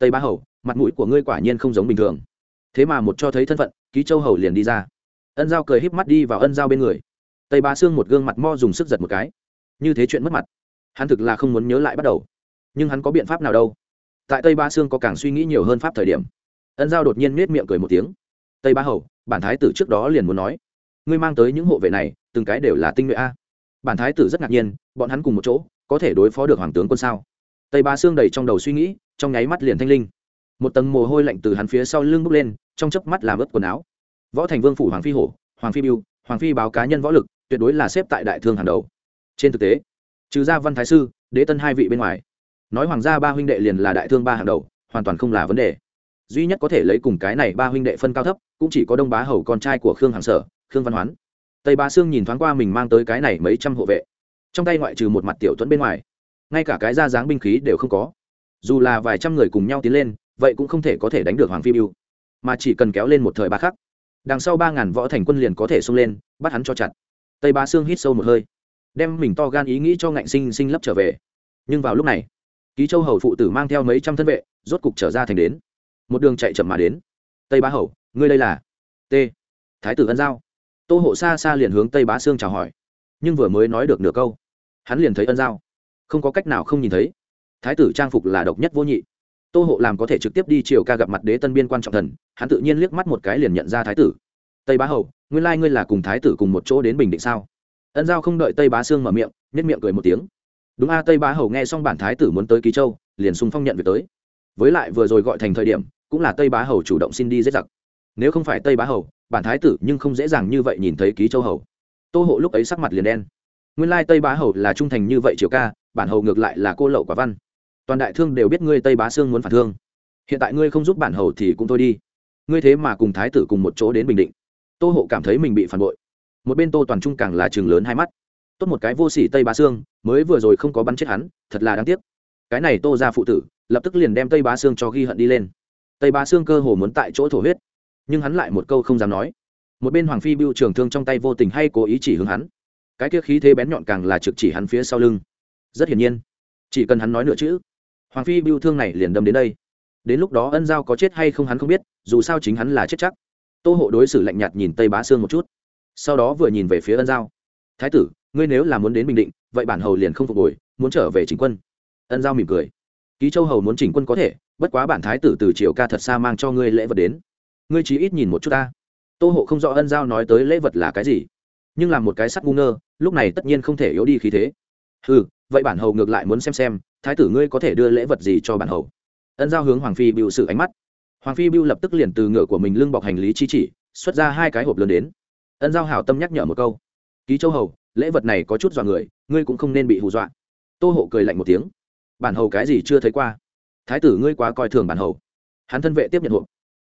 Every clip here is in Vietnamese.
tây ba hầu, mặt mũi của ngươi quả nhiên không giống bình thường. Thế mà một cho thấy thân phận, ký châu hầu liền đi ra. Ân giao cười híp mắt đi vào ân giao bên người. Tây ba xương một gương mặt mo dùng sức giật một cái. Như thế chuyện mất mặt, hắn thực là không muốn nhớ lại bắt đầu. Nhưng hắn có biện pháp nào đâu? Tại tây ba xương có càng suy nghĩ nhiều hơn pháp thời điểm, ân giao đột nhiên nết miệng cười một tiếng. Tây ba hầu, bản thái tử trước đó liền muốn nói, ngươi mang tới những hộ vệ này, từng cái đều là tinh nhuệ a. Bản thái tử rất ngạc nhiên, bọn hắn cùng một chỗ, có thể đối phó được hoàng tướng quân sao? Tây ba xương đầy trong đầu suy nghĩ, trong nháy mắt liền thanh linh. Một tầng mồ hôi lạnh từ hắn phía sau lưng bốc lên, trong chớp mắt làm ướt quần áo. Võ thành vương phủ hoàng phi hổ, hoàng phi biêu, hoàng phi báo cá nhân võ lực, tuyệt đối là xếp tại đại thương hàng đầu. Trên thực tế, trừ gia văn thái sư, đế tân hai vị bên ngoài, nói hoàng gia ba huynh đệ liền là đại thương ba hàng đầu, hoàn toàn không là vấn đề. Duy nhất có thể lấy cùng cái này ba huynh đệ phân cao thấp, cũng chỉ có đông bá hầu con trai của khương hàng sở, khương văn hoán. Tây Ba sương nhìn thoáng qua mình mang tới cái này mấy trăm hộ vệ. Trong tay ngoại trừ một mặt tiểu tuấn bên ngoài ngay cả cái ra dáng binh khí đều không có. Dù là vài trăm người cùng nhau tiến lên, vậy cũng không thể có thể đánh được hoàng phi biêu mà chỉ cần kéo lên một thời ba khắc, đằng sau ba ngàn võ thành quân liền có thể xông lên, bắt hắn cho chặt. Tây bá sương hít sâu một hơi, đem mình to gan ý nghĩ cho ngạnh sinh sinh lấp trở về. Nhưng vào lúc này, ký châu hầu phụ tử mang theo mấy trăm thân vệ, rốt cục trở ra thành đến. Một đường chạy chậm mà đến. Tây bá hầu, ngươi đây là? T. Thái tử ân giao. Tô hộ xa xa liền hướng tây bá sương chào hỏi. Nhưng vừa mới nói được nửa câu, hắn liền thấy ân giao không có cách nào không nhìn thấy. Thái tử trang phục là độc nhất vô nhị. Tô hộ làm có thể trực tiếp đi chiều ca gặp mặt đế tân biên quan trọng thần, hắn tự nhiên liếc mắt một cái liền nhận ra thái tử. Tây bá hầu, nguyên lai ngươi là cùng thái tử cùng một chỗ đến bình định sao? Ân giao không đợi tây bá sương mở miệng nhất miệng cười một tiếng. Đúng a, tây bá hầu nghe xong bản thái tử muốn tới ký châu, liền sung phong nhận việc tới. Với lại vừa rồi gọi thành thời điểm, cũng là tây bá hầu chủ động xin đi giết giặc. Nếu không phải tây bá hầu, bản thái tử nhưng không dễ dàng như vậy nhìn thấy ký châu hầu. Tô hộ lúc ấy sắc mặt liền đen. Nguyên lai tây bá hầu là trung thành như vậy triều ca bản hầu ngược lại là cô lậu quả văn. Toàn đại thương đều biết ngươi tây bá sương muốn phản thương. Hiện tại ngươi không giúp bản hầu thì cũng thôi đi. Ngươi thế mà cùng thái tử cùng một chỗ đến bình định. Tô hộ cảm thấy mình bị phản bội. Một bên tô toàn trung càng là chừng lớn hai mắt. Tốt một cái vô sỉ tây bá sương, mới vừa rồi không có bắn chết hắn, thật là đáng tiếc. Cái này tô ra phụ tử, lập tức liền đem tây bá sương cho ghi hận đi lên. Tây bá sương cơ hồ muốn tại chỗ thổ huyết. Nhưng hắn lại một câu không dám nói. Một bên hoàng phi bưu trường thương trong tay vô tình hay cố ý chỉ hướng hắn. Cái kia khí thế bén nhọn càng là trực chỉ hắn phía sau lưng rất hiển nhiên. Chỉ cần hắn nói nửa chữ, hoàng phi biêu thương này liền đâm đến đây. Đến lúc đó ân giao có chết hay không hắn không biết, dù sao chính hắn là chết chắc. Tô hộ đối xử lạnh nhạt nhìn tây bá sương một chút. Sau đó vừa nhìn về phía ân giao. Thái tử, ngươi nếu là muốn đến bình định, vậy bản hầu liền không phục hồi, muốn trở về chính quân. Ân giao mỉm cười. Ký châu hầu muốn chỉnh quân có thể, bất quá bản thái tử từ triều ca thật xa mang cho ngươi lễ vật đến. Ngươi chỉ ít nhìn một chút ta. Tô hộ không rõ ân giao nói tới lễ vật là cái gì, nhưng làm một cái sắt ngu ngơ, lúc này tất nhiên không thể yếu đi khí thế. Ừ vậy bản hầu ngược lại muốn xem xem, thái tử ngươi có thể đưa lễ vật gì cho bản hầu. Ân giao hướng hoàng phi bưu sự ánh mắt. Hoàng phi bưu lập tức liền từ ngựa của mình lưng bọc hành lý chi chỉ, xuất ra hai cái hộp lớn đến. Ân giao hảo tâm nhắc nhở một câu. Ký châu hầu, lễ vật này có chút dọa người, ngươi cũng không nên bị hù dọa. Tô hộ cười lạnh một tiếng. Bản hầu cái gì chưa thấy qua? Thái tử ngươi quá coi thường bản hầu. Hắn thân vệ tiếp nhận hộp.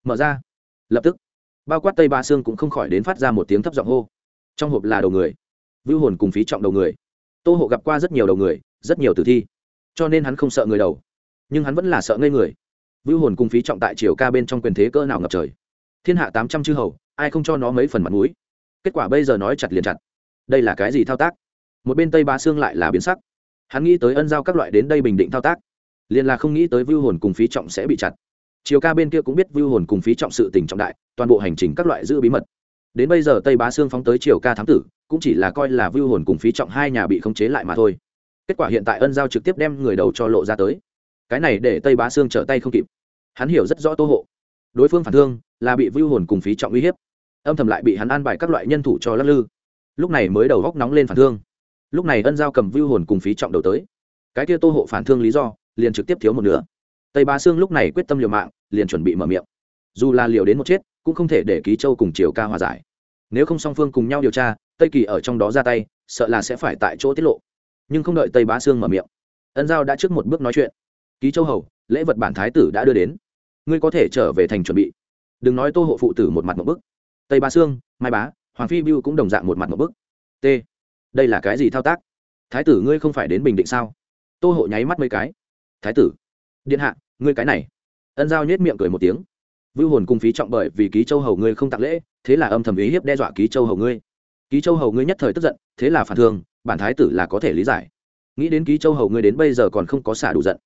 Mở ra. Lập tức, bao quát tây ba xương cũng không khỏi đến phát ra một tiếng thấp giọng hô. Trong hộp là đầu người. Vưu hồn cùng phí trọng đầu người tô hộ gặp qua rất nhiều đầu người, rất nhiều tử thi, cho nên hắn không sợ người đầu. Nhưng hắn vẫn là sợ ngây người. Vưu hồn cùng phí trọng tại triều ca bên trong quyền thế cỡ nào ngập trời. Thiên hạ tám trăm chư hầu, ai không cho nó mấy phần mặt mũi? Kết quả bây giờ nói chặt liền chặt. Đây là cái gì thao tác? Một bên tây ba xương lại là biến sắc. Hắn nghĩ tới ân giao các loại đến đây bình định thao tác. Liền là không nghĩ tới vưu hồn cùng phí trọng sẽ bị chặt. Chiều ca bên kia cũng biết vưu hồn cùng phí trọng sự tình trọng đại, toàn bộ hành trình các loại giữ bí mật đến bây giờ tây bá sương phóng tới triều ca thám tử cũng chỉ là coi là vưu hồn cùng phí trọng hai nhà bị khống chế lại mà thôi kết quả hiện tại ân giao trực tiếp đem người đầu cho lộ ra tới cái này để tây bá sương trở tay không kịp hắn hiểu rất rõ tô hộ đối phương phản thương là bị vưu hồn cùng phí trọng uy hiếp âm thầm lại bị hắn an bài các loại nhân thủ cho lắc lư lúc này mới đầu góc nóng lên phản thương lúc này ân giao cầm vưu hồn cùng phí trọng đầu tới cái kia tô hộ phản thương lý do liền trực tiếp thiếu một nửa tây bá sương lúc này quyết tâm liều mạng liền chuẩn bị mở miệng dù là liều đến một chết cũng không thể để ký châu cùng triều ca hòa giải nếu không song phương cùng nhau điều tra, tây kỳ ở trong đó ra tay, sợ là sẽ phải tại chỗ tiết lộ. Nhưng không đợi tây bá sương mở miệng, ân giao đã trước một bước nói chuyện. Ký châu hầu, lễ vật bản thái tử đã đưa đến. Ngươi có thể trở về thành chuẩn bị. Đừng nói tô hộ phụ tử một mặt một bức. Tây bá sương, mai bá, hoàng phi biêu cũng đồng dạng một mặt một bức. T, đây là cái gì thao tác? Thái tử ngươi không phải đến bình định sao? Tô hộ nháy mắt mấy cái. Thái tử, điện hạ, ngươi cái này. Ân giao nhét miệng cười một tiếng. Vưu hồn cung phí trọng bởi vì ký châu hầu ngươi không tặng lễ thế là âm thầm ý hiếp đe dọa ký châu hầu ngươi. Ký châu hầu ngươi nhất thời tức giận, thế là phản thương bản thái tử là có thể lý giải. Nghĩ đến ký châu hầu ngươi đến bây giờ còn không có xả đủ giận.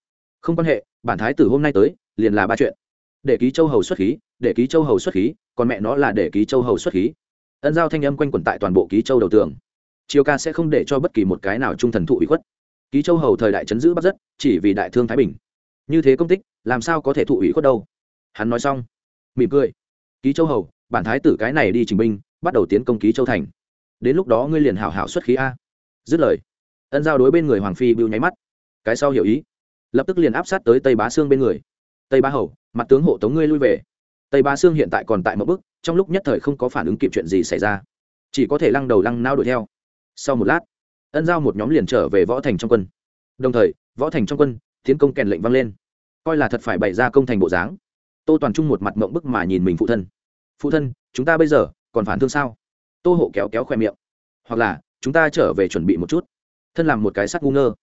Không quan hệ, bản thái tử hôm nay tới, liền là ba chuyện. Để ký châu hầu xuất khí, để ký châu hầu xuất khí, còn mẹ nó là để ký châu hầu xuất khí. Ân giao thanh âm quanh quẩn tại toàn bộ ký châu đầu tường. Triều ca sẽ không để cho bất kỳ một cái nào trung thần thụ ủy khuất. Ký châu hầu thời đại chấn giữ bắt rất, chỉ vì đại thương thái bình. Như thế công tích, làm sao có thể thụ ủy khuất đâu? Hắn nói xong, mỉm cười. Ký châu hầu bản thái tử cái này đi trình binh, bắt đầu tiến công ký châu thành. Đến lúc đó ngươi liền hảo hảo xuất khí a. Dứt lời, ân giao đối bên người hoàng phi bưu nháy mắt. Cái sau hiểu ý, lập tức liền áp sát tới tây bá xương bên người. Tây bá hầu, mặt tướng hộ tống ngươi lui về. Tây bá xương hiện tại còn tại một bức trong lúc nhất thời không có phản ứng kịp chuyện gì xảy ra, chỉ có thể lăng đầu lăng nao đuổi theo. Sau một lát, ân giao một nhóm liền trở về võ thành trong quân. Đồng thời, võ thành trong quân, tiến công kèn lệnh vang lên. Coi là thật phải bày ra công thành bộ dáng. Tô toàn trung một mặt mộng bức mà nhìn mình phụ thân phụ thân, chúng ta bây giờ còn phản thương sao? Tô hộ kéo kéo khoe miệng. Hoặc là chúng ta trở về chuẩn bị một chút. Thân làm một cái sắc ngu ngơ.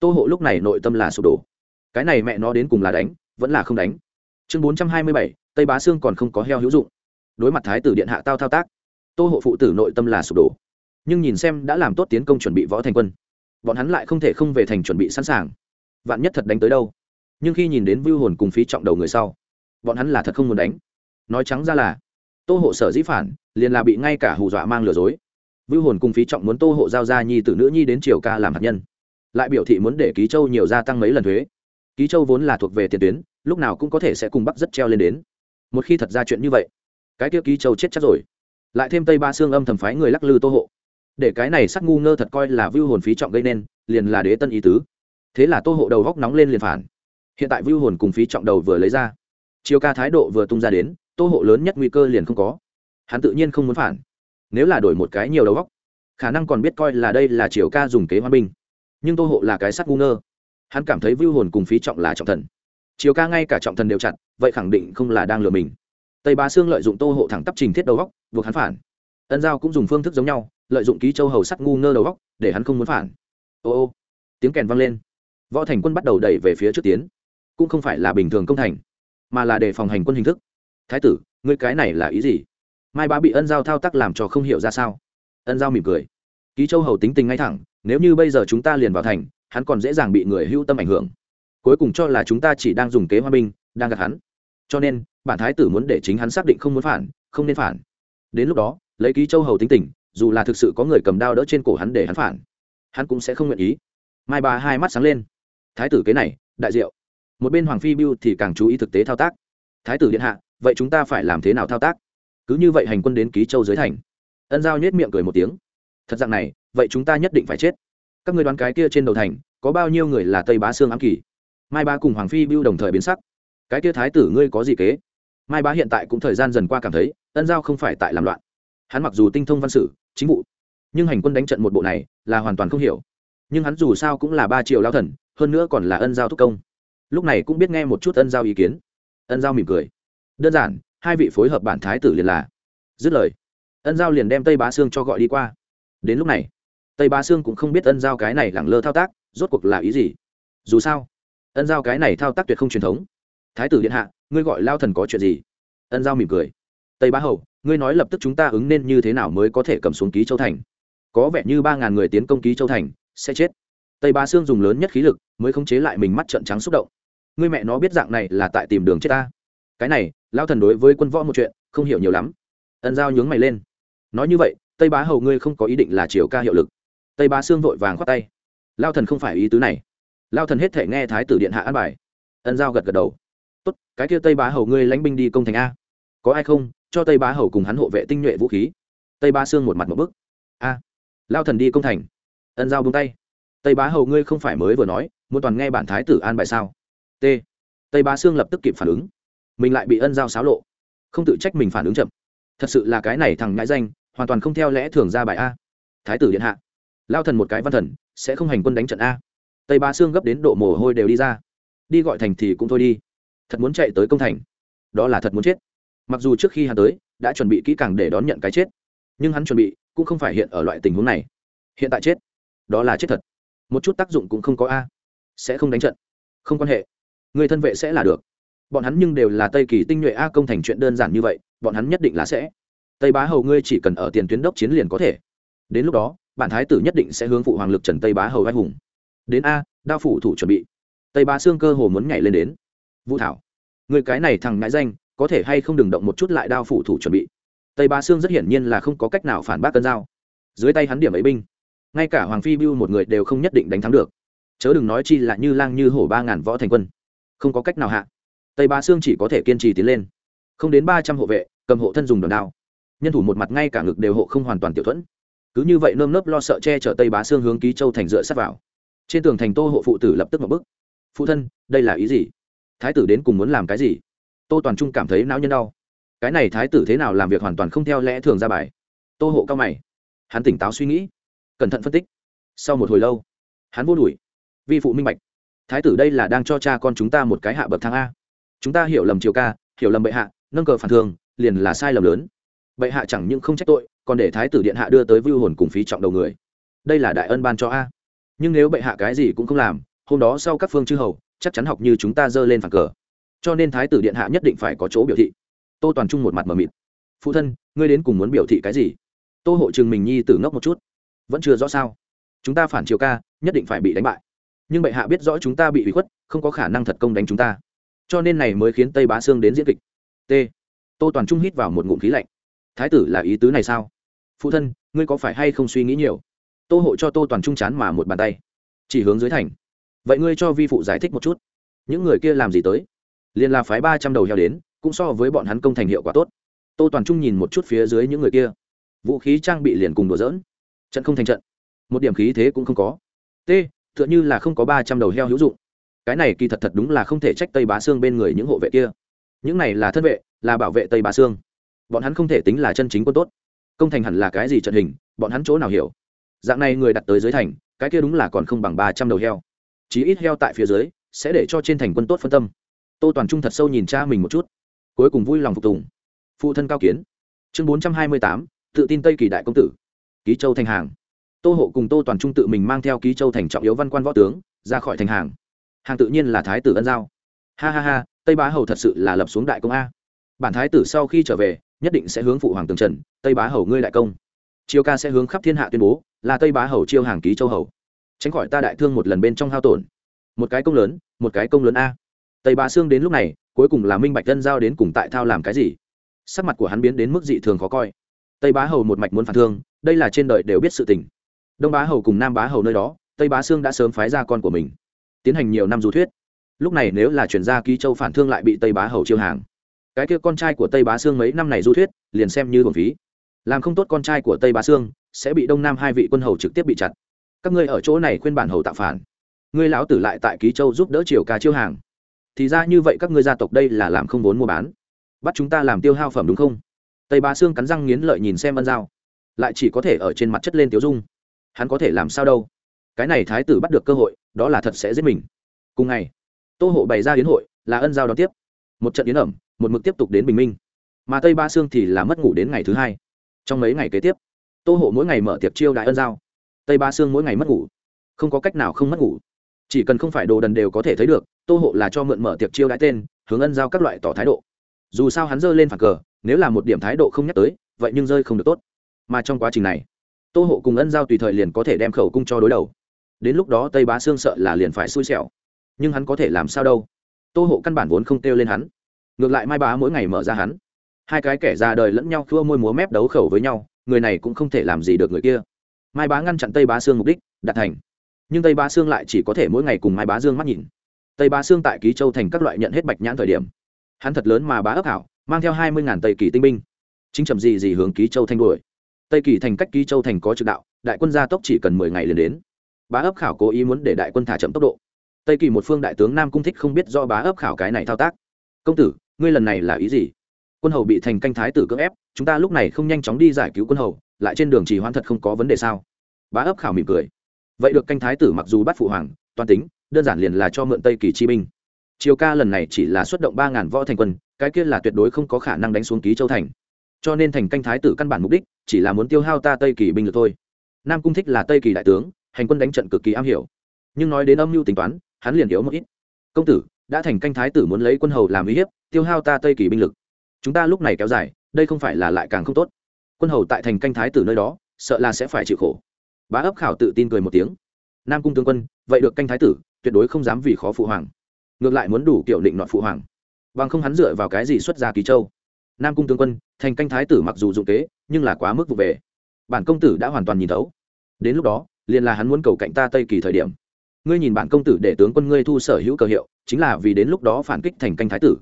Tô hộ lúc này nội tâm là sụp đổ. Cái này mẹ nó đến cùng là đánh, vẫn là không đánh. Chương bốn trăm hai mươi bảy, tây bá sương còn không có heo hữu dụng. Đối mặt thái tử điện hạ tao thao tác, tô hộ phụ tử nội tâm là sụp đổ. Nhưng nhìn xem đã làm tốt tiến công chuẩn bị võ thành quân, bọn hắn lại không thể không về thành chuẩn bị sẵn sàng. Vạn nhất thật đánh tới đâu? Nhưng khi nhìn đến vưu hồn cùng phí trọng đầu người sau, bọn hắn là thật không muốn đánh. Nói trắng ra là tô hộ sở dĩ phản, liền là bị ngay cả hù dọa mang lừa dối. Vưu hồn cùng phí trọng muốn tô hộ giao ra nhi t nữ nhi đến triều ca làm hạt nhân. Lại biểu thị muốn để ký châu nhiều gia tăng mấy lần thuế. Ký châu vốn là thuộc về tiền tuyến, lúc nào cũng có thể sẽ cùng bắc rất treo lên đến. Một khi thật ra chuyện như vậy, cái kia ký châu chết chắc rồi. Lại thêm tây ba xương âm thầm phái người lắc lư tô hộ. Để cái này sắc ngu ngơ thật coi là vưu hồn phí trọng gây nên, liền là đế tân ý tứ. Thế là tô hộ đầu góc nóng lên liền phản. Hiện tại vưu hồn cùng phí trọng đầu vừa lấy ra. Chiều ca thái độ vừa tung ra đến tô hộ lớn nhất nguy cơ liền không có. Hắn tự nhiên không muốn phản. Nếu là đổi một cái nhiều đầu góc khả năng còn biết coi là đây là triều ca dùng kế hoa binh. Nhưng tô hộ là cái sắc ngu ngơ. Hắn cảm thấy vưu hồn cùng phí trọng là trọng thần. Triều ca ngay cả trọng thần đều chặn, vậy khẳng định không là đang lừa mình. Tây bá sương lợi dụng tô hộ thẳng tắp trình thiết đầu góc buộc hắn phản. Ân giao cũng dùng phương thức giống nhau lợi dụng ký châu hầu sắc ngu ngơ đầu góc để hắn không muốn phản. Ô ô tiếng kèn vang lên. Võ thành quân bắt đầu đẩy về phía trước tiến. Cũng không phải là bình thường công thành mà là để phòng hành quân hình thức thái tử, ngươi cái này là ý gì? Mai bá bị ân giao thao tác làm cho không hiểu ra sao. Ân giao mỉm cười. Ký châu hầu tính tình ngay thẳng, nếu như bây giờ chúng ta liền vào thành, hắn còn dễ dàng bị người hưu tâm ảnh hưởng. Cuối cùng cho là chúng ta chỉ đang dùng kế hoa binh, đang gạt hắn. Cho nên, bản thái tử muốn để chính hắn xác định không muốn phản, không nên phản. Đến lúc đó, lấy ký châu hầu tính tình, dù là thực sự có người cầm đao đỡ trên cổ hắn để hắn phản, hắn cũng sẽ không nguyện ý. Mai bà hai mắt sáng lên. Thái tử kế này, đại diệu. Một bên hoàng phi biêu thì càng chú ý thực tế thao tác. Thái tử điện hạ vậy chúng ta phải làm thế nào thao tác? Cứ như vậy hành quân đến ký châu dưới thành. Ân giao nhét miệng cười một tiếng. Thật dạng này, vậy chúng ta nhất định phải chết. Các người đoán cái kia trên đầu thành, có bao nhiêu người là tây bá sương ám kỳ? Mai ba cùng hoàng phi bưu đồng thời biến sắc. Cái kia thái tử ngươi có gì kế? Mai bá hiện tại cũng thời gian dần qua cảm thấy, ân giao không phải tại làm loạn. Hắn mặc dù tinh thông văn sử, chính vụ, nhưng hành quân đánh trận một bộ này là hoàn toàn không hiểu. Nhưng hắn dù sao cũng là ba triệu lao thần, hơn nữa còn là ân giao thúc công. Lúc này cũng biết nghe một chút ân giao ý kiến. Ân giao mỉm cười đơn giản, hai vị phối hợp bản thái tử liền là. Dứt lời, ân giao liền đem tây bá sương cho gọi đi qua. Đến lúc này, tây bá sương cũng không biết ân giao cái này lẳng lơ thao tác, rốt cuộc là ý gì. Dù sao, ân giao cái này thao tác tuyệt không truyền thống. Thái tử điện hạ, ngươi gọi lao thần có chuyện gì? Ân giao mỉm cười. Tây bá hầu, ngươi nói lập tức chúng ta ứng nên như thế nào mới có thể cầm xuống ký châu thành? Có vẻ như ba ngàn người tiến công ký châu thành, sẽ chết. Tây bá sương dùng lớn nhất khí lực mới khống chế lại mình mắt trợn trắng xúc động. Ngươi mẹ nó biết dạng này là tại tìm đường chết ta. Cái này lao thần đối với quân võ một chuyện, không hiểu nhiều lắm. Ân giao nhướng mày lên. Nói như vậy, tây bá hầu ngươi không có ý định là triều ca hiệu lực. Tây bá sương vội vàng khoát tay. Lao thần không phải ý tứ này. Lao thần hết thể nghe thái tử điện hạ an bài. Ân giao gật gật đầu. Tốt, cái kia tây bá hầu ngươi lánh binh đi công thành a. Có ai không? Cho tây bá hầu cùng hắn hộ vệ tinh nhuệ vũ khí. Tây bá sương một mặt một bức. A. Lao thần đi công thành. Ân giao bung tay. Tây bá hầu ngươi không phải mới vừa nói, muốn toàn nghe bản thái tử an bài sao? T. Tây bá sương lập tức kịp phản ứng mình lại bị ân giao xáo lộ. Không tự trách mình phản ứng chậm. Thật sự là cái này thằng ngãi danh, hoàn toàn không theo lẽ thường ra bài a. Thái tử điện hạ. Lao thần một cái văn thần, sẽ không hành quân đánh trận a. Tây ba sương gấp đến độ mồ hôi đều đi ra. Đi gọi thành thì cũng thôi đi. Thật muốn chạy tới công thành. Đó là thật muốn chết. Mặc dù trước khi hắn tới, đã chuẩn bị kỹ càng để đón nhận cái chết. Nhưng hắn chuẩn bị cũng không phải hiện ở loại tình huống này. Hiện tại chết, đó là chết thật. Một chút tác dụng cũng không có a. Sẽ không đánh trận. Không quan hệ. Người thân vệ sẽ là được bọn hắn nhưng đều là tây kỳ tinh nhuệ a công thành chuyện đơn giản như vậy, bọn hắn nhất định là sẽ. Tây bá hầu ngươi chỉ cần ở tiền tuyến đốc chiến liền có thể. Đến lúc đó bản thái tử nhất định sẽ hướng phụ hoàng lực trần tây bá hầu anh hùng. Đến a, đao phủ thủ chuẩn bị. Tây bá xương cơ hồ muốn nhảy lên đến. Vũ thảo, người cái này thằng ngãi danh, có thể hay không đừng động một chút lại đao phủ thủ chuẩn bị. Tây bá xương rất hiển nhiên là không có cách nào phản bác cân dao dưới tay hắn điểm ấy binh, ngay cả hoàng phi bưu một người đều không nhất định đánh thắng được. Chớ đừng nói chi là như lang như hổ ba ngàn võ thành quân. Không có cách nào hạ tây ba sương chỉ có thể kiên trì tiến lên không đến ba trăm hộ vệ cầm hộ thân dùng đòn đao nhân thủ một mặt ngay cả ngực đều hộ không hoàn toàn tiểu thuẫn cứ như vậy nơm nớp lo sợ che chở tây bá sương hướng ký châu thành dựa sát vào trên tường thành tô hộ phụ tử lập tức một bức phụ thân đây là ý gì thái tử đến cùng muốn làm cái gì tô toàn trung cảm thấy não nhân đau cái này thái tử thế nào làm việc hoàn toàn không theo lẽ thường ra bài tô hộ cao mày hắn tỉnh táo suy nghĩ cẩn thận phân tích sau một hồi lâu hắn vô đuổi vi phụ minh bạch thái tử đây là đang cho cha con chúng ta một cái hạ bậc thang a chúng ta hiểu lầm triều ca, hiểu lầm bệ hạ, nâng cờ phản thường, liền là sai lầm lớn. Bệ hạ chẳng những không trách tội, còn để thái tử điện hạ đưa tới vưu hồn cùng phí trọng đầu người. Đây là đại ân ban cho a. Nhưng nếu bệ hạ cái gì cũng không làm, hôm đó sau các phương chư hầu, chắc chắn học như chúng ta dơ lên phản cờ. Cho nên thái tử điện hạ nhất định phải có chỗ biểu thị. Tô toàn trung một mặt mờ mịt. Phụ thân, ngươi đến cùng muốn biểu thị cái gì? Tô hộ trường mình nhi tử ngốc một chút. Vẫn chưa rõ sao? Chúng ta phản triều ca, nhất định phải bị đánh bại. Nhưng bệ hạ biết rõ chúng ta bị hủy khuất, không có khả năng thật công đánh chúng ta cho nên này mới khiến tây bá sương đến diễn kịch. T. Tô toàn trung hít vào một ngụm khí lạnh. Thái tử là ý tứ này sao? Phụ thân, ngươi có phải hay không suy nghĩ nhiều? Tô hộ cho tô toàn trung chán mà một bàn tay. Chỉ hướng dưới thành. Vậy ngươi cho vi phụ giải thích một chút. Những người kia làm gì tới? Liền là phái ba trăm đầu heo đến, cũng so với bọn hắn công thành hiệu quả tốt. Tô toàn trung nhìn một chút phía dưới những người kia. Vũ khí trang bị liền cùng đùa dỡn trận không thành trận. Một điểm khí thế cũng không có. T, tựa như là không có ba trăm đầu heo hữu dụng cái này kỳ thật thật đúng là không thể trách tây bá xương bên người những hộ vệ kia. Những này là thân vệ, là bảo vệ tây bá xương bọn hắn không thể tính là chân chính quân tốt. Công thành hẳn là cái gì trận hình, bọn hắn chỗ nào hiểu? Dạng này người đặt tới dưới thành, cái kia đúng là còn không bằng ba trăm đầu heo. Chí ít heo tại phía dưới, sẽ để cho trên thành quân tốt phân tâm. Tô toàn trung thật sâu nhìn cha mình một chút. Cuối cùng vui lòng phục tùng. Phụ thân cao kiến. Chương bốn trăm hai mươi tám, tự tin tây kỳ đại công tử. Ký châu thành hàng. Tô hộ cùng tô toàn trung tự mình mang theo ký châu thành trọng yếu văn quan võ tướng, ra khỏi thành hàng hàng tự nhiên là thái tử ân giao. Ha ha ha, tây bá hầu thật sự là lập xuống đại công a. Bản thái tử sau khi trở về, nhất định sẽ hướng phụ hoàng tường trần, tây bá hầu ngươi đại công. Chiêu ca sẽ hướng khắp thiên hạ tuyên bố, là tây bá hầu chiêu hàng ký châu hầu. Tránh khỏi ta đại thương một lần bên trong hao tổn. Một cái công lớn, một cái công lớn a. Tây bá xương đến lúc này, cuối cùng là minh bạch tân giao đến cùng tại thao làm cái gì. Sắc mặt của hắn biến đến mức dị thường khó coi. Tây bá hầu một mạch muốn phản thương, đây là trên đời đều biết sự tình. Đông bá hầu cùng nam bá hầu nơi đó, tây bá sương đã sớm phái ra con của mình tiến hành nhiều năm du thuyết. Lúc này nếu là chuyển gia ký châu phản thương lại bị tây bá hầu chiêu hàng, cái kia con trai của tây bá sương mấy năm này du thuyết, liền xem như bổng phí. Làm không tốt con trai của tây bá sương sẽ bị đông nam hai vị quân hầu trực tiếp bị chặt. Các ngươi ở chỗ này khuyên bản hầu tạo phản. Ngươi lão tử lại tại ký châu giúp đỡ triều ca chiêu hàng. Thì ra như vậy các ngươi gia tộc đây là làm không vốn mua bán. Bắt chúng ta làm tiêu hao phẩm đúng không? Tây bá sương cắn răng nghiến lợi nhìn xem ân giao. Lại chỉ có thể ở trên mặt chất lên tiêu dung. Hắn có thể làm sao đâu? Cái này thái tử bắt được cơ hội, đó là thật sẽ giết mình. Cùng ngày, tô hộ bày ra hiến hội, là ân giao đón tiếp. Một trận yến ẩm, một mực tiếp tục đến bình minh. Mà tây ba sương thì là mất ngủ đến ngày thứ hai. Trong mấy ngày kế tiếp, tô hộ mỗi ngày mở tiệc chiêu đại ân giao. Tây ba sương mỗi ngày mất ngủ. Không có cách nào không mất ngủ. Chỉ cần không phải đồ đần đều có thể thấy được, tô hộ là cho mượn mở tiệc chiêu đại tên, hướng ân giao các loại tỏ thái độ. Dù sao hắn dơ lên phản cờ, nếu là một điểm thái độ không nhắc tới, vậy nhưng rơi không được tốt. Mà trong quá trình này, tô hộ cùng ân giao tùy thời liền có thể đem khẩu cung cho đối đầu đến lúc đó tây bá sương sợ là liền phải xui xẻo. Nhưng hắn có thể làm sao đâu? Tô hộ căn bản vốn không kêu lên hắn. Ngược lại mai bá mỗi ngày mở ra hắn. Hai cái kẻ ra đời lẫn nhau khua môi múa mép đấu khẩu với nhau, người này cũng không thể làm gì được người kia. Mai bá ngăn chặn tây bá sương mục đích, đạt thành. Nhưng tây bá sương lại chỉ có thể mỗi ngày cùng mai bá dương mắt nhìn. Tây bá sương tại ký châu thành các loại nhận hết bạch nhãn thời điểm. Hắn thật lớn mà bá ấp hảo, mang theo hai mươi ngàn tây kỳ tinh binh. Chính trầm gì gì hướng ký châu thanh đuổi. Tây kỳ thành cách ký châu thành có trực đạo, đại quân gia tốc chỉ cần mười ngày liền đến bá ấp khảo cố ý muốn để đại quân thả chậm tốc độ. Tây kỳ một phương đại tướng nam cung thích không biết do bá ấp khảo cái này thao tác. Công tử, ngươi lần này là ý gì? Quân hầu bị thành canh thái tử cưỡng ép, chúng ta lúc này không nhanh chóng đi giải cứu quân hầu, lại trên đường trì hoãn thật không có vấn đề sao? Bá ấp khảo mỉm cười. Vậy được, canh thái tử mặc dù bắt phụ hoàng, toàn tính, đơn giản liền là cho mượn tây kỳ chi binh. Chiều ca lần này chỉ là xuất động ba ngàn võ thành quân, cái kia là tuyệt đối không có khả năng đánh xuống ký châu thành. Cho nên thành canh thái tử căn bản mục đích chỉ là muốn tiêu hao ta tây kỳ binh lực thôi. Nam cung thích là tây kỳ đại tướng hành quân đánh trận cực kỳ am hiểu. Nhưng nói đến âm mưu tính toán, hắn liền yếu một ít. Công tử, đã thành canh thái tử muốn lấy quân hầu làm uy hiếp, tiêu hao ta tây kỳ binh lực. Chúng ta lúc này kéo dài, đây không phải là lại càng không tốt. Quân hầu tại thành canh thái tử nơi đó, sợ là sẽ phải chịu khổ. Bá ấp khảo tự tin cười một tiếng. Nam cung tướng quân, vậy được canh thái tử, tuyệt đối không dám vì khó phụ hoàng. Ngược lại muốn đủ kiểu định nọ phụ hoàng. Bằng không hắn dựa vào cái gì xuất ra kỳ châu? Nam cung tướng quân, thành canh thái tử mặc dù dụng kế, nhưng là quá mức vụ về. Bản công tử đã hoàn toàn nhìn thấu. Đến lúc đó liền là hắn muốn cầu cạnh ta tây kỳ thời điểm. Ngươi nhìn bản công tử để tướng quân ngươi thu sở hữu cờ hiệu, chính là vì đến lúc đó phản kích thành canh thái tử.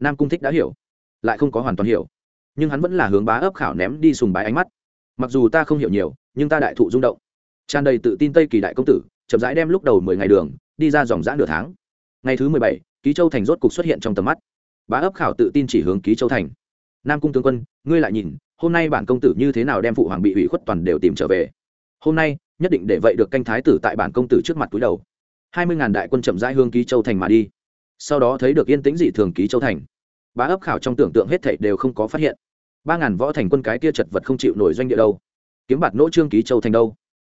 Nam cung thích đã hiểu, lại không có hoàn toàn hiểu. Nhưng hắn vẫn là hướng bá ấp khảo ném đi sùng bái ánh mắt. Mặc dù ta không hiểu nhiều, nhưng ta đại thụ rung động. Tràn đầy tự tin tây kỳ đại công tử, chậm rãi đem lúc đầu mười ngày đường, đi ra dòng dã nửa tháng. Ngày thứ mười bảy, ký châu thành rốt cục xuất hiện trong tầm mắt. Bá ấp khảo tự tin chỉ hướng ký châu thành. Nam cung tướng quân, ngươi lại nhìn, hôm nay bản công tử như thế nào đem phụ hoàng bị ủy khuất toàn đều tìm trở về hôm nay, nhất định để vậy được canh thái tử tại bản công tử trước mặt túi đầu. Hai mươi ngàn đại quân chậm rãi hương ký châu thành mà đi. Sau đó thấy được yên tĩnh dị thường ký châu thành. Bá ấp khảo trong tưởng tượng hết thảy đều không có phát hiện. Ba ngàn võ thành quân cái kia chật vật không chịu nổi doanh địa đâu. Kiếm bạt nỗ trương ký châu thành đâu?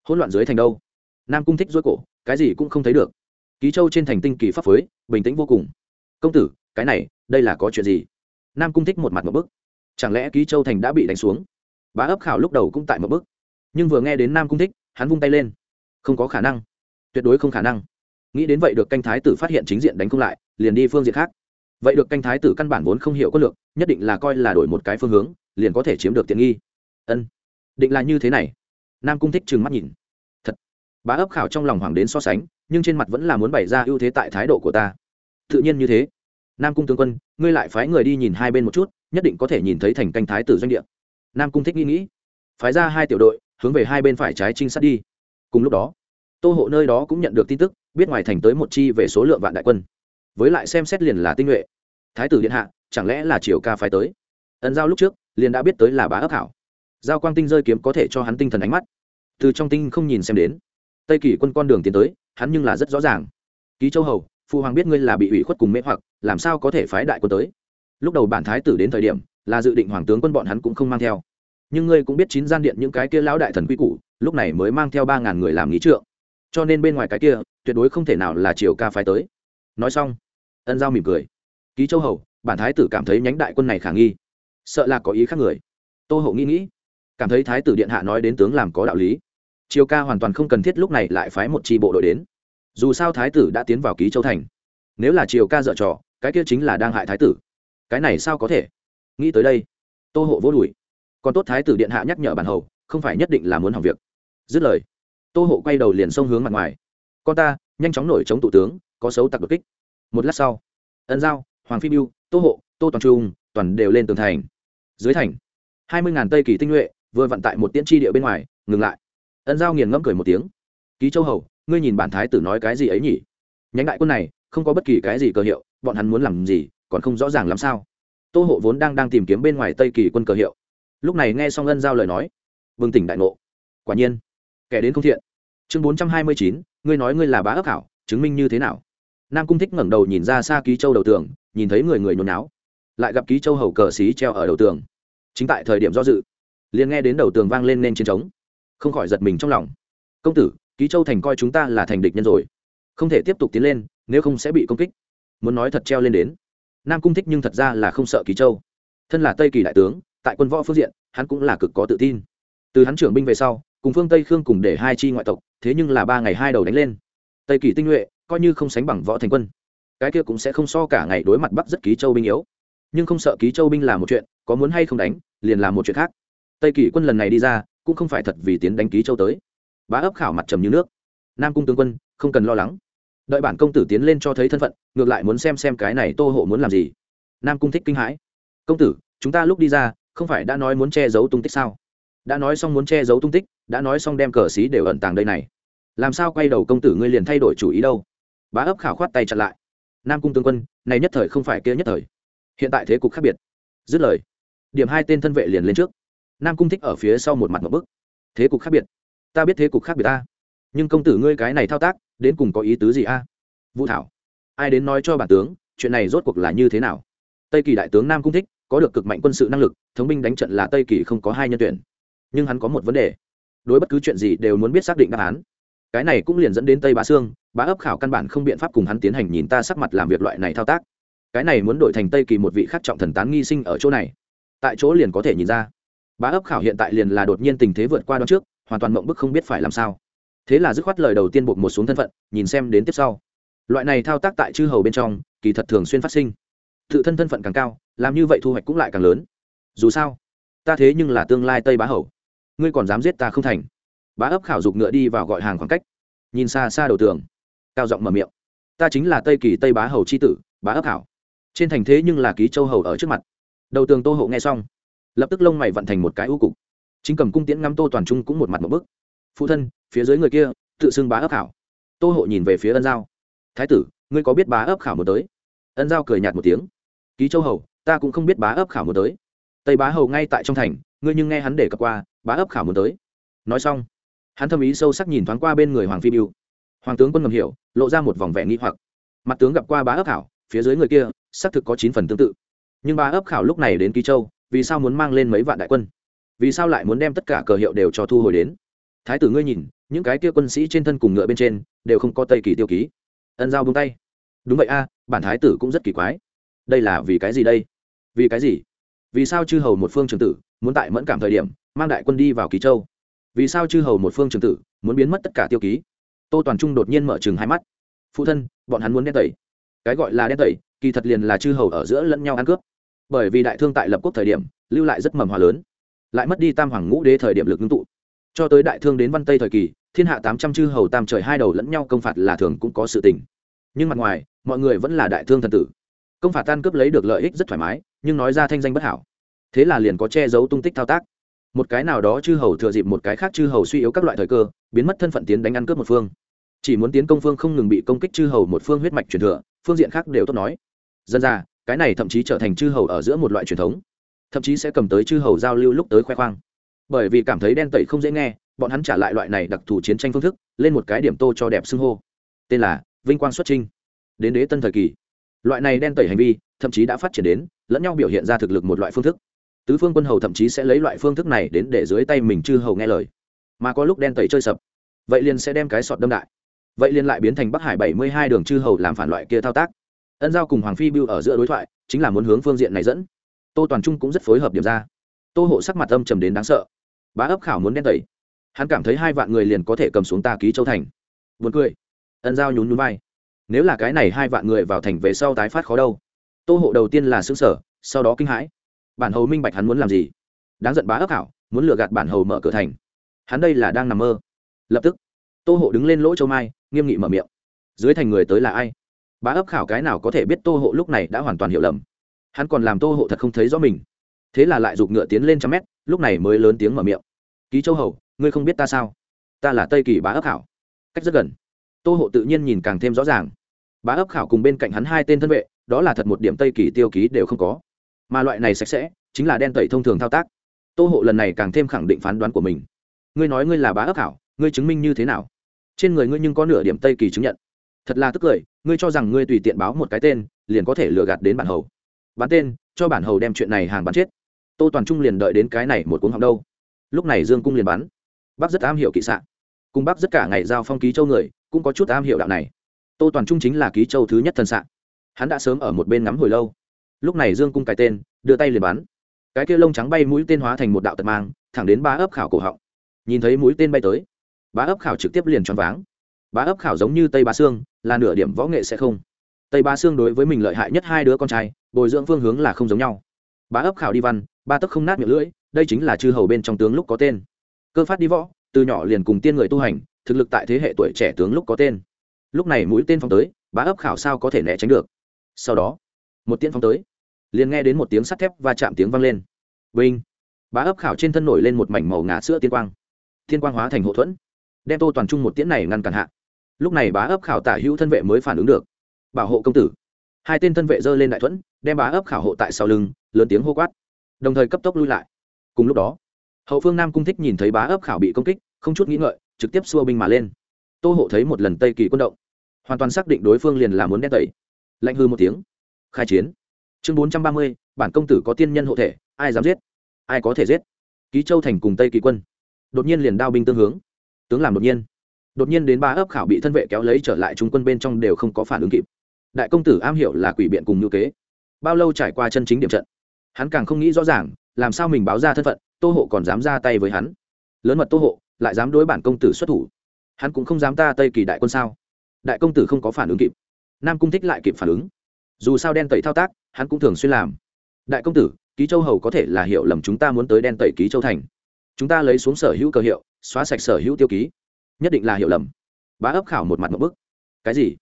Hỗn loạn dưới thành đâu? Nam cung thích dối cổ, cái gì cũng không thấy được. Ký châu trên thành tinh kỳ pháp phối, bình tĩnh vô cùng. Công tử, cái này, đây là có chuyện gì? Nam cung thích một mặt một bức. Chẳng lẽ ký châu thành đã bị đánh xuống? Bá ấp khảo lúc đầu cũng tại một bức nhưng vừa nghe đến nam cung thích, hắn vung tay lên. Không có khả năng. Tuyệt đối không khả năng. Nghĩ đến vậy được canh thái tử phát hiện chính diện đánh không lại, liền đi phương diện khác. Vậy được canh thái tử căn bản vốn không hiểu có lượng nhất định là coi là đổi một cái phương hướng, liền có thể chiếm được tiện nghi. Ân. Định là như thế này. Nam cung thích trừng mắt nhìn. Thật. Bá ấp khảo trong lòng hoàng đến so sánh, nhưng trên mặt vẫn là muốn bày ra ưu thế tại thái độ của ta. Tự nhiên như thế. Nam cung tướng quân, ngươi lại phái người đi nhìn hai bên một chút, nhất định có thể nhìn thấy thành canh thái tử doanh địa. Nam cung thích nghĩ nghĩ. Phái ra hai tiểu đội hướng về hai bên phải trái trinh sát đi. Cùng lúc đó, tô hộ nơi đó cũng nhận được tin tức, biết ngoài thành tới một chi về số lượng vạn đại quân. Với lại xem xét liền là tinh nhuệ. Thái tử điện hạ, chẳng lẽ là triều ca phái tới? Ẩn giao lúc trước, liền đã biết tới là bá ấp hảo. Giao quang tinh rơi kiếm có thể cho hắn tinh thần ánh mắt. Từ trong tinh không nhìn xem đến, tây kỷ quân con đường tiến tới, hắn nhưng là rất rõ ràng. Ký châu hầu phụ hoàng biết ngươi là bị ủy khuất cùng mê hoặc, làm sao có thể phái đại quân tới? Lúc đầu bản thái tử đến thời điểm, là dự định hoàng tướng quân bọn hắn cũng không mang theo nhưng ngươi cũng biết chín gian điện những cái kia lão đại thần quy củ, lúc này mới mang theo ba ngàn người làm nghĩ trượng. Cho nên bên ngoài cái kia, tuyệt đối không thể nào là triều ca phái tới. Nói xong, ân giao mỉm cười. Ký châu hầu, bản thái tử cảm thấy nhánh đại quân này khả nghi. Sợ là có ý khác người. Tô hậu nghĩ nghĩ, cảm thấy thái tử điện hạ nói đến tướng làm có đạo lý. Triều ca hoàn toàn không cần thiết lúc này lại phái một tri bộ đội đến. Dù sao thái tử đã tiến vào ký châu thành. Nếu là triều ca dở trò, cái kia chính là đang hại thái tử. Cái này sao có thể? Nghĩ tới đây, tô hộ vô đùi còn tốt thái tử điện hạ nhắc nhở bản hầu, không phải nhất định là muốn hỏng việc. Dứt lời, tô hộ quay đầu liền xông hướng mặt ngoài. Con ta, nhanh chóng nổi chống thủ tướng, có xấu tặc đột kích. Một lát sau, ân giao, hoàng phi biêu tô hộ, tô toàn trung, toàn đều lên tường thành. Dưới thành, hai mươi ngàn tây kỳ tinh nhuệ vừa vận tại một tiễn tri địa bên ngoài, ngừng lại. Ân giao nghiền ngẫm cười một tiếng. Ký châu hầu, ngươi nhìn bản thái tử nói cái gì ấy nhỉ? Nhánh đại quân này, không có bất kỳ cái gì cờ hiệu, bọn hắn muốn làm gì, còn không rõ ràng làm sao? Tô hộ vốn đang đang tìm kiếm bên ngoài tây kỳ quân cờ hiệu lúc này nghe xong ân giao lời nói, bừng tỉnh đại ngộ. Quả nhiên, kẻ đến không thiện. Chương bốn trăm hai mươi chín, ngươi nói ngươi là bá ấp hảo chứng minh như thế nào? Nam cung thích ngẩng đầu nhìn ra xa ký châu đầu tường, nhìn thấy người người nhốn náo lại gặp ký châu hầu cờ xí treo ở đầu tường. Chính tại thời điểm do dự, liền nghe đến đầu tường vang lên nên chiến trống không khỏi giật mình trong lòng. Công tử, ký châu thành coi chúng ta là thành địch nhân rồi. Không thể tiếp tục tiến lên, nếu không sẽ bị công kích. Muốn nói thật treo lên đến. Nam cung thích nhưng thật ra là không sợ ký châu. Thân là tây kỳ đại tướng tại quân võ phương diện, hắn cũng là cực có tự tin. Từ hắn trưởng binh về sau, cùng phương tây khương cùng để hai chi ngoại tộc, thế nhưng là ba ngày hai đầu đánh lên. Tây kỳ tinh nhuệ, coi như không sánh bằng võ thành quân. Cái kia cũng sẽ không so cả ngày đối mặt bắt rất ký châu binh yếu. Nhưng không sợ ký châu binh là một chuyện, có muốn hay không đánh, liền là một chuyện khác. Tây kỳ quân lần này đi ra, cũng không phải thật vì tiến đánh ký châu tới. Bá ấp khảo mặt trầm như nước. Nam cung tướng quân, không cần lo lắng. Đợi bản công tử tiến lên cho thấy thân phận, ngược lại muốn xem xem cái này tô hộ muốn làm gì. Nam cung thích kinh hãi. Công tử, chúng ta lúc đi ra không phải đã nói muốn che giấu tung tích sao? Đã nói xong muốn che giấu tung tích, đã nói xong đem cờ xí đều ẩn tàng đây này. Làm sao quay đầu công tử ngươi liền thay đổi chủ ý đâu? Bá ấp khảo khoát tay chặn lại. Nam cung tướng quân, này nhất thời không phải kia nhất thời. Hiện tại thế cục khác biệt. Dứt lời, điểm hai tên thân vệ liền lên trước. Nam cung thích ở phía sau một mặt một bức. Thế cục khác biệt. Ta biết thế cục khác biệt ta. Nhưng công tử ngươi cái này thao tác, đến cùng có ý tứ gì a? Vũ thảo, ai đến nói cho bản tướng, chuyện này rốt cuộc là như thế nào? Tây kỳ đại tướng nam cung thích có được cực mạnh quân sự năng lực, thống binh đánh trận là tây kỳ không có hai nhân tuyển. Nhưng hắn có một vấn đề. Đối bất cứ chuyện gì đều muốn biết xác định đáp án. Cái này cũng liền dẫn đến tây bá sương, bá ấp khảo căn bản không biện pháp cùng hắn tiến hành nhìn ta sắc mặt làm việc loại này thao tác. Cái này muốn đổi thành tây kỳ một vị khắc trọng thần tán nghi sinh ở chỗ này. Tại chỗ liền có thể nhìn ra. Bá ấp khảo hiện tại liền là đột nhiên tình thế vượt qua đó trước, hoàn toàn mộng bức không biết phải làm sao. Thế là dứt khoát lời đầu tiên buộc một xuống thân phận, nhìn xem đến tiếp sau. Loại này thao tác tại chư hầu bên trong, kỳ thật thường xuyên phát sinh tự thân thân phận càng cao, làm như vậy thu hoạch cũng lại càng lớn. Dù sao, ta thế nhưng là tương lai tây bá hầu. Ngươi còn dám giết ta không thành. Bá ấp khảo dục ngựa đi vào gọi hàng khoảng cách. Nhìn xa xa đầu tường, cao giọng mở miệng. Ta chính là tây kỳ tây bá hầu c h i tử, bá ấp khảo. Trên thành thế nhưng là ký châu hầu ở trước mặt. Đầu tường tô hộ nghe xong, lập tức lông mày vận thành một cái ưu cục. Chính cầm cung tiễn ngắm tô toàn trung cũng một mặt một bức. Phụ thân, phía dưới người kia, tự xưng bá ấp khảo. Tô hộ nhìn về phía ân giao. Thái tử, ngươi có biết bá ấp khảo một tới? Ân giao cười nhạt một tiếng ký châu hầu, ta cũng không biết bá ấp khảo muốn tới. Tây bá hầu ngay tại trong thành, ngươi nhưng nghe hắn để cập qua, bá ấp khảo muốn tới. Nói xong, hắn thâm ý sâu sắc nhìn thoáng qua bên người hoàng phi biêu hoàng tướng quân ngầm hiểu, lộ ra một vòng vẻ nghi hoặc. Mặt tướng gặp qua bá ấp khảo, phía dưới người kia, xác thực có chín phần tương tự. Nhưng bá ấp khảo lúc này đến ký châu, vì sao muốn mang lên mấy vạn đại quân? Vì sao lại muốn đem tất cả cờ hiệu đều cho thu hồi đến? Thái tử ngươi nhìn, những cái kia quân sĩ trên thân cùng ngựa bên trên, đều không có tây kỳ tiêu ký. Ân giao bông tay. Đúng vậy a, bản thái tử cũng rất kỳ quái đây là vì cái gì đây? Vì cái gì? Vì sao chư hầu một phương trường tử muốn tại mẫn cảm thời điểm mang đại quân đi vào kỳ châu? Vì sao chư hầu một phương trường tử muốn biến mất tất cả tiêu ký? Tô toàn trung đột nhiên mở chừng hai mắt. Phụ thân, bọn hắn muốn đen tẩy. Cái gọi là đen tẩy, kỳ thật liền là chư hầu ở giữa lẫn nhau ăn cướp. Bởi vì đại thương tại lập quốc thời điểm, lưu lại rất mầm hòa lớn. Lại mất đi tam hoàng ngũ đế thời điểm lực ngưng tụ. Cho tới đại thương đến văn tây thời kỳ, thiên hạ tám trăm chư hầu tam trời hai đầu lẫn nhau công phạt là thường cũng có sự tình. Nhưng mặt ngoài, mọi người vẫn là đại thương thần tử công phạt tan cướp lấy được lợi ích rất thoải mái, nhưng nói ra thanh danh bất hảo. Thế là liền có che giấu tung tích thao tác. Một cái nào đó chư hầu thừa dịp một cái khác chư hầu suy yếu các loại thời cơ, biến mất thân phận tiến đánh ăn cướp một phương. Chỉ muốn tiến công phương không ngừng bị công kích chư hầu một phương huyết mạch truyền thừa, phương diện khác đều tốt nói. Dân ra, cái này thậm chí trở thành chư hầu ở giữa một loại truyền thống. Thậm chí sẽ cầm tới chư hầu giao lưu lúc tới khoe khoang. Bởi vì cảm thấy đen tẩy không dễ nghe, bọn hắn trả lại loại này đặc thù chiến tranh phương thức, lên một cái điểm tô cho đẹp xưng hô. Tên là vinh quang xuất trinh. Đến đế tân thời kỳ loại này đen tẩy hành vi, thậm chí đã phát triển đến, lẫn nhau biểu hiện ra thực lực một loại phương thức. Tứ phương quân hầu thậm chí sẽ lấy loại phương thức này đến để dưới tay mình chư hầu nghe lời. Mà có lúc đen tẩy chơi sập, vậy liền sẽ đem cái sọt đâm đại. Vậy liền lại biến thành bắc hải bảy mươi hai đường chư hầu làm phản loại kia thao tác. Ân giao cùng hoàng phi bưu ở giữa đối thoại, chính là muốn hướng phương diện này dẫn. Tô toàn trung cũng rất phối hợp điểm ra. Tô hộ sắc mặt âm trầm đến đáng sợ. Bá ấp khảo muốn đen tẩy. Hắn cảm thấy hai vạn người liền có thể cầm xuống ta ký châu thành. Vượt cười. Ân giao nhún nhún vai nếu là cái này hai vạn người vào thành về sau tái phát khó đâu. Tô hộ đầu tiên là xứng sở sau đó kinh hãi. Bản hầu minh bạch hắn muốn làm gì. Đáng giận bá ấp hảo muốn lừa gạt bản hầu mở cửa thành. Hắn đây là đang nằm mơ. Lập tức, tô hộ đứng lên lỗ châu mai, nghiêm nghị mở miệng. Dưới thành người tới là ai? Bá ấp khảo cái nào có thể biết tô hộ lúc này đã hoàn toàn hiểu lầm. Hắn còn làm tô hộ thật không thấy rõ mình. Thế là lại giục ngựa tiến lên trăm mét, lúc này mới lớn tiếng mở miệng. Ký châu hầu, ngươi không biết ta sao? Ta là tây kỳ bá ấp khảo. Cách rất gần. Tô hộ tự nhiên nhìn càng thêm rõ ràng bá ấp khảo cùng bên cạnh hắn hai tên thân vệ, đó là thật một điểm tây kỳ tiêu ký đều không có. Mà loại này sạch sẽ, chính là đen tẩy thông thường thao tác. Tô hộ lần này càng thêm khẳng định phán đoán của mình. Ngươi nói ngươi là bá ấp khảo, ngươi chứng minh như thế nào? Trên người ngươi nhưng có nửa điểm tây kỳ chứng nhận. Thật là tức cười, ngươi cho rằng ngươi tùy tiện báo một cái tên, liền có thể lừa gạt đến bản hầu. Bán tên, cho bản hầu đem chuyện này hàng bán chết. Tô toàn trung liền đợi đến cái này một cuốn học đâu. Lúc này dương cung liền bắn bác rất am hiểu kỵ sạn cùng bác rất cả ngày giao phong ký châu người, cũng có chút am hiểu đạo này tô toàn trung chính là ký châu thứ nhất thần sạn hắn đã sớm ở một bên ngắm hồi lâu. Lúc này dương cung cái tên, đưa tay liền bắn. Cái kia lông trắng bay mũi tên hóa thành một đạo tật mang, thẳng đến ba ấp khảo cổ họng. Nhìn thấy mũi tên bay tới, bá ấp khảo trực tiếp liền choáng váng. Bá ấp khảo giống như tây Ba sương, là nửa điểm võ nghệ sẽ không. Tây Ba sương đối với mình lợi hại nhất hai đứa con trai, bồi dưỡng phương hướng là không giống nhau. Bá ấp khảo đi văn, ba tấc không nát miệng lưỡi, đây chính là chư hầu bên trong tướng lúc có tên. Cơ phát đi võ, từ nhỏ liền cùng tiên người tu hành, thực lực tại thế hệ tuổi trẻ tướng lúc có tên lúc này mũi tên phóng tới, bá ấp khảo sao có thể né tránh được. Sau đó, một tiễn phóng tới, liền nghe đến một tiếng sắt thép và chạm tiếng vang lên. Vinh! Bá ấp khảo trên thân nổi lên một mảnh màu ngà sữa tiên quang. Tiên quang hóa thành hậu thuẫn, đem tô toàn trung một tiễn này ngăn cản hạ. Lúc này bá ấp khảo tả hữu thân vệ mới phản ứng được. Bảo hộ công tử. Hai tên thân vệ giơ lên đại thuẫn, đem bá ấp khảo hộ tại sau lưng, lớn tiếng hô quát. Đồng thời cấp tốc lui lại. Cùng lúc đó, hậu phương nam cung thích nhìn thấy bá ấp khảo bị công kích, không chút nghĩ ngợi, trực tiếp xua binh mà lên. Tô hộ thấy một lần tây kỳ quân động hoàn toàn xác định đối phương liền là muốn đen tẩy. Lạnh hư một tiếng. Khai chiến. Chương bốn trăm ba mươi, bản công tử có tiên nhân hộ thể, ai dám giết? Ai có thể giết? Ký châu thành cùng tây kỳ quân. Đột nhiên liền đao binh tương hướng. Tướng làm đột nhiên. Đột nhiên đến ba ấp khảo bị thân vệ kéo lấy trở lại chúng quân bên trong đều không có phản ứng kịp. Đại công tử am hiểu là quỷ biện cùng ngữ kế. Bao lâu trải qua chân chính điểm trận, hắn càng không nghĩ rõ ràng, làm sao mình báo ra thân phận, tô hộ còn dám ra tay với hắn. Lớn mật tô hộ, lại dám đối bản công tử xuất thủ. Hắn cũng không dám ta tây kỳ đại quân sao? Đại công tử không có phản ứng kịp. Nam cung thích lại kịp phản ứng. Dù sao đen tẩy thao tác, hắn cũng thường xuyên làm. Đại công tử, ký châu hầu có thể là hiểu lầm chúng ta muốn tới đen tẩy ký châu thành. Chúng ta lấy xuống sở hữu cờ hiệu, xóa sạch sở hữu tiêu ký. Nhất định là hiểu lầm. Bá ấp khảo một mặt một bức. Cái gì?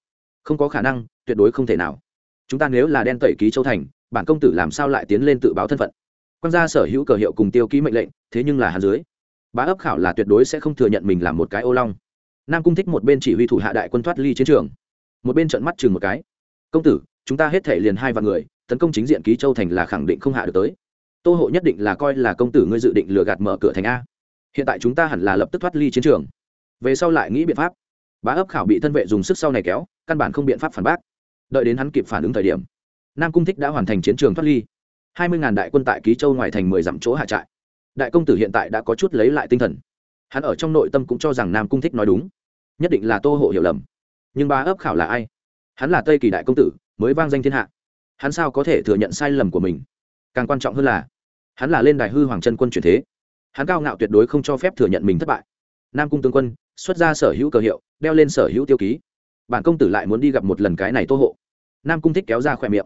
Không có khả năng, tuyệt đối không thể nào. Chúng ta nếu là đen tẩy ký châu thành, bản công tử làm sao lại tiến lên tự báo thân phận? Quan gia sở hữu cờ hiệu cùng tiêu ký mệnh lệnh, thế nhưng là hắn dưới. Bá ấp khảo là tuyệt đối sẽ không thừa nhận mình làm một cái ô long nam cung thích một bên chỉ huy thủ hạ đại quân thoát ly chiến trường một bên trận mắt chừng một cái công tử chúng ta hết thể liền hai vạn người tấn công chính diện ký châu thành là khẳng định không hạ được tới tô hộ nhất định là coi là công tử ngươi dự định lừa gạt mở cửa thành a hiện tại chúng ta hẳn là lập tức thoát ly chiến trường về sau lại nghĩ biện pháp bá ấp khảo bị thân vệ dùng sức sau này kéo căn bản không biện pháp phản bác đợi đến hắn kịp phản ứng thời điểm nam cung thích đã hoàn thành chiến trường thoát ly hai mươi ngàn đại quân tại ký châu ngoài thành mười dặm chỗ hạ trại đại công tử hiện tại đã có chút lấy lại tinh thần hắn ở trong nội tâm cũng cho rằng nam cung thích nói đúng nhất định là tô hộ hiểu lầm. Nhưng bá ấp khảo là ai? Hắn là tây kỳ đại công tử, mới vang danh thiên hạ. Hắn sao có thể thừa nhận sai lầm của mình? Càng quan trọng hơn là, hắn là lên đài hư hoàng chân quân truyền thế. Hắn cao ngạo tuyệt đối không cho phép thừa nhận mình thất bại. Nam cung tướng quân, xuất ra sở hữu cờ hiệu, đeo lên sở hữu tiêu ký. Bản công tử lại muốn đi gặp một lần cái này tô hộ. Nam cung thích kéo ra khỏe miệng.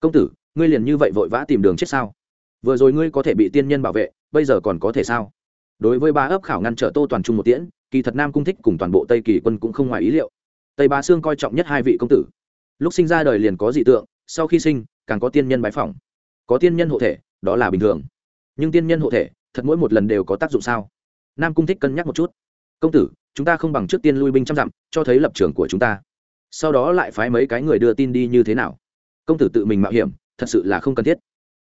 Công tử, ngươi liền như vậy vội vã tìm đường chết sao? Vừa rồi ngươi có thể bị tiên nhân bảo vệ, bây giờ còn có thể sao? Đối với ba ấp khảo ngăn trở tô toàn trung một tiễn kỳ thật nam cung thích cùng toàn bộ tây kỳ quân cũng không ngoài ý liệu. Tây ba sương coi trọng nhất hai vị công tử. Lúc sinh ra đời liền có dị tượng, sau khi sinh, càng có tiên nhân bái phỏng. Có tiên nhân hộ thể, đó là bình thường. Nhưng tiên nhân hộ thể, thật mỗi một lần đều có tác dụng sao? Nam cung thích cân nhắc một chút. Công tử, chúng ta không bằng trước tiên lui binh trăm dặm, cho thấy lập trường của chúng ta. Sau đó lại phái mấy cái người đưa tin đi như thế nào? Công tử tự mình mạo hiểm, thật sự là không cần thiết.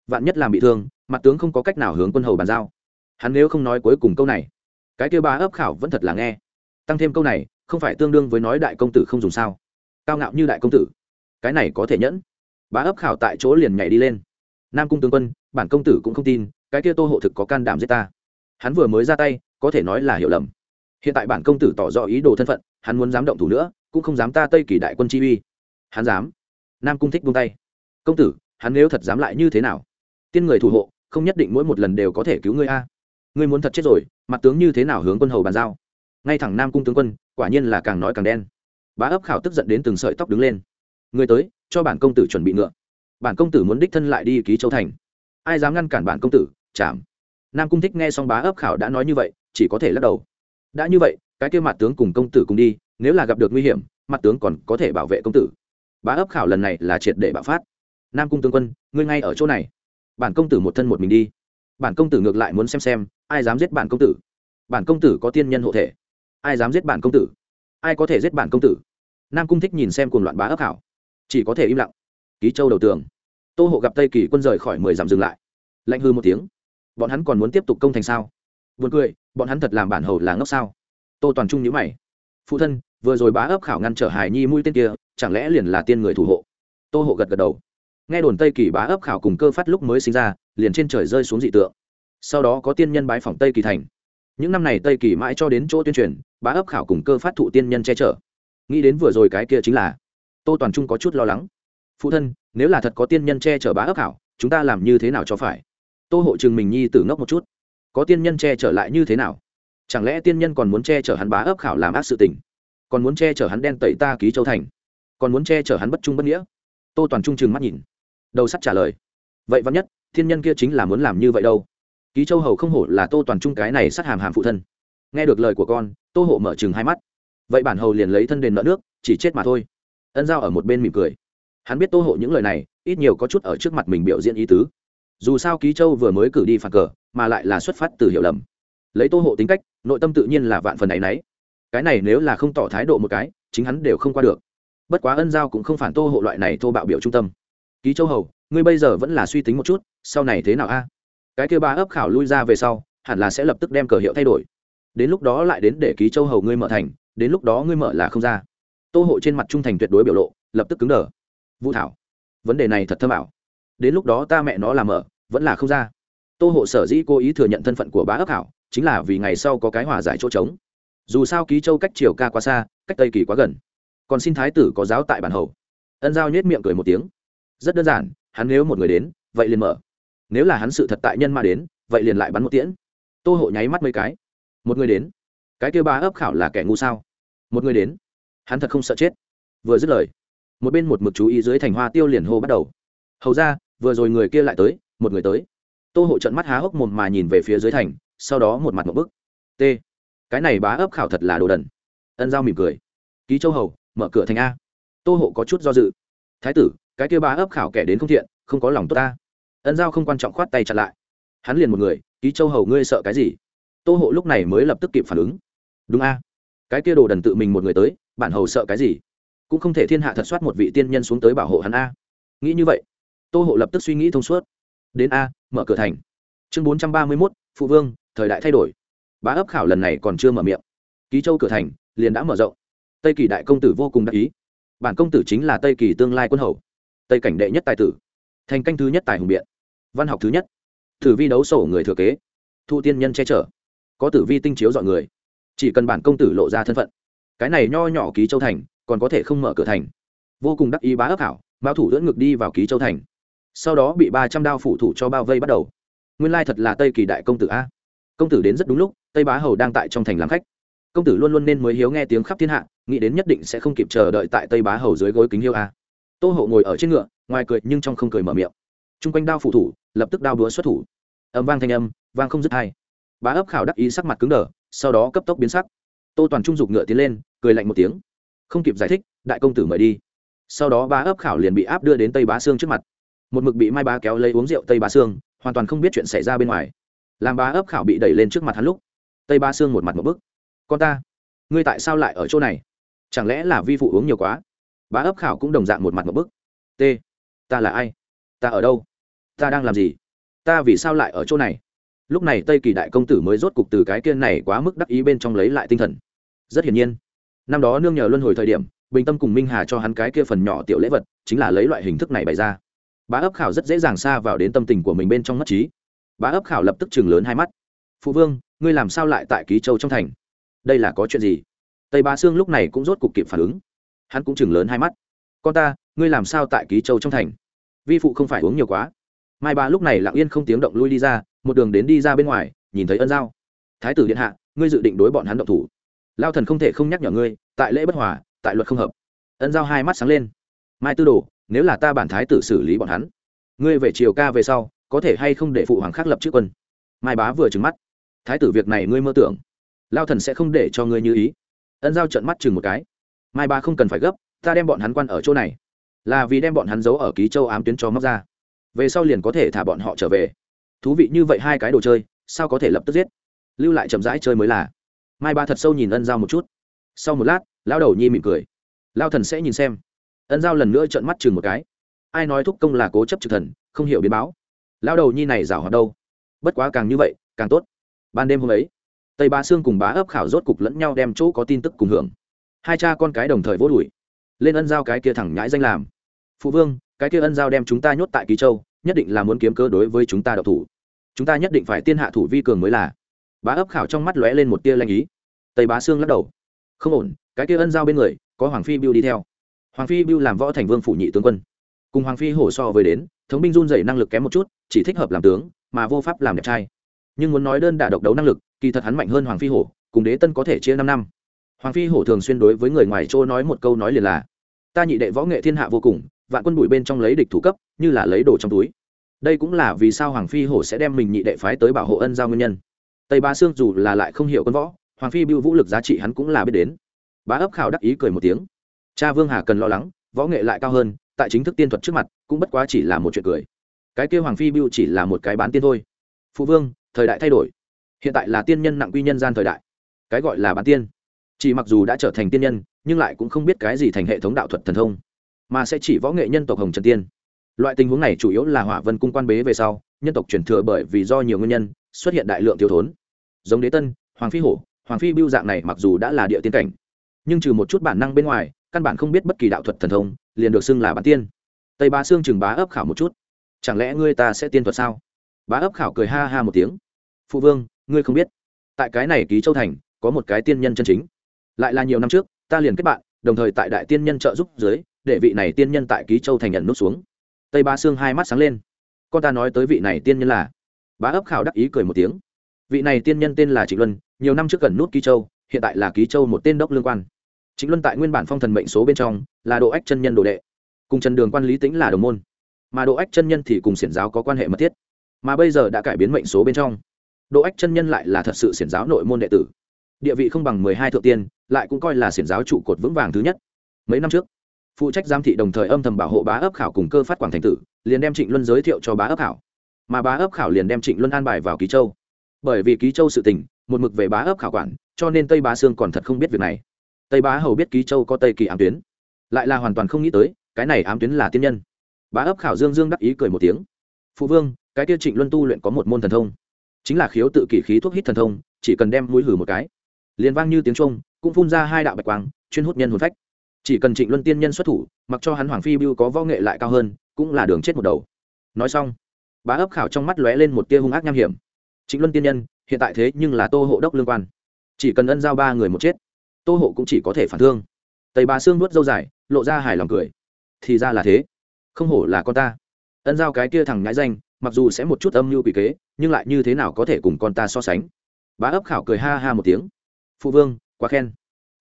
Vạn nhất làm bị thương, mặt tướng không có cách nào hướng quân hầu bàn giao. Hắn nếu không nói cuối cùng câu này cái kêu ba ấp khảo vẫn thật là nghe. Tăng thêm câu này, không phải tương đương với nói đại công tử không dùng sao? Cao ngạo như đại công tử. Cái này có thể nhẫn. Bá ấp khảo tại chỗ liền nhảy đi lên. Nam cung tướng quân, bản công tử cũng không tin, cái kia tô hộ thực có can đảm giết ta. Hắn vừa mới ra tay, có thể nói là hiểu lầm. Hiện tại bản công tử tỏ rõ ý đồ thân phận, hắn muốn dám động thủ nữa, cũng không dám ta tây kỳ đại quân chi uy. Hắn dám. Nam cung thích buông tay. Công tử, hắn nếu thật dám lại như thế nào? Tiên người thủ hộ, không nhất định mỗi một lần đều có thể cứu ngươi a ngươi muốn thật chết rồi, mặt tướng như thế nào hướng quân hầu bàn giao? Ngay thẳng nam cung tướng quân, quả nhiên là càng nói càng đen. Bá ấp khảo tức giận đến từng sợi tóc đứng lên. Người tới, cho bản công tử chuẩn bị ngựa. Bản công tử muốn đích thân lại đi ký châu thành. Ai dám ngăn cản bản công tử? Chạm nam cung thích nghe xong bá ấp khảo đã nói như vậy, chỉ có thể lắc đầu. Đã như vậy, cái kêu mặt tướng cùng công tử cùng đi, nếu là gặp được nguy hiểm, mặt tướng còn có thể bảo vệ công tử. Bá ấp khảo lần này là triệt để bạo phát. Nam cung tướng quân, ngươi ngay ở chỗ này. Bản công tử một thân một mình đi bản công tử ngược lại muốn xem xem, ai dám giết bản công tử. Bản công tử có tiên nhân hộ thể. Ai dám giết bản công tử? Ai có thể giết bản công tử? Nam cung thích nhìn xem cuồng loạn bá ấp khảo chỉ có thể im lặng. Ký châu đầu tường. Tô hộ gặp tây kỳ quân rời khỏi mười dặm dừng lại. Lạnh hư một tiếng. Bọn hắn còn muốn tiếp tục công thành sao? Buồn cười, bọn hắn thật làm bản hầu là ngốc sao? Tô toàn trung nhữ mày. Phụ thân, vừa rồi bá ấp khảo ngăn trở hải nhi mũi tên kia, chẳng lẽ liền là tiên người thủ hộ? Tô hộ gật gật đầu nghe đồn tây kỳ bá ấp khảo cùng cơ phát lúc mới sinh ra, liền trên trời rơi xuống dị tượng. Sau đó có tiên nhân bái phỏng tây kỳ thành. Những năm này tây kỳ mãi cho đến chỗ tuyên truyền, bá ấp khảo cùng cơ phát thụ tiên nhân che chở. Nghĩ đến vừa rồi cái kia chính là, tô toàn trung có chút lo lắng. Phụ thân, nếu là thật có tiên nhân che chở bá ấp khảo, chúng ta làm như thế nào cho phải? Tô hộ chừng mình nhi tử ngốc một chút. Có tiên nhân che chở lại như thế nào? Chẳng lẽ tiên nhân còn muốn che chở hắn bá ấp khảo làm ác sự tình? Còn muốn che chở hắn đen tẩy ta ký châu thành? Còn muốn che chở hắn bất trung bất nghĩa? Tô toàn trung chừng mắt nhìn đầu sắt trả lời. Vậy vẫn nhất, thiên nhân kia chính là muốn làm như vậy đâu? Ký châu hầu không hổ là tô toàn trung cái này sát hàm hàm phụ thân. Nghe được lời của con, tô hộ mở chừng hai mắt. Vậy bản hầu liền lấy thân đền nợ nước, chỉ chết mà thôi. Ân giao ở một bên mỉm cười. Hắn biết tô hộ những lời này, ít nhiều có chút ở trước mặt mình biểu diễn ý tứ. Dù sao ký châu vừa mới cử đi phạt cờ, mà lại là xuất phát từ hiểu lầm. Lấy tô hộ tính cách, nội tâm tự nhiên là vạn phần ấ y n ấ y cái này nếu là không tỏ thái độ một cái, chính hắn đều không qua được. Bất quá ân giao cũng không phản tô hộ loại này thô bạo biểu trung tâm ký châu hầu, ngươi bây giờ vẫn là suy tính một chút, sau này thế nào a? Cái kia ba ấp khảo lui ra về sau, hẳn là sẽ lập tức đem cờ hiệu thay đổi. Đến lúc đó lại đến để ký châu hầu ngươi mở thành, đến lúc đó ngươi mở là không ra. Tô hộ trên mặt trung thành tuyệt đối biểu lộ, lập tức cứng đờ. Vũ thảo, vấn đề này thật thâm ảo. Đến lúc đó ta mẹ nó làm mở, vẫn là không ra. Tô hộ sở dĩ cố ý thừa nhận thân phận của bá ấp hảo chính là vì ngày sau có cái hòa giải chỗ trống. Dù sao ký châu cách triều ca quá xa, cách tây kỳ quá gần. Còn xin thái tử có giáo tại bản hầu. Ân giao nhét miệng cười một tiếng rất đơn giản, hắn nếu một người đến, vậy liền mở. Nếu là hắn sự thật tại nhân mà đến, vậy liền lại bắn một tiễn. Tô hộ nháy mắt mấy cái. Một người đến. Cái kêu ba ấp khảo là kẻ ngu sao? Một người đến. Hắn thật không sợ chết. Vừa dứt lời, một bên một mực chú ý dưới thành hoa tiêu liền hô bắt đầu. Hầu ra, vừa rồi người kia lại tới, một người tới. Tô hộ trận mắt há hốc mồm mà nhìn về phía dưới thành, sau đó một mặt một bức. T. Cái này bá ấp khảo thật là đồ đần. Ân giao mỉm cười. Ký châu hầu, mở cửa thành a. Tô hộ có chút do dự. Thái tử cái kia ba ấp khảo kẻ đến không thiện, không có lòng tốt ta. Ân giao không quan trọng khoát tay chặn lại. Hắn liền một người, ký châu hầu ngươi sợ cái gì? Tô hộ lúc này mới lập tức kịp phản ứng. Đúng a. Cái kia đồ đần tự mình một người tới, bản hầu sợ cái gì? Cũng không thể thiên hạ thật soát một vị tiên nhân xuống tới bảo hộ hắn a. Nghĩ như vậy, tô hộ lập tức suy nghĩ thông suốt. Đến a, mở cửa thành. Chương bốn trăm ba mươi mốt, phụ vương, thời đại thay đổi. Bá ấp khảo lần này còn chưa mở miệng. Ký châu cửa thành, liền đã mở rộng. Tây kỳ đại công tử vô cùng đắc ý. Bản công tử chính là tây kỳ tương lai quân hầu tây cảnh đệ nhất tài tử, thành canh thứ nhất tài hùng biện, văn học thứ nhất, tử vi đấu sổ người thừa kế, thu tiên nhân che chở, có tử vi tinh chiếu dọn người, chỉ cần bản công tử lộ ra thân phận, cái này nho nhỏ ký châu thành còn có thể không mở cửa thành, vô cùng đắc ý bá ấp hảo bao thủ lưỡn ngực đi vào ký châu thành, sau đó bị ba trăm đao phủ thủ cho bao vây bắt đầu. Nguyên lai thật là tây kỳ đại công tử a. Công tử đến rất đúng lúc, tây bá hầu đang tại trong thành làm khách. Công tử luôn luôn nên mới hiếu nghe tiếng khắp thiên hạ, nghĩ đến nhất định sẽ không kịp chờ đợi tại tây bá hầu dưới gối kính hiêu a tô hậu ngồi ở trên ngựa, ngoài cười nhưng trong không cười mở miệng. T r u n g quanh đao phủ thủ, lập tức đao đúa xuất thủ. Âm vang thanh âm, vang không dứt hai. Bá ấp khảo đắc ý sắc mặt cứng đờ, sau đó cấp tốc biến sắc. Tô toàn trung dục ngựa tiến lên, cười lạnh một tiếng. Không kịp giải thích, đại công tử mời đi. Sau đó bá ấp khảo liền bị áp đưa đến tây bá sương trước mặt. Một mực bị mai bá kéo lấy uống rượu tây bá sương, hoàn toàn không biết chuyện xảy ra bên ngoài. Làm bá ấp khảo bị đẩy lên trước mặt hắn lúc, tây bá sương một mặt một bức. Con ta, ngươi tại sao lại ở chỗ này? Chẳng lẽ là vi phụ uống nhiều quá? Bá ấp khảo cũng đồng dạng một mặt một bức. T, ta là ai? Ta ở đâu? Ta đang làm gì? Ta vì sao lại ở chỗ này? Lúc này tây kỳ đại công tử mới rốt cục từ cái kiên này quá mức đắc ý bên trong lấy lại tinh thần. Rất hiển nhiên, năm đó nương nhờ luân hồi thời điểm, bình tâm cùng minh hà cho hắn cái kia phần nhỏ tiểu lễ vật, chính là lấy loại hình thức này bày ra. Bá ấp khảo rất dễ dàng xa vào đến tâm tình của mình bên trong mất trí. Bá ấp khảo lập tức chừng lớn hai mắt. Phụ vương, ngươi làm sao lại tại ký châu trong thành? Đây là có chuyện gì? Tây bá sương lúc này cũng rốt cục kịp phản ứng hắn cũng chừng lớn hai mắt. Con ta, ngươi làm sao tại ký châu trong thành? Vi phụ không phải uống nhiều quá. Mai ba lúc này lặng yên không tiếng động lui đi ra, một đường đến đi ra bên ngoài, nhìn thấy ân giao. Thái tử điện hạ, ngươi dự định đối bọn hắn động thủ. Lao thần không thể không nhắc nhở ngươi, tại lễ bất hòa, tại luật không hợp. Ân giao hai mắt sáng lên. Mai tư đồ, nếu là ta bản thái tử xử lý bọn hắn, ngươi về chiều ca về sau, có thể hay không để phụ hoàng khác lập trước quân? Mai bá vừa trừng mắt. Thái tử việc này ngươi mơ tưởng, lao thần sẽ không để cho ngươi như ý. Ân giao trận mắt chừng một cái mai ba không cần phải gấp, ta đem bọn hắn quan ở chỗ này. Là vì đem bọn hắn giấu ở ký châu ám tuyến cho móc ra. Về sau liền có thể thả bọn họ trở về. Thú vị như vậy hai cái đồ chơi, sao có thể lập tức giết? Lưu lại chậm rãi chơi mới là. Mai ba thật sâu nhìn ân giao một chút. Sau một lát lao đầu nhi mỉm cười. Lao thần sẽ nhìn xem. Ân giao lần nữa trợn mắt chừng một cái. Ai nói thúc công là cố chấp trực thần, không hiểu biến báo. Lao đầu nhi này rảo hoạt đâu? Bất quá càng như vậy, càng tốt. Ban đêm hôm ấy, tây ba sương cùng bá ấp khảo rốt cục lẫn nhau đem chỗ có tin tức cùng hưởng hai cha con cái đồng thời vỗ đuổi lên ân giao cái kia thẳng nhãi danh làm. Phụ vương, cái kia ân giao đem chúng ta nhốt tại ký châu, nhất định là muốn kiếm cơ đối với chúng ta độc thủ. Chúng ta nhất định phải tiên hạ thủ vi cường mới là. Bá ấp khảo trong mắt lóe lên một tia lanh ý. Tây bá sương lắc đầu. Không ổn, cái kia ân giao bên người, có hoàng phi biêu đi theo. Hoàng phi biêu làm võ thành vương phủ nhị tướng quân. Cùng hoàng phi hổ so với đến, thống binh run dày năng lực kém một chút, chỉ thích hợp làm tướng, mà vô pháp làm đẹp trai. Nhưng muốn nói đơn đả độc đấu năng lực, kỳ thật hắn mạnh hơn hoàng phi hổ, cùng đế tân có thể chia năm năm hoàng phi hổ thường xuyên đối với người ngoài chỗ nói một câu nói liền là, ta nhị đệ võ nghệ thiên hạ vô cùng, vạn quân bụi bên trong lấy địch thủ cấp, như là lấy đồ trong túi. Đây cũng là vì sao hoàng phi hổ sẽ đem mình nhị đệ phái tới bảo hộ ân giao nguyên nhân. Tây ba sương dù là lại không hiểu quân võ, hoàng phi bưu vũ lực giá trị hắn cũng là biết đến. Bá ấp khảo đắc ý cười một tiếng, cha vương hà cần lo lắng, võ nghệ lại cao hơn, tại chính thức tiên thuật trước mặt, cũng bất quá chỉ là một chuyện cười. Cái kêu hoàng phi bưu chỉ là một cái bán tiên thôi. Phụ vương, thời đại thay đổi. Hiện tại là tiên nhân nặng quy nhân gian thời đại. Cái gọi là bán tiên chỉ mặc dù đã trở thành tiên nhân, nhưng lại cũng không biết cái gì thành hệ thống đạo thuật thần thông, mà sẽ chỉ võ nghệ nhân tộc hồng trần tiên. Loại tình huống này chủ yếu là hỏa vân cung quan bế về sau, nhân tộc truyền thừa bởi vì do nhiều nguyên nhân, xuất hiện đại lượng thiếu thốn. Giống đế tân, hoàng phi hổ, hoàng phi biêu dạng này mặc dù đã là địa tiên cảnh, nhưng trừ một chút bản năng bên ngoài, căn bản không biết bất kỳ đạo thuật thần thông, liền được xưng là bản tiên. Tây ba xương chừng bá ấp khảo một chút. Chẳng lẽ ngươi ta sẽ tiên thuật sao? Bá ấp khảo cười ha ha một tiếng. Phụ vương, ngươi không biết. Tại cái này ký châu thành, có một cái tiên nhân chân chính lại là nhiều năm trước, ta liền kết bạn, đồng thời tại đại tiên nhân trợ giúp dưới, để vị này tiên nhân tại ký châu thành nhận nút xuống. Tây ba xương hai mắt sáng lên. Con ta nói tới vị này tiên nhân là? Bá ấp khảo đắc ý cười một tiếng. Vị này tiên nhân tên là trịnh luân, nhiều năm trước gần nút ký châu, hiện tại là ký châu một tên đốc lương quan. Trịnh luân tại nguyên bản phong thần mệnh số bên trong, là độ ách chân nhân đồ đệ. Cùng trần đường quan lý tính là đồng môn. Mà độ ách chân nhân thì cùng xiển giáo có quan hệ mật thiết. Mà bây giờ đã cải biến mệnh số bên trong. Độ ách chân nhân lại là thật sự xiển giáo nội môn đệ tử. Địa vị không bằng mười hai thượng tiên lại cũng coi là xiển giáo trụ cột vững vàng thứ nhất. Mấy năm trước, phụ trách giám thị đồng thời âm thầm bảo hộ bá ấp khảo cùng cơ phát quảng thành tử, liền đem trịnh luân giới thiệu cho bá ấp khảo. Mà bá ấp khảo liền đem trịnh luân an bài vào ký châu. Bởi vì ký châu sự tình, một mực về bá ấp khảo quản, cho nên tây bá sương còn thật không biết việc này. Tây bá hầu biết ký châu có tây kỳ ám tuyến. Lại là hoàn toàn không nghĩ tới, cái này ám tuyến là tiên nhân. Bá ấp khảo dương dương đắc ý cười một tiếng. Phụ vương, cái tiêu trịnh luân tu luyện có một môn thần thông. Chính là khiếu tự kỷ khí thuốc hít thần thông, chỉ cần đem mũi hử một cái, liền vang như tiếng trung cũng phun ra hai đạo bạch quang, chuyên hút nhân hồn phách. Chỉ cần trịnh luân tiên nhân xuất thủ, mặc cho hắn hoàng phi bưu có võ nghệ lại cao hơn, cũng là đường chết một đầu. Nói xong, bá ấp khảo trong mắt lóe lên một tia hung ác nham hiểm. Trịnh luân tiên nhân, hiện tại thế nhưng là tô hộ đốc lương quan. Chỉ cần ân giao ba người một chết, tô hộ cũng chỉ có thể phản thương. Tây bà xương nuốt dâu dài, lộ ra hài lòng cười. Thì ra là thế. Không hổ là con ta. Ân giao cái kia thằng nhãi danh, mặc dù sẽ một chút âm mưu quỷ kế, nhưng lại như thế nào có thể cùng con ta so sánh? Bá ấp khảo cười ha ha một tiếng. Phụ vương quá khen.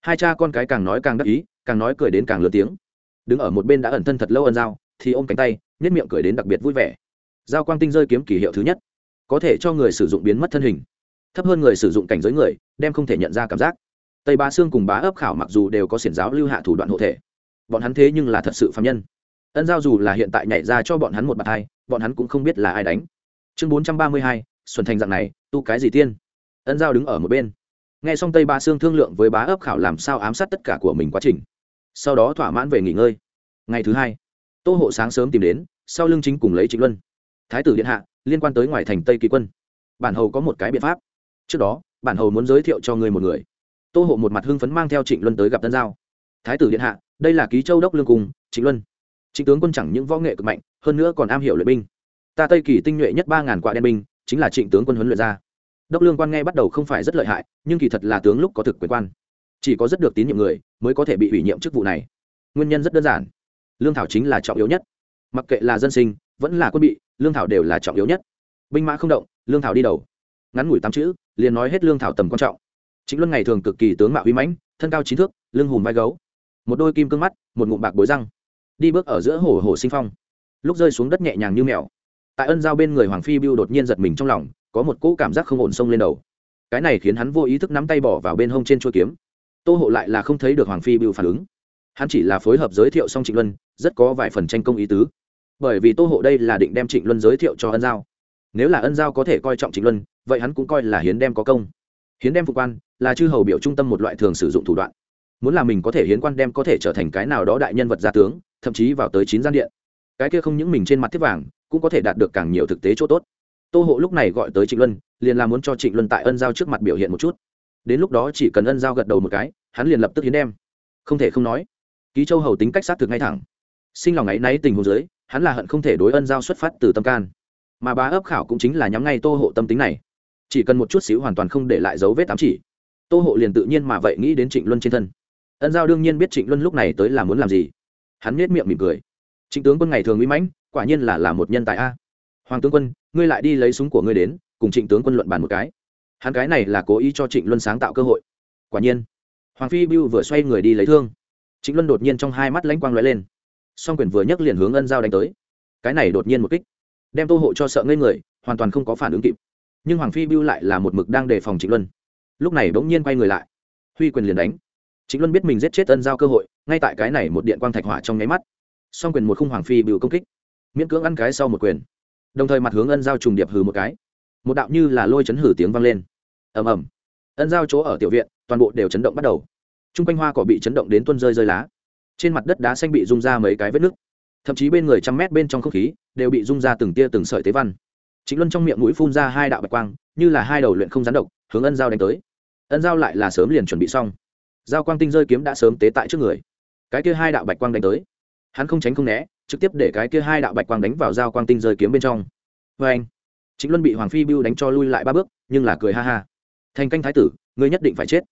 Hai cha con cái càng nói càng đắc ý, càng nói cười đến càng lớn tiếng. Đứng ở một bên đã ẩn thân thật lâu ân giao, thì ôm cánh tay nhất miệng cười đến đặc biệt vui vẻ. Giao quang tinh rơi kiếm kỷ hiệu thứ nhất. Có thể cho người sử dụng biến mất thân hình. Thấp hơn người sử dụng cảnh giới người, đem không thể nhận ra cảm giác. Tây ba xương cùng bá ấp khảo mặc dù đều có xiển giáo lưu hạ thủ đoạn hộ thể. Bọn hắn thế nhưng là thật sự phạm nhân. Ân giao dù là hiện tại nhảy ra cho bọn hắn một bàn tay, bọn hắn cũng không biết là ai đánh. Chương bốn trăm ba mươi hai, xuân thành dạng này, tu cái gì tiên? Ân giao đứng ở một bên nghe xong tây ba xương thương lượng với bá ấp khảo làm sao ám sát tất cả của mình quá trình, sau đó thỏa mãn về nghỉ ngơi. Ngày thứ hai, tô hộ sáng sớm tìm đến, sau lưng chính cùng lấy trịnh luân. Thái tử điện hạ, liên quan tới ngoài thành tây kỳ quân. Bản hầu có một cái biện pháp. Trước đó, bản hầu muốn giới thiệu cho người một người. Tô hộ một mặt hưng phấn mang theo trịnh luân tới gặp tân giao. Thái tử điện hạ, đây là ký châu đốc lương cùng trịnh luân. Trịnh tướng quân chẳng những võ nghệ cực mạnh, hơn nữa còn am hiểu luyện binh. Ta tây kỳ tinh nhuệ nhất ba ngàn quả đen binh, chính là trịnh tướng quân huấn luyện ra đốc lương quan nghe bắt đầu không phải rất lợi hại, nhưng kỳ thật là tướng lúc có thực quyền quan. Chỉ có rất được tín nhiệm người mới có thể bị ủy nhiệm chức vụ này. Nguyên nhân rất đơn giản. Lương thảo chính là trọng yếu nhất. Mặc kệ là dân sinh, vẫn là quân bị, lương thảo đều là trọng yếu nhất. Binh mã không động, lương thảo đi đầu. Ngắn ngủi tám chữ, liền nói hết lương thảo tầm quan trọng. Chính luân ngày thường cực kỳ tướng mạo uy mãnh, thân cao chín thước, lưng hùm vai gấu. Một đôi kim cương mắt, một ngụm bạc bối răng. Đi bước ở giữa hồ hồ sinh phong. Lúc rơi xuống đất nhẹ nhàng như mèo. Tại ân giao bên người hoàng phi biêu đột nhiên giật mình trong lòng có một cỗ cảm giác không ổn xông lên đầu. Cái này khiến hắn vô ý thức nắm tay bỏ vào bên hông trên chuôi kiếm. Tô hộ lại là không thấy được hoàng phi bưu phản ứng. Hắn chỉ là phối hợp giới thiệu xong trịnh luân, rất có vài phần tranh công ý tứ. Bởi vì tô hộ đây là định đem trịnh luân giới thiệu cho ân giao. Nếu là ân giao có thể coi trọng trịnh luân, vậy hắn cũng coi là hiến đem có công. Hiến đem phục quan là chư hầu biểu trung tâm một loại thường sử dụng thủ đoạn. Muốn là mình có thể hiến quan đem có thể trở thành cái nào đó đại nhân vật gia tướng, thậm chí vào tới chín gian điện. Cái kia không những mình trên mặt thiết vàng, cũng có thể đạt được càng nhiều thực tế chỗ tốt tô hộ lúc này gọi tới trịnh luân, liền là muốn cho trịnh luân tại ân giao trước mặt biểu hiện một chút. Đến lúc đó chỉ cần ân giao gật đầu một cái, hắn liền lập tức hiến đem. Không thể không nói, ký châu hầu tính cách sát thực ngay thẳng. Sinh lòng ấ y náy tình hồ dưới, hắn là hận không thể đối ân giao xuất phát từ tâm can. Mà bá ấp khảo cũng chính là nhắm ngay tô hộ tâm tính này. Chỉ cần một chút xíu hoàn toàn không để lại dấu vết tám chỉ, tô hộ liền tự nhiên mà vậy nghĩ đến trịnh luân trên thân. Ân giao đương nhiên biết trịnh luân lúc này tới là muốn làm gì. Hắn nết miệng mỉm cười. Trịnh tướng quân ngày thường mỹ mãnh, quả nhiên là là một nhân tài a. Hoàng tướng quân ngươi lại đi lấy súng của ngươi đến, cùng trịnh tướng quân luận bàn một cái. Hắn cái này là cố ý cho trịnh luân sáng tạo cơ hội. Quả nhiên, hoàng phi bưu vừa xoay người đi lấy thương. Trịnh luân đột nhiên trong hai mắt lãnh quang lóe lên. Song quyền vừa nhấc liền hướng ân giao đánh tới. Cái này đột nhiên một kích, đem tô hộ cho sợ ngây người, hoàn toàn không có phản ứng kịp. Nhưng hoàng phi bưu lại là một mực đang đề phòng trịnh luân. Lúc này bỗng nhiên quay người lại. Huy quyền liền đánh. Trịnh luân biết mình giết chết ân giao cơ hội, ngay tại cái này một điện quang thạch hỏa trong nháy mắt. Song quyền một khung hoàng phi bưu công kích. Miễn cưỡng ăn cái sau một quyền đồng thời mặt hướng ân giao trùng điệp hừ một cái. Một đạo như là lôi chấn hử tiếng vang lên. Ầm ầm. Ân giao chỗ ở tiểu viện, toàn bộ đều chấn động bắt đầu. T r u n g quanh hoa cỏ bị chấn động đến tuân rơi rơi lá. Trên mặt đất đá xanh bị rung ra mấy cái vết nứt. Thậm chí bên người trăm mét bên trong không khí đều bị rung ra từng tia từng sợi tế văn. Chính luân trong miệng mũi phun ra hai đạo bạch quang, như là hai đầu luyện không rán độc, hướng ân giao đánh tới. Ân giao lại là sớm liền chuẩn bị xong. Giao quang tinh rơi kiếm đã sớm tế tại trước người. Cái kia hai đạo bạch quang đánh tới. Hắn không tránh không né trực tiếp để cái kia hai đạo bạch quang đánh vào dao quang tinh rơi kiếm bên trong. Vê anh chính luân bị hoàng phi bưu đánh cho lui lại ba bước nhưng là cười ha ha. Thành canh thái tử ngươi nhất định phải chết.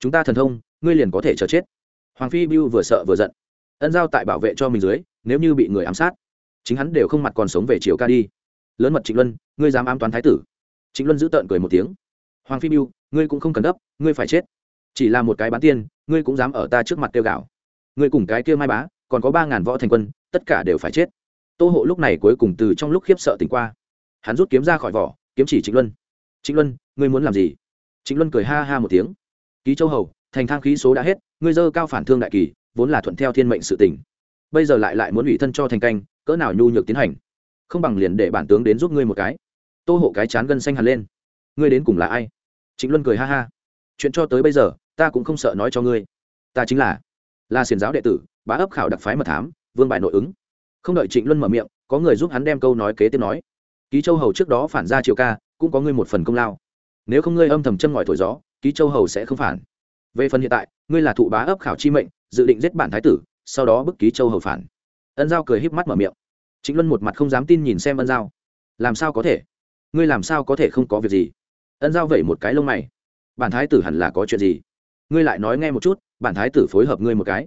Chúng ta thần thông ngươi liền có thể chờ chết. Hoàng phi bưu vừa sợ vừa giận. Ân giao tại bảo vệ cho mình dưới nếu như bị người ám sát chính hắn đều không mặt còn sống về chiều ca đi. Lớn mật trịnh luân ngươi dám ám toán thái tử? Trịnh luân giữ tợn cười một tiếng. Hoàng phi bưu ngươi cũng không cần gấp, ngươi phải chết. Chỉ là một cái bán tiên ngươi cũng dám ở ta trước mặt tiêu gạo. Ngươi cùng cái kia mai bá còn có ba ngàn võ thành quân tất cả đều phải chết. Tô hộ lúc này cuối cùng từ trong lúc khiếp sợ tỉnh qua. Hắn rút kiếm ra khỏi vỏ, kiếm chỉ trịnh luân. Trịnh luân, ngươi muốn làm gì? Trịnh luân cười ha ha một tiếng. Ký châu hầu, thành thang khí số đã hết, ngươi dơ cao phản thương đại kỳ, vốn là thuận theo thiên mệnh sự tỉnh bây giờ lại lại muốn ủy thân cho thành canh, cỡ nào nhu nhược tiến hành? Không bằng liền để bản tướng đến giúp ngươi một cái. Tô hộ cái chán gân xanh hẳn lên. Ngươi đến cùng là ai? Trịnh luân cười ha ha. Chuyện cho tới bây giờ, ta cũng không sợ nói cho ngươi. Ta chính là là xiền giáo đệ tử, bá ấp khảo đặc phái mật thám vương bài nội ứng. Không đợi trịnh luân mở miệng, có người giúp hắn đem câu nói kế tiếp nói. Ký châu hầu trước đó phản ra triều ca, cũng có ngươi một phần công lao. Nếu không ngươi âm thầm chân ngòi thổi gió, ký châu hầu sẽ không phản. Về phần hiện tại, ngươi là thụ bá ấp khảo chi mệnh, dự định giết bản thái tử, sau đó bức ký châu hầu phản. Ân giao cười híp mắt mở miệng. Trịnh luân một mặt không dám tin nhìn xem ân giao. Làm sao có thể? Ngươi làm sao có thể không có việc gì? Ân giao vẩy một cái lông mày. Bản thái tử hẳn là có chuyện gì? Ngươi lại nói nghe một chút, bản thái tử phối hợp ngươi một cái.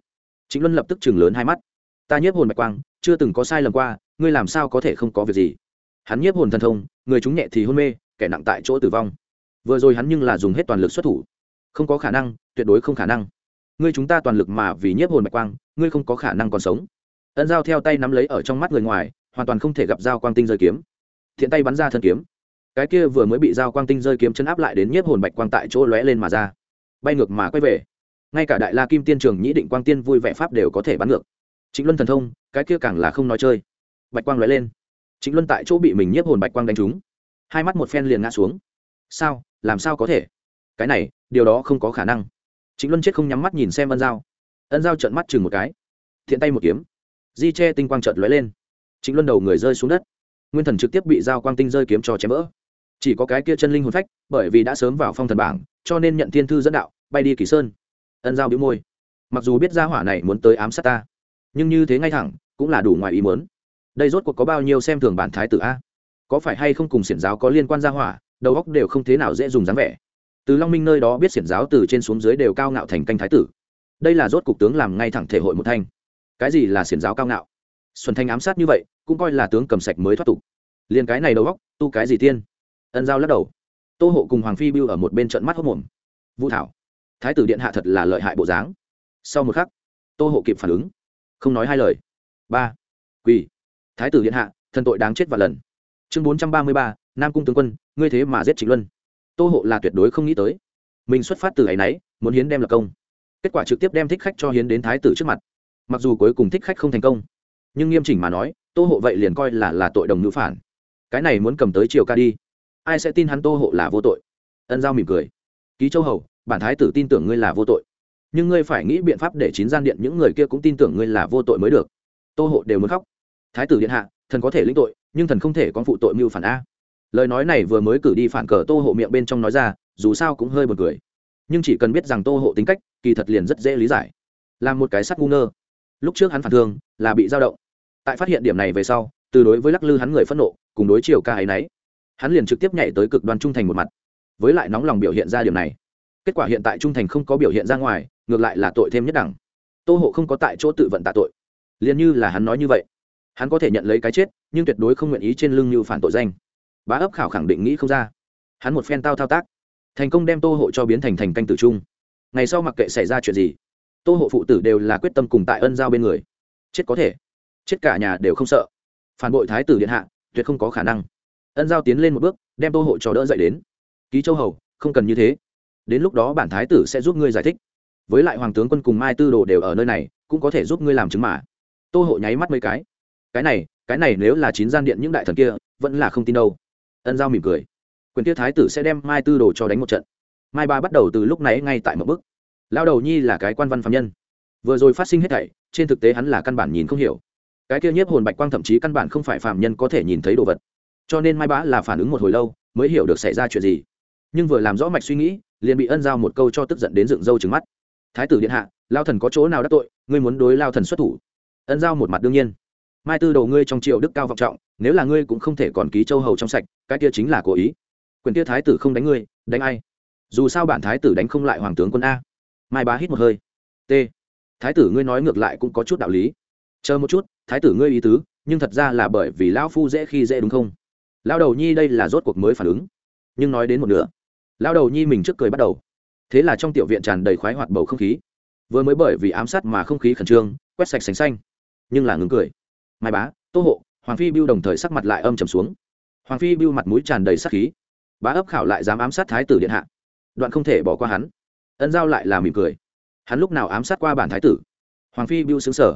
Trịnh luân lập tức chừng lớn hai mắt ta nhiếp hồn bạch quang, chưa từng có sai lầm qua, ngươi làm sao có thể không có việc gì? Hắn nhiếp hồn thần thông, người chúng nhẹ thì hôn mê, kẻ nặng tại chỗ tử vong. Vừa rồi hắn nhưng là dùng hết toàn lực xuất thủ. Không có khả năng, tuyệt đối không khả năng. Ngươi chúng ta toàn lực mà vì nhiếp hồn bạch quang, ngươi không có khả năng còn sống. Ân dao theo tay nắm lấy ở trong mắt người ngoài, hoàn toàn không thể gặp dao quang tinh rơi kiếm. Thiện tay bắn ra thân kiếm. Cái kia vừa mới bị dao quang tinh rơi kiếm chân áp lại đến nhiếp hồn bạch quang tại chỗ lóe lên mà ra. Bay ngược mà quay về. Ngay cả đại la kim tiên trường, nhĩ định quang tiên vui vẻ pháp đều có thể bắn ngược chính luân thần thông, cái kia càng là không nói chơi. Bạch quang lóe lên. Chính luân tại chỗ bị mình nhiếp hồn bạch quang đánh trúng. Hai mắt một phen liền ngã xuống. Sao? Làm sao có thể? Cái này, điều đó không có khả năng. Chính luân chết không nhắm mắt nhìn xem ân dao ân dao trợn mắt chừng một cái. Thiện tay một kiếm. Di che tinh quang trợn lóe lên. Chính luân đầu người rơi xuống đất. Nguyên thần trực tiếp bị dao quang tinh rơi kiếm cho chém vỡ. Chỉ có cái kia chân linh hồn phách, bởi vì đã sớm vào phong thần bảng, cho nên nhận thiên thư dẫn đạo, bay đi kỳ sơn. Ân giao biếu môi. Mặc dù biết gia hỏa này muốn tới ám sát ta nhưng như thế ngay thẳng cũng là đủ ngoài ý muốn. Đây rốt cuộc có bao nhiêu xem thường bản thái tử a? Có phải hay không cùng xiển giáo có liên quan ra hỏa, đầu óc đều không thế nào dễ dùng dáng vẻ. Từ long minh nơi đó biết xiển giáo từ trên xuống dưới đều cao ngạo thành canh thái tử. Đây là rốt cục tướng làm ngay thẳng thể hội một thanh. Cái gì là xiển giáo cao ngạo? Xuân thanh ám sát như vậy, cũng coi là tướng cầm sạch mới thoát tục. Liền cái này đầu óc, tu cái gì tiên? Ân giao lắc đầu. Tô hộ cùng hoàng phi bưu ở một bên trận mắt hốc mồm vũ thảo, thái tử điện hạ thật là lợi hại bộ dáng. Sau một khắc, tô hộ kịp phản ứng không nói hai lời. Ba. Quỳ. Thái tử điện hạ, thần tội đáng chết và lần. Chương bốn trăm ba mươi ba, nam cung tướng quân, ngươi thế mà giết trịnh luân. Tô hộ là tuyệt đối không nghĩ tới. Mình xuất phát từ ấ y n ấ y muốn hiến đem lập công. Kết quả trực tiếp đem thích khách cho hiến đến thái tử trước mặt. Mặc dù cuối cùng thích khách không thành công, nhưng nghiêm chỉnh mà nói, tô hộ vậy liền coi là là tội đồng nữ phản. Cái này muốn cầm tới triều ca đi. Ai sẽ tin hắn tô hộ là vô tội? Ân giao mỉm cười. Ký châu hầu, bản thái tử tin tưởng ngươi là vô tội nhưng ngươi phải nghĩ biện pháp để chín gian điện những người kia cũng tin tưởng ngươi là vô tội mới được. Tô hộ đều muốn khóc. Thái tử điện hạ, thần có thể lĩnh tội, nhưng thần không thể con phụ tội mưu phản a. Lời nói này vừa mới cử đi phản cờ tô hộ miệng bên trong nói ra, dù sao cũng hơi b u ồ n cười. Nhưng chỉ cần biết rằng tô hộ tính cách, kỳ thật liền rất dễ lý giải. Là một cái sắt ngu ngơ. Lúc trước hắn phản thương, là bị dao động. Tại phát hiện điểm này về sau, từ đối với lắc lư hắn người phẫn nộ, cùng đối chiều ca ấy y hắn liền trực tiếp nhảy tới cực đoan trung thành một mặt. Với lại nóng lòng biểu hiện ra điểm này kết quả hiện tại trung thành không có biểu hiện ra ngoài, ngược lại là tội thêm nhất đẳng. Tô hộ không có tại chỗ tự vận tạ tội. Liền như là hắn nói như vậy, hắn có thể nhận lấy cái chết, nhưng tuyệt đối không nguyện ý trên lưng như phản tội danh. Bá ấp khảo khẳng định nghĩ không ra. Hắn một phen tao thao tác, thành công đem tô hộ cho biến thành thành canh tử trung ngày sau mặc kệ xảy ra chuyện gì, tô hộ phụ tử đều là quyết tâm cùng tại ân giao bên người. Chết có thể, chết cả nhà đều không sợ. Phản bội thái tử điện hạ, tuyệt không có khả năng. Ân giao tiến lên một bước, đem tô hộ cho đỡ dậy đến. Ký châu hầu, không cần như thế đến lúc đó bản thái tử sẽ giúp ngươi giải thích. Với lại hoàng tướng quân cùng mai tư đồ đều ở nơi này, cũng có thể giúp ngươi làm chứng mà. Tô hộ nháy mắt mấy cái. Cái này cái này nếu là chín gian điện những đại thần kia, vẫn là không tin đâu. Ân giao mỉm cười. Quyền tiết thái tử sẽ đem mai tư đồ cho đánh một trận. Mai ba bắt đầu từ lúc này ngay tại một bức lao đầu nhi là cái quan văn phạm nhân. Vừa rồi phát sinh hết thảy, trên thực tế hắn là căn bản nhìn không hiểu. Cái kia nhiếp hồn bạch quang thậm chí căn bản không phải phạm nhân có thể nhìn thấy đồ vật. Cho nên mai bá là phản ứng một hồi lâu, mới hiểu được xảy ra chuyện gì. Nhưng vừa làm rõ mạch suy nghĩ liền bị ân giao một câu cho tức giận đến dựng râu trứng mắt. Thái tử điện hạ, lao thần có chỗ nào đắc tội, ngươi muốn đối lao thần xuất thủ? Ân giao một mặt đương nhiên. Mai tư đầu ngươi trong triệu đức cao vọng trọng, nếu là ngươi cũng không thể còn ký châu hầu trong sạch, cái kia chính là cố ý. Quyền kia thái tử không đánh ngươi, đánh ai? Dù sao bản thái tử đánh không lại hoàng tướng quân a. Mai bá hít một hơi. T. Thái tử ngươi nói ngược lại cũng có chút đạo lý. Chờ một chút, thái tử ngươi ý tứ, nhưng thật ra là bởi vì lão phu dễ khi dễ đúng không? Lão đầu nhi đây là rốt cuộc mới phản ứng. Nhưng nói đến một nửa lao đầu nhi mình trước cười bắt đầu. Thế là trong tiểu viện tràn đầy khoái hoạt bầu không khí. Vừa mới bởi vì ám sát mà không khí khẩn trương, quét sạch sành xanh. Nhưng là ngừng cười. Mai bá, tô hộ, hoàng phi biêu đồng thời sắc mặt lại âm trầm xuống. Hoàng phi biêu mặt mũi tràn đầy sắc khí. Bá ấp khảo lại dám ám sát thái tử điện hạ. Đoạn không thể bỏ qua hắn. Ân giao lại là mỉm cười. Hắn lúc nào ám sát qua bản thái tử? Hoàng phi biêu xứng sở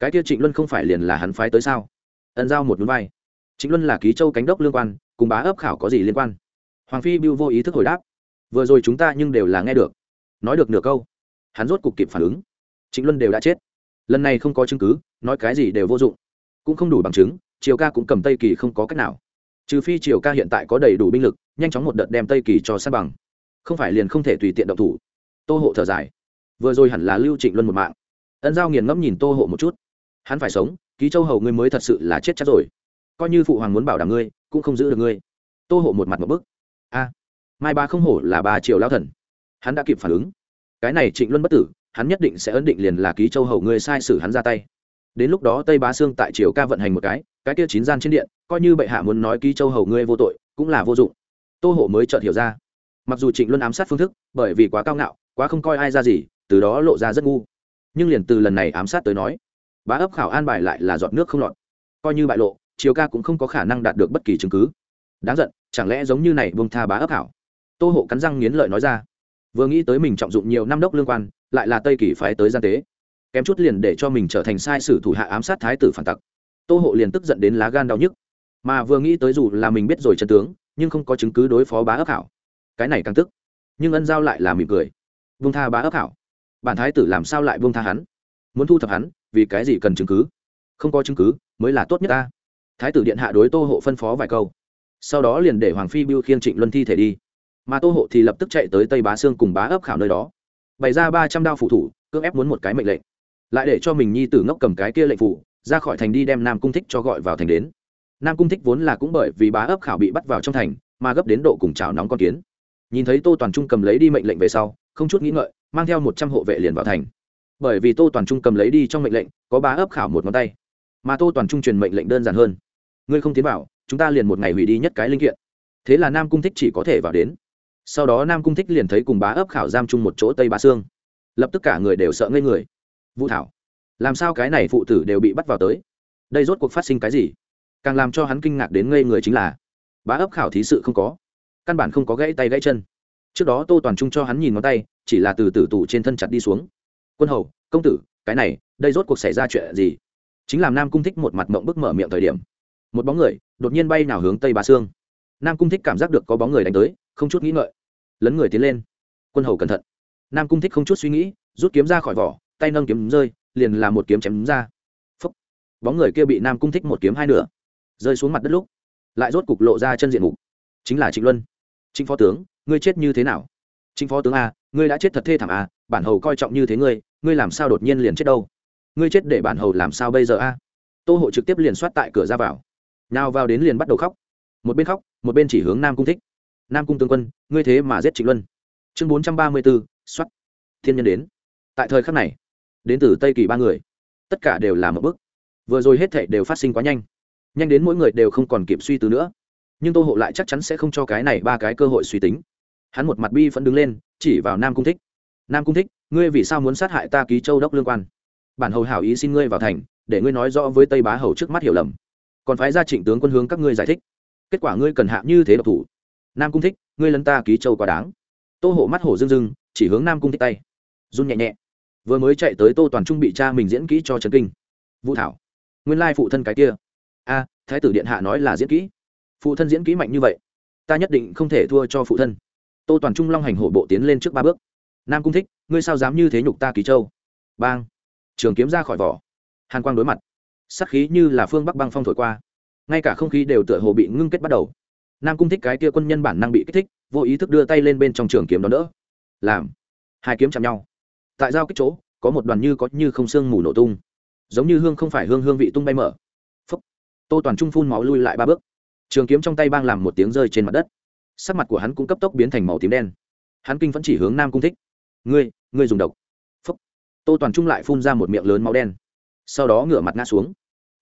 cái kia trịnh luân không phải liền là hắn phái tới sao? Ân giao một núi vai. Trịnh luân là ký châu cánh đốc lương quan, cùng bá ấp khảo có gì liên quan? Hoàng phi bưu vô ý thức hồi đáp. Vừa rồi chúng ta nhưng đều là nghe được. Nói được nửa câu, hắn rốt cục kịp phản ứng. Trịnh luân đều đã chết. Lần này không có chứng cứ, nói cái gì đều vô dụng. Cũng không đủ bằng chứng, triều ca cũng cầm tây kỳ không có cách nào. Trừ phi triều ca hiện tại có đầy đủ binh lực, nhanh chóng một đợt đem tây kỳ cho sát bằng. Không phải liền không thể tùy tiện động thủ. Tô hộ thở dài. Vừa rồi hẳn là lưu trịnh luân một mạng. Ân giao nghiền ngẫm nhìn tô hộ một chút. Hắn phải sống, ký châu hầu ngươi mới thật sự là chết chắc rồi. Coi như phụ hoàng muốn bảo đảm ngươi, cũng không giữ được ngươi. Tô hộ một mặt một bức a, mai ba không hổ là ba triệu lao thần. Hắn đã kịp phản ứng. Cái này trịnh luân bất tử, hắn nhất định sẽ ấn định liền là ký châu hầu ngươi sai sử hắn ra tay. Đến lúc đó tây bá sương tại triều ca vận hành một cái cái kia chín gian trên điện, coi như bệ hạ muốn nói ký châu hầu ngươi vô tội, cũng là vô dụng. Tô hộ mới chợt hiểu ra. Mặc dù trịnh luân ám sát phương thức, bởi vì quá cao ngạo, quá không coi ai ra gì, từ đó lộ ra rất ngu. Nhưng liền từ lần này ám sát tới nói, bá ấp khảo an bài lại là giọt nước không lọt. Coi như bại lộ, triều ca cũng không có khả năng đạt được bất kỳ chứng cứ. Đáng giận chẳng lẽ giống như này bông tha bá ấp hảo, tô hộ cắn răng nghiến lợi nói ra. Vừa nghĩ tới mình trọng dụng nhiều năm đốc lương quan lại là tây kỳ phái tới gian tế. Kém chút liền để cho mình trở thành sai sử thủ hạ ám sát thái tử phản tặc. Tô hộ liền tức giận đến lá gan đau nhức. Mà vừa nghĩ tới dù là mình biết rồi chân tướng nhưng không có chứng cứ đối phó bá ấp hảo. Cái này càng tức. Nhưng ân giao lại là mỉm cười. Vương tha bá ấp hảo. Bản thái tử làm sao lại vương tha hắn? Muốn thu thập hắn vì cái gì cần chứng cứ? Không có chứng cứ mới là tốt nhất ta. Thái tử điện hạ đối tô hộ phân phó vài câu sau đó liền để hoàng phi biêu khiêng trịnh luân thi thể đi. Mà tô hộ thì lập tức chạy tới tây bá sương cùng bá ấp khảo nơi đó. Bày ra ba trăm đao phụ thủ, cưỡng ép muốn một cái mệnh lệnh. Lại để cho mình nhi tử ngốc cầm cái kia lệnh phụ ra khỏi thành đi đem nam cung thích cho gọi vào thành đến. Nam cung thích vốn là cũng bởi vì bá ấp khảo bị bắt vào trong thành, mà gấp đến độ cùng chảo nóng con kiến. Nhìn thấy tô toàn trung cầm lấy đi mệnh lệnh về sau, không chút nghĩ ngợi, mang theo một trăm hộ vệ liền vào thành. Bởi vì tô toàn trung cầm lấy đi trong mệnh lệnh, có bá ấp khảo một ngón tay. Mà tô toàn trung truyền mệnh lệnh đơn giản hơn. Ngươi không tiến vào chúng ta liền một ngày hủy đi nhất cái linh kiện. Thế là nam cung thích chỉ có thể vào đến. Sau đó nam cung thích liền thấy cùng bá ấp khảo giam chung một chỗ tây bá sương. Lập tức cả người đều sợ ngây người. Vũ thảo, làm sao cái này phụ tử đều bị bắt vào tới? Đây rốt cuộc phát sinh cái gì? Càng làm cho hắn kinh ngạc đến ngây người chính là, bá ấp khảo thí sự không có. Căn bản không có gãy tay gãy chân. Trước đó tô toàn trung cho hắn nhìn ngón tay, chỉ là từ tử tủ trên thân chặt đi xuống. Quân hầu, công tử, cái này, đây rốt cuộc xảy ra chuyện gì? Chính làm nam cung thích một mặt mộng bức mở miệng thời điểm. Một bóng người đột nhiên bay nào hướng tây bá sương nam cung thích cảm giác được có bóng người đánh tới không chút nghĩ ngợi lấn người tiến lên quân hầu cẩn thận nam cung thích không chút suy nghĩ rút kiếm ra khỏi vỏ tay nâng kiếm rơi liền là một kiếm chém ra Phúc. bóng người kia bị nam cung thích một kiếm hai nửa rơi xuống mặt đất lúc lại rốt cục lộ ra chân diện mục chính là trịnh luân trịnh phó tướng ngươi chết như thế nào trịnh phó tướng a ngươi đã chết thật thê thảm a bản hầu coi trọng như thế ngươi ngươi làm sao đột nhiên liền chết đâu ngươi chết để bản hầu làm sao bây giờ a tô hộ trực tiếp liền soát tại cửa ra vào nào vào đến liền bắt đầu khóc. Một bên khóc, một bên chỉ hướng nam cung thích. Nam cung tướng quân, ngươi thế mà giết trịnh luân. Chương bốn trăm ba mươi bốn xuất thiên nhân đến. Tại thời khắc này, đến từ tây kỳ ba người, tất cả đều là một bước. Vừa rồi hết thảy đều phát sinh quá nhanh. Nhanh đến mỗi người đều không còn kịp suy tư nữa. Nhưng tô hộ lại chắc chắn sẽ không cho cái này ba cái cơ hội suy tính. Hắn một mặt bi vẫn đứng lên, chỉ vào nam cung thích. Nam cung thích, ngươi vì sao muốn sát hại ta ký châu đốc lương quan? Bản hầu hảo ý xin ngươi vào thành, để ngươi nói rõ với tây bá hầu trước mắt hiểu lầm còn phái ra trịnh tướng quân hướng các ngươi giải thích. Kết quả ngươi cần hạ như thế độc thủ. Nam cung thích, ngươi lấn ta ký châu quá đáng. Tô hộ mắt hổ dưng dưng chỉ hướng nam cung thích tay. Run nhẹ nhẹ. Vừa mới chạy tới tô toàn trung bị cha mình diễn kỹ cho trấn kinh. Vũ thảo, nguyên lai phụ thân cái kia. A, thái tử điện hạ nói là diễn kỹ. Phụ thân diễn kỹ mạnh như vậy, ta nhất định không thể thua cho phụ thân. Tô toàn trung long hành hổ bộ tiến lên trước ba bước. Nam cung thích, ngươi sao dám như thế nhục ta ký châu? Bang. Trường kiếm ra khỏi vỏ. Hàn quang đối mặt sắc khí như là phương bắc băng phong thổi qua. Ngay cả không khí đều tựa hồ bị ngưng kết bắt đầu. Nam cung thích cái kia quân nhân bản năng bị kích thích, vô ý thức đưa tay lên bên trong trường kiếm đó đỡ. làm. Hai kiếm chạm nhau. Tại giao kích chỗ, có một đoàn như có như không xương mù nổ tung. Giống như hương không phải hương hương vị tung bay mở. Phúc. Tô toàn trung phun máu lui lại ba bước. Trường kiếm trong tay bang làm một tiếng rơi trên mặt đất. Sắc mặt của hắn cũng cấp tốc biến thành màu tím đen. Hắn kinh vẫn chỉ hướng nam cung thích. Ngươi ngươi dùng độc. Phúc. Tô toàn trung lại phun ra một miệng lớn máu đen. Sau đó ngửa mặt ngã xuống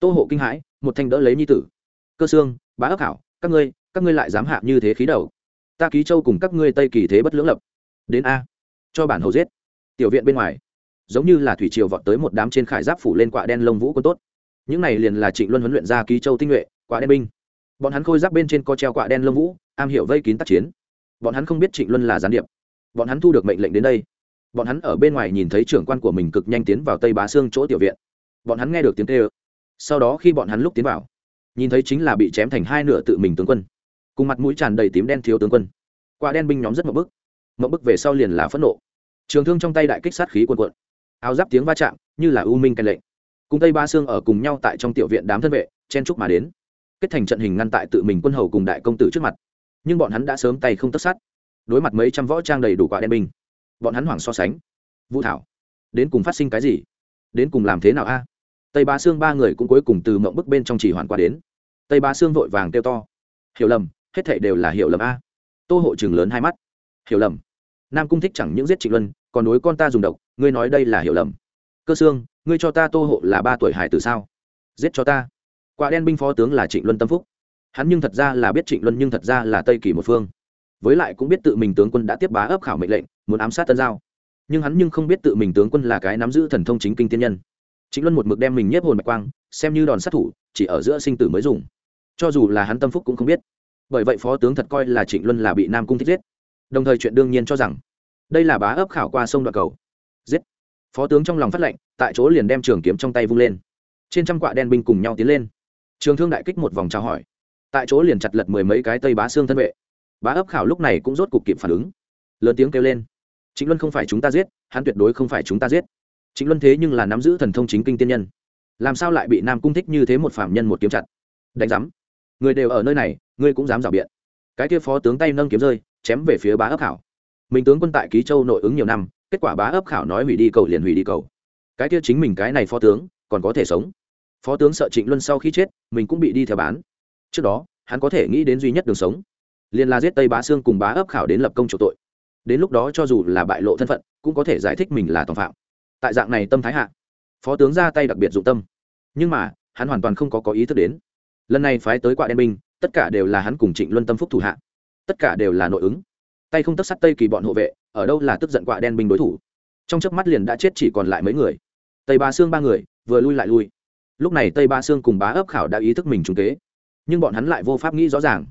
tô hộ kinh hãi, một thanh đỡ lấy nhi tử. Cơ xương bá ấp hảo, các ngươi các ngươi lại dám hạ như thế khí đầu. Ta ký châu cùng các ngươi tây kỳ thế bất lưỡng lập. Đến a. Cho bản hầu giết. Tiểu viện bên ngoài, giống như là thủy triều vọt tới một đám trên khải giáp phủ lên quạ đen lông vũ quân tốt. Những này liền là trịnh luân huấn luyện ra ký châu tinh nhuệ, quạ đen binh. Bọn hắn khôi giáp bên trên có treo quạ đen lông vũ, am hiểu vây kín tác chiến. Bọn hắn không biết trịnh luân là gián điệp. Bọn hắn thu được mệnh lệnh đến đây. Bọn hắn ở bên ngoài nhìn thấy trưởng quan của mình cực nhanh tiến vào tây bá xương chỗ tiểu viện. Bọn hắn nghe được tiếng tê ơ sau đó khi bọn hắn lúc tiến vào, nhìn thấy chính là bị chém thành hai nửa tự mình tướng quân, cùng mặt mũi tràn đầy tím đen thiếu tướng quân. Quả đen binh nhóm rất mậu bức mậu bức về sau liền là phẫn nộ. Trường thương trong tay đại kích sát khí quần quận áo giáp tiếng va chạm, như là u minh canh lệnh. Cùng tây ba xương ở cùng nhau tại trong tiểu viện đám thân vệ, chen trúc mà đến. Kết thành trận hình ngăn tại tự mình quân hầu cùng đại công tử trước mặt. Nhưng bọn hắn đã sớm tay không tất sát. Đối mặt mấy trăm võ trang đầy đủ quả đen binh, bọn hắn hoảng so sánh. Vũ thảo, đến cùng phát sinh cái gì? Đến cùng làm thế nào a? Tây ba Sương ba người cũng cuối cùng từ mộng bức bên trong chỉ hoàn qua đến tây ba Sương vội vàng kêu to hiểu lầm hết thảy đều là hiểu lầm a tô hộ chừng lớn hai mắt hiểu lầm nam cung thích chẳng những giết trịnh luân còn đối con ta dùng độc ngươi nói đây là hiểu lầm cơ xương ngươi cho ta tô hộ là ba tuổi hải từ sao giết cho ta quả đen binh phó tướng là trịnh luân tâm phúc hắn nhưng thật ra là biết trịnh luân nhưng thật ra là tây kỳ một phương với lại cũng biết tự mình tướng quân đã tiếp bá ấp khảo mệnh lệnh muốn ám sát tân giao nhưng hắn nhưng không biết tự mình tướng quân là cái nắm giữ thần thông chính kinh tiên nhân trịnh luân một mực đem mình nhiếp hồn bạch quang, xem như đòn sát thủ, chỉ ở giữa sinh tử mới dùng. Cho dù là hắn tâm phúc cũng không biết. Bởi vậy phó tướng thật coi là trịnh luân là bị nam cung thích giết. Đồng thời chuyện đương nhiên cho rằng, đây là bá ấp khảo qua sông đoạn cầu. Giết. Phó tướng trong lòng phát lệnh, tại chỗ liền đem trường kiếm trong tay vung lên. Trên trăm quạ đen binh cùng nhau tiến lên. Trường thương đại kích một vòng trao hỏi. Tại chỗ liền chặt lật mười mấy cái tây bá xương thân vệ. Bá ấp khảo lúc này cũng rốt cục kịp phản ứng. Lớn tiếng kêu lên. Chính luân không phải chúng ta giết, hắn tuyệt đối không phải chúng ta giết chính luân thế nhưng là nắm giữ thần thông chính kinh tiên nhân. Làm sao lại bị nam cung thích như thế một phạm nhân một kiếm chặt? Đánh giám. Người đều ở nơi này, ngươi cũng dám rào biện. Cái kia phó tướng tay nâng kiếm rơi, chém về phía bá ấp khảo. Mình tướng quân tại ký châu nội ứng nhiều năm, kết quả bá ấp khảo nói hủy đi cầu liền hủy đi cầu. Cái kia chính mình cái này phó tướng, còn có thể sống. Phó tướng sợ trịnh luân sau khi chết, mình cũng bị đi theo bán. Trước đó, hắn có thể nghĩ đến duy nhất đường sống. Liền là giết tây bá sương cùng bá ấp khảo đến lập công chủ tội. Đến lúc đó cho dù là bại lộ thân phận, cũng có thể giải thích mình là tòng phạm tại dạng này tâm thái hạ, phó tướng ra tay đặc biệt dụng tâm. Nhưng mà, hắn hoàn toàn không có có ý thức đến. Lần này phái tới quạ đen binh, tất cả đều là hắn cùng trịnh luân tâm phúc thủ hạ. Tất cả đều là nội ứng. Tay không tất sắt tây kỳ bọn hộ vệ, ở đâu là tức giận quạ đen binh đối thủ? Trong chớp mắt liền đã chết chỉ còn lại mấy người. Tây ba xương ba người, vừa lui lại lui. Lúc này tây ba xương cùng bá ấp khảo đã ý thức mình trúng kế. Nhưng bọn hắn lại vô pháp nghĩ rõ ràng.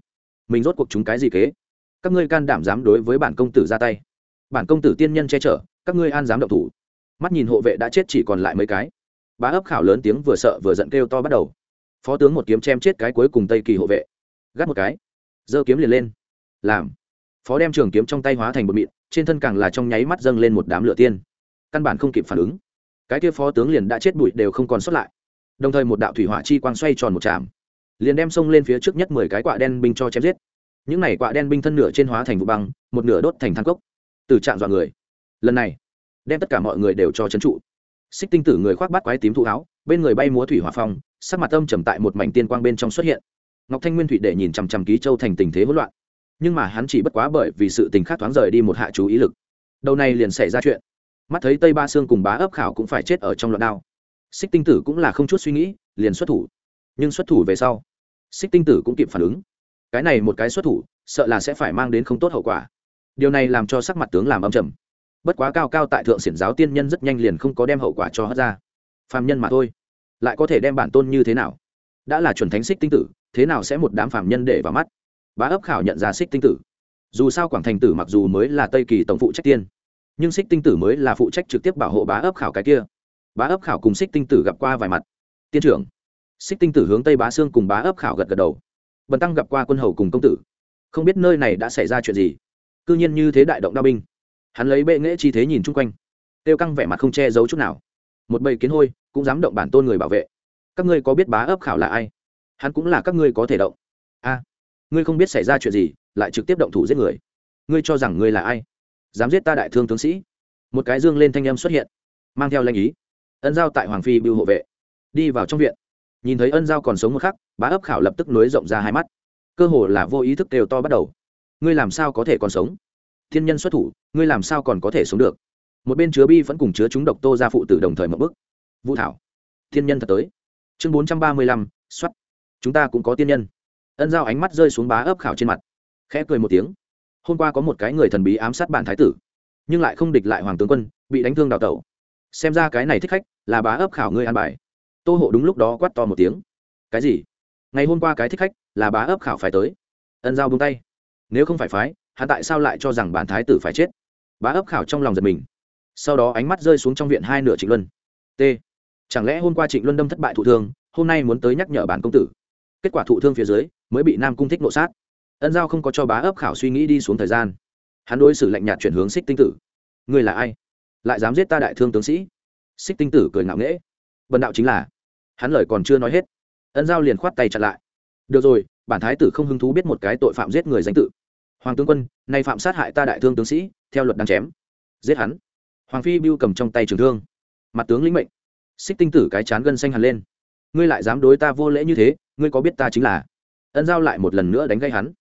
Mình rốt cuộc chúng cái gì kế? Các ngươi can đảm dám đối với bản công tử ra tay. Bản công tử tiên nhân che chở, các ngươi an dám động thủ mắt nhìn hộ vệ đã chết chỉ còn lại mấy cái. Bá ấp khảo lớn tiếng vừa sợ vừa giận kêu to bắt đầu. Phó tướng một kiếm chém chết cái cuối cùng tây kỳ hộ vệ. Gắt một cái. Giơ kiếm liền lên. Làm. Phó đem trường kiếm trong tay hóa thành bột mịn, trên thân càng là trong nháy mắt dâng lên một đám lửa tiên. Căn bản không kịp phản ứng. Cái kia phó tướng liền đã chết bụi đều không còn sót lại. Đồng thời một đạo thủy hỏa chi quang xoay tròn một chạm liền đem xông lên phía trước nhất mười cái quạ đen binh cho chém giết. Những này quạ đen binh thân nửa trên hóa thành vụ băng, một nửa đốt thành thang cốc. Từ trạng dọa người. Lần này đem tất cả mọi người đều cho trấn trụ. Xích tinh tử người khoác bát quái tím thụ áo, bên người bay múa thủy hỏa phong, sắc mặt âm trầm tại một mảnh tiên quang bên trong xuất hiện. Ngọc thanh nguyên thủy để nhìn chằm chằm ký châu thành tình thế hỗn loạn. Nhưng mà hắn chỉ bất quá bởi vì sự tình khác thoáng rời đi một hạ chú ý lực. Đầu này liền xảy ra chuyện. Mắt thấy tây ba sương cùng bá ấp khảo cũng phải chết ở trong loạn đao. Xích tinh tử cũng là không chút suy nghĩ, liền xuất thủ. Nhưng xuất thủ về sau, xích tinh tử cũng kịp phản ứng. Cái này một cái xuất thủ, sợ là sẽ phải mang đến không tốt hậu quả. Điều này làm cho sắc mặt tướng làm âm trầm bất quá cao cao tại thượng xiển giáo tiên nhân rất nhanh liền không có đem hậu quả cho hất ra. Phàm nhân mà thôi, lại có thể đem bản tôn như thế nào? Đã là chuẩn thánh xích tinh tử, thế nào sẽ một đám phàm nhân để vào mắt? Bá ấp khảo nhận ra xích tinh tử. Dù sao quảng thành tử mặc dù mới là tây kỳ tổng phụ trách tiên, nhưng xích tinh tử mới là phụ trách trực tiếp bảo hộ bá ấp khảo cái kia. Bá ấp khảo cùng xích tinh tử gặp qua vài mặt. Tiên trưởng. Xích tinh tử hướng tây bá sương cùng bá ấp khảo gật gật đầu. Bần tăng gặp qua quân hầu cùng công tử. Không biết nơi này đã xảy ra chuyện gì. C nhiên như thế đại động đao binh hắn lấy bệ nghễ chi thế nhìn chung quanh. Tiêu căng vẻ mặt không che giấu chút nào. Một bầy kiến hôi, cũng dám động bản tôn người bảo vệ. Các ngươi có biết bá ấp khảo là ai? Hắn cũng là các ngươi có thể động. A, ngươi không biết xảy ra chuyện gì, lại trực tiếp động thủ giết người. Ngươi cho rằng ngươi là ai? Dám giết ta đại thương tướng sĩ. Một cái dương lên thanh âm xuất hiện, mang theo lanh ý. Ân giao tại hoàng phi bưu hộ vệ. Đi vào trong viện. Nhìn thấy ân giao còn sống một khắc, bá ấp khảo lập tức nối rộng ra hai mắt. Cơ hồ là vô ý thức đều to bắt đầu. Ngươi làm sao có thể còn sống? Thiên nhân xuất thủ, ngươi làm sao còn có thể sống được? Một bên chứa bi vẫn cùng chứa chúng độc tô ra phụ tử đồng thời một bức vũ thảo, thiên nhân thật tới. Chương bốn trăm ba mươi lăm xuất chúng ta cũng có tiên nhân. Ân giao ánh mắt rơi xuống bá ấp khảo trên mặt, khẽ cười một tiếng. Hôm qua có một cái người thần bí ám sát bản thái tử, nhưng lại không địch lại hoàng tướng quân, bị đánh thương đào tẩu. Xem ra cái này thích khách là bá ấp khảo ngươi an bài. Tô hộ đúng lúc đó quát to một tiếng. Cái gì? Ngày hôm qua cái thích khách là bá ấp khảo phải tới. Ân giao buông tay. Nếu không phải phái hắn tại sao lại cho rằng bản thái tử phải chết? Bá ấp khảo trong lòng giật mình. Sau đó ánh mắt rơi xuống trong viện hai nửa trịnh luân. T. Chẳng lẽ hôm qua trịnh luân đâm thất bại thụ thương, hôm nay muốn tới nhắc nhở bản công tử? Kết quả thụ thương phía dưới, mới bị nam cung thích nộ sát. Ân giao không có cho bá ấp khảo suy nghĩ đi xuống thời gian. Hắn đối xử lạnh nhạt chuyển hướng xích tinh tử. Ngươi là ai? Lại dám giết ta đại thương tướng sĩ? Xích tinh tử cười ngạo nghễ. Bần đạo chính là. Hắn lời còn chưa nói hết. Ân giao liền khoát tay chặn lại. Được rồi, bản thái tử không hứng thú biết một cái tội phạm giết người danh tự hoàng tướng quân, nay phạm sát hại ta đại thương tướng sĩ, theo luật đang chém. Giết hắn. Hoàng phi biêu cầm trong tay trường thương. Mặt tướng lĩnh mệnh. Xích tinh tử cái chán gân xanh hẳn lên. Ngươi lại dám đối ta vô lễ như thế, ngươi có biết ta chính là? Ân giao lại một lần nữa đánh gây hắn.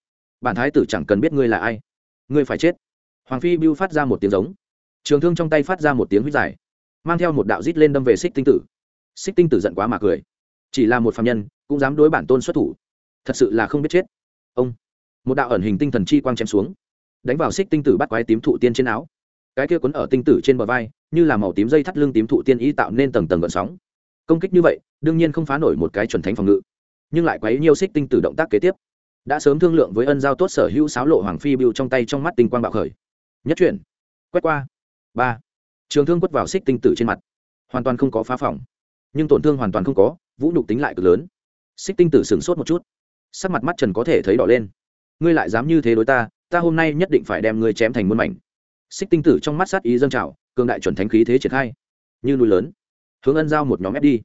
Bản thái tử chẳng cần biết ngươi là ai. Ngươi phải chết. Hoàng phi biêu phát ra một tiếng giống. Trường thương trong tay phát ra một tiếng huyết dài. Mang theo một đạo rít lên đâm về xích tinh tử. Xích tinh tử giận quá mà cười. Chỉ là một phạm nhân, cũng dám đối bản tôn xuất thủ. Thật sự là không biết chết. Ông một đạo ẩn hình tinh thần chi quang chém xuống, đánh vào xích tinh tử bắt quái tím thụ tiên trên áo. Cái kia quấn ở tinh tử trên bờ vai, như là màu tím dây thắt lưng tím thụ tiên y tạo nên tầng tầng gợn sóng. Công kích như vậy, đương nhiên không phá nổi một cái chuẩn thánh phòng ngự, nhưng lại quấy nhiều xích tinh tử động tác kế tiếp. Đã sớm thương lượng với ân giao tốt sở hữu sáo lộ hoàng phi bưu trong tay trong mắt tinh quang bạo khởi. Nhất chuyển, quét qua, ba. Trường thương quất vào xích tinh tử trên mặt, hoàn toàn không có phá phòng, nhưng tổn thương hoàn toàn không có, vũ nhục tính lại cực lớn. Xích tinh tử sửng sốt một chút, sắc mặt mắt trần có thể thấy đỏ lên ngươi lại dám như thế đối ta ta hôm nay nhất định phải đem ngươi chém thành muôn mảnh. Xích tinh tử trong mắt sát ý dâng trào, cường đại chuẩn thánh khí thế triển khai. Như núi lớn, hướng ân giao một nhóm ép đi.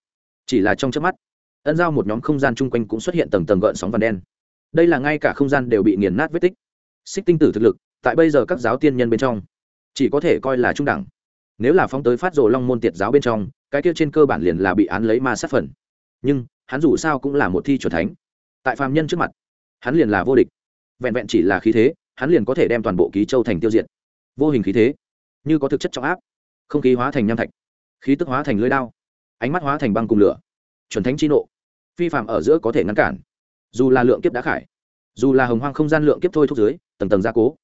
Chỉ là trong chớp mắt, ân giao một nhóm không gian chung quanh cũng xuất hiện tầng tầng gợn sóng vàng đen. Đây là ngay cả không gian đều bị nghiền nát vết tích. Xích tinh tử thực lực, tại bây giờ các giáo tiên nhân bên trong, chỉ có thể coi là trung đẳng. Nếu là phóng tới phát rồ long môn tiệt giáo bên trong, cái kia trên cơ bản liền là bị án lấy ma sát phần. Nhưng, hắn dù sao cũng là một thi chuẩn thánh. Tại phàm nhân trước mặt, hắn liền là vô địch vẹn vẹn chỉ là khí thế, hắn liền có thể đem toàn bộ ký châu thành tiêu diệt. Vô hình khí thế, như có thực chất trọng áp, không khí hóa thành nham thạch, khí tức hóa thành lưới đao, ánh mắt hóa thành băng cùng lửa, chuẩn thánh chi nộ, phi phạm ở giữa có thể ngăn cản. Dù là lượng kiếp đã khải, dù là hồng hoang không gian lượng kiếp thôi thúc dưới, tầng tầng gia cố,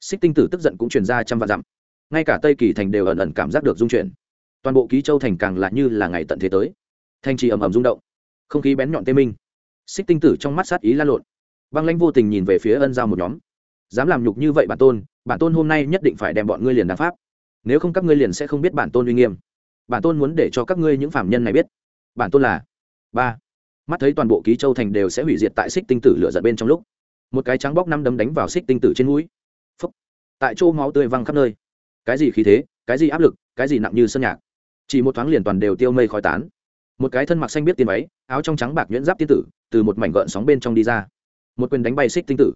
xích tinh tử tức giận cũng truyền ra trăm vạn dặm. Ngay cả tây kỳ thành đều ẩn ẩn cảm giác được dung chuyển. Toàn bộ ký châu thành càng là như là ngày tận thế tới. Thanh trì ầm ầm rung động. Không khí bén nhọn tê minh. Xích tinh tử trong mắt sát ý la lộn băng lãnh vô tình nhìn về phía ân giao một nhóm. Dám làm nhục như vậy bản tôn bản tôn hôm nay nhất định phải đem bọn ngươi liền đ pháp. Nếu không các ngươi liền sẽ không biết bản tôn uy nghiêm. Bản tôn muốn để cho các ngươi những phạm nhân này biết. Bản tôn là ba. Mắt thấy toàn bộ ký châu thành đều sẽ hủy diệt tại xích tinh tử lửa giận bên trong lúc, một cái trắng bóc năm đấm đánh vào xích tinh tử trên mũi. Phúc. tại chỗ máu tươi văng khắp nơi. Cái gì khí thế, cái gì áp lực, cái gì nặng như sân nhạc. Chỉ một thoáng liền toàn đều tiêu mây khói tán. Một cái thân mặc xanh biết tiền váy, áo trong trắng bạc nhuyễn giáp tiên tử, từ một mảnh gợn sóng bên trong đi ra một quyền đánh bay xích tinh tử.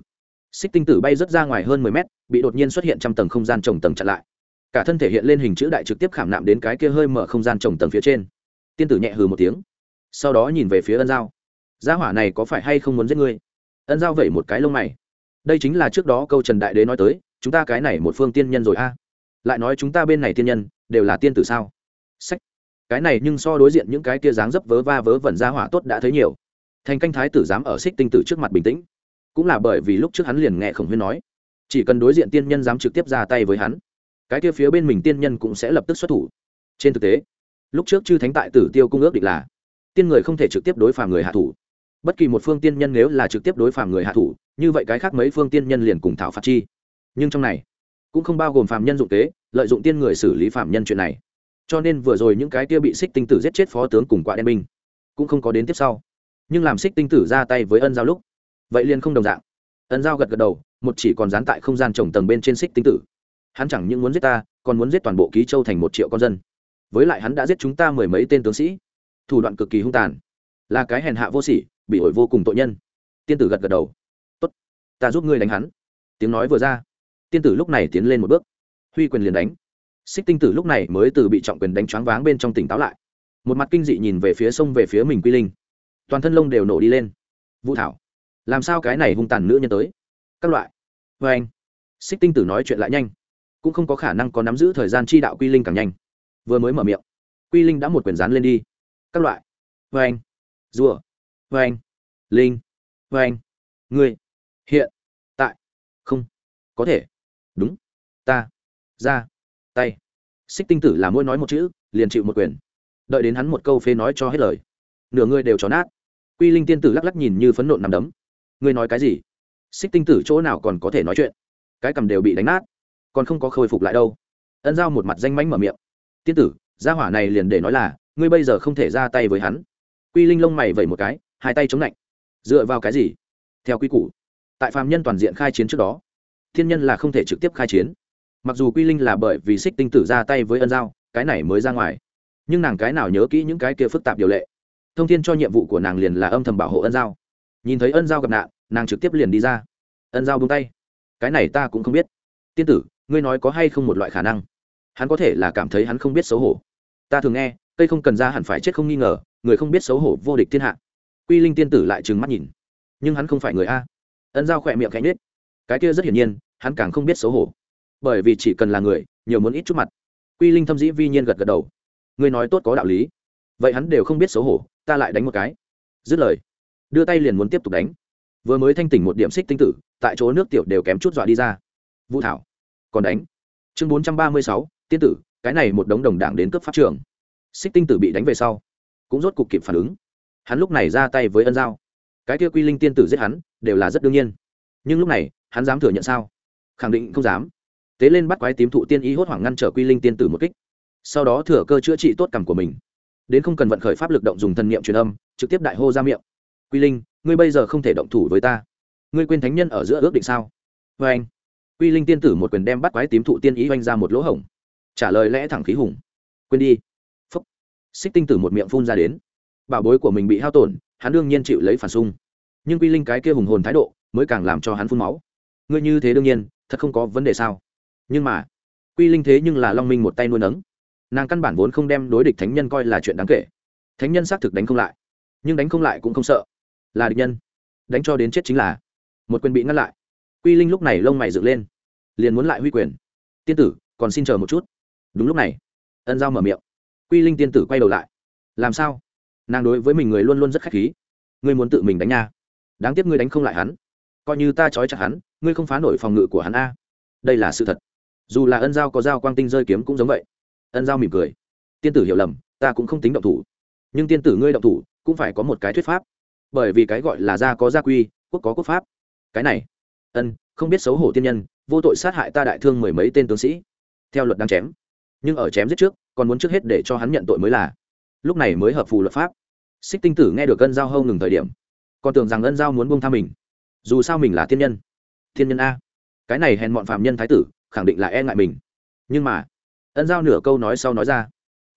Xích tinh tử bay rớt ra ngoài hơn mười mét, bị đột nhiên xuất hiện trăm tầng không gian trồng tầng chặn lại. Cả thân thể hiện lên hình chữ đại trực tiếp khảm nạm đến cái kia hơi mở không gian trồng tầng phía trên. Tiên tử nhẹ hừ một tiếng, sau đó nhìn về phía ân giao. Gia hỏa này có phải hay không muốn giết ngươi? Ân giao vẩy một cái lông mày. Đây chính là trước đó câu trần đại đế nói tới, chúng ta cái này một phương tiên nhân rồi a. Lại nói chúng ta bên này tiên nhân, đều là tiên tử sao? Sách. Cái này nhưng so đối diện những cái kia dáng dấp vớ va vớ vẩn gia hỏa tốt đã thấy nhiều thành canh thái tử dám ở xích tinh tử trước mặt bình tĩnh. Cũng là bởi vì lúc trước hắn liền nghe khổng huyên nói. Chỉ cần đối diện tiên nhân dám trực tiếp ra tay với hắn, cái kia phía bên mình tiên nhân cũng sẽ lập tức xuất thủ. Trên thực tế, lúc trước chư thánh tại tử tiêu cung ước định là, tiên người không thể trực tiếp đối phàm người hạ thủ. Bất kỳ một phương tiên nhân nếu là trực tiếp đối phàm người hạ thủ, như vậy cái khác mấy phương tiên nhân liền cùng thảo phạt chi. Nhưng trong này, cũng không bao gồm phàm nhân dụng tế lợi dụng tiên người xử lý phàm nhân chuyện này. Cho nên vừa rồi những cái kia bị xích tinh tử giết chết phó tướng cùng quạ đen binh, cũng không có đến tiếp sau nhưng làm xích tinh tử ra tay với ân giao lúc, vậy liền không đồng dạng. Ân giao gật gật đầu, một chỉ còn dán tại không gian trồng tầng bên trên xích tinh tử. Hắn chẳng những muốn giết ta, còn muốn giết toàn bộ ký châu thành một triệu con dân. Với lại hắn đã giết chúng ta mười mấy tên tướng sĩ. Thủ đoạn cực kỳ hung tàn. Là cái hèn hạ vô sỉ, bị ổi vô cùng tội nhân. Tiên tử gật gật đầu. Tốt, ta giúp ngươi đánh hắn. Tiếng nói vừa ra, tiên tử lúc này tiến lên một bước. Huy quyền liền đánh. Xích tinh tử lúc này mới từ bị trọng quyền đánh choáng váng bên trong tỉnh táo lại. Một mặt kinh dị nhìn về phía sông về phía mình quy linh toàn thân lông đều nổ đi lên. Vũ thảo, làm sao cái này hung tàn nữ nhân tới? Các loại. Vê anh, xích tinh tử nói chuyện lại nhanh. Cũng không có khả năng có nắm giữ thời gian chi đạo quy linh càng nhanh. Vừa mới mở miệng, quy linh đã một quyền rán lên đi. Các loại. Vê anh, rùa. Vê anh, linh. Vê anh, người. Hiện. Tại. Không. Có thể. Đúng. Ta. Ra. Tay. Xích tinh tử là mỗi nói một chữ, liền chịu một quyền. Đợi đến hắn một câu phê nói cho hết lời. Nửa người đều tròn nát quy linh tiên tử lắc lắc nhìn như phấn nộn nằm đấm. Ngươi nói cái gì? Xích tinh tử chỗ nào còn có thể nói chuyện? Cái cầm đều bị đánh nát, còn không có khôi phục lại đâu. Ân giao một mặt danh mánh mở miệng. Tiên tử, gia hỏa này liền để nói là, ngươi bây giờ không thể ra tay với hắn. Quy linh lông mày vẩy một cái, hai tay chống lạnh. Dựa vào cái gì? Theo quy củ, tại phạm nhân toàn diện khai chiến trước đó, thiên nhân là không thể trực tiếp khai chiến. Mặc dù quy linh là bởi vì xích tinh tử ra tay với ân giao, cái này mới ra ngoài. Nhưng nàng cái nào nhớ kỹ những cái kia phức tạp điều lệ? Thông thiên cho nhiệm vụ của nàng liền là âm thầm bảo hộ ân giao. Nhìn thấy ân giao gặp nạn, nàng trực tiếp liền đi ra. Ân giao buông tay. Cái này ta cũng không biết. Tiên tử, ngươi nói có hay không một loại khả năng? Hắn có thể là cảm thấy hắn không biết xấu hổ. Ta thường nghe, cây không cần ra hẳn phải chết không nghi ngờ, người không biết xấu hổ vô địch thiên hạ. Quy linh tiên tử lại trừng mắt nhìn. Nhưng hắn không phải người a. Ân giao khỏe miệng cánh nết cái kia rất hiển nhiên, hắn càng không biết xấu hổ. Bởi vì chỉ cần là người, nhiều muốn ít chút mặt. Quy linh thâm dĩ vi nhiên gật gật đầu. Ngươi nói tốt có đạo lý. Vậy hắn đều không biết xấu hổ ta lại đánh một cái. Dứt lời, đưa tay liền muốn tiếp tục đánh. Vừa mới thanh tỉnh một điểm xích tinh tử, tại chỗ nước tiểu đều kém chút dọa đi ra. Vũ thảo, còn đánh. Chương bốn trăm ba mươi sáu, tiên tử, cái này một đống đồng đảng đến cướp pháp trường. Xích tinh tử bị đánh về sau, cũng rốt cục kịp phản ứng. Hắn lúc này ra tay với ân giao. Cái kia quy linh tiên tử giết hắn, đều là rất đương nhiên. Nhưng lúc này, hắn dám thừa nhận sao? Khẳng định không dám. Tế lên bắt quái tím thụ tiên ý hốt hoảng ngăn trở quy linh tiên tử một kích. Sau đó thừa cơ chữa trị tốt cằm của mình đến không cần vận khởi pháp lực động dùng thần niệm truyền âm, trực tiếp đại hô ra miệng. Quy linh, ngươi bây giờ không thể động thủ với ta. Ngươi quên thánh nhân ở giữa ước định sao? Vê anh, quy linh tiên tử một quyền đem bắt quái tím thụ tiên ý oanh ra một lỗ hổng. Trả lời lẽ thẳng khí hùng. Quên đi. Phúc. Xích tinh tử một miệng phun ra đến. Bảo bối của mình bị hao tổn, hắn đương nhiên chịu lấy phản xung. Nhưng quy linh cái kia hùng hồn thái độ mới càng làm cho hắn phun máu. Ngươi như thế đương nhiên, thật không có vấn đề sao? Nhưng mà, quy linh thế nhưng là long minh một tay nuôi nấng nàng căn bản vốn không đem đối địch thánh nhân coi là chuyện đáng kể. Thánh nhân xác thực đánh không lại, nhưng đánh không lại cũng không sợ. Là địch nhân. Đánh cho đến chết chính là một quyền bị ngăn lại. Quy linh lúc này lông mày dựng lên, liền muốn lại huy quyền. Tiên tử, còn xin chờ một chút. Đúng lúc này, ân giao mở miệng. Quy linh tiên tử quay đầu lại. Làm sao? Nàng đối với mình người luôn luôn rất khách khí. Ngươi muốn tự mình đánh nha. Đáng tiếc ngươi đánh không lại hắn. Coi như ta trói chặt hắn, ngươi không phá nổi phòng ngự của hắn a. Đây là sự thật. Dù là ân giao có dao quang tinh rơi kiếm cũng giống vậy ân giao mỉm cười. Tiên tử hiểu lầm, ta cũng không tính động thủ. Nhưng tiên tử ngươi động thủ, cũng phải có một cái thuyết pháp. Bởi vì cái gọi là gia có gia quy, quốc có quốc pháp. Cái này, ân, không biết xấu hổ tiên nhân, vô tội sát hại ta đại thương mười mấy tên tướng sĩ. Theo luật đang chém. Nhưng ở chém giết trước, còn muốn trước hết để cho hắn nhận tội mới là. Lúc này mới hợp phù luật pháp. Xích tinh tử nghe được ân giao hâu ngừng thời điểm. Còn tưởng rằng ân giao muốn buông tha mình. Dù sao mình là thiên nhân. Thiên nhân a. Cái này hèn mọn phạm nhân thái tử, khẳng định là e ngại mình. Nhưng mà ân giao nửa câu nói sau nói ra.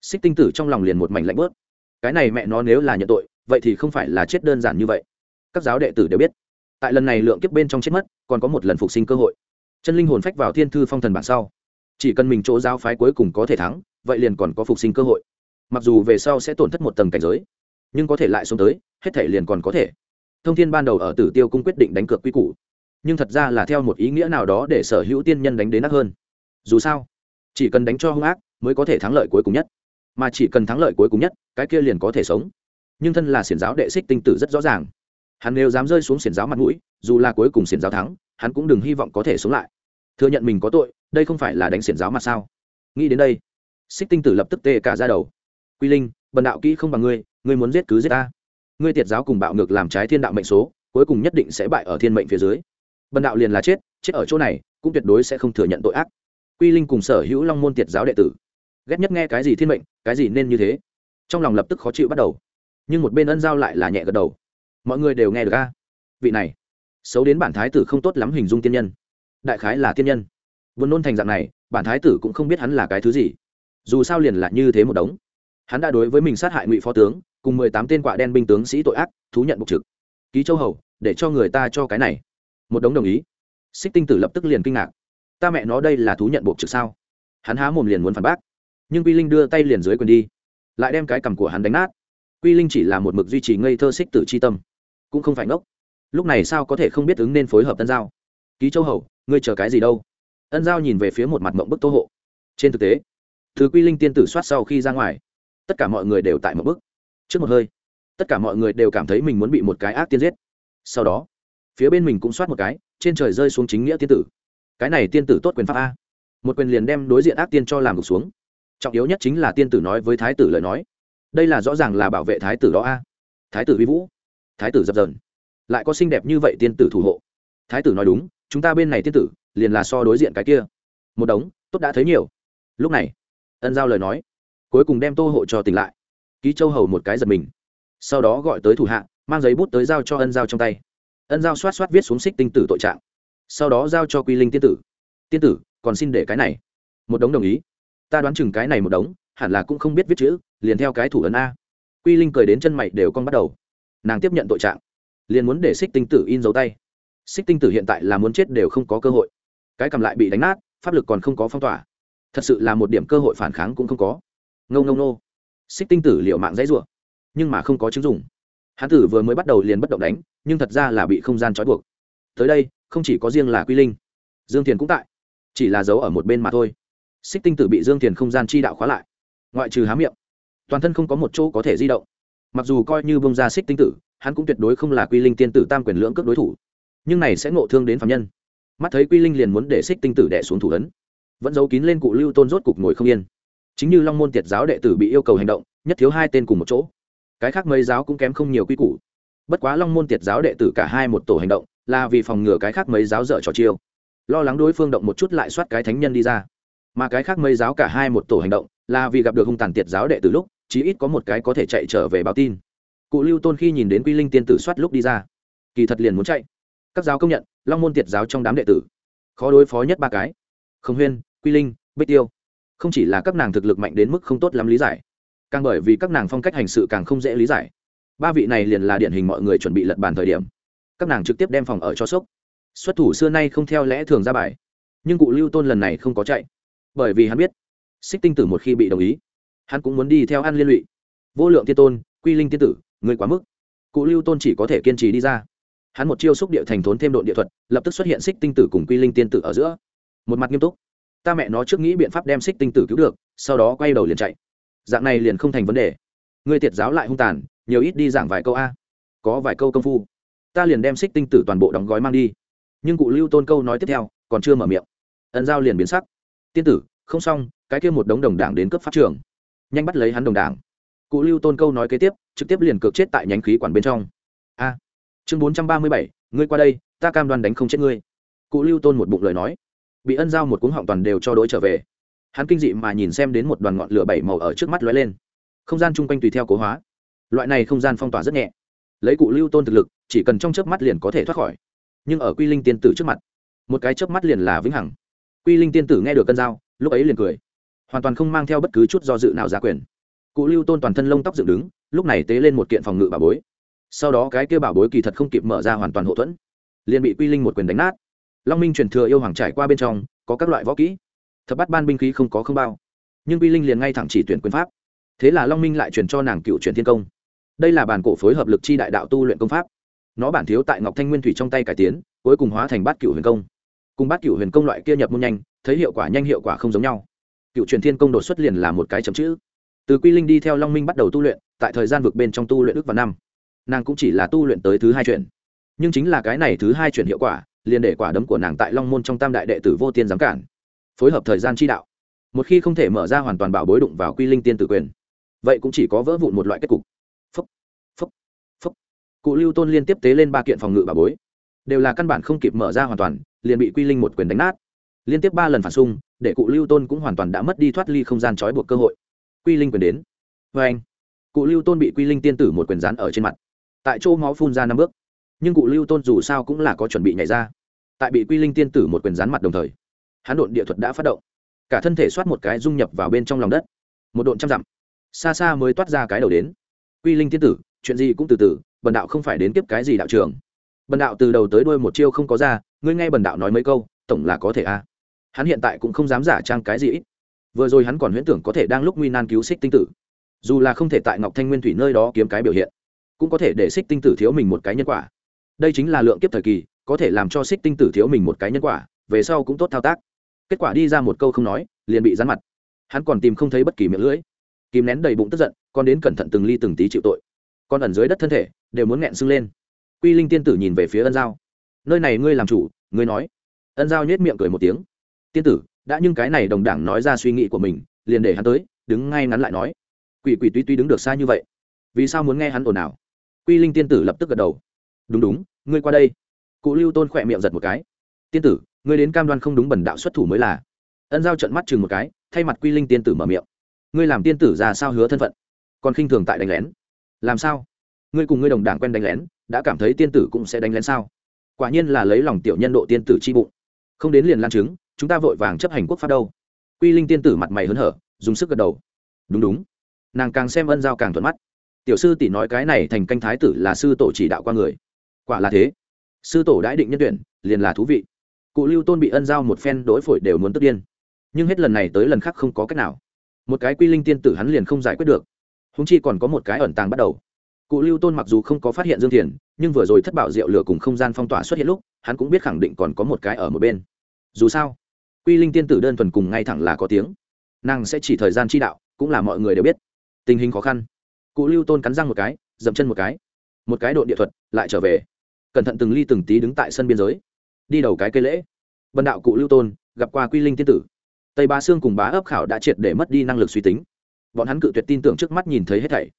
Xích tinh tử trong lòng liền một mảnh lạnh bớt. Cái này mẹ nó nếu là nhận tội, vậy thì không phải là chết đơn giản như vậy. Các giáo đệ tử đều biết, tại lần này lượng kiếp bên trong chết mất, còn có một lần phục sinh cơ hội. Chân linh hồn phách vào thiên thư phong thần bản sau. Chỉ cần mình chỗ giao phái cuối cùng có thể thắng, vậy liền còn có phục sinh cơ hội. Mặc dù về sau sẽ tổn thất một tầng cảnh giới, nhưng có thể lại xuống tới, hết thể liền còn có thể. Thông thiên ban đầu ở tử tiêu cung quyết định đánh cược quy củ, nhưng thật ra là theo một ý nghĩa nào đó để sở hữu tiên nhân đánh đến nát hơn. Dù sao chỉ cần đánh cho hung ác, mới có thể thắng lợi cuối cùng nhất. Mà chỉ cần thắng lợi cuối cùng nhất, cái kia liền có thể sống. Nhưng thân là xiển giáo đệ xích tinh tử rất rõ ràng. Hắn nếu dám rơi xuống xiển giáo mặt mũi, dù là cuối cùng xiển giáo thắng, hắn cũng đừng hy vọng có thể sống lại. Thừa nhận mình có tội, đây không phải là đánh xiển giáo mà sao? Nghĩ đến đây, xích tinh tử lập tức tê cả ra đầu. Quy linh, bần đạo kỹ không bằng ngươi ngươi muốn giết cứ giết ta. Ngươi tiệt giáo cùng bạo ngược làm trái thiên đạo mệnh số, cuối cùng nhất định sẽ bại ở thiên mệnh phía dưới. Bần đạo liền là chết chết ở chỗ này, cũng tuyệt đối sẽ không thừa nhận tội ác quy linh cùng sở hữu long môn tiệt giáo đệ tử. Ghét nhất nghe cái gì thiên mệnh, cái gì nên như thế. Trong lòng lập tức khó chịu bắt đầu. Nhưng một bên ân giao lại là nhẹ gật đầu. Mọi người đều nghe được a. Vị này, xấu đến bản thái tử không tốt lắm hình dung tiên nhân. Đại khái là tiên nhân. Vốn nôn thành dạng này, bản thái tử cũng không biết hắn là cái thứ gì. Dù sao liền là như thế một đống. Hắn đã đối với mình sát hại ngụy phó tướng, cùng mười tám tên quạ đen binh tướng sĩ tội ác, thú nhận bục trực. Ký châu hầu, để cho người ta cho cái này. Một đống đồng ý. Xích tinh tử lập tức liền kinh ngạc ta mẹ nó đây là thú nhận buộc trực sao? Hắn há mồm liền muốn phản bác. Nhưng quy linh đưa tay liền dưới quyền đi. Lại đem cái cằm của hắn đánh nát. Quy linh chỉ là một mực duy trì ngây thơ xích tử c h i tâm. Cũng không phải ngốc. Lúc này sao có thể không biết ứng nên phối hợp tân giao? Ký châu hầu, ngươi chờ cái gì đâu? Ân giao nhìn về phía một mặt mộng bức tô hộ. Trên thực tế, thứ quy linh tiên tử soát sau khi ra ngoài, tất cả mọi người đều tại mộng bức. Trước một hơi, tất cả mọi người đều cảm thấy mình muốn bị một cái ác tiên giết. Sau đó, phía bên mình cũng soát một cái, trên trời rơi xuống chính nghĩa tiên tử cái này tiên tử tốt quyền pháp a. Một quyền liền đem đối diện ác tiên cho làm gục xuống. Trọng yếu nhất chính là tiên tử nói với thái tử lời nói. Đây là rõ ràng là bảo vệ thái tử đó a. Thái tử vi vũ, thái tử dập dờn. Lại có xinh đẹp như vậy tiên tử thủ hộ. Thái tử nói đúng, chúng ta bên này tiên tử, liền là so đối diện cái kia. Một đống, tốt đã thấy nhiều. Lúc này, ân giao lời nói, cuối cùng đem tô hộ cho tỉnh lại. Ký châu hầu một cái giật mình. Sau đó gọi tới thủ hạ, mang giấy bút tới giao cho ân giao trong tay. Ân giao xoát xoát viết xuống xích tinh tử tội trạng sau đó giao cho quy linh tiên tử. Tiên tử, còn xin để cái này. Một đống đồng ý. Ta đoán chừng cái này một đống, hẳn là cũng không biết viết chữ, liền theo cái thủ ấn a. Quy linh cười đến chân mày đều con bắt đầu. Nàng tiếp nhận tội trạng. Liền muốn để xích tinh tử in dấu tay. Xích tinh tử hiện tại là muốn chết đều không có cơ hội. Cái cầm lại bị đánh nát, pháp lực còn không có phong tỏa. Thật sự là một điểm cơ hội phản kháng cũng không có. Ngâu ngâu nô xích tinh tử liệu mạng dãy rủa, nhưng mà không có chứng dùng hán tử vừa mới bắt đầu liền bất động đánh, nhưng thật ra là bị không gian trói buộc. Tới đây không chỉ có riêng là quy linh, dương thiền cũng tại, chỉ là giấu ở một bên mà thôi. Xích tinh tử bị dương thiền không gian chi đạo khóa lại, ngoại trừ há miệng, toàn thân không có một chỗ có thể di động. Mặc dù coi như bông ra xích tinh tử, hắn cũng tuyệt đối không là quy linh tiên tử tam quyền lưỡng cước đối thủ, nhưng này sẽ ngộ thương đến phạm nhân. Mắt thấy quy linh liền muốn để xích tinh tử đẻ xuống thủ ấn, vẫn giấu kín lên cụ lưu tôn rốt cục ngồi không yên. Chính như long môn tiệt giáo đệ tử bị yêu cầu hành động, nhất thiếu hai tên cùng một chỗ. Cái khác mấy giáo cũng kém không nhiều quy củ. Bất quá long môn tiệt giáo đệ tử cả hai một tổ hành động là vì phòng ngừa cái khác mấy giáo dở trò chiêu. Lo lắng đối phương động một chút lại soát cái thánh nhân đi ra. Mà cái khác mấy giáo cả hai một tổ hành động, là vì gặp được hung tàn tiệt giáo đệ tử lúc, chí ít có một cái có thể chạy trở về báo tin. Cụ lưu tôn khi nhìn đến quy linh tiên tử soát lúc đi ra, kỳ thật liền muốn chạy. Các giáo công nhận, long môn tiệt giáo trong đám đệ tử, khó đối phó nhất ba cái. Không huyên, quy linh, bích tiêu. Không chỉ là các nàng thực lực mạnh đến mức không tốt lắm lý giải, càng bởi vì các nàng phong cách hành sự càng không dễ lý giải. Ba vị này liền là điển hình mọi người chuẩn bị lật bàn thời điểm các nàng trực tiếp đem phòng ở cho sốc. Xuất thủ xưa nay không theo lẽ thường ra bài. Nhưng cụ lưu tôn lần này không có chạy, bởi vì hắn biết, xích tinh tử một khi bị đồng ý, hắn cũng muốn đi theo ăn liên lụy. Vô lượng tiên tôn, quy linh tiên tử, người quá mức. Cụ lưu tôn chỉ có thể kiên trì đi ra. Hắn một chiêu xúc địa thành thốn thêm độn địa thuật, lập tức xuất hiện xích tinh tử cùng quy linh tiên tử ở giữa. Một mặt nghiêm túc. Ta mẹ nó trước nghĩ biện pháp đem xích tinh tử cứu được, sau đó quay đầu liền chạy. Dạng này liền không thành vấn đề. Người tiệt giáo lại hung tàn, nhiều ít đi giảng vài câu a. Có vài câu công phu ta liền đem xích tinh tử toàn bộ đóng gói mang đi. Nhưng cụ lưu tôn câu nói tiếp theo, còn chưa mở miệng. Ẩn giao liền biến sắc. Tiên tử, không xong, cái kia một đống đồng đảng đến cấp pháp trường. Nhanh bắt lấy hắn đồng đảng. Cụ lưu tôn câu nói kế tiếp, trực tiếp liền cược chết tại nhánh khí quản bên trong. A. Chương bốn trăm ba mươi bảy, ngươi qua đây, ta cam đoan đánh không chết ngươi. Cụ lưu tôn một bụng lời nói. Bị ân giao một cuống họng toàn đều cho đối trở về. Hắn kinh dị mà nhìn xem đến một đoàn ngọn lửa bảy màu ở trước mắt lóe lên. Không gian chung quanh tùy theo cố hóa. Loại này không gian phong tỏa rất nhẹ lấy cụ lưu tôn thực lực, chỉ cần trong chớp mắt liền có thể thoát khỏi. Nhưng ở quy linh tiên tử trước mặt, một cái chớp mắt liền là vĩnh hằng. Quy linh tiên tử nghe được cân dao lúc ấy liền cười. Hoàn toàn không mang theo bất cứ chút do dự nào ra quyền. Cụ lưu tôn toàn thân lông tóc dựng đứng, lúc này tế lên một kiện phòng ngự bảo bối. Sau đó cái kêu bảo bối kỳ thật không kịp mở ra hoàn toàn hậu thuẫn, liền bị quy linh một quyền đánh nát. Long minh truyền thừa yêu hoàng trải qua bên trong, có các loại võ kỹ. Thập bắt ban binh khí không có không bao. Nhưng quy linh liền ngay thẳng chỉ tuyển quyền pháp. Thế là long minh lại truyền cho nàng cựu truyền thiên công đây là bản cổ phối hợp lực chi đại đạo tu luyện công pháp. Nó bản thiếu tại ngọc thanh nguyên thủy trong tay cải tiến, cuối cùng hóa thành bát cựu huyền công. Cùng bát cựu huyền công loại kia nhập môn nhanh, thấy hiệu quả nhanh hiệu quả không giống nhau. Cựu truyền thiên công đột xuất liền là một cái chấm chữ. Từ quy linh đi theo long minh bắt đầu tu luyện, tại thời gian vực bên trong tu luyện ước vào năm. Nàng cũng chỉ là tu luyện tới thứ hai chuyển. Nhưng chính là cái này thứ hai chuyển hiệu quả, liền để quả đấm của nàng tại long môn trong tam đại đệ tử vô tiên giám cản. Phối hợp thời gian chi đạo. Một khi không thể mở ra hoàn toàn bảo bối đụng vào quy linh tiên tử quyền, vậy cũng chỉ có vỡ vụn một loại kết cục cụ lưu tôn liên tiếp tế lên ba kiện phòng ngự bà bối. Đều là căn bản không kịp mở ra hoàn toàn, liền bị quy linh một quyền đánh nát. Liên tiếp ba lần phản xung, để cụ lưu tôn cũng hoàn toàn đã mất đi thoát ly không gian trói buộc cơ hội. Quy linh quyền đến. Vê anh, cụ lưu tôn bị quy linh tiên tử một quyền rán ở trên mặt. Tại chỗ máu phun ra năm bước. Nhưng cụ lưu tôn dù sao cũng là có chuẩn bị nhảy ra. Tại bị quy linh tiên tử một quyền rán mặt đồng thời hắn độn địa thuật đã phát động. Cả thân thể soát một cái dung nhập vào bên trong lòng đất. Một độn trăm dặm, xa xa mới toát ra cái đầu đến. Quy linh tiên tử, chuyện gì cũng từ từ bần đạo không phải đến tiếp cái gì đạo trường. Bần đạo từ đầu tới đuôi một chiêu không có ra, ngươi nghe bần đạo nói mấy câu, tổng là có thể a. Hắn hiện tại cũng không dám giả trang cái gì ít. Vừa rồi hắn còn huyễn tưởng có thể đang lúc nguy nan cứu xích tinh tử. Dù là không thể tại ngọc thanh nguyên thủy nơi đó kiếm cái biểu hiện, cũng có thể để xích tinh tử thiếu mình một cái nhân quả. Đây chính là lượng kiếp thời kỳ, có thể làm cho xích tinh tử thiếu mình một cái nhân quả, về sau cũng tốt thao tác. Kết quả đi ra một câu không nói, liền bị rán mặt. Hắn còn tìm không thấy bất kỳ miệng lưỡi. Kìm nén đầy bụng tức giận, còn đến cẩn thận từng ly từng tí chịu tội con ẩn dưới đất thân thể, đều muốn nghẹn sưng lên. Quy linh tiên tử nhìn về phía ân giao. Nơi này ngươi làm chủ, ngươi nói. Ân giao nhét miệng cười một tiếng. Tiên tử, đã nhưng cái này đồng đảng nói ra suy nghĩ của mình, liền để hắn tới, đứng ngay ngắn lại nói. Quỷ quỷ tuy tuy đứng được xa như vậy, vì sao muốn nghe hắn ồn ào? Quy linh tiên tử lập tức gật đầu. Đúng đúng, ngươi qua đây. Cụ lưu tôn khỏe miệng giật một cái. Tiên tử, ngươi đến cam đoan không đúng bẩn đạo xuất thủ mới là. Ân giao trận mắt chừng một cái, thay mặt quy linh tiên tử mở miệng. Ngươi làm tiên tử ra sao hứa thân phận? Còn khinh thường tại đánh lén làm sao? Ngươi cùng ngươi đồng đảng quen đánh lén, đã cảm thấy tiên tử cũng sẽ đánh lén sao? Quả nhiên là lấy lòng tiểu nhân độ tiên tử chi bụng. Không đến liền lan chứng chúng ta vội vàng chấp hành quốc pháp đâu. Quy linh tiên tử mặt mày hớn hở, dùng sức gật đầu. Đúng đúng. Nàng càng xem ân giao càng thuận mắt. Tiểu sư tỷ nói cái này thành canh thái tử là sư tổ chỉ đạo qua người. Quả là thế. Sư tổ đãi định nhân tuyển, liền là thú vị. Cụ lưu tôn bị ân giao một phen đối phổi đều muốn tức điên. Nhưng hết lần này tới lần khác không có cách nào. Một cái quy linh tiên tử hắn liền không giải quyết được húng chi còn có một cái ẩn tàng bắt đầu. Cụ lưu tôn mặc dù không có phát hiện dương thiền, nhưng vừa rồi thất bảo diệu lửa cùng không gian phong tỏa xuất hiện lúc, hắn cũng biết khẳng định còn có một cái ở một bên. Dù sao, quy linh tiên tử đơn thuần cùng ngay thẳng là có tiếng. Nàng sẽ chỉ thời gian chi đạo, cũng là mọi người đều biết. Tình hình khó khăn. Cụ lưu tôn cắn răng một cái, dậm chân một cái. Một cái độ địa thuật, lại trở về. Cẩn thận từng ly từng tí đứng tại sân biên giới. Đi đầu cái cây lễ. Bần đạo cụ lưu tôn, gặp qua quy linh tiên tử. Tây bá sương cùng bá ấp khảo đã triệt để mất đi năng lực suy tính bọn hắn cự tuyệt tin tưởng trước mắt nhìn thấy hết thảy.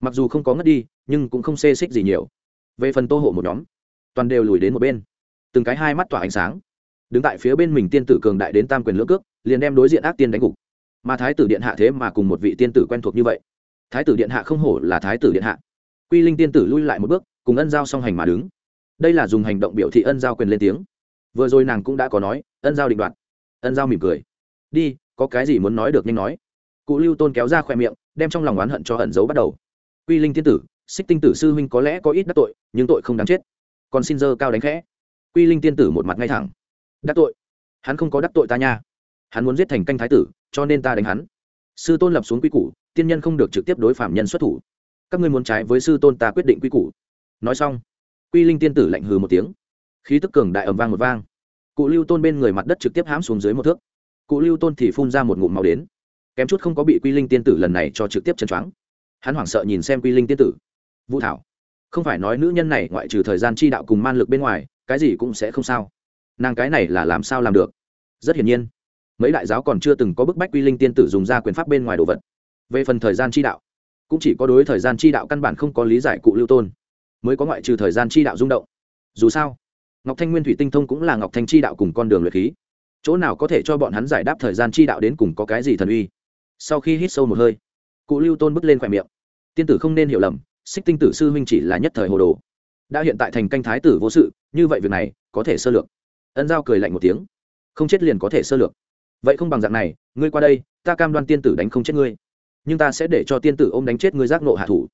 Mặc dù không có ngất đi, nhưng cũng không xê xích gì nhiều. Về phần tô hộ một nhóm, toàn đều lùi đến một bên. Từng cái hai mắt tỏa ánh sáng. Đứng tại phía bên mình tiên tử cường đại đến tam quyền lưỡng cước, liền đem đối diện ác tiên đánh gục. Mà thái tử điện hạ thế mà cùng một vị tiên tử quen thuộc như vậy. Thái tử điện hạ không hổ là thái tử điện hạ. Quy linh tiên tử lui lại một bước, cùng ân giao song hành mà đứng. Đây là dùng hành động biểu thị ân giao quyền lên tiếng. Vừa rồi nàng cũng đã có nói, ân giao định đoạt. Ân giao mỉm cười. Đi, có cái gì muốn nói được nhanh nói cụ lưu tôn kéo ra khoe miệng, đem trong lòng oán hận cho hận giấu bắt đầu. Quy linh tiên tử, xích tinh tử sư huynh có lẽ có ít đắc tội, nhưng tội không đáng chết. Còn xin dơ cao đánh khẽ. Quy linh tiên tử một mặt ngay thẳng. Đắc tội? Hắn không có đắc tội ta nha. Hắn muốn giết thành canh thái tử, cho nên ta đánh hắn. Sư tôn lập xuống quy củ, tiên nhân không được trực tiếp đối phạm nhân xuất thủ. Các ngươi muốn trái với sư tôn ta quyết định quy củ. Nói xong, quy linh tiên tử lạnh hừ một tiếng. Khí tức cường đại ầm vang một vang. Cụ lưu tôn bên người mặt đất trực tiếp hãm xuống dưới một thước. Cụ lưu tôn thì phun ra một ngụm màu đến kém chút không có bị quy linh tiên tử lần này cho trực tiếp chân choáng. Hắn hoảng sợ nhìn xem quy linh tiên tử. Vũ thảo, không phải nói nữ nhân này ngoại trừ thời gian chi đạo cùng man lực bên ngoài, cái gì cũng sẽ không sao. Nàng cái này là làm sao làm được? Rất hiển nhiên, mấy đại giáo còn chưa từng có bức bách quy linh tiên tử dùng ra quyền pháp bên ngoài đồ vật. Về phần thời gian chi đạo, cũng chỉ có đối thời gian chi đạo căn bản không có lý giải cụ lưu tôn, mới có ngoại trừ thời gian chi đạo rung động. Dù sao, ngọc thanh nguyên thủy tinh thông cũng là ngọc thanh chi đạo cùng con đường luyện khí. Chỗ nào có thể cho bọn hắn giải đáp thời gian chi đạo đến cùng có cái gì thần uy? Sau khi hít sâu một hơi, cụ lưu tôn bước lên khỏe miệng. Tiên tử không nên hiểu lầm, xích tinh tử sư huynh chỉ là nhất thời hồ đồ. Đã hiện tại thành canh thái tử vô sự, như vậy việc này có thể sơ lược. Ân giao cười lạnh một tiếng. Không chết liền có thể sơ lược. Vậy không bằng dạng này, ngươi qua đây, ta cam đoan tiên tử đánh không chết ngươi. Nhưng ta sẽ để cho tiên tử ôm đánh chết ngươi giác nộ hạ thủ.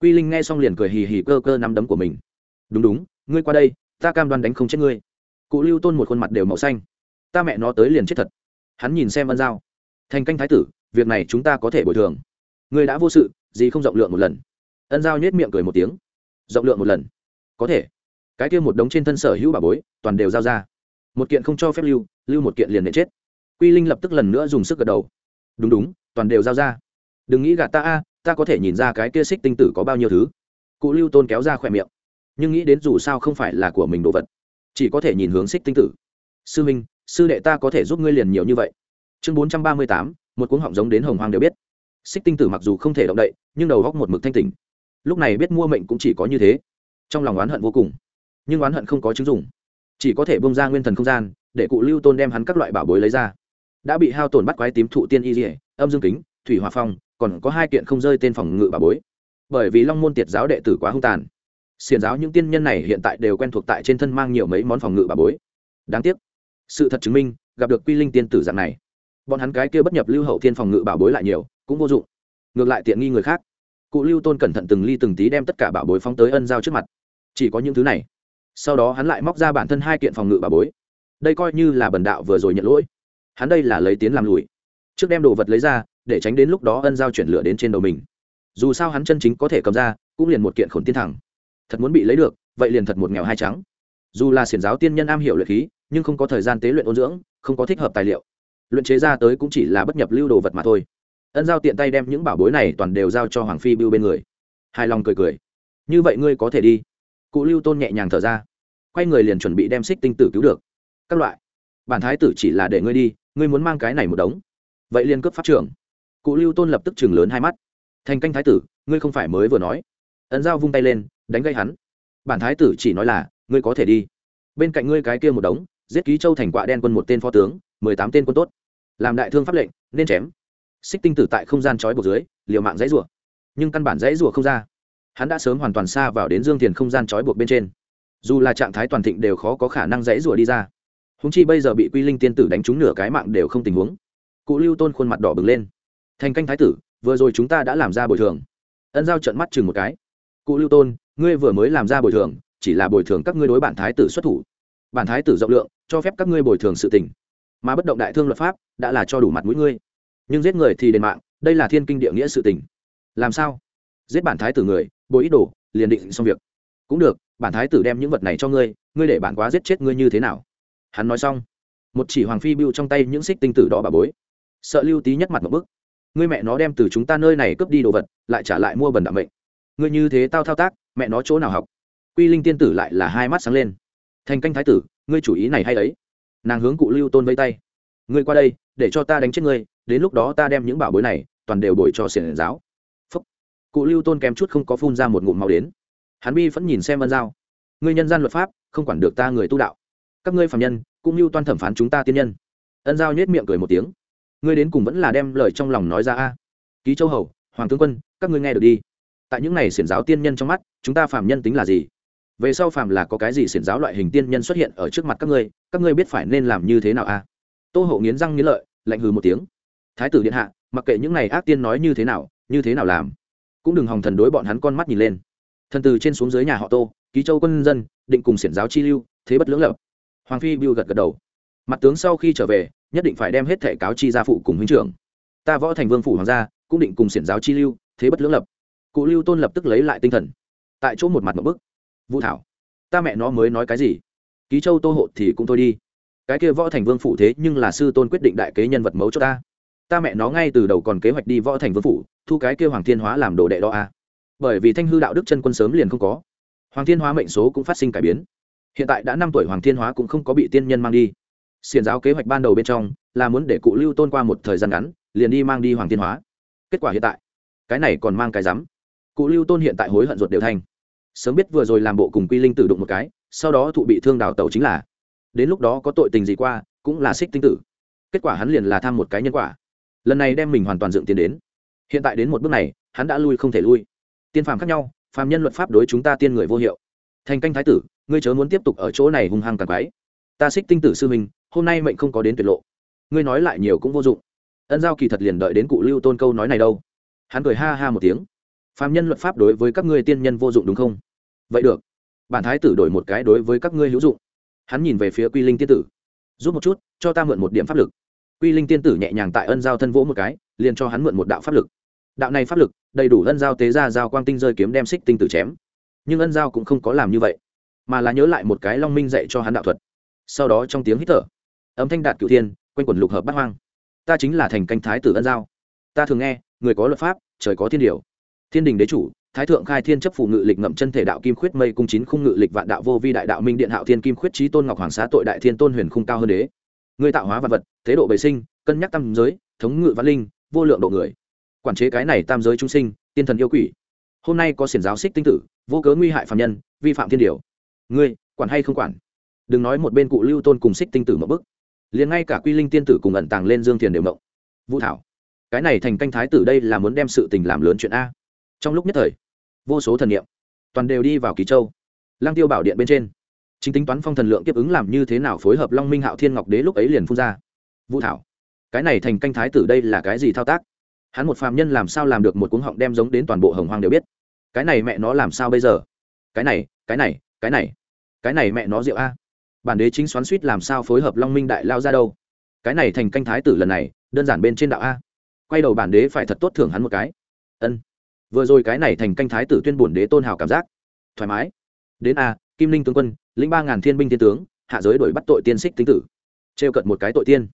Quy linh nghe xong liền cười hì hì cơ cơ nắm đấm của mình. Đúng đúng, ngươi qua đây, ta cam đoan đánh không chết ngươi. Cụ lưu tôn một khuôn mặt đều màu xanh. Ta mẹ nó tới liền chết thật. Hắn nhìn xem ân giao. Thành canh thái tử việc này chúng ta có thể bồi thường. Ngươi đã vô sự, gì không rộng lượng một lần? Ân giao nhét miệng cười một tiếng. Rộng lượng một lần? Có thể. Cái kia một đống trên thân sở hữu bà bối, toàn đều giao ra. Một kiện không cho phép lưu lưu một kiện liền để chết. Quy linh lập tức lần nữa dùng sức gật đầu. Đúng đúng, toàn đều giao ra. Đừng nghĩ gạt ta a, ta có thể nhìn ra cái kia xích tinh tử có bao nhiêu thứ. Cụ lưu tôn kéo ra khỏe miệng. Nhưng nghĩ đến dù sao không phải là của mình đồ vật, chỉ có thể nhìn hướng xích tinh tử. Sư minh, sư đệ ta có thể giúp ngươi liền nhiều như vậy. Chương bốn trăm ba mươi tám một cuống họng giống đến hồng hoang đều biết. Xích tinh tử mặc dù không thể động đậy, nhưng đầu góc một mực thanh tỉnh. Lúc này biết mua mệnh cũng chỉ có như thế. Trong lòng oán hận vô cùng, nhưng oán hận không có chứng dụng. Chỉ có thể bông ra nguyên thần không gian, để cụ lưu tôn đem hắn các loại bảo bối lấy ra. Đã bị hao tổn bắt quái tím thụ tiên y dỉa âm dương kính, thủy hòa phong, còn có hai kiện không rơi tên phòng ngự bảo bối. Bởi vì long môn tiệt giáo đệ tử quá hung tàn xiền giáo những tiên nhân này hiện tại đều quen thuộc tại trên thân mang nhiều mấy món phòng ngự bảo bối. Đáng tiếc, sự thật chứng minh, gặp được quy linh tiên tử dạng này bọn hắn cái kia bất nhập lưu hậu thiên phòng ngự bảo bối lại nhiều, cũng vô dụng. Ngược lại tiện nghi người khác. Cụ lưu tôn cẩn thận từng ly từng tí đem tất cả bảo bối phóng tới ân giao trước mặt. Chỉ có những thứ này. Sau đó hắn lại móc ra bản thân hai kiện phòng ngự bảo bối. Đây coi như là bần đạo vừa rồi nhận lỗi. Hắn đây là lấy tiến làm lùi. Trước đem đồ vật lấy ra, để tránh đến lúc đó ân giao chuyển lửa đến trên đầu mình. Dù sao hắn chân chính có thể cầm ra, cũng liền một kiện khổn tiên thẳng. Thật muốn bị lấy được, vậy liền thật một nghèo hai trắng. Dù là xiển giáo tiên nhân am hiểu luyện khí, nhưng không có thời gian tế luyện ôn dưỡng, không có thích hợp tài liệu luyện chế ra tới cũng chỉ là bất nhập lưu đồ vật mà thôi. Ân giao tiện tay đem những bảo bối này toàn đều giao cho hoàng phi bưu bên người. Hài lòng cười cười. Như vậy ngươi có thể đi. Cụ lưu tôn nhẹ nhàng thở ra. Quay người liền chuẩn bị đem xích tinh tử cứu được. Các loại. Bản thái tử chỉ là để ngươi đi, ngươi muốn mang cái này một đống. Vậy liên cấp pháp trưởng. Cụ lưu tôn lập tức chừng lớn hai mắt. Thành canh thái tử, ngươi không phải mới vừa nói. Ấn giao vung tay lên, đánh gây hắn. Bản thái tử chỉ nói là, ngươi có thể đi. Bên cạnh ngươi cái kia một đống giết ký châu thành quạ đen quân một tên phó tướng, mười tám tên quân tốt. Làm đại thương pháp lệnh, nên chém. Xích tinh tử tại không gian trói buộc dưới, liều mạng dãy rủa. Nhưng căn bản dãy rủa không ra. Hắn đã sớm hoàn toàn xa vào đến dương thiền không gian trói buộc bên trên. Dù là trạng thái toàn thịnh đều khó có khả năng dãy rủa đi ra. Húng chi bây giờ bị quy linh tiên tử đánh trúng nửa cái mạng đều không tình huống. Cụ lưu tôn khuôn mặt đỏ bừng lên. Thành canh thái tử, vừa rồi chúng ta đã làm ra bồi thường. Ân giao trận mắt chừng một cái. Cụ lưu tôn, ngươi vừa mới làm ra bồi thường, chỉ là bồi thường các ngươi đối bản thái tử xuất thủ. Bản thái tử rộng lượng cho phép các ngươi bồi thường sự tình. Mà bất động đại thương luật pháp đã là cho đủ mặt mũi ngươi. Nhưng giết người thì đền mạng, đây là thiên kinh địa nghĩa sự tình. Làm sao? Giết bản thái tử người, bồi ít đồ, liền định xong việc. Cũng được, bản thái tử đem những vật này cho ngươi ngươi để bản quá giết chết ngươi như thế nào? Hắn nói xong, một chỉ hoàng phi bưu trong tay những xích tinh tử đỏ bà bối. Sợ lưu tý nhất mặt một bức. Ngươi mẹ nó đem từ chúng ta nơi này cướp đi đồ vật, lại trả lại mua bần đạm mệnh. Ngươi như thế tao thao tác, mẹ nó chỗ nào học? Quy linh tiên tử lại là hai mắt sáng lên. Thành canh thái tử ngươi chủ ý này hay ấy. Nàng hướng cụ lưu tôn vây tay. Ngươi qua đây, để cho ta đánh chết ngươi, đến lúc đó ta đem những bảo bối này, toàn đều đổi cho xiển giáo. Phúc. cụ lưu tôn kém chút không có phun ra một ngụm màu đến. Hắn bi vẫn nhìn xem ân giao. Ngươi nhân gian luật pháp, không quản được ta người tu đạo. Các ngươi phạm nhân, cũng như toan thẩm phán chúng ta tiên nhân. Ân giao nhếch miệng cười một tiếng. Ngươi đến cùng vẫn là đem lời trong lòng nói ra a. Ký châu hầu, hoàng tướng quân, các ngươi nghe được đi. Tại những này xiển giáo tiên nhân trong mắt, chúng ta phạm nhân tính là gì? Về sau phàm là có cái gì xiển giáo loại hình tiên nhân xuất hiện ở trước mặt các ngươi các ngươi biết phải nên làm như thế nào a tô hậu nghiến răng nghiến lợi, lạnh hừ một tiếng. Thái tử điện hạ, mặc kệ những này ác tiên nói như thế nào, như thế nào làm, cũng đừng hòng thần đối bọn hắn con mắt nhìn lên. Thần từ trên xuống dưới nhà họ tô, ký châu quân dân, định cùng xiển giáo chi lưu, thế bất lưỡng lập. Hoàng phi bưu gật gật đầu. Mặt tướng sau khi trở về, nhất định phải đem hết thẻ cáo chi gia phụ cùng huynh trưởng. Ta võ thành vương phủ hoàng gia, cũng định cùng xiển giáo chi lưu, thế bất lưỡng lập. Cụ lưu tôn lập tức lấy lại tinh thần. Tại chỗ một mặt một bức vũ thảo, ta mẹ nó mới nói cái gì? Ký châu tô hộ thì cũng thôi đi. Cái kia võ thành vương phủ thế nhưng là sư tôn quyết định đại kế nhân vật mấu cho ta. Ta mẹ nó ngay từ đầu còn kế hoạch đi võ thành vương phủ, thu cái kia hoàng thiên hóa làm đồ đệ đó a bởi vì thanh hư đạo đức chân quân sớm liền không có. Hoàng thiên hóa mệnh số cũng phát sinh cải biến. Hiện tại đã năm tuổi hoàng thiên hóa cũng không có bị tiên nhân mang đi. Xiền giáo kế hoạch ban đầu bên trong là muốn để cụ lưu tôn qua một thời gian ngắn, liền đi mang đi hoàng thiên hóa. Kết quả hiện tại, cái này còn mang cái rắm. Cụ lưu tôn hiện tại hối hận ruột đều thành sớm biết vừa rồi làm bộ cùng quy linh tử đụng một cái sau đó thụ bị thương đào tẩu chính là. Đến lúc đó có tội tình gì qua cũng là xích tinh tử. Kết quả hắn liền là tham một cái nhân quả. Lần này đem mình hoàn toàn dựng tiền đến. Hiện tại đến một bước này hắn đã lui không thể lui. Tiên phàm khác nhau phàm nhân luật pháp đối chúng ta tiên người vô hiệu. Thành canh thái tử ngươi chớ muốn tiếp tục ở chỗ này hung hăng càng quái. Ta xích tinh tử sư mình, hôm nay mệnh không có đến tuyệt lộ. Ngươi nói lại nhiều cũng vô dụng. Ân giao kỳ thật liền đợi đến cụ lưu tôn câu nói này đâu. Hắn cười ha ha một tiếng. Phàm nhân luật pháp đối với các ngươi tiên nhân vô dụng đúng không? Vậy được. Bản thái tử đổi một cái đối với các ngươi hữu dụng. Hắn nhìn về phía quy linh tiên tử. Giúp một chút, cho ta mượn một điểm pháp lực. Quy linh tiên tử nhẹ nhàng tại ân giao thân vỗ một cái, liền cho hắn mượn một đạo pháp lực. Đạo này pháp lực, đầy đủ ân giao tế ra giao quang tinh rơi kiếm đem xích tinh tử chém. Nhưng ân giao cũng không có làm như vậy, mà là nhớ lại một cái long minh dạy cho hắn đạo thuật. Sau đó trong tiếng hít thở, âm thanh đạt cựu thiên, quanh quần lục hợp bát hoang. Ta chính là thành canh thái tử ân giao. Ta thường nghe, người có luật pháp, trời có thiên điều. Thiên đình đế chủ thái thượng khai thiên chấp phủ ngự lịch ngậm chân thể đạo kim khuyết mây cung chín khung ngự lịch vạn đạo vô vi đại đạo minh điện hạo thiên kim khuyết trí tôn ngọc hoàng xá tội đại thiên tôn huyền khung cao hơn đế. Người tạo hóa vật vật, thế độ bệ sinh, cân nhắc tam giới, thống ngự văn linh, vô lượng độ người. Quản chế cái này tam giới trung sinh, tiên thần yêu quỷ. Hôm nay có xiển giáo xích tinh tử, vô cớ nguy hại phạm nhân, vi phạm thiên điều. Ngươi, quản hay không quản? Đừng nói một bên cụ lưu tôn cùng xích tinh tử một bức. Liền ngay cả quy linh tiên tử cùng ẩn tàng lên dương thiền đều mộng vũ thảo, cái này thành canh thái tử đây là muốn đem sự tình làm lớn chuyện a. Trong lúc nhất thời vô số thần niệm, toàn đều đi vào kỳ châu. Lang tiêu bảo điện bên trên, chính tính toán phong thần lượng tiếp ứng làm như thế nào phối hợp long minh hạo thiên ngọc đế lúc ấy liền phun ra. Vũ thảo, cái này thành canh thái tử đây là cái gì thao tác? Hắn một phàm nhân làm sao làm được một cuống họng đem giống đến toàn bộ hồng hoang đều biết. Cái này mẹ nó làm sao bây giờ? Cái này cái này cái này cái này mẹ nó rượu a. Bản đế chính xoắn suýt làm sao phối hợp long minh đại lao ra đâu? Cái này thành canh thái tử lần này, đơn giản bên trên đạo a. Quay đầu bản đế phải thật tốt thưởng hắn một cái. Ân vừa rồi cái này thành canh thái tử tuyên bổn đế tôn hào cảm giác. Thoải mái. Đến a, kim linh tướng quân, lĩnh ba ngàn thiên binh thiên tướng, hạ giới đổi bắt tội tiên xích tính tử. Trêu cận một cái tội tiên.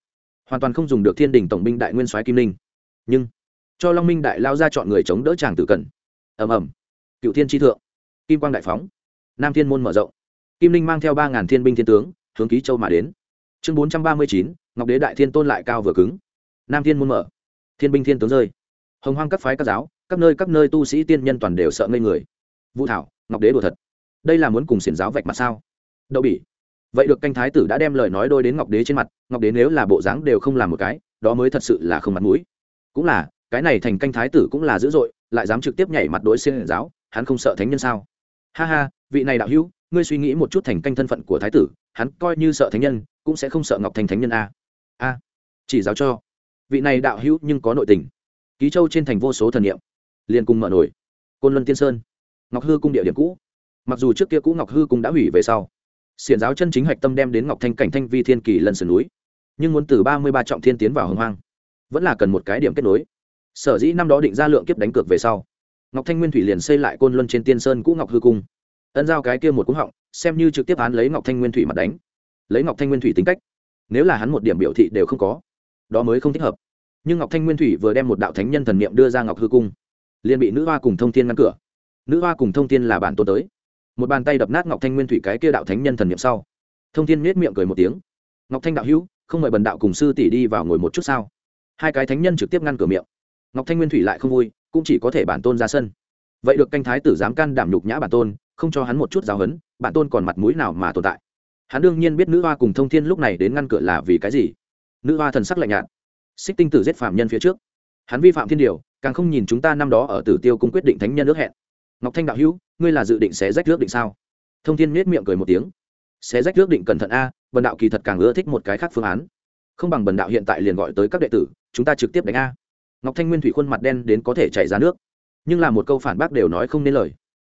Hoàn toàn không dùng được thiên đình tổng binh đại nguyên soái kim linh. Nhưng, cho long minh đại lao ra chọn người chống đỡ chàng tử cần. Ầm ầm. Cựu thiên tri thượng. Kim quang đại phóng. Nam thiên môn mở rộng. Kim linh mang theo ba ngàn thiên binh thiên tướng, hướng ký châu mà đến. Chương bốn trăm ba mươi chín, ngọc đế đại thiên tôn lại cao vừa cứng. Nam thiên môn mở. Thiên binh thiên tướng rơi. Hồng hoang các phái các giáo các nơi các nơi tu sĩ tiên nhân toàn đều sợ ngây người. Vũ thảo, ngọc đế đùa thật. Đây là muốn cùng xiển giáo vạch mặt sao? Đậu bỉ. Vậy được canh thái tử đã đem lời nói đôi đến ngọc đế trên mặt, ngọc đế nếu là bộ dáng đều không làm một cái, đó mới thật sự là không mặt mũi. Cũng là, cái này thành canh thái tử cũng là dữ dội, lại dám trực tiếp nhảy mặt đối xiển giáo, hắn không sợ thánh nhân sao? Ha ha, vị này đạo hữu, ngươi suy nghĩ một chút thành canh thân phận của thái tử, hắn coi như sợ thánh nhân, cũng sẽ không sợ ngọc thành thánh nhân a. A, chỉ giáo cho. Vị này đạo hữu nhưng có nội tình. Ký châu trên thành vô số thần niệm liền cùng mở nổi. Côn luân tiên sơn, ngọc hư cung địa điểm cũ. Mặc dù trước kia cũ ngọc hư cung đã hủy về sau, xiển giáo chân chính hạch tâm đem đến ngọc thanh cảnh thanh vi thiên kỳ lần sườn núi. Nhưng muốn từ ba mươi ba trọng thiên tiến vào hồng hoang, vẫn là cần một cái điểm kết nối. Sở dĩ năm đó định ra lượng kiếp đánh cược về sau, ngọc thanh nguyên thủy liền xây lại côn luân trên tiên sơn cũ ngọc hư cung. Ân giao cái kia một cúng họng, xem như trực tiếp án lấy ngọc thanh nguyên thủy mặt đánh. Lấy ngọc thanh nguyên thủy tính cách, nếu là hắn một điểm biểu thị đều không có, đó mới không thích hợp. Nhưng ngọc thanh nguyên thủy vừa đem một đạo thánh nhân thần niệm đưa ra ngọc hư cung liền bị nữ hoa cùng thông thiên ngăn cửa. Nữ hoa cùng thông thiên là bản tôn tới. Một bàn tay đập nát ngọc thanh nguyên thủy cái kia đạo thánh nhân thần niệm sau, thông thiên nết miệng cười một tiếng. Ngọc thanh đạo hữu, không mời bần đạo cùng sư tỷ đi vào ngồi một chút sao? Hai cái thánh nhân trực tiếp ngăn cửa miệng. Ngọc thanh nguyên thủy lại không vui, cũng chỉ có thể bản tôn ra sân. Vậy được canh thái tử dám can đảm nhục nhã bản tôn, không cho hắn một chút giáo hấn bản tôn còn mặt mũi nào mà tồn tại? Hắn đương nhiên biết nữ hoa cùng thông thiên lúc này đến ngăn cửa là vì cái gì. Nữ hoa thần sắc lạnh nhạt. Xích tinh tử giết phạm nhân phía trước hắn vi phạm thiên điều, càng không nhìn chúng ta năm đó ở tử tiêu cung quyết định thánh nhân ước hẹn. Ngọc thanh đạo hữu, ngươi là dự định xé rách ước định sao? Thông thiên nết miệng cười một tiếng. Xé rách ước định cẩn thận a, bần đạo kỳ thật càng ưa thích một cái khác phương án. Không bằng bần đạo hiện tại liền gọi tới các đệ tử, chúng ta trực tiếp đánh a. Ngọc thanh nguyên thủy khuôn mặt đen đến có thể chảy ra nước. Nhưng là một câu phản bác đều nói không nên lời.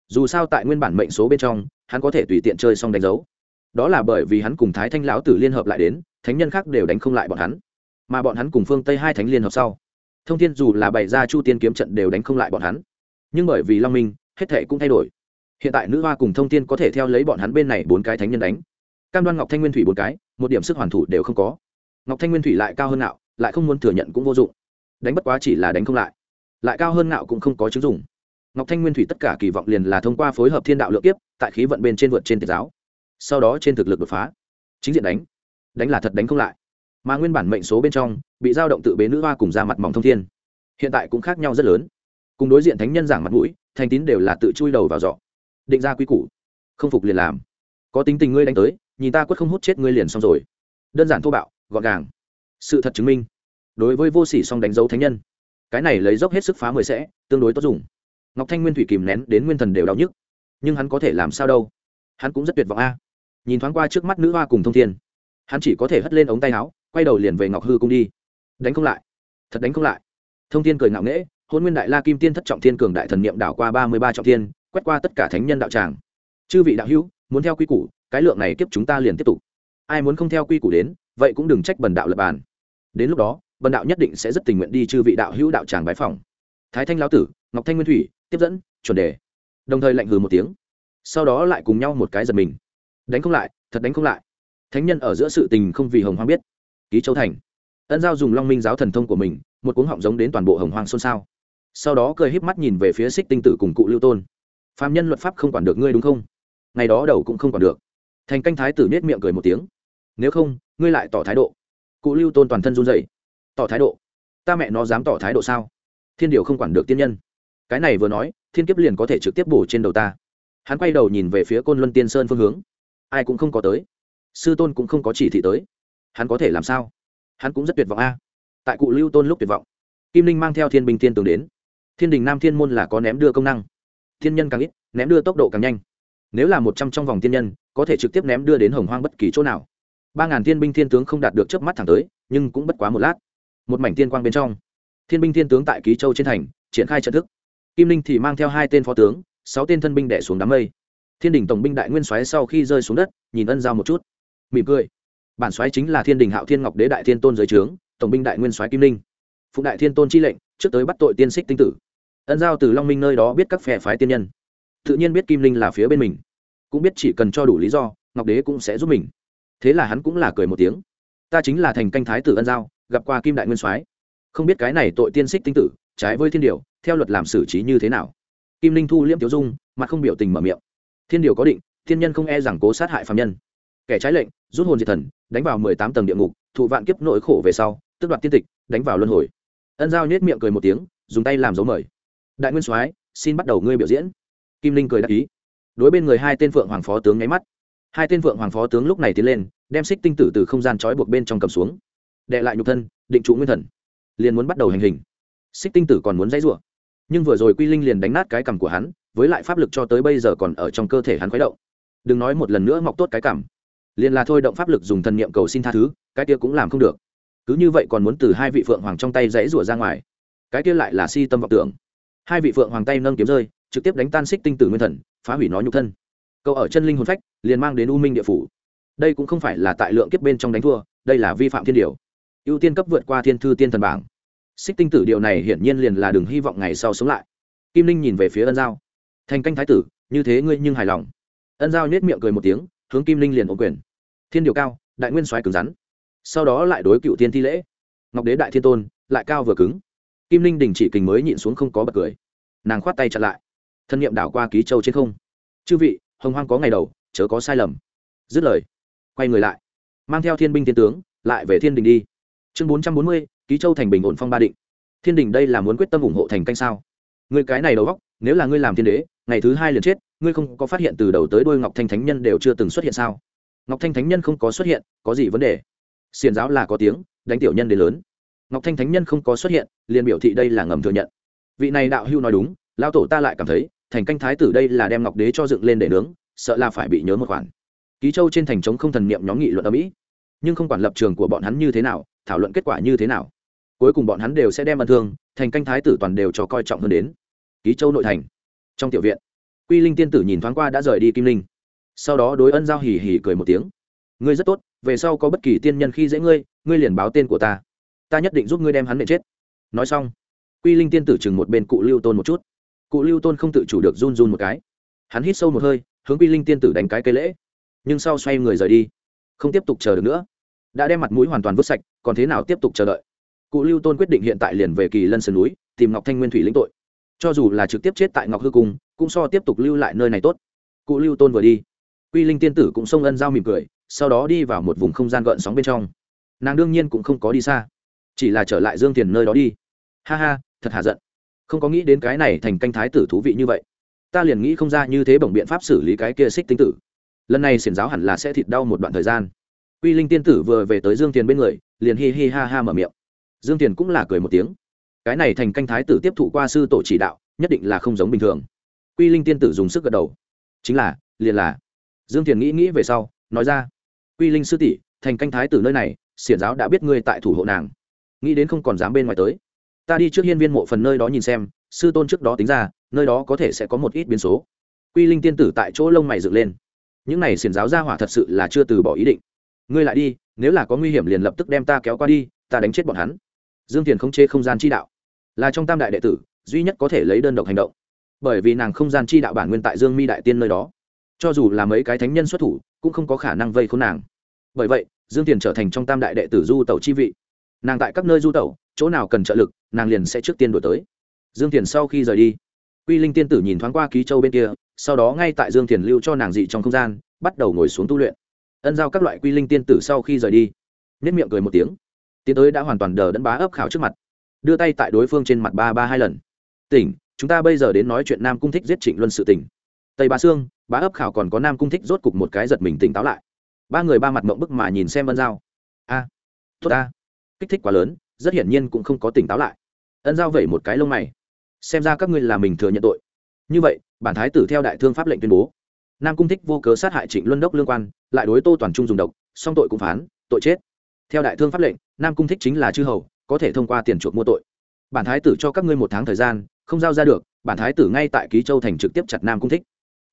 Dù sao tại nguyên bản mệnh số bên trong, hắn có thể tùy tiện chơi xong đánh dấu. Đó là bởi vì hắn cùng thái thanh lão tử liên hợp lại đến, thánh nhân khác đều đánh không lại bọn hắn. Mà bọn hắn cùng phương tây hai thánh liên hợp sau thông thiên dù là bày ra chu tiên kiếm trận đều đánh không lại bọn hắn. Nhưng bởi vì long minh, hết thệ cũng thay đổi. Hiện tại nữ hoa cùng thông thiên có thể theo lấy bọn hắn bên này bốn cái thánh nhân đánh. Cam đoan ngọc thanh nguyên thủy bốn cái, một điểm sức hoàn thủ đều không có. Ngọc thanh nguyên thủy lại cao hơn nạo lại không muốn thừa nhận cũng vô dụng. Đánh bất quá chỉ là đánh không lại. Lại cao hơn nạo cũng không có chứng dùng ngọc thanh nguyên thủy tất cả kỳ vọng liền là thông qua phối hợp thiên đạo lượng kiếp, tại khí vận bên trên vượt trên tiệt giáo. Sau đó trên thực lực đột phá. Chính diện đánh. Đánh là thật đánh không lại mà nguyên bản mệnh số bên trong, bị giao động tự bế nữ hoa cùng ra mặt mỏng thông thiên. Hiện tại cũng khác nhau rất lớn. Cùng đối diện thánh nhân giảng mặt mũi, thành tín đều là tự chui đầu vào giọ định ra quy củ. Không phục liền làm. Có tính tình ngươi đánh tới, nhìn ta quất không hút chết ngươi liền xong rồi. Đơn giản thô bạo, gọn gàng. Sự thật chứng minh. Đối với vô sỉ song đánh dấu thánh nhân, cái này lấy dốc hết sức phá mười sẽ, tương đối tốt dùng. Ngọc thanh nguyên thủy kìm nén đến nguyên thần đều đau nhức. Nhưng hắn có thể làm sao đâu? Hắn cũng rất tuyệt vọng a. Nhìn thoáng qua trước mắt nữ hoa cùng thông thiên, hắn chỉ có thể hất lên ống tay áo quay đầu liền về ngọc hư cung đi. Đánh không lại. Thật đánh không lại. Thông thiên cười ngạo nghễ, hôn nguyên đại la kim tiên thất trọng thiên cường đại thần niệm đảo qua ba mươi ba trọng thiên, quét qua tất cả thánh nhân đạo tràng. Chư vị đạo hữu, muốn theo quy củ, cái lượng này kiếp chúng ta liền tiếp tục. Ai muốn không theo quy củ đến, vậy cũng đừng trách bần đạo lập bàn. Đến lúc đó, bần đạo nhất định sẽ rất tình nguyện đi chư vị đạo hữu đạo tràng bái phòng thái thanh lão tử, ngọc thanh nguyên thủy, tiếp dẫn, chuẩn đề. Đồng thời lạnh hừ một tiếng. Sau đó lại cùng nhau một cái giật mình. Đánh không lại, thật đánh không lại. Thánh nhân ở giữa sự tình không vì hồng hoang biết ký châu thành. Ân giao dùng long minh giáo thần thông của mình, một cuốn họng giống đến toàn bộ hồng hoàng xôn xao. Sau đó cười híp mắt nhìn về phía xích tinh tử cùng cụ lưu tôn. Phạm nhân luật pháp không quản được ngươi đúng không? Ngày đó đầu cũng không quản được. Thành canh thái tử nết miệng cười một tiếng. Nếu không, ngươi lại tỏ thái độ. Cụ lưu tôn toàn thân run rẩy. Tỏ thái độ? Ta mẹ nó dám tỏ thái độ sao? Thiên điều không quản được tiên nhân. Cái này vừa nói, thiên kiếp liền có thể trực tiếp bổ trên đầu ta. Hắn quay đầu nhìn về phía côn luân tiên sơn phương hướng. Ai cũng không có tới. Sư tôn cũng không có chỉ thị tới hắn có thể làm sao? Hắn cũng rất tuyệt vọng a. Tại cụ lưu tôn lúc tuyệt vọng, kim linh mang theo thiên binh thiên tường đến. Thiên đình nam thiên môn là có ném đưa công năng. Thiên nhân càng ít, ném đưa tốc độ càng nhanh. Nếu là một trăm trong vòng thiên nhân, có thể trực tiếp ném đưa đến hồng hoang bất kỳ chỗ nào. Ba ngàn thiên binh thiên tướng không đạt được trước mắt thẳng tới, nhưng cũng bất quá một lát. Một mảnh tiên quang bên trong, thiên binh thiên tướng tại ký châu trên thành, triển khai trận thức. Kim linh thì mang theo hai tên phó tướng, sáu tên thân binh đẻ xuống đám mây. Thiên đình tổng binh đại nguyên soái sau khi rơi xuống đất, nhìn ân giao một chút, mỉm cười bản soái chính là thiên đình hạo thiên ngọc đế đại thiên tôn giới trướng, tổng binh đại nguyên soái kim linh. Phụ đại thiên tôn chi lệnh, trước tới bắt tội tiên xích tinh tử. Ân giao từ long minh nơi đó biết các phe phái tiên nhân. Tự nhiên biết kim linh là phía bên mình. Cũng biết chỉ cần cho đủ lý do, ngọc đế cũng sẽ giúp mình. Thế là hắn cũng là cười một tiếng. Ta chính là thành canh thái tử ân giao, gặp qua kim đại nguyên soái. Không biết cái này tội tiên xích tinh tử, trái với thiên điều, theo luật làm xử trí như thế nào? Kim linh thu liễm tiểu dung mà không biểu tình mở miệng. Thiên điều có định, thiên nhân không e rằng cố sát hại phạm nhân kẻ trái lệnh, rút hồn diệt thần, đánh vào mười tám tầng địa ngục, thụ vạn kiếp nội khổ về sau tức đoạt tiên tịch, đánh vào luân hồi. Ân giao nhét miệng cười một tiếng, dùng tay làm dấu mời. Đại nguyên soái, xin bắt đầu ngươi biểu diễn. Kim linh cười đáp ý. Đối bên người hai tên phượng hoàng phó tướng nháy mắt. Hai tên phượng hoàng phó tướng lúc này tiến lên, đem xích tinh tử từ không gian trói buộc bên trong cầm xuống. Đệ lại nhục thân, định trụ nguyên thần. Liền muốn bắt đầu hành hình. Xích tinh tử còn muốn dãy rủa. Nhưng vừa rồi quy linh liền đánh nát cái cằm của hắn, với lại pháp lực cho tới bây giờ còn ở trong cơ thể hắn khuấy động. Đừng nói một lần nữa mọc tốt cái cằm liền là thôi động pháp lực dùng thần niệm cầu xin tha thứ, cái kia cũng làm không được. Cứ như vậy còn muốn từ hai vị phượng hoàng trong tay dãy rủa ra ngoài. Cái kia lại là si tâm vọng tưởng. Hai vị phượng hoàng tay nâng kiếm rơi, trực tiếp đánh tan xích tinh tử nguyên thần, phá hủy nó nhục thân. Câu ở chân linh hồn phách, liền mang đến u minh địa phủ. Đây cũng không phải là tại lượng kiếp bên trong đánh thua, đây là vi phạm thiên điều. Ưu tiên cấp vượt qua thiên thư tiên thần bảng. Xích tinh tử điều này hiển nhiên liền là đừng hy vọng ngày sau sống lại. Kim linh nhìn về phía ân giao. Thành canh thái tử, như thế ngươi nhưng hài lòng. Ân giao nhét miệng cười một tiếng hướng kim linh liền ôm quyền. Thiên điều cao, đại nguyên soái cứng rắn. Sau đó lại đối cựu tiên thi lễ. Ngọc đế đại thiên tôn, lại cao vừa cứng. Kim linh đình chỉ kình mới nhịn xuống không có bật cười. Nàng khoát tay chặn lại. Thân nhiệm đảo qua ký châu trên không. Chư vị, hồng hoang có ngày đầu, chớ có sai lầm. Dứt lời, quay người lại. Mang theo thiên binh thiên tướng, lại về thiên đình đi. Chương bốn trăm bốn mươi, ký châu thành bình ổn phong ba định. Thiên đình đây là muốn quyết tâm ủng hộ thành canh sao? Người cái này đầu góc nếu là ngươi làm thiên đế, ngày thứ hai liền chết ngươi không có phát hiện từ đầu tới đôi ngọc thanh thánh nhân đều chưa từng xuất hiện sao? Ngọc thanh thánh nhân không có xuất hiện, có gì vấn đề? Xiền giáo là có tiếng, đánh tiểu nhân đến lớn. Ngọc thanh thánh nhân không có xuất hiện, liền biểu thị đây là ngầm thừa nhận. Vị này đạo hưu nói đúng lao tổ ta lại cảm thấy, thành canh thái tử đây là đem ngọc đế cho dựng lên để nướng, sợ là phải bị nhớ một khoản. Ký châu trên thành trống không thần niệm nhóm nghị luận ở mỹ. Nhưng không quản lập trường của bọn hắn như thế nào, thảo luận kết quả như thế nào, cuối cùng bọn hắn đều sẽ đem ân thương, thành canh thái tử toàn đều cho coi trọng hơn đến. Ký châu nội thành. Trong tiểu viện quy linh tiên tử nhìn thoáng qua đã rời đi kim linh. Sau đó đối ân giao hì hì cười một tiếng. Ngươi rất tốt, về sau có bất kỳ tiên nhân khi dễ ngươi ngươi liền báo tên của ta. Ta nhất định giúp ngươi đem hắn nện chết. Nói xong, quy linh tiên tử chừng một bên cụ lưu tôn một chút. Cụ lưu tôn không tự chủ được run run một cái. Hắn hít sâu một hơi, hướng quy linh tiên tử đánh cái cây lễ. Nhưng sau xoay người rời đi, không tiếp tục chờ được nữa. Đã đem mặt mũi hoàn toàn vứt sạch, còn thế nào tiếp tục chờ đợi? Cụ lưu tôn quyết định hiện tại liền về kỳ lân sơn núi, tìm ngọc thanh nguyên thủy lĩnh tội. Cho dù là trực tiếp chết tại ngọc hư cung cũng so tiếp tục lưu lại nơi này tốt. Cụ lưu tôn vừa đi, quy linh tiên tử cũng xông ân giao mỉm cười, sau đó đi vào một vùng không gian gợn sóng bên trong. Nàng đương nhiên cũng không có đi xa, chỉ là trở lại dương tiền nơi đó đi. Ha ha, thật hạ giận. Không có nghĩ đến cái này thành canh thái tử thú vị như vậy. Ta liền nghĩ không ra như thế bổng biện pháp xử lý cái kia xích tinh tử. Lần này xiển giáo hẳn là sẽ thịt đau một đoạn thời gian. Quy linh tiên tử vừa về tới dương tiền bên người, liền hi hi ha ha mở miệng. Dương tiền cũng là cười một tiếng. Cái này thành canh thái tử tiếp thụ qua sư tổ chỉ đạo, nhất định là không giống bình thường quy linh tiên tử dùng sức gật đầu. Chính là, liền là. Dương tiền nghĩ nghĩ về sau, nói ra. Quy linh sư tỷ, thành canh thái tử nơi này, xiển giáo đã biết ngươi tại thủ hộ nàng. Nghĩ đến không còn dám bên ngoài tới. Ta đi trước hiên viên mộ phần nơi đó nhìn xem, sư tôn trước đó tính ra, nơi đó có thể sẽ có một ít biến số. Quy linh tiên tử tại chỗ lông mày dựng lên. Những này xiển giáo ra hỏa thật sự là chưa từ bỏ ý định. Ngươi lại đi, nếu là có nguy hiểm liền lập tức đem ta kéo qua đi, ta đánh chết bọn hắn. Dương tiền không chê không gian chi đạo. Là trong tam đại đệ tử, duy nhất có thể lấy đơn độc hành động bởi vì nàng không gian chi đạo bản nguyên tại dương mi đại tiên nơi đó. Cho dù là mấy cái thánh nhân xuất thủ, cũng không có khả năng vây khốn nàng. Bởi vậy, dương tiền trở thành trong tam đại đệ tử du tẩu chi vị. Nàng tại các nơi du tẩu, chỗ nào cần trợ lực, nàng liền sẽ trước tiên đổi tới. Dương tiền sau khi rời đi, quy linh tiên tử nhìn thoáng qua ký châu bên kia, sau đó ngay tại dương tiền lưu cho nàng dị trong không gian, bắt đầu ngồi xuống tu luyện. Ân giao các loại quy linh tiên tử sau khi rời đi nhất miệng cười một tiếng. Tiến tới đã hoàn toàn đờ đẫn bá ấp khảo trước mặt, đưa tay tại đối phương trên mặt ba ba hai lần. Tỉnh chúng ta bây giờ đến nói chuyện nam cung thích giết trịnh luân sự tình. Tây bá sương, bá ấp khảo còn có nam cung thích rốt cục một cái giật mình tỉnh táo lại. Ba người ba mặt mộng bức mà nhìn xem ân giao. A, tốt a kích thích quá lớn, rất hiển nhiên cũng không có tỉnh táo lại. Ân giao vẩy một cái lông mày. Xem ra các ngươi là mình thừa nhận tội. Như vậy, bản thái tử theo đại thương pháp lệnh tuyên bố. Nam cung thích vô cớ sát hại trịnh luân đốc lương quan, lại đối tô toàn trung dùng độc, song tội cũng phán, tội chết. Theo đại thương pháp lệnh, nam cung thích chính là chư hầu, có thể thông qua tiền chuộc mua tội. Bản thái tử cho các ngươi một tháng thời gian không giao ra được, bản thái tử ngay tại ký châu thành trực tiếp chặt nam cung thích.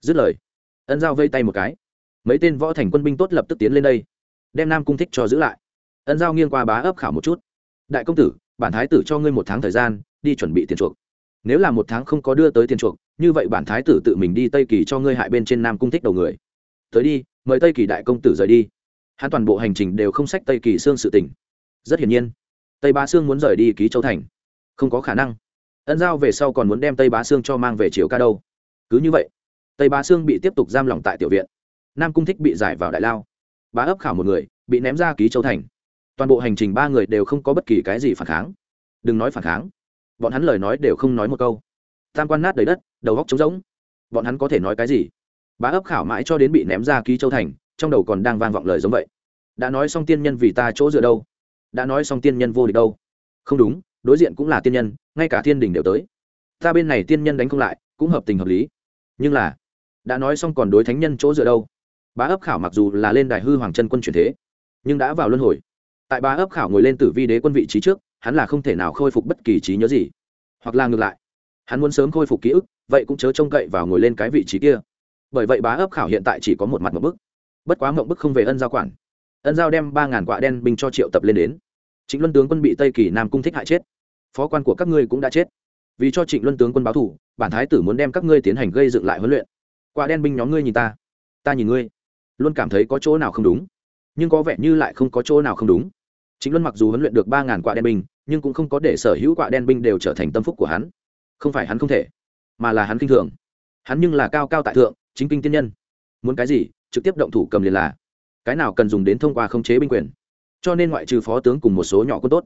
Dứt lời, ân giao vây tay một cái. Mấy tên võ thành quân binh tốt lập tức tiến lên đây, đem nam cung thích cho giữ lại. Ân giao nghiêng qua bá ấp khảo một chút. Đại công tử, bản thái tử cho ngươi một tháng thời gian, đi chuẩn bị tiền chuộc. Nếu là một tháng không có đưa tới tiền chuộc, như vậy bản thái tử tự mình đi tây kỳ cho ngươi hại bên trên nam cung thích đầu người. Tới đi, mời tây kỳ đại công tử rời đi. Hắn toàn bộ hành trình đều không sách tây kỳ xương sự tình. Rất hiển nhiên, tây bá sương muốn rời đi ký châu thành. Không có khả năng ân giao về sau còn muốn đem tây bá sương cho mang về chiều ca đâu cứ như vậy tây bá sương bị tiếp tục giam lỏng tại tiểu viện nam cung thích bị giải vào đại lao bá ấp khảo một người bị ném ra ký châu thành toàn bộ hành trình ba người đều không có bất kỳ cái gì phản kháng đừng nói phản kháng bọn hắn lời nói đều không nói một câu tam quan nát đầy đất đầu góc trống rỗng bọn hắn có thể nói cái gì bá ấp khảo mãi cho đến bị ném ra ký châu thành trong đầu còn đang vang vọng lời giống vậy đã nói xong tiên nhân vì ta chỗ dựa đâu đã nói xong tiên nhân vô địch đâu không đúng đối diện cũng là tiên nhân, ngay cả thiên đình đều tới. Ta bên này tiên nhân đánh không lại, cũng hợp tình hợp lý. Nhưng là, đã nói xong còn đối thánh nhân chỗ dựa đâu? Bá ấp khảo mặc dù là lên đài hư hoàng chân quân truyền thế, nhưng đã vào luân hồi. Tại bá ấp khảo ngồi lên tử vi đế quân vị trí trước, hắn là không thể nào khôi phục bất kỳ trí nhớ gì. Hoặc là ngược lại, hắn muốn sớm khôi phục ký ức, vậy cũng chớ trông cậy vào ngồi lên cái vị trí kia. Bởi vậy bá ấp khảo hiện tại chỉ có một mặt một bức. Bất quá mộng bức không về ân giao quản. Ân giao đem ba ngàn quạ đen binh cho triệu tập lên đến trịnh luân tướng quân bị tây kỳ nam cung thích hại chết. Phó quan của các ngươi cũng đã chết. Vì cho trịnh luân tướng quân báo thủ bản thái tử muốn đem các ngươi tiến hành gây dựng lại huấn luyện. Quạ đen binh nhóm ngươi nhìn ta. Ta nhìn ngươi. Luôn cảm thấy có chỗ nào không đúng, nhưng có vẻ như lại không có chỗ nào không đúng. Chính luân mặc dù huấn luyện được ba ngàn quạ đen binh, nhưng cũng không có để sở hữu quạ đen binh đều trở thành tâm phúc của hắn. Không phải hắn không thể, mà là hắn kinh thường. Hắn nhưng là cao cao tại thượng, chính kinh tiên nhân. Muốn cái gì, trực tiếp động thủ cầm liền là. Cái nào cần dùng đến thông qua khống chế binh quyền? Cho nên ngoại trừ phó tướng cùng một số nhỏ quân tốt,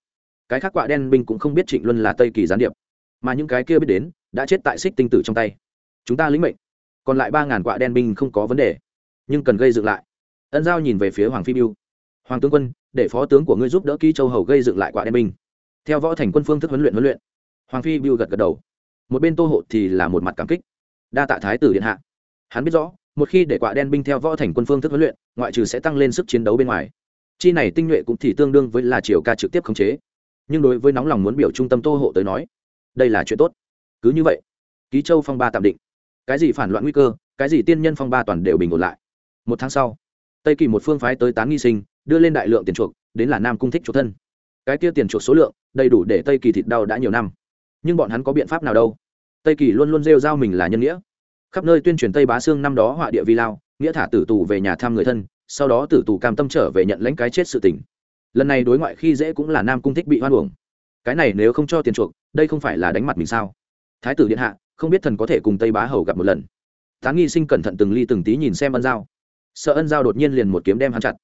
cái khác quạ đen binh cũng không biết trịnh luân là tây kỳ gián điệp, mà những cái kia biết đến đã chết tại xích tinh tử trong tay. Chúng ta lĩnh mệnh, còn lại ba ngàn quạ đen binh không có vấn đề, nhưng cần gây dựng lại. Ân giao nhìn về phía hoàng phi biêu. Hoàng tướng quân, để phó tướng của ngươi giúp đỡ ký châu hầu gây dựng lại quạ đen binh. Theo võ thành quân phương thức huấn luyện huấn luyện, hoàng phi biêu gật gật đầu. Một bên tô hộ thì là một mặt cảm kích. Đa tạ thái tử điện hạ. Hắn biết rõ, một khi để quạ đen binh theo võ thành quân phương thức huấn luyện, ngoại trừ sẽ tăng lên sức chiến đấu bên ngoài chi này tinh nhuệ cũng thì tương đương với là triều ca trực tiếp khống chế. Nhưng đối với nóng lòng muốn biểu trung tâm tô hộ tới nói, đây là chuyện tốt. Cứ như vậy, ký châu phong ba tạm định. Cái gì phản loạn nguy cơ, cái gì tiên nhân phong ba toàn đều bình ổn lại. Một tháng sau, tây kỳ một phương phái tới tán nghi sinh, đưa lên đại lượng tiền chuộc, đến là nam cung thích chuộc thân. Cái kia tiền chuộc số lượng, đầy đủ để tây kỳ thịt đau đã nhiều năm. Nhưng bọn hắn có biện pháp nào đâu? Tây kỳ luôn luôn rêu rao mình là nhân nghĩa. Khắp nơi tuyên truyền tây bá sương năm đó họa địa vi lao, nghĩa thả tử tù về nhà thăm người thân sau đó tử tù cam tâm trở về nhận lãnh cái chết sự tình. Lần này đối ngoại khi dễ cũng là nam cung thích bị hoan uổng. Cái này nếu không cho tiền chuộc, đây không phải là đánh mặt mình sao? Thái tử điện hạ, không biết thần có thể cùng tây bá hầu gặp một lần. Tán nghi sinh cẩn thận từng ly từng tí nhìn xem ân giao. Sợ ân giao đột nhiên liền một kiếm đem hắn chặt.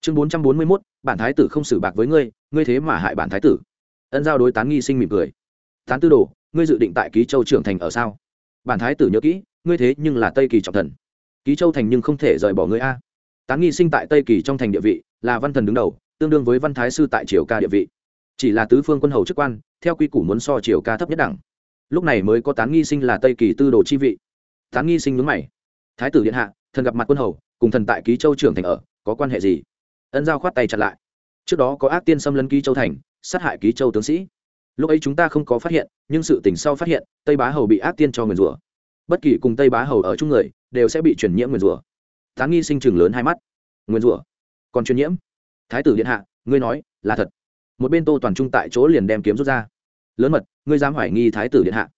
Chương bốn trăm bốn mươi mốt, bản thái tử không xử bạc với ngươi ngươi thế mà hại bản thái tử. Ân giao đối tán nghi sinh mỉm cười. Tán tư đồ, ngươi dự định tại ký châu trưởng thành ở sao? Bản thái tử nhớ kỹ, ngươi thế nhưng là tây kỳ trọng thần. Ký châu thành nhưng không thể rời bỏ ngươi a tán nghi sinh tại tây kỳ trong thành địa vị, là văn thần đứng đầu, tương đương với văn thái sư tại triều ca địa vị. Chỉ là tứ phương quân hầu chức quan, theo quy củ muốn so triều ca thấp nhất đẳng. Lúc này mới có tán nghi sinh là tây kỳ tư đồ chi vị. Tán nghi sinh nhướng mày. Thái tử điện hạ, thần gặp mặt quân hầu, cùng thần tại ký châu trưởng thành ở, có quan hệ gì? Ân giao khoát tay chặt lại. Trước đó có ác tiên xâm lấn ký châu thành, sát hại ký châu tướng sĩ. Lúc ấy chúng ta không có phát hiện, nhưng sự tình sau phát hiện, tây bá hầu bị ác tiên cho nguyền rủa. Bất kỳ cùng tây bá hầu ở chung người, đều sẽ bị truyền nhiễm nguyền rủa tán nghi sinh trường lớn hai mắt. Nguyên rủa, còn truyền nhiễm. Thái tử điện hạ, ngươi nói, là thật. Một bên tô toàn trung tại chỗ liền đem kiếm rút ra. Lớn mật, ngươi dám hoài nghi thái tử điện hạ.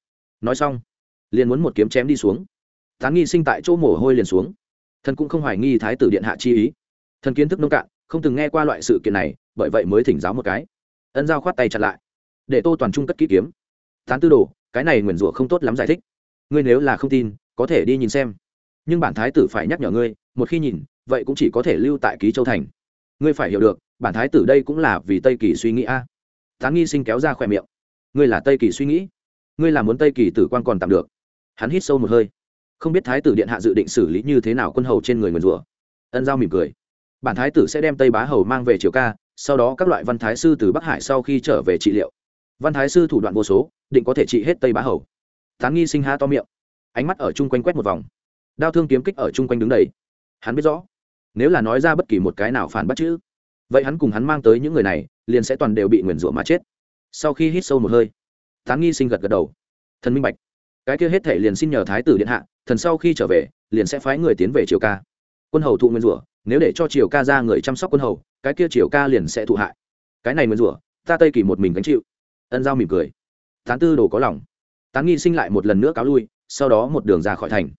Nói xong, liền muốn một kiếm chém đi xuống. Tán nghi sinh tại chỗ mồ hôi liền xuống. Thần cũng không hoài nghi thái tử điện hạ chi ý. Thần kiến thức nông cạn, không từng nghe qua loại sự kiện này, bởi vậy mới thỉnh giáo một cái. Ân giao khoát tay chặt lại. Để tô toàn trung cất kỹ kiếm. Tán tư đồ, cái này nguyền rủa không tốt lắm giải thích. Ngươi nếu là không tin, có thể đi nhìn xem nhưng bản thái tử phải nhắc nhở ngươi, một khi nhìn, vậy cũng chỉ có thể lưu tại ký châu thành. Ngươi phải hiểu được, bản thái tử đây cũng là vì tây kỳ suy nghĩ a. Tán nghi sinh kéo ra khỏe miệng. Ngươi là tây kỳ suy nghĩ? Ngươi là muốn tây kỳ tử quan còn tạm được? Hắn hít sâu một hơi. Không biết thái tử điện hạ dự định xử lý như thế nào quân hầu trên người nguyền rủa. Ân giao mỉm cười. Bản thái tử sẽ đem tây bá hầu mang về triều ca, sau đó các loại văn thái sư từ bắc hải sau khi trở về trị liệu. Văn thái sư thủ đoạn vô số, định có thể trị hết tây bá hầu. Tán nghi sinh ha to miệng. Ánh mắt ở chung quanh quét một vòng đao thương kiếm kích ở chung quanh đứng đầy. Hắn biết rõ, nếu là nói ra bất kỳ một cái nào phản bắt chữ, vậy hắn cùng hắn mang tới những người này, liền sẽ toàn đều bị nguyền rủa mà chết. Sau khi hít sâu một hơi tán nghi sinh gật gật đầu. Thần minh bạch. Cái kia hết thể liền xin nhờ thái tử điện hạ, thần sau khi trở về, liền sẽ phái người tiến về triều ca. Quân hầu thụ nguyên rủa, nếu để cho triều ca ra người chăm sóc quân hầu, cái kia triều ca liền sẽ thụ hại. Cái này nguyên rủa, ta tây kỳ một mình gánh chịu. Ân giao mỉm cười. Tán tư đồ có lòng. Tán nghi sinh lại một lần nữa cáo lui, sau đó một đường ra khỏi thành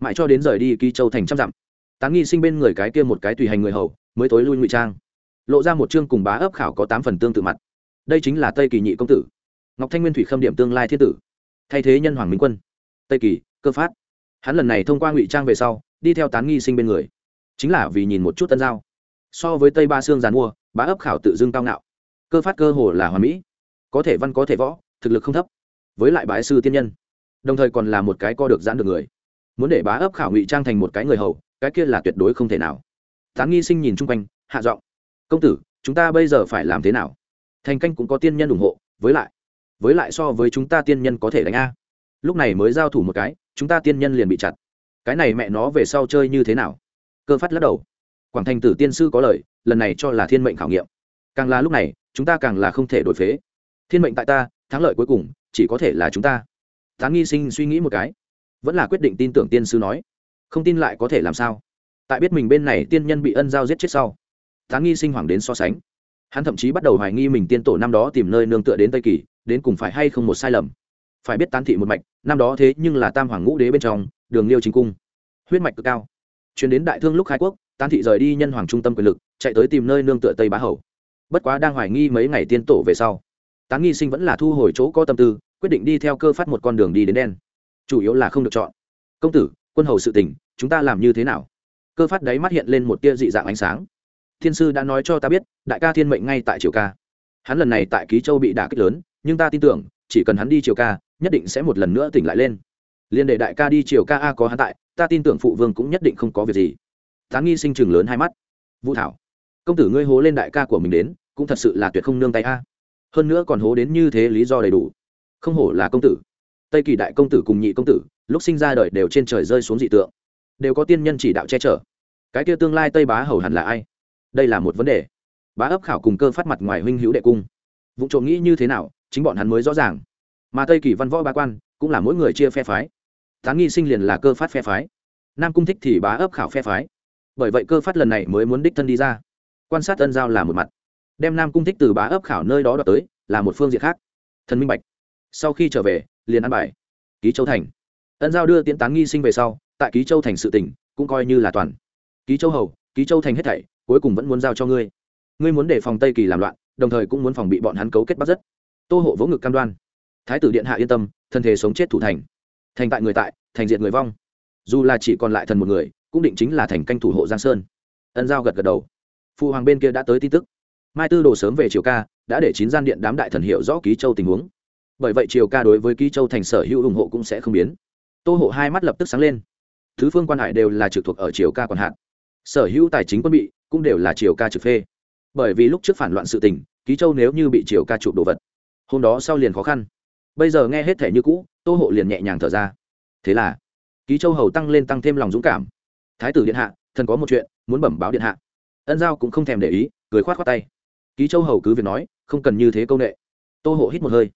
mãi cho đến rời đi kỳ châu thành trăm dặm. Tán nghi sinh bên người cái kia một cái tùy hành người hầu, mới tối lui ngụy trang. Lộ ra một chương cùng bá ấp khảo có tám phần tương tự mặt. Đây chính là tây kỳ nhị công tử, ngọc thanh nguyên thủy khâm điểm tương lai thiên tử. Thay thế nhân hoàng minh quân. Tây kỳ, cơ phát. Hắn lần này thông qua ngụy trang về sau, đi theo tán nghi sinh bên người. Chính là vì nhìn một chút tân giao. So với tây ba sương giàn mua, bá ấp khảo tự dưng cao ngạo. Cơ phát cơ hồ là hoàn mỹ. Có thể văn, có thể võ, thực lực không thấp. Với lại bái sư tiên nhân. Đồng thời còn là một cái co được giãn được người muốn để bá ấp khảo ngụy trang thành một cái người hầu, cái kia là tuyệt đối không thể nào. Tán nghi sinh nhìn chung quanh, hạ giọng, công tử, chúng ta bây giờ phải làm thế nào? Thành canh cũng có tiên nhân ủng hộ, với lại với lại so với chúng ta tiên nhân có thể đánh a. Lúc này mới giao thủ một cái, chúng ta tiên nhân liền bị chặt. Cái này mẹ nó về sau chơi như thế nào? Cơ phát lắc đầu. Quảng thành tử tiên sư có lời, lần này cho là thiên mệnh khảo nghiệm. Càng là lúc này, chúng ta càng là không thể đổi phế. Thiên mệnh tại ta, thắng lợi cuối cùng, chỉ có thể là chúng ta. Tán nghi sinh suy nghĩ một cái vẫn là quyết định tin tưởng tiên sư nói. Không tin lại có thể làm sao? Tại biết mình bên này tiên nhân bị ân giao giết chết sau tán nghi sinh hoảng đến so sánh. Hắn thậm chí bắt đầu hoài nghi mình tiên tổ năm đó tìm nơi nương tựa đến tây kỳ, đến cùng phải hay không một sai lầm. Phải biết tán thị một mạch, năm đó thế nhưng là tam hoàng ngũ đế bên trong, đường liêu chính cung. Huyết mạch cực cao. Chuyển đến đại thương lúc khai quốc, tán thị rời đi nhân hoàng trung tâm quyền lực, chạy tới tìm nơi nương tựa tây bá hầu. Bất quá đang hoài nghi mấy ngày tiên tổ về sau tán nghi sinh vẫn là thu hồi chỗ có tâm tư, quyết định đi theo cơ phát một con đường đi đến đen chủ yếu là không được chọn. Công tử, quân hầu sự tình, chúng ta làm như thế nào? Cơ phát đấy mắt hiện lên một tia dị dạng ánh sáng. Thiên sư đã nói cho ta biết, đại ca thiên mệnh ngay tại triều ca. Hắn lần này tại ký châu bị đả kích lớn, nhưng ta tin tưởng, chỉ cần hắn đi triều ca, nhất định sẽ một lần nữa tỉnh lại lên. Liên đệ đại ca đi triều ca a có hắn tại, ta tin tưởng phụ vương cũng nhất định không có việc gì. Tán nghi sinh chừng lớn hai mắt. Vũ thảo, công tử ngươi hố lên đại ca của mình đến, cũng thật sự là tuyệt không nương tay a. Hơn nữa còn hố đến như thế lý do đầy đủ. Không hổ là công tử tây kỳ đại công tử cùng nhị công tử, lúc sinh ra đời đều trên trời rơi xuống dị tượng. Đều có tiên nhân chỉ đạo che chở. Cái kia tương lai tây bá hầu hẳn là ai? Đây là một vấn đề. Bá ấp khảo cùng cơ phát mặt ngoài huynh hữu đệ cung. Vụ trộm nghĩ như thế nào, chính bọn hắn mới rõ ràng. Mà tây kỳ văn võ ba quan, cũng là mỗi người chia phe phái. Tán nghi sinh liền là cơ phát phe phái. Nam cung thích thì bá ấp khảo phe phái. Bởi vậy cơ phát lần này mới muốn đích thân đi ra. Quan sát ân giao là một mặt. Đem nam cung thích từ bá ấp khảo nơi đó đọc tới, là một phương diện khác. Thần minh bạch. Sau khi trở về liền ăn bài. Ký châu thành. Ân giao đưa tiễn tán nghi sinh về sau, tại ký châu thành sự tỉnh, cũng coi như là toàn. Ký châu hầu, ký châu thành hết thảy, cuối cùng vẫn muốn giao cho ngươi. Ngươi muốn để phòng tây kỳ làm loạn, đồng thời cũng muốn phòng bị bọn hắn cấu kết bắt rất tô hộ vỗ ngực cam đoan. Thái tử điện hạ yên tâm, thân thể sống chết thủ thành. Thành tại người tại, thành diện người vong. Dù là chỉ còn lại thần một người, cũng định chính là thành canh thủ hộ giang sơn. Ân giao gật gật đầu. Phụ hoàng bên kia đã tới tin tức. Mai tư đồ sớm về triều ca, đã để chín gian điện đám đại thần hiệu rõ ký châu tình huống bởi vậy triều ca đối với ký châu thành sở hữu ủng hộ cũng sẽ không biến. Tô hộ hai mắt lập tức sáng lên. Thứ phương quan hải đều là trực thuộc ở triều ca còn hạn. Sở hữu tài chính quân bị cũng đều là triều ca trực phê. Bởi vì lúc trước phản loạn sự tình, ký châu nếu như bị triều ca chụp đồ vật, hôm đó sau liền khó khăn. Bây giờ nghe hết thể như cũ, tô hộ liền nhẹ nhàng thở ra. Thế là, ký châu hầu tăng lên tăng thêm lòng dũng cảm. Thái tử điện hạ, thần có một chuyện, muốn bẩm báo điện hạ. Ân giao cũng không thèm để ý, cười khoát khoát tay. Ký châu hầu cứ việc nói, không cần như thế câu nệ. Tô hộ hít một hơi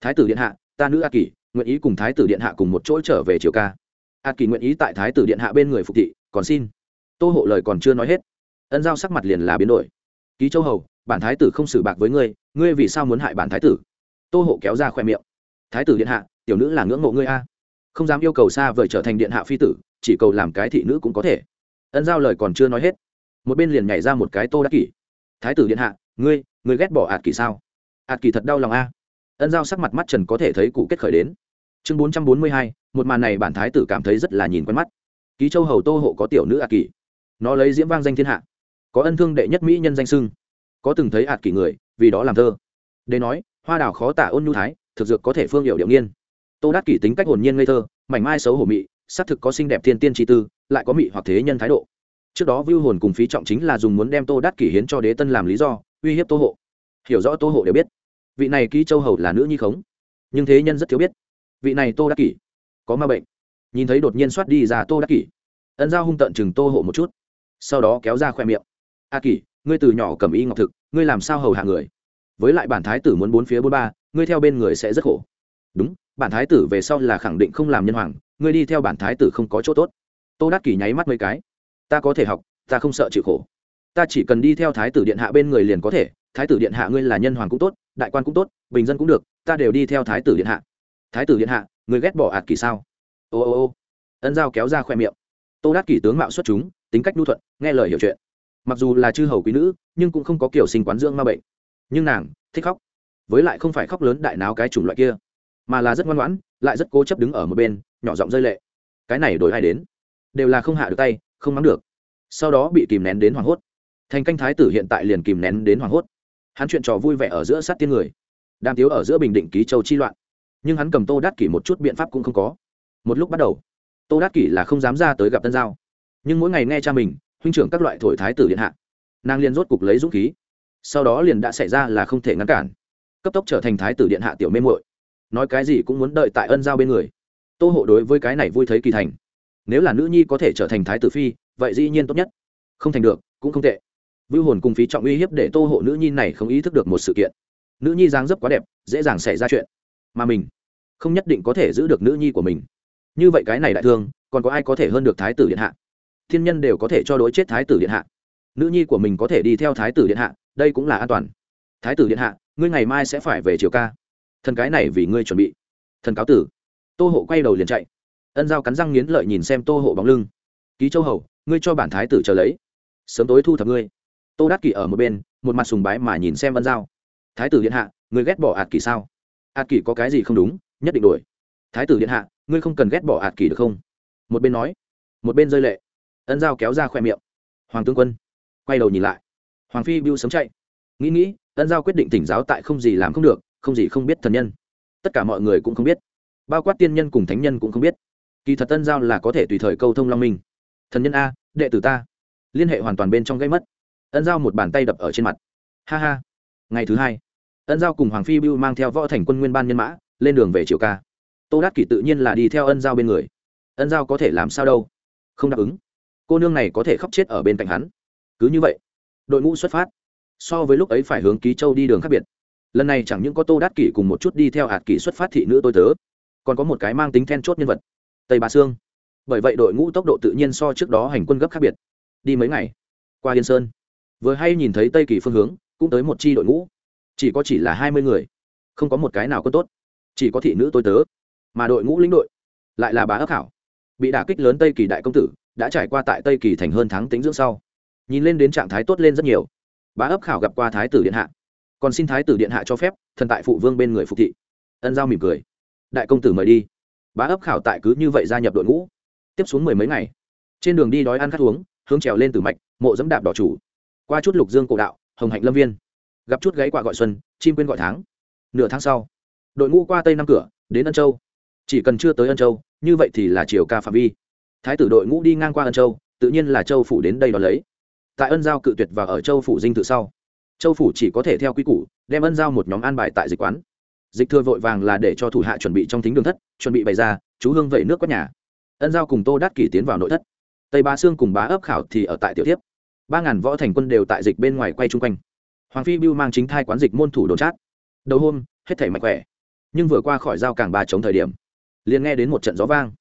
thái tử điện hạ, ta nữ a kỳ nguyện ý cùng thái tử điện hạ cùng một chỗ trở về triều ca. A kỳ nguyện ý tại thái tử điện hạ bên người phục thị, còn xin. Tô hộ lời còn chưa nói hết, ân giao sắc mặt liền là biến đổi. Ký châu hầu, bản thái tử không xử bạc với ngươi ngươi vì sao muốn hại bản thái tử? Tô hộ kéo ra khoe miệng. Thái tử điện hạ, tiểu nữ là ngưỡng mộ ngươi a. Không dám yêu cầu xa vời trở thành điện hạ phi tử, chỉ cầu làm cái thị nữ cũng có thể. Ân giao lời còn chưa nói hết, một bên liền nhảy ra một cái tô đắc kỷ. Thái tử điện hạ, ngươi ngươi ghét bỏ ạt kỳ sao? Ạt kỳ thật đau lòng a ân giao sắc mặt mắt trần có thể thấy cụ kết khởi đến. Chương bốn trăm bốn mươi hai, một màn này bản thái tử cảm thấy rất là nhìn quen mắt. Ký châu hầu tô hộ có tiểu nữ ạt kỳ nó lấy diễm vang danh thiên hạ. Có ân thương đệ nhất mỹ nhân danh sưng. Có từng thấy ạt kỳ người, vì đó làm thơ. Để nói, hoa đào khó tả ôn nhu thái, thực dược có thể phương hiệu điệu nghiên. Tô đắc kỷ tính cách hồn nhiên ngây thơ, mảnh mai xấu hổ mị, xác thực có xinh đẹp thiên tiên tri tư, lại có mị hoặc thế nhân thái độ. Trước đó vưu hồn cùng phí trọng chính là dùng muốn đem tô đắc kỷ hiến cho đế tân làm lý do, uy hiếp tô hộ. Hiểu rõ tô hộ đều biết vị này ký châu hầu là nữ nhi khống. Nhưng thế nhân rất thiếu biết. Vị này tô đắc kỷ, có ma bệnh. Nhìn thấy đột nhiên soát đi ra tô đắc kỷ. Ân giao hung tận chừng tô hộ một chút. Sau đó kéo ra khoe miệng. A kỷ, ngươi từ nhỏ cầm y ngọc thực, ngươi làm sao hầu hạ người? Với lại bản thái tử muốn bốn phía bốn ba, ngươi theo bên người sẽ rất khổ. Đúng, bản thái tử về sau là khẳng định không làm nhân hoàng, ngươi đi theo bản thái tử không có chỗ tốt. Tô đắc kỷ nháy mắt mấy cái. Ta có thể học, ta không sợ chịu khổ. Ta chỉ cần đi theo thái tử điện hạ bên người liền có thể, thái tử điện hạ ngươi là nhân hoàng cũng tốt đại quan cũng tốt, bình dân cũng được, ta đều đi theo thái tử điện hạ. Thái tử điện hạ, người ghét bỏ ạt kỳ sao? Ô ô ô. Ân giao kéo ra khoe miệng. Tô Đát kỷ tướng mạo xuất chúng, tính cách nhu thuận, nghe lời hiểu chuyện. Mặc dù là chư hầu quý nữ, nhưng cũng không có kiểu sinh quán dưỡng ma bệnh. Nhưng nàng, thích khóc. Với lại không phải khóc lớn đại náo cái chủng loại kia, mà là rất ngoan ngoãn, lại rất cố chấp đứng ở một bên, nhỏ giọng rơi lệ. Cái này đổi ai đến? Đều là không hạ được tay, không mắng được. Sau đó bị kìm nén đến hoảng hốt. Thành canh thái tử hiện tại liền kìm nén đến hoảng hốt hắn chuyện trò vui vẻ ở giữa sát tiên người. Đang thiếu ở giữa bình định ký châu chi loạn. Nhưng hắn cầm tô đát kỷ một chút biện pháp cũng không có. Một lúc bắt đầu, tô đát kỷ là không dám ra tới gặp tân giao. Nhưng mỗi ngày nghe cha mình, huynh trưởng các loại thổi thái tử điện hạ, nàng liền rốt cục lấy dũng khí. Sau đó liền đã xảy ra là không thể ngăn cản. Cấp tốc trở thành thái tử điện hạ tiểu mê muội. Nói cái gì cũng muốn đợi tại ân giao bên người. Tô hộ đối với cái này vui thấy kỳ thành. Nếu là nữ nhi có thể trở thành thái tử phi, vậy dĩ nhiên tốt nhất. Không thành được, cũng không tệ vưu hồn cùng phí trọng uy hiếp để tô hộ nữ nhi này không ý thức được một sự kiện. Nữ nhi dáng dấp quá đẹp, dễ dàng xảy ra chuyện. Mà mình không nhất định có thể giữ được nữ nhi của mình. Như vậy cái này đại thương, còn có ai có thể hơn được thái tử điện hạ? Thiên nhân đều có thể cho đối chết thái tử điện hạ. Nữ nhi của mình có thể đi theo thái tử điện hạ, đây cũng là an toàn. Thái tử điện hạ, ngươi ngày mai sẽ phải về chiều ca. Thần cái này vì ngươi chuẩn bị. Thần cáo tử. Tô hộ quay đầu liền chạy. Ân giao cắn răng nghiến lợi nhìn xem tô hộ bóng lưng. Ký châu hầu, ngươi cho bản thái tử chờ lấy. Sớm tối thu thập ngươi tô Đát kỷ ở một bên, một mặt sùng bái mà nhìn xem ân giao. Thái tử điện hạ người ghét bỏ ạt kỷ sao? Ạt kỷ có cái gì không đúng, nhất định đổi. Thái tử điện hạ, ngươi không cần ghét bỏ ạt kỷ được không? Một bên nói, một bên rơi lệ. Ân giao kéo ra khoe miệng. Hoàng tướng quân. Quay đầu nhìn lại. Hoàng phi bưu sống chạy. Nghĩ nghĩ, ân giao quyết định tỉnh giáo tại không gì làm không được, không gì không biết thần nhân. Tất cả mọi người cũng không biết. Bao quát tiên nhân cùng thánh nhân cũng không biết. Kỳ thật ân giao là có thể tùy thời câu thông long minh. Thần nhân a, đệ tử ta. Liên hệ hoàn toàn bên trong gây mất ân giao một bàn tay đập ở trên mặt. Ha ha. Ngày thứ hai, ân giao cùng hoàng phi bưu mang theo võ thành quân nguyên ban nhân mã, lên đường về triều ca. Tô đắc kỷ tự nhiên là đi theo ân giao bên người. Ân giao có thể làm sao đâu? Không đáp ứng. Cô nương này có thể khóc chết ở bên cạnh hắn. Cứ như vậy, đội ngũ xuất phát. So với lúc ấy phải hướng ký châu đi đường khác biệt. Lần này chẳng những có tô đát kỷ cùng một chút đi theo hạt kỷ xuất phát thị nữ tôi tớ, còn có một cái mang tính then chốt nhân vật, tây bà sương. Bởi vậy đội ngũ tốc độ tự nhiên so trước đó hành quân gấp khác biệt. Đi mấy ngày? Qua yên sơn vừa hay nhìn thấy tây kỳ phương hướng, cũng tới một chi đội ngũ. Chỉ có chỉ là hai mươi người. Không có một cái nào có tốt. Chỉ có thị nữ tôi tớ. Mà đội ngũ lĩnh đội lại là bá ấp khảo bị đả kích lớn tây kỳ đại công tử, đã trải qua tại tây kỳ thành hơn tháng tính dưỡng sau. Nhìn lên đến trạng thái tốt lên rất nhiều. Bá ấp khảo gặp qua thái tử điện hạ. Còn xin thái tử điện hạ cho phép, thần tại phụ vương bên người phục thị. Ân giao mỉm cười. Đại công tử mời đi. Bá ấp khảo tại cứ như vậy gia nhập đội ngũ. Tiếp xuống mười mấy ngày. Trên đường đi đói ăn khát uống, hướng trèo lên từ mạch, mộ dẫm đạp đỏ chủ qua chút lục dương cổ đạo, hồng hạnh lâm viên. Gặp chút gáy quả gọi xuân, chim quên gọi tháng. Nửa tháng sau, đội ngũ qua tây năm cửa, đến ân châu. Chỉ cần chưa tới ân châu, như vậy thì là chiều ca phạm vi. Thái tử đội ngũ đi ngang qua ân châu, tự nhiên là châu phủ đến đây đón lấy. Tại ân giao cự tuyệt và ở châu phủ dinh tự sau, châu phủ chỉ có thể theo quy củ, đem ân giao một nhóm an bài tại dịch quán. Dịch thừa vội vàng là để cho thủ hạ chuẩn bị trong thính đường thất, chuẩn bị bày ra, chú hương vẩy nước quét nhà. Ân giao cùng tô đát kỷ tiến vào nội thất. Tây ba sương cùng bá ấp khảo thì ở tại tiểu tiếp ba ngàn võ thành quân đều tại dịch bên ngoài quay chung quanh. Hoàng phi Bưu mang chính thai quán dịch môn thủ đồn chát đầu hôm, hết thảy mạnh khỏe, nhưng vừa qua khỏi giao càng ba chống thời điểm, liền nghe đến một trận gió vang.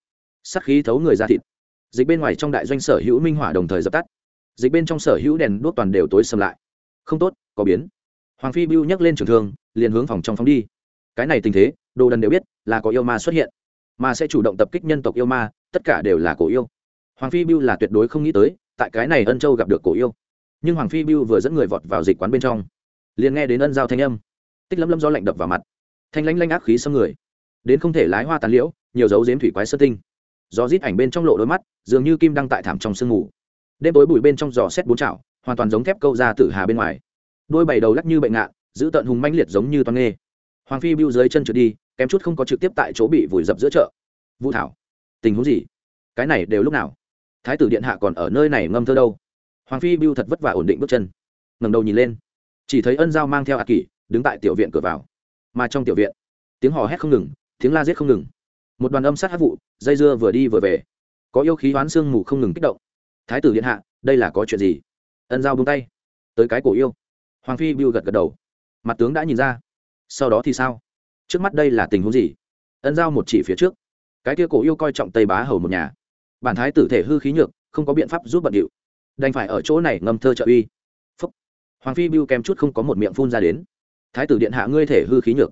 Sắc khí thấu người ra thịt. Dịch bên ngoài trong đại doanh sở hữu minh hỏa đồng thời dập tắt. Dịch bên trong sở hữu đèn đuốc toàn đều tối sầm lại. Không tốt, có biến. Hoàng phi bưu nhắc lên trường thương, liền hướng phòng trong phóng đi. Cái này tình thế, đồ đần đều biết, là có yêu ma xuất hiện. Mà sẽ chủ động tập kích nhân tộc yêu ma, tất cả đều là cổ yêu. Hoàng phi bưu là tuyệt đối không nghĩ tới tại cái này ân châu gặp được cổ yêu. Nhưng hoàng phi bưu vừa dẫn người vọt vào dịch quán bên trong, liền nghe đến ân giao thanh âm. Tích lâm lâm do lạnh đập vào mặt. Thanh lanh lanh ác khí xâm người. Đến không thể lái hoa tàn liễu, nhiều dấu dếm thủy quái sơ tinh. Gió rít ảnh bên trong lộ đôi mắt, dường như kim đăng tại thảm trong sương mù. Đêm tối bụi bên trong giò xét bốn chảo hoàn toàn giống thép câu ra tử hà bên ngoài. Đôi bảy đầu lắc như bệnh ngạn giữ tận hùng manh liệt giống như toan nghê. Hoàng phi bưu dưới chân trượt đi, kém chút không có trực tiếp tại chỗ bị vùi dập giữa chợ. Vũ thảo, tình huống gì? Cái này đều lúc nào? Thái tử điện hạ còn ở nơi này ngâm thơ đâu? Hoàng phi bưu thật vất vả ổn định bước chân. Ngầm đầu nhìn lên. Chỉ thấy ân giao mang theo hạ kỷ, đứng tại tiểu viện cửa vào. Mà trong tiểu viện, tiếng hò hét không ngừng, tiếng la giết không ngừng. Một đoàn âm sát hát vụ, dây dưa vừa đi vừa về. Có yêu khí oán sương mù không ngừng kích động. Thái tử điện hạ, đây là có chuyện gì? Ân giao bung tay. Tới cái cổ yêu. Hoàng phi bưu gật gật đầu. Mặt tướng đã nhìn ra. Sau đó thì sao? Trước mắt đây là tình huống gì? Ân giao một chỉ phía trước. Cái kia cổ yêu coi trọng tây bá hầu một nhà bản thái tử thể hư khí nhược, không có biện pháp giúp bận điệu. Đành phải ở chỗ này ngâm thơ trợ uy. Phúc. hoàng phi bưu kém chút không có một miệng phun ra đến. Thái tử điện hạ ngươi thể hư khí nhược.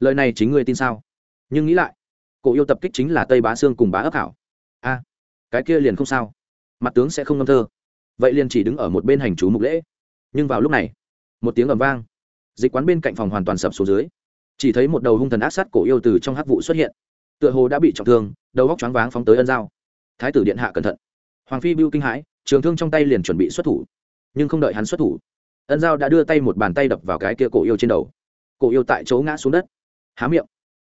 Lời này chính ngươi tin sao? Nhưng nghĩ lại, cổ yêu tập kích chính là tây bá sương cùng bá ấp hảo. A, cái kia liền không sao. Mặt tướng sẽ không ngâm thơ. Vậy liền chỉ đứng ở một bên hành chú mục lễ. Nhưng vào lúc này, một tiếng ầm vang. Dịch quán bên cạnh phòng hoàn toàn sập xuống dưới. Chỉ thấy một đầu hung thần ác sát cổ yêu từ trong hắc vụ xuất hiện. Tựa hồ đã bị trọng thương, đầu góc choáng váng phóng tới ân giao thái tử điện hạ cẩn thận. Hoàng phi bưu kinh hãi, trường thương trong tay liền chuẩn bị xuất thủ. Nhưng không đợi hắn xuất thủ, ân Giao đã đưa tay một bàn tay đập vào cái kia cổ yêu trên đầu. Cổ yêu tại chỗ ngã xuống đất. Há miệng,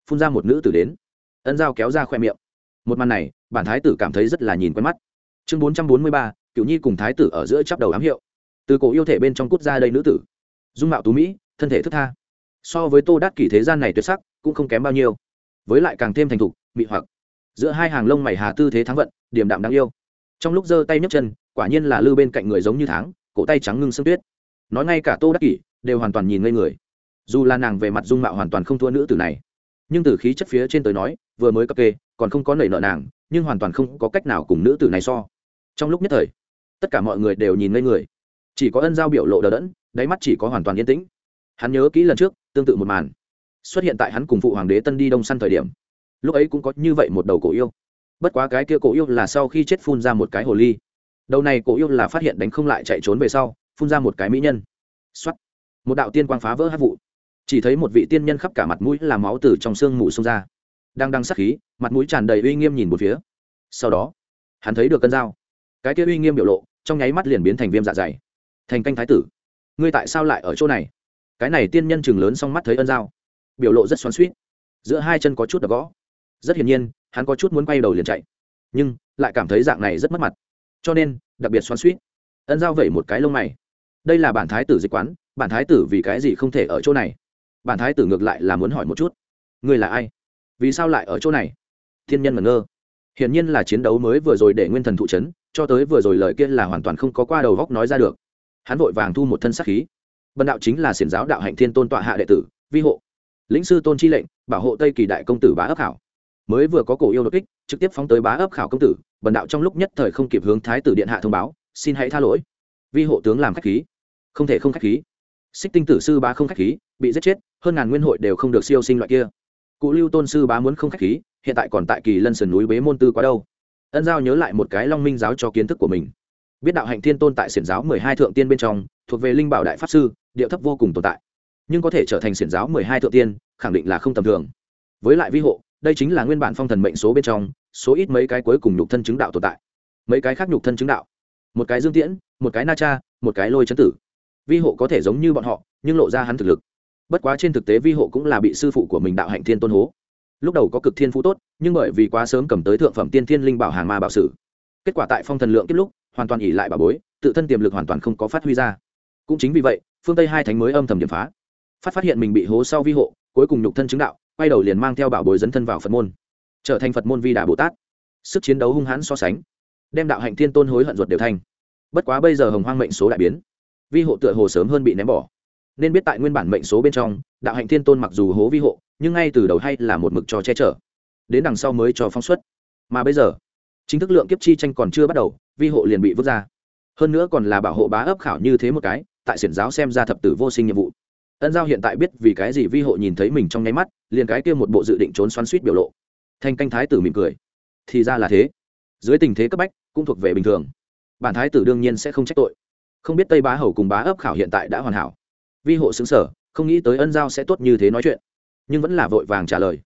phun ra một nữ tử đến. Ân Giao kéo ra khoe miệng. Một màn này, bản thái tử cảm thấy rất là nhìn quen mắt. Chương bốn trăm bốn mươi ba cựu nhi cùng thái tử ở giữa chắp đầu ám hiệu. Từ cổ yêu thể bên trong cút ra đây nữ tử. Dung mạo tú mỹ, thân thể thức tha. So với tô đắc kỷ thế gian này tuyệt sắc, cũng không kém bao nhiêu. Với lại càng thêm thành thục, mị hoặc giữa hai hàng lông mày hà tư thế thắng vận, điềm đạm đáng yêu. Trong lúc giơ tay nhấc chân, quả nhiên là lư bên cạnh người giống như tháng, cổ tay trắng ngưng sương tuyết. Nói ngay cả tô đắc kỷ đều hoàn toàn nhìn ngây người. Dù là nàng về mặt dung mạo hoàn toàn không thua nữ tử này, nhưng từ khí chất phía trên tới nói, vừa mới cập kê, còn không có nảy nợ nàng, nhưng hoàn toàn không có cách nào cùng nữ tử này so. Trong lúc nhất thời, tất cả mọi người đều nhìn ngây người. Chỉ có ân giao biểu lộ đờ đẫn, đáy mắt chỉ có hoàn toàn yên tĩnh. Hắn nhớ kỹ lần trước, tương tự một màn. Xuất hiện tại hắn cùng phụ hoàng đế tân đi đông săn thời điểm lúc ấy cũng có như vậy một đầu cổ yêu. Bất quá cái kia cổ yêu là sau khi chết phun ra một cái hồ ly. Đầu này cổ yêu là phát hiện đánh không lại chạy trốn về sau, phun ra một cái mỹ nhân. X một đạo tiên quang phá vỡ hát vụ. Chỉ thấy một vị tiên nhân khắp cả mặt mũi làm máu từ trong sương mù xông ra. Đang đang sắc khí, mặt mũi tràn đầy uy nghiêm nhìn một phía. Sau đó, hắn thấy được cân dao. Cái kia uy nghiêm biểu lộ, trong nháy mắt liền biến thành viêm dạ dày. Thành canh thái tử, ngươi tại sao lại ở chỗ này? Cái này tiên nhân chừng lớn xong mắt thấy ân dao. Biểu lộ rất xoắn suýt giữa hai chân có chút đập gõ rất hiển nhiên, hắn có chút muốn quay đầu liền chạy, nhưng lại cảm thấy dạng này rất mất mặt. Cho nên, đặc biệt xoắn suýt. Ân giao vẩy một cái lông mày. Đây là bản thái tử dịch quán, bản thái tử vì cái gì không thể ở chỗ này? Bản thái tử ngược lại là muốn hỏi một chút. Ngươi là ai? Vì sao lại ở chỗ này? Thiên nhân ngẩn ngơ. Hiển nhiên là chiến đấu mới vừa rồi để nguyên thần thụ chấn, cho tới vừa rồi lời kia là hoàn toàn không có qua đầu góc nói ra được. Hắn vội vàng thu một thân sắc khí. Bần đạo chính là xiển giáo đạo hạnh thiên tôn tọa hạ đệ tử, vi hộ. Lĩnh sư tôn chi lệnh, bảo hộ tây kỳ đại công tử bá ấp hảo mới vừa có cổ yêu đột kích, trực tiếp phóng tới bá ấp khảo công tử, bần đạo trong lúc nhất thời không kịp hướng thái tử điện hạ thông báo, xin hãy tha lỗi. Vi hộ tướng làm khách khí. Không thể không khách khí. Xích tinh tử sư bá không khách khí, bị giết chết, hơn ngàn nguyên hội đều không được siêu sinh loại kia. Cụ lưu tôn sư bá muốn không khách khí, hiện tại còn tại kỳ lân sườn núi bế môn tư quá đâu. Ân giao nhớ lại một cái long minh giáo cho kiến thức của mình. Biết đạo hạnh thiên tôn tại xiển giáo mười hai thượng tiên bên trong, thuộc về linh bảo đại pháp sư, điệu thấp vô cùng tồn tại. Nhưng có thể trở thành xiển giáo mười hai thượng tiên, khẳng định là không tầm thường. Với lại vi hộ đây chính là nguyên bản phong thần mệnh số bên trong, số ít mấy cái cuối cùng nhục thân chứng đạo tồn tại. Mấy cái khác nhục thân chứng đạo. Một cái dương tiễn, một cái na cha, một cái lôi chấn tử. Vi hộ có thể giống như bọn họ, nhưng lộ ra hắn thực lực. Bất quá trên thực tế vi hộ cũng là bị sư phụ của mình đạo hạnh thiên tôn hố. Lúc đầu có cực thiên phú tốt, nhưng bởi vì quá sớm cầm tới thượng phẩm tiên thiên linh bảo hàng ma bảo sử. Kết quả tại phong thần lượng kết lúc, hoàn toàn ỉ lại bà bối, tự thân tiềm lực hoàn toàn không có phát huy ra. Cũng chính vì vậy, phương tây hai thánh mới âm thầm điểm phá. Phát phát hiện mình bị hố sau vi hộ cuối cùng nhục thân chứng đạo, quay đầu liền mang theo bảo bối dấn thân vào phật môn. Trở thành phật môn vi đà bồ tát. Sức chiến đấu hung hãn so sánh, đem đạo hạnh thiên tôn hối hận ruột đều thành. Bất quá bây giờ hồng hoang mệnh số đại biến, vi hộ tựa hồ sớm hơn bị ném bỏ. Nên biết tại nguyên bản mệnh số bên trong, đạo hạnh thiên tôn mặc dù hố vi hộ, nhưng ngay từ đầu hay là một mực cho che chở, đến đằng sau mới cho phong xuất. mà bây giờ, chính thức lượng kiếp chi tranh còn chưa bắt đầu, vi hộ liền bị vứt ra. Hơn nữa còn là bảo hộ bá ấp khảo như thế một cái, tại xiển giáo xem ra thập tử vô sinh nhiệm vụ ân giao hiện tại biết vì cái gì vi hộ nhìn thấy mình trong nháy mắt, liền cái kia một bộ dự định trốn xoắn suýt biểu lộ. Thanh canh thái tử mỉm cười. Thì ra là thế. Dưới tình thế cấp bách, cũng thuộc về bình thường. Bản thái tử đương nhiên sẽ không trách tội. Không biết tây bá hầu cùng bá ấp khảo hiện tại đã hoàn hảo. Vi hộ xứng sở không nghĩ tới ân giao sẽ tốt như thế nói chuyện. Nhưng vẫn là vội vàng trả lời.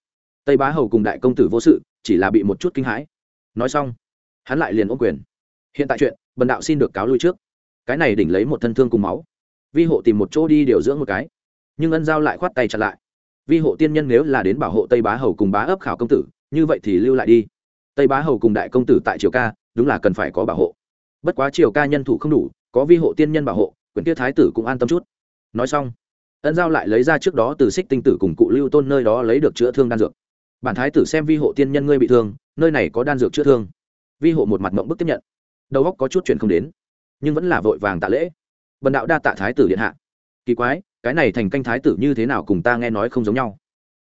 Tây bá hầu cùng đại công tử vô sự, chỉ là bị một chút kinh hãi. Nói xong, hắn lại liền ôm quyền. Hiện tại chuyện, bần đạo xin được cáo lui trước. Cái này đỉnh lấy một thân thương cùng máu. Vi hộ tìm một chỗ đi điều dưỡng một cái nhưng ân giao lại khoát tay chặt lại. Vi hộ tiên nhân nếu là đến bảo hộ tây bá hầu cùng bá ấp khảo công tử, như vậy thì lưu lại đi. Tây bá hầu cùng đại công tử tại triều ca, đúng là cần phải có bảo hộ. Bất quá triều ca nhân thủ không đủ, có vi hộ tiên nhân bảo hộ quyền tiết thái tử cũng an tâm chút. Nói xong, ân giao lại lấy ra trước đó từ xích tinh tử cùng cụ lưu tôn nơi đó lấy được chữa thương đan dược. Bản thái tử xem vi hộ tiên nhân ngươi bị thương, nơi này có đan dược chữa thương. Vi hộ một mặt mộng bức tiếp nhận. Đầu óc có chút chuyện không đến, nhưng vẫn là vội vàng tạ lễ. Bần đạo đa tạ thái tử điện hạ. Kỳ quái cái này thành canh thái tử như thế nào cùng ta nghe nói không giống nhau.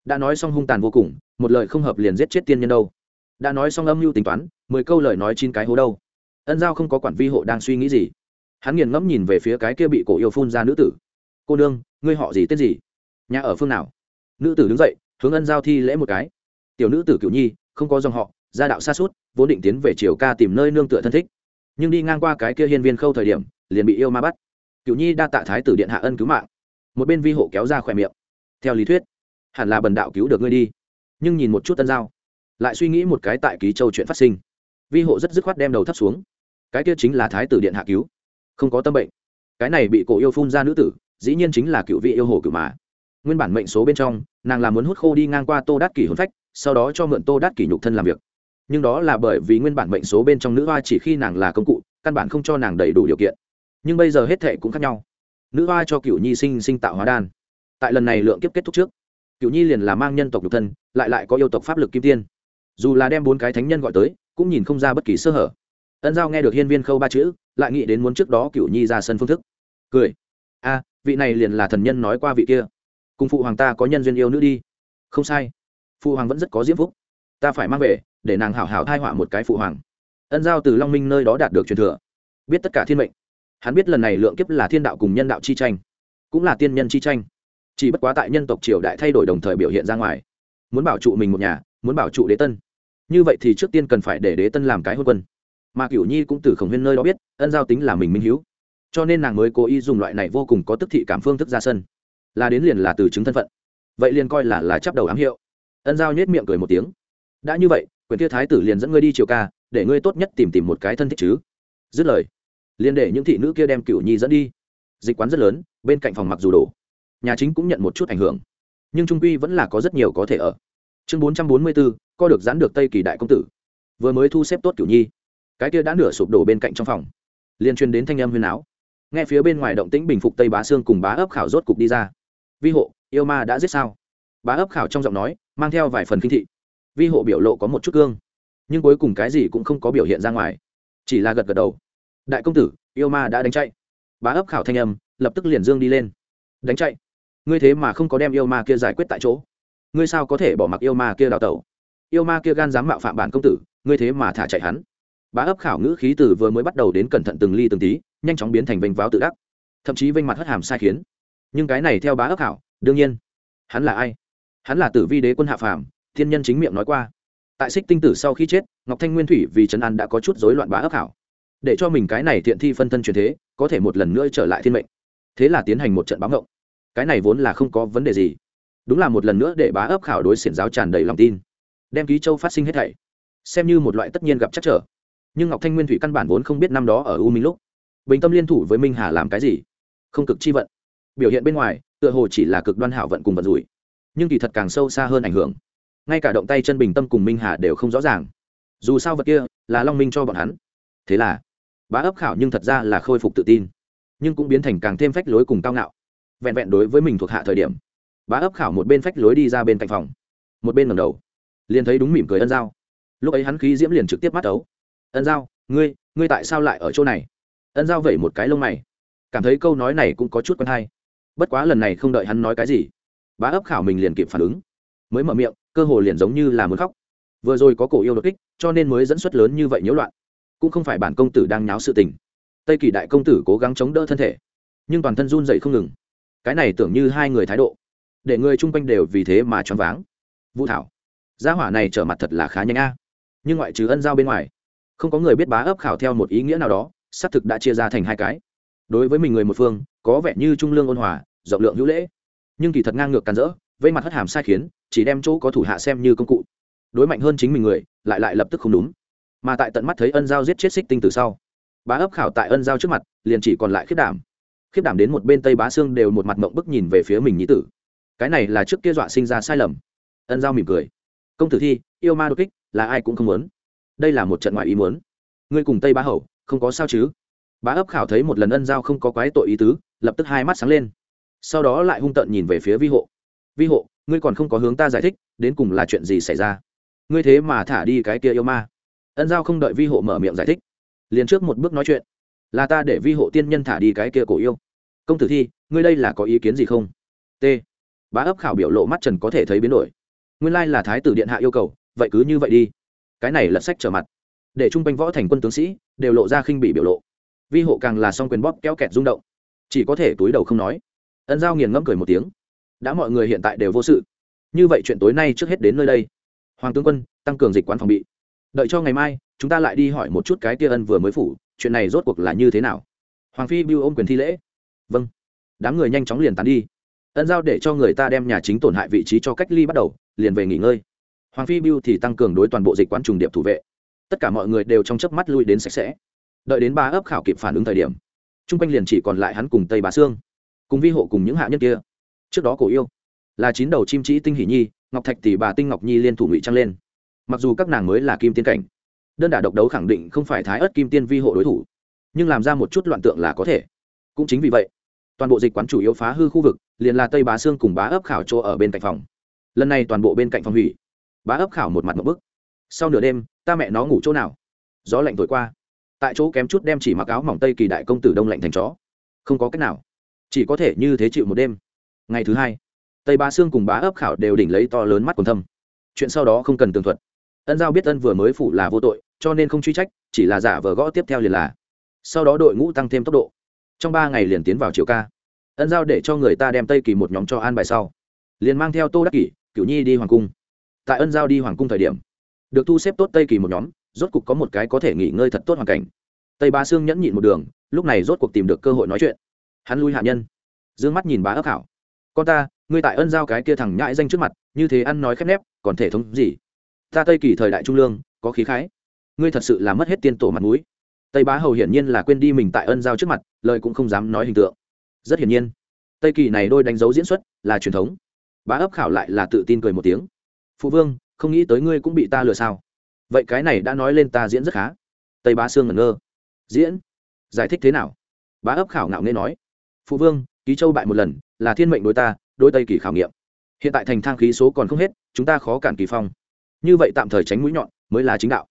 Đã nói xong hung tàn vô cùng, một lời không hợp liền giết chết tiên nhân đâu. Đã nói xong âm mưu tính toán, mười câu lời nói chín cái hố đâu. Ân giao không có quản vi hộ đang suy nghĩ gì. Hắn nghiền ngẫm nhìn về phía cái kia bị cổ yêu phun ra nữ tử. Cô nương, ngươi họ gì, tên gì? Nhà ở phương nào? Nữ tử đứng dậy, hướng ân giao thi lễ một cái. Tiểu nữ tử cựu nhi, không có dòng họ, gia đạo xa suốt, vốn định tiến về triều ca tìm nơi nương tựa thân thích. Nhưng đi ngang qua cái kia hiên viên khâu thời điểm, liền bị yêu ma bắt. Cựu nhi đa tạ thái tử điện hạ ân cứu mạng một bên vi hộ kéo ra khỏe miệng. Theo lý thuyết, hẳn là bần đạo cứu được ngươi đi. Nhưng nhìn một chút tân giao, lại suy nghĩ một cái tại ký châu chuyện phát sinh. Vi hộ rất dứt khoát đem đầu thấp xuống. Cái kia chính là thái tử điện hạ cứu. Không có tâm bệnh. Cái này bị cổ yêu phun ra nữ tử, dĩ nhiên chính là cựu vị yêu hồ cựu mà. Nguyên bản mệnh số bên trong, nàng là muốn hút khô đi ngang qua tô đát kỷ hồn phách, sau đó cho mượn tô đát kỷ nhục thân làm việc. Nhưng đó là bởi vì nguyên bản mệnh số bên trong nữ hoa chỉ khi nàng là công cụ, căn bản không cho nàng đầy đủ điều kiện. Nhưng bây giờ hết thệ cũng khác nhau nữ hoa cho cựu nhi sinh sinh tạo hóa đan. Tại lần này lượng kiếp kết thúc trước cựu nhi liền là mang nhân tộc nhục thân, lại lại có yêu tộc pháp lực kim tiên. Dù là đem bốn cái thánh nhân gọi tới, cũng nhìn không ra bất kỳ sơ hở. Ân giao nghe được hiên viên khâu ba chữ, lại nghĩ đến muốn trước đó cựu nhi ra sân phương thức. Cười. A, vị này liền là thần nhân nói qua vị kia. Cùng phụ hoàng ta có nhân duyên yêu nữ đi. Không sai. Phụ hoàng vẫn rất có diễm phúc. Ta phải mang về, để nàng hảo hảo thai họa một cái phụ hoàng. Ân giao từ long minh nơi đó đạt được truyền thừa. Biết tất cả thiên mệnh hắn biết lần này lượng kiếp là thiên đạo cùng nhân đạo chi tranh, cũng là tiên nhân chi tranh. Chỉ bất quá tại nhân tộc triều đại thay đổi đồng thời biểu hiện ra ngoài. Muốn bảo trụ mình một nhà, muốn bảo trụ đế tân. Như vậy thì trước tiên cần phải để đế tân làm cái hôn quân. Mà cửu nhi cũng từ khổng huyên nơi đó biết, ân giao tính là mình minh hiếu. Cho nên nàng mới cố ý dùng loại này vô cùng có tức thị cảm phương thức ra sân. Là đến liền là từ chứng thân phận. Vậy liền coi là là chấp đầu ám hiệu. Ân giao nhét miệng cười một tiếng. Đã như vậy quyền kia thái tử liền dẫn ngươi đi triều ca, để ngươi tốt nhất tìm tìm một cái thân thích chứ. Dứt lời liền để những thị nữ kia đem cửu nhi dẫn đi. Dịch quán rất lớn, bên cạnh phòng mặc dù đổ nhà chính cũng nhận một chút ảnh hưởng, nhưng trung quy vẫn là có rất nhiều có thể ở. Chương bốn trăm bốn mươi bốn co được giãn được tây kỳ đại công tử. Vừa mới thu xếp tốt cửu nhi, cái kia đã nửa sụp đổ bên cạnh trong phòng, liền truyền đến thanh âm huyền áo. Nghe phía bên ngoài động tĩnh bình phục tây bá sương cùng bá ấp khảo rốt cục đi ra. Vi hộ, yêu ma đã giết sao? Bá ấp khảo trong giọng nói, mang theo vài phần kinh thị. Vi hộ biểu lộ có một chút gương nhưng cuối cùng cái gì cũng không có biểu hiện ra ngoài, chỉ là gật gật đầu đại công tử, yêu ma đã đánh chạy. Bá ấp khảo thanh âm, lập tức liền dương đi lên. Đánh chạy? Ngươi thế mà không có đem yêu ma kia giải quyết tại chỗ. Ngươi sao có thể bỏ mặc yêu ma kia đào tẩu? Yêu ma kia gan dám mạo phạm bản công tử, ngươi thế mà thả chạy hắn. Bá ấp khảo ngữ khí từ vừa mới bắt đầu đến cẩn thận từng ly từng tí, nhanh chóng biến thành vênh váo tự đắc. Thậm chí vênh mặt hất hàm sai khiến. Nhưng cái này theo bá ấp khảo, đương nhiên, hắn là ai? Hắn là tử vi đế quân hạ phàm, thiên nhân chính miệng nói qua. Tại xích tinh tử sau khi chết, ngọc thanh nguyên thủy vì trấn an đã có chút rối loạn bá ấp khảo để cho mình cái này thiện thi phân thân truyền thế, có thể một lần nữa trở lại thiên mệnh. Thế là tiến hành một trận báo ngộng cái này vốn là không có vấn đề gì. Đúng là một lần nữa để bá ấp khảo đối xiển giáo tràn đầy lòng tin. Đem ký châu phát sinh hết thảy. Xem như một loại tất nhiên gặp chắc trở. Nhưng ngọc thanh nguyên thủy căn bản vốn không biết năm đó ở u minh lúc. Bình tâm liên thủ với minh hà làm cái gì? Không cực chi vận. Biểu hiện bên ngoài, tựa hồ chỉ là cực đoan hảo vận cùng vận rủi. Nhưng kỳ thật càng sâu xa hơn ảnh hưởng. Ngay cả động tay chân bình tâm cùng minh hà đều không rõ ràng. Dù sao vật kia là long minh cho bọn hắn. Thế là bá ấp khảo nhưng thật ra là khôi phục tự tin, nhưng cũng biến thành càng thêm phách lối cùng cao ngạo. Vẹn vẹn đối với mình thuộc hạ thời điểm, bá ấp khảo một bên phách lối đi ra bên cạnh phòng, một bên ngầm đầu, liền thấy đúng mỉm cười ân giao. Lúc ấy hắn khí diễm liền trực tiếp mắt ấu. Ân giao, ngươi ngươi tại sao lại ở chỗ này? Ân giao vẩy một cái lông mày, cảm thấy câu nói này cũng có chút quen hay. Bất quá lần này không đợi hắn nói cái gì, bá ấp khảo mình liền kịp phản ứng, mới mở miệng, cơ hồ liền giống như là muốn khóc. Vừa rồi có cổ yêu đột kích, cho nên mới dẫn xuất lớn như vậy nhiễu loạn cũng không phải bản công tử đang nháo sự tình. Tây kỳ đại công tử cố gắng chống đỡ thân thể, nhưng toàn thân run dậy không ngừng. Cái này tưởng như hai người thái độ, để người chung quanh đều vì thế mà choáng váng. Vũ thảo, gia hỏa này trở mặt thật là khá nhanh a. Nhưng ngoại trừ ân giao bên ngoài, không có người biết bá ấp khảo theo một ý nghĩa nào đó, xác thực đã chia ra thành hai cái. Đối với mình người một phương, có vẻ như trung lương ôn hòa, rộng lượng hữu lễ. Nhưng kỳ thật ngang ngược càn rỡ, vây mặt hất hàm sai khiến, chỉ đem chỗ có thủ hạ xem như công cụ. Đối mạnh hơn chính mình người, lại lại lập tức không đúng mà tại tận mắt thấy ân giao giết chết xích tinh từ sau. Bá ấp khảo tại ân giao trước mặt, liền chỉ còn lại khiết đảm. Khiết đảm đến một bên tây bá xương đều một mặt mộng bức nhìn về phía mình nhí tử. Cái này là trước kia dọa sinh ra sai lầm. Ân giao mỉm cười. Công tử thi, yêu ma đột kích, là ai cũng không muốn. Đây là một trận ngoại ý muốn. Ngươi cùng tây bá hầu, không có sao chứ? Bá ấp khảo thấy một lần ân giao không có quái tội ý tứ, lập tức hai mắt sáng lên. Sau đó lại hung tợn nhìn về phía vi hộ. Vi hộ, ngươi còn không có hướng ta giải thích, đến cùng là chuyện gì xảy ra? Ngươi thế mà thả đi cái kia yêu ma ân giao không đợi vi hộ mở miệng giải thích, liền trước một bước nói chuyện. Là ta để vi hộ tiên nhân thả đi cái kia cổ yêu. Công tử thi, ngươi đây là có ý kiến gì không? T. Bá ấp khảo biểu lộ mắt trần có thể thấy biến đổi. Nguyên lai là thái tử điện hạ yêu cầu, vậy cứ như vậy đi. Cái này lật sách trở mặt. Để chung quanh võ thành quân tướng sĩ, đều lộ ra khinh bị biểu lộ. Vi hộ càng là s o n g quyền bóp kéo kẹt rung động. Chỉ có thể túi đầu không nói. Ân giao nghiền ngẫm cười một tiếng. Đã mọi người hiện tại đều vô sự. Như vậy chuyện tối nay trước hết đến nơi đây. Hoàng tướng quân, tăng cường dịch quán phòng bị đợi cho ngày mai, chúng ta lại đi hỏi một chút cái tia ân vừa mới phủ, chuyện này rốt cuộc là như thế nào? Hoàng phi bưu ôm quyền thi lễ. Vâng. Đám người nhanh chóng liền tán đi. Ân giao để cho người ta đem nhà chính tổn hại vị trí cho cách ly bắt đầu, liền về nghỉ ngơi. Hoàng phi bưu thì tăng cường đối toàn bộ dịch quán trùng điệp thủ vệ. Tất cả mọi người đều trong chớp mắt lui đến sạch sẽ. Đợi đến ba ấp khảo kịp phản ứng thời điểm, chung quanh liền chỉ còn lại hắn cùng tây bá sương, cùng vi hộ cùng những hạ nhân kia. Trước đó cổ yêu là chín đầu chim trĩ tinh hỷ nhi, ngọc thạch tỷ bà tinh ngọc nhi liên thủ ngụy trăng lên mặc dù các nàng mới là kim tiên cảnh, đơn đả độc đấu khẳng định không phải thái ớt kim tiên vi hộ đối thủ, nhưng làm ra một chút loạn tượng là có thể. Cũng chính vì vậy, toàn bộ dịch quán chủ yếu phá hư khu vực, liền là tây bá sương cùng bá ấp khảo chỗ ở bên cạnh phòng. Lần này toàn bộ bên cạnh phòng hủy, bá ấp khảo một mặt một bức. Sau nửa đêm, ta mẹ nó ngủ chỗ nào? Gió lạnh thổi qua. Tại chỗ kém chút đem chỉ mặc áo mỏng tây kỳ đại công tử đông lạnh thành chó. Không có cách nào. Chỉ có thể như thế chịu một đêm. Ngày thứ hai, tây bá sương cùng bá ấp khảo đều đỉnh lấy to lớn mắt còn thâm. Chuyện sau đó không cần tường thuật ân giao biết ân vừa mới phủ là vô tội, cho nên không truy trách, chỉ là giả vờ gõ tiếp theo liền là. Sau đó đội ngũ tăng thêm tốc độ. Trong ba ngày liền tiến vào chiều ca. Ân giao để cho người ta đem tây kỳ một nhóm cho an bài sau. Liền mang theo tô đắc kỷ, cửu nhi đi hoàng cung. Tại ân giao đi hoàng cung thời điểm, được thu xếp tốt tây kỳ một nhóm, rốt cục có một cái có thể nghỉ ngơi thật tốt hoàn cảnh. Tây ba sương nhẫn nhịn một đường, lúc này rốt cuộc tìm được cơ hội nói chuyện. Hắn lui hạ nhân. D ư ơ n g mắt nhìn bá ấp hảo. Con ta, ngươi tại ân giao cái kia thẳng nhãi danh trước mặt, như thế ăn nói khép nép, còn thể thống gì? Ta tây kỳ thời đại trung lương, có khí khái. Ngươi thật sự là mất hết tiên tổ mặt mũi. Tây bá hầu hiển nhiên là quên đi mình tại ân giao trước mặt, lời cũng không dám nói hình tượng. Rất hiển nhiên, tây kỳ này đôi đánh dấu diễn xuất là truyền thống. Bá ấp khảo lại là tự tin cười một tiếng. Phụ vương, không nghĩ tới ngươi cũng bị ta lừa sao? Vậy cái này đã nói lên ta diễn rất khá. Tây bá sương ngẩn ngơ. Diễn? Giải thích thế nào? Bá ấp khảo ngạo nghe nói. Phụ vương, ký châu bại một lần, là thiên mệnh đối ta đôi tây kỳ khảo nghiệm. Hiện tại thành thang khí số còn không hết, chúng ta khó cản kỳ phong như vậy tạm thời tránh mũi nhọn mới là chính đạo.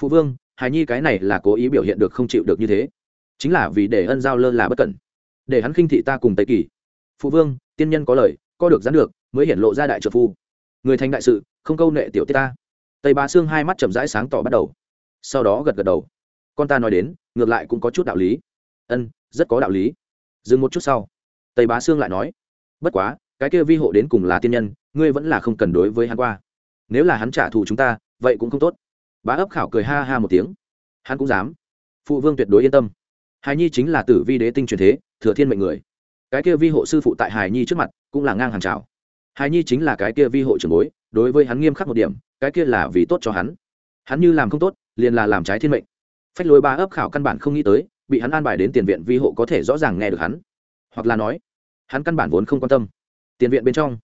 Phụ vương hài nhi cái này là cố ý biểu hiện được không chịu được như thế. Chính là vì để ân giao lơ là bất cẩn. Để hắn khinh thị ta cùng tây kỳ. Phụ vương, tiên nhân có lời co được gián được, mới hiển lộ ra đại trợ phu. Người thành đại sự, không câu nệ tiểu tiết ta. Tây ba xương hai mắt chậm rãi sáng tỏ bắt đầu. Sau đó gật gật đầu. Con ta nói đến, ngược lại cũng có chút đạo lý. Ân, rất có đạo lý. Dừng một chút sau. Tây bá sương lại nói, bất quá, cái kia vi hộ đến cùng là tiên nhân, ngươi vẫn là không cần đối với hắn qua nếu là hắn trả thù chúng ta, vậy cũng không tốt. Bá ấp khảo cười ha ha một tiếng. Hắn cũng dám. Phụ vương tuyệt đối yên tâm. Hài nhi chính là tử vi đế tinh truyền thế, thừa thiên mệnh người. Cái kia vi hộ sư phụ tại hài nhi trước mặt, cũng là ngang hàng trào hài nhi chính là cái kia vi hộ trưởng bối, đối với hắn nghiêm khắc một điểm, cái kia là vì tốt cho hắn. Hắn như làm không tốt, liền là làm trái thiên mệnh. Phách lối ba ấp khảo căn bản không nghĩ tới, bị hắn an bài đến tiền viện vi hộ có thể rõ ràng nghe được hắn. Hoặc là nói, hắn căn bản vốn không quan tâm. Tiền viện bên trong,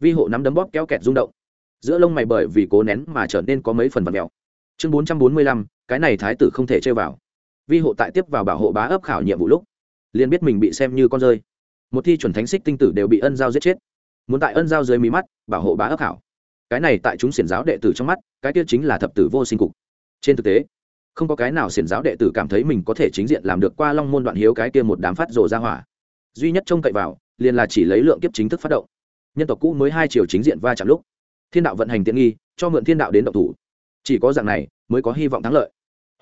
vi hộ nắm đấm bóp kéo kẹt rung động giữa lông mày bởi vì cố nén mà trở nên có mấy phần vật mèo chương bốn trăm bốn mươi lăm, cái này thái tử không thể chơi vào. Vi hộ tại tiếp vào bảo hộ bá ấp khảo nhiệm vụ lúc, liền biết mình bị xem như con rơi. Một thi chuẩn thánh xích tinh tử đều bị ân giao giết chết. Muốn tại ân giao dưới mí mắt, bảo hộ bá ấp khảo. Cái này tại chúng xiển giáo đệ tử trong mắt, cái kia chính là thập tử vô sinh cục. Trên thực tế, không có cái nào xiển giáo đệ tử cảm thấy mình có thể chính diện làm được qua long môn đoạn hiếu cái kia một đám phát rồ ra hỏa. Duy nhất trông cậy vào, liền là chỉ lấy lượng kiếp chính thức phát động. Nhân tộc cũ mới hai chiều chính diện va chạm lúc thiên đạo vận hành tiện nghi, cho mượn thiên đạo đến động thủ. Chỉ có dạng này mới có hy vọng thắng lợi.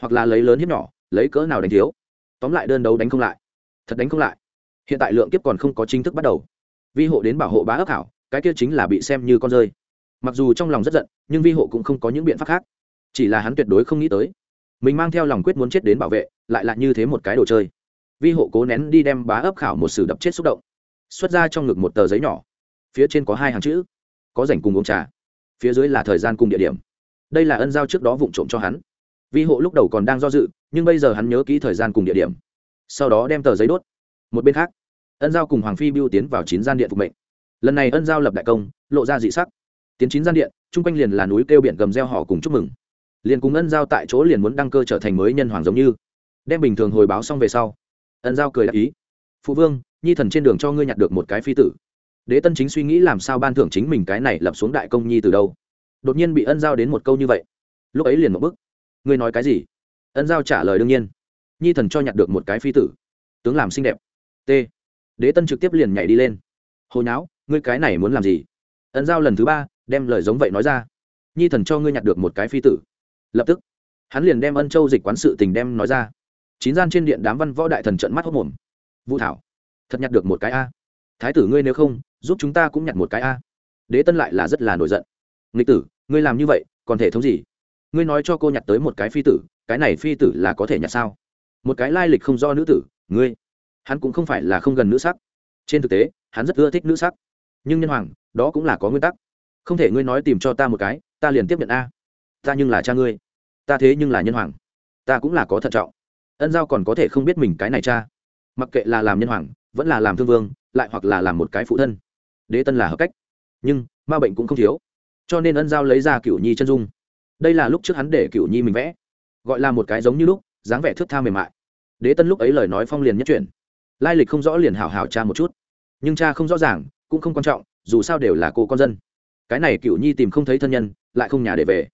Hoặc là lấy lớn hiếp nhỏ, lấy cỡ nào đánh thiếu. Tóm lại đơn đấu đánh không lại. Thật đánh không lại. Hiện tại lượng kiếp còn không có chính thức bắt đầu. Vi hộ đến bảo hộ bá ấp hảo, cái kia chính là bị xem như con rơi. Mặc dù trong lòng rất giận, nhưng vi hộ cũng không có những biện pháp khác. Chỉ là hắn tuyệt đối không nghĩ tới. Mình mang theo lòng quyết muốn chết đến bảo vệ, lại là như thế một cái đồ chơi. Vi hộ cố nén đi đem bá ấp khảo một sử đập chết xúc động. Xuất ra trong ngực một tờ giấy nhỏ. Phía trên có hai hàng chữ. Có rảnh cùng uống trà phía dưới là thời gian cùng địa điểm. Đây là ân giao trước đó vụng trộm cho hắn. Vi hộ lúc đầu còn đang do dự, nhưng bây giờ hắn nhớ kỹ thời gian cùng địa điểm. Sau đó đem tờ giấy đốt. Một bên khác, ân giao cùng hoàng phi biêu tiến vào chín gian điện phục mệnh. Lần này ân giao lập đại công, lộ ra dị sắc. Tiến chín gian điện, chung quanh liền là núi kêu biển gầm reo họ cùng chúc mừng. Liền cùng ân giao tại chỗ liền muốn đăng cơ trở thành mới nhân hoàng giống như. Đem bình thường hồi báo xong về sau, ân giao cười đáp ý. Phụ vương, nhi thần trên đường cho ngươi nhặt được một cái phi tử đế tân chính suy nghĩ làm sao ban thưởng chính mình cái này lập xuống đại công nhi từ đâu. Đột nhiên bị ân giao đến một câu như vậy. Lúc ấy liền một bức ngươi nói cái gì? Ân giao trả lời đương nhiên. Nhi thần cho nhặt được một cái phi tử. Tướng làm xinh đẹp. T. Đế tân trực tiếp liền nhảy đi lên. Hồi não ngươi cái này muốn làm gì? Ân giao lần thứ ba, đem lời giống vậy nói ra. Nhi thần cho ngươi nhặt được một cái phi tử. Lập tức, hắn liền đem ân châu dịch quán sự tình đem nói ra. Chín gian trên điện đám văn võ đại thần trận mắt hốc mồm vũ thảo, thật nhặt được một cái a. Thái tử ngươi nếu không giúp chúng ta cũng nhặt một cái a. Đế tân lại là rất là nổi giận. Nghịch tử, ngươi làm như vậy, còn thể thống gì? Ngươi nói cho cô nhặt tới một cái phi tử, cái này phi tử là có thể nhặt sao? Một cái lai lịch không do nữ tử, ngươi. Hắn cũng không phải là không gần nữ sắc. Trên thực tế, hắn rất ưa thích nữ sắc. Nhưng nhân hoàng, đó cũng là có nguyên tắc. Không thể ngươi nói tìm cho ta một cái, ta liền tiếp nhận a. Ta nhưng là cha ngươi. Ta thế nhưng là nhân hoàng. Ta cũng là có thận trọng. Ân giao còn có thể không biết mình cái này cha. Mặc kệ là làm nhân hoàng, vẫn là làm thương vương, lại hoặc là làm một cái phụ thân đế tân là hợp cách. Nhưng, ma bệnh cũng không thiếu. Cho nên ân giao lấy ra cựu nhi chân dung. Đây là lúc trước hắn để cựu nhi mình vẽ. Gọi là một cái giống như lúc, dáng vẻ thước tha mềm mại. Đế tân lúc ấy lời nói phong liền nhất chuyển. Lai lịch không rõ liền hào hào cha một chút. Nhưng cha không rõ ràng, cũng không quan trọng, dù sao đều là cô con dân. Cái này cựu nhi tìm không thấy thân nhân, lại không nhà để về.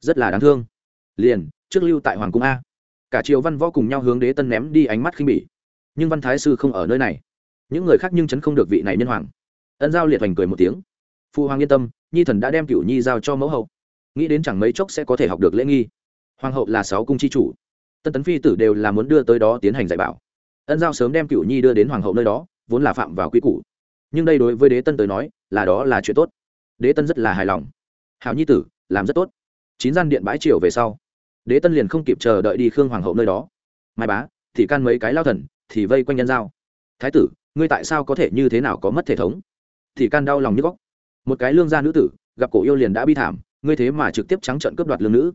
Rất là đáng thương. Liền, trước lưu tại hoàng cung a. Cả triều văn võ cùng nhau hướng đế tân ném đi ánh mắt khinh bỉ. Nhưng văn thái sư không ở nơi này. Những người khác nhưng chấn không được vị này nhân hoàng ân giao liệt hoành cười một tiếng. Phụ hoàng yên tâm, nhi thần đã đem cựu nhi giao cho mẫu hậu. Nghĩ đến chẳng mấy chốc sẽ có thể học được lễ nghi. Hoàng hậu là sáu cung chi chủ. Tân tấn phi tử đều là muốn đưa tới đó tiến hành dạy bảo. Ân giao sớm đem cựu nhi đưa đến hoàng hậu nơi đó, vốn là phạm vào quy củ. Nhưng đây đối với đế tân tới nói, là đó là chuyện tốt. Đế tân rất là hài lòng. Hảo nhi tử, làm rất tốt. Chín gian điện bãi triều về sau, đế tân liền không kịp chờ đợi đi khương hoàng hậu nơi đó. Mai bá, thì can mấy cái lao thần, thì vây quanh nhân giao. Thái tử, ngươi tại sao có thể như thế nào có mất thể thống? Thì can đau lòng như góc. Một cái lương gia nữ tử, gặp cổ yêu liền đã bi thảm, ngươi thế mà trực tiếp trắng trợn cướp đoạt lương nữ.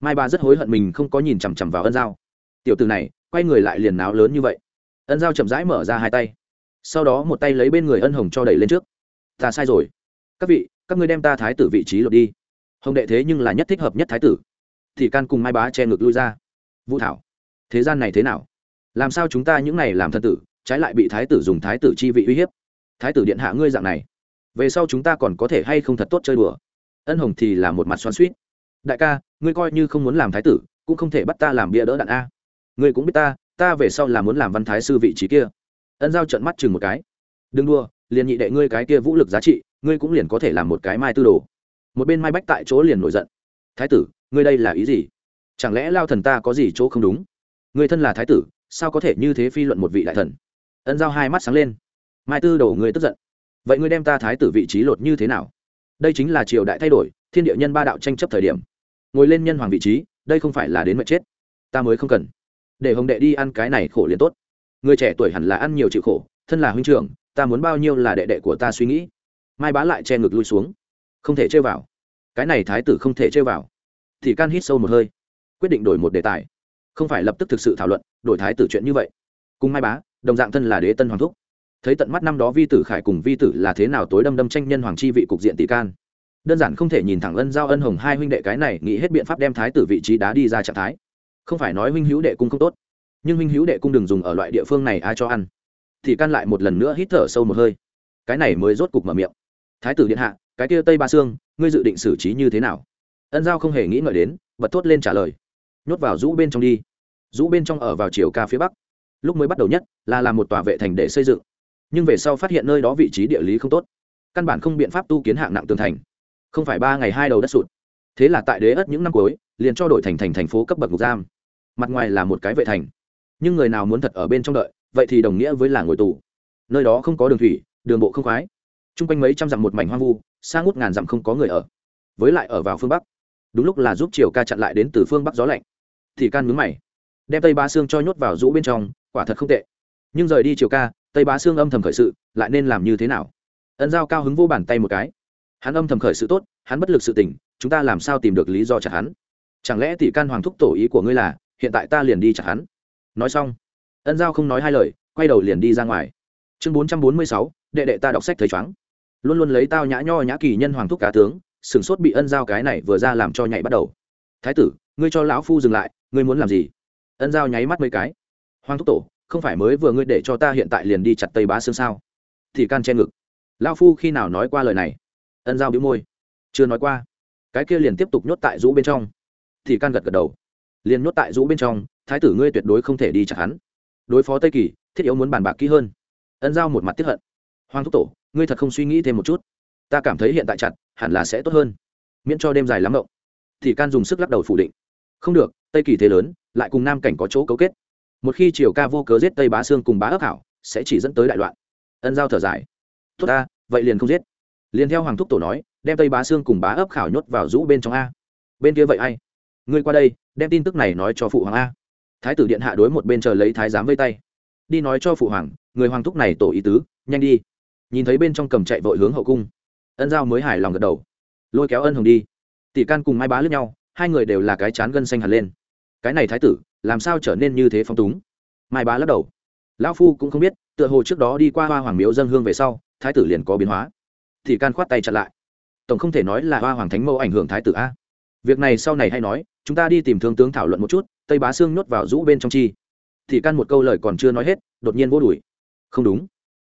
Mai bà rất hối hận mình không có nhìn chằm chằm vào ân giao. Tiểu tử này, quay người lại liền náo lớn như vậy. Ân giao chậm rãi mở ra hai tay. Sau đó một tay lấy bên người ân hồng cho đẩy lên trước. Ta sai rồi. Các vị, các ngươi đem ta thái tử vị trí lột đi. Hồng đệ thế nhưng là nhất thích hợp nhất thái tử. Thì can cùng mai bá che ngực lui ra. Vũ thảo, thế gian này thế nào? Làm sao chúng ta những này làm thân tử, trái lại bị thái tử dùng thái tử chi vị uy hiếp? Thái tử điện hạ ngươi dạng này. Về sau chúng ta còn có thể hay không thật tốt chơi đùa? Ân hồng thì là một mặt xoan suýt đại ca, ngươi coi như không muốn làm thái tử, cũng không thể bắt ta làm bia đỡ đạn a. Ngươi cũng biết ta ta về sau là muốn làm văn thái sư vị trí kia. Ân giao trận mắt chừng một cái. Đừng đua liền nhị đệ ngươi cái kia vũ lực giá trị, ngươi cũng liền có thể làm một cái mai tư đồ. Một bên mai bách tại chỗ liền nổi giận. Thái tử, ngươi đây là ý gì? Chẳng lẽ lao thần ta có gì chỗ không đúng? Người thân là thái tử, sao có thể như thế phi luận một vị đại thần? Ân giao hai mắt sáng lên mai tư đồ ngươi tức giận. Vậy ngươi đem ta thái tử vị trí lột như thế nào? Đây chính là triều đại thay đổi, thiên địa nhân ba đạo tranh chấp thời điểm. Ngồi lên nhân hoàng vị trí, đây không phải là đến mệnh chết. Ta mới không cần. Để hồng đệ đi ăn cái này khổ liền tốt. Người trẻ tuổi hẳn là ăn nhiều chịu khổ, thân là huynh trưởng, ta muốn bao nhiêu là đệ đệ của ta suy nghĩ. Mai bá lại che ngực lui xuống. Không thể chơi vào. Cái này thái tử không thể chơi vào. Thì can hít sâu một hơi. Quyết định đổi một đề tài. Không phải lập tức thực sự thảo luận, đổi thái tử chuyện như vậy. Cùng mai bá, đồng dạng thân là đế tân hoàng thúc thấy tận mắt năm đó vi tử khải cùng vi tử là thế nào tối đâm đâm tranh nhân hoàng chi vị cục diện tỷ can. Đơn giản không thể nhìn thẳng ân giao ân hồng hai huynh đệ cái này nghĩ hết biện pháp đem thái tử vị trí đá đi ra trạng thái. Không phải nói huynh hữu đệ cung không tốt, nhưng huynh hữu đệ cung đừng dùng ở loại địa phương này ai cho ăn. Thì can lại một lần nữa hít thở sâu một hơi. Cái này mới rốt cục mở miệng. Thái tử điện hạ, cái kia tây ba sương, ngươi dự định xử trí như thế nào? Ân giao không hề nghĩ ngợi đến, bật thốt lên trả lời. Nhốt vào rũ bên trong đi. Rũ bên trong ở vào chiều ca phía bắc. Lúc mới bắt đầu nhất, là làm một tòa vệ thành để xây dựng nhưng về sau phát hiện nơi đó vị trí địa lý không tốt, căn bản không biện pháp tu kiến hạng nặng tường thành. Không phải ba ngày hai đầu đất sụt. Thế là tại đế ất những năm cuối, liền cho đổi thành thành thành phố cấp bậc ngục giam. Mặt ngoài là một cái vệ thành, nhưng người nào muốn thật ở bên trong đợi, vậy thì đồng nghĩa với là ngồi tù. Nơi đó không có đường thủy, đường bộ không khoái. T r u n g quanh mấy trăm dặm một mảnh hoang vu, xa ngút ngàn dặm không có người ở. Với lại ở vào phương bắc, đúng lúc là giúp triều ca chặn lại đến từ phương bắc gió lạnh. Thì can mướn mày, đem tây ba xương cho nhốt vào rũ bên trong, quả thật không tệ. Nhưng rời đi triều ca tây bá xương âm thầm khởi sự, lại nên làm như thế nào? Ân giao cao hứng vô bàn tay một cái. Hắn âm thầm khởi sự tốt, hắn bất lực sự tình, chúng ta làm sao tìm được lý do chặt hắn? Chẳng lẽ tỷ can hoàng thúc tổ ý của ngươi là, hiện tại ta liền đi chặt hắn? Nói xong, ân giao không nói hai lời, quay đầu liền đi ra ngoài. Chương bốn trăm bốn mươi sáu, đệ đệ ta đọc sách thấy chóng luôn luôn lấy tao nhã nho nhã kỳ nhân hoàng thúc cá tướng sửng sốt bị ân giao cái này vừa ra làm cho nhảy bắt đầu. Thái tử, ngươi cho lão phu dừng lại, ngươi muốn làm gì? Ân giao nháy mắt mấy cái. Hoàng thúc tổ không phải mới vừa ngươi để cho ta hiện tại liền đi chặt tây bá xương sao? Thì can che ngực. Lao phu khi nào nói qua lời này? Ân giao bĩu môi. Chưa nói qua. Cái kia liền tiếp tục nhốt tại rũ bên trong. Thì can gật gật đầu. Liền nhốt tại rũ bên trong, thái tử ngươi tuyệt đối không thể đi chặt hắn. Đối phó tây kỳ, thiết yếu muốn bàn bạc kỹ hơn. Ân giao một mặt tiếp hận. Hoàng thúc tổ, ngươi thật không suy nghĩ thêm một chút. Ta cảm thấy hiện tại chặt, hẳn là sẽ tốt hơn. Miễn cho đêm dài lắm động thì can dùng sức lắc đầu phủ định. Không được, tây kỳ thế lớn, lại cùng nam cảnh có chỗ cấu kết một khi triều ca vô cớ giết tây bá sương cùng bá ấp hảo, sẽ chỉ dẫn tới đại loạn. Ân giao thở dài. Tốt ta, vậy liền không giết. Liền theo hoàng thúc tổ nói, đem tây bá sương cùng bá ấp khảo nhốt vào rũ bên trong a. Bên kia vậy ai? Ngươi qua đây, đem tin tức này nói cho phụ hoàng a. Thái tử điện hạ đối một bên chờ lấy thái giám vây tay. Đi nói cho phụ hoàng, người hoàng thúc này tổ ý tứ, nhanh đi. Nhìn thấy bên trong cầm chạy vội hướng hậu cung. Ân giao mới hài lòng gật đầu. Lôi kéo ân hồng đi. Tỷ can cùng mai bá lướt nhau, hai người đều là cái chán gân xanh hẳn lên. Cái này thái tử làm sao trở nên như thế phong túng? Mai bá lắc đầu. Lão phu cũng không biết, tựa hồ trước đó đi qua hoa hoàng miếu dân hương về sau, thái tử liền có biến hóa. Thì can khoát tay chặn lại. Tổng không thể nói là hoa hoàng thánh mẫu ảnh hưởng thái tử a. Việc này sau này hay nói, chúng ta đi tìm thương tướng thảo luận một chút, tây bá xương nhốt vào rũ bên trong chi. Thì Can một câu lời còn chưa nói hết, đột nhiên vô đuổi. Không đúng.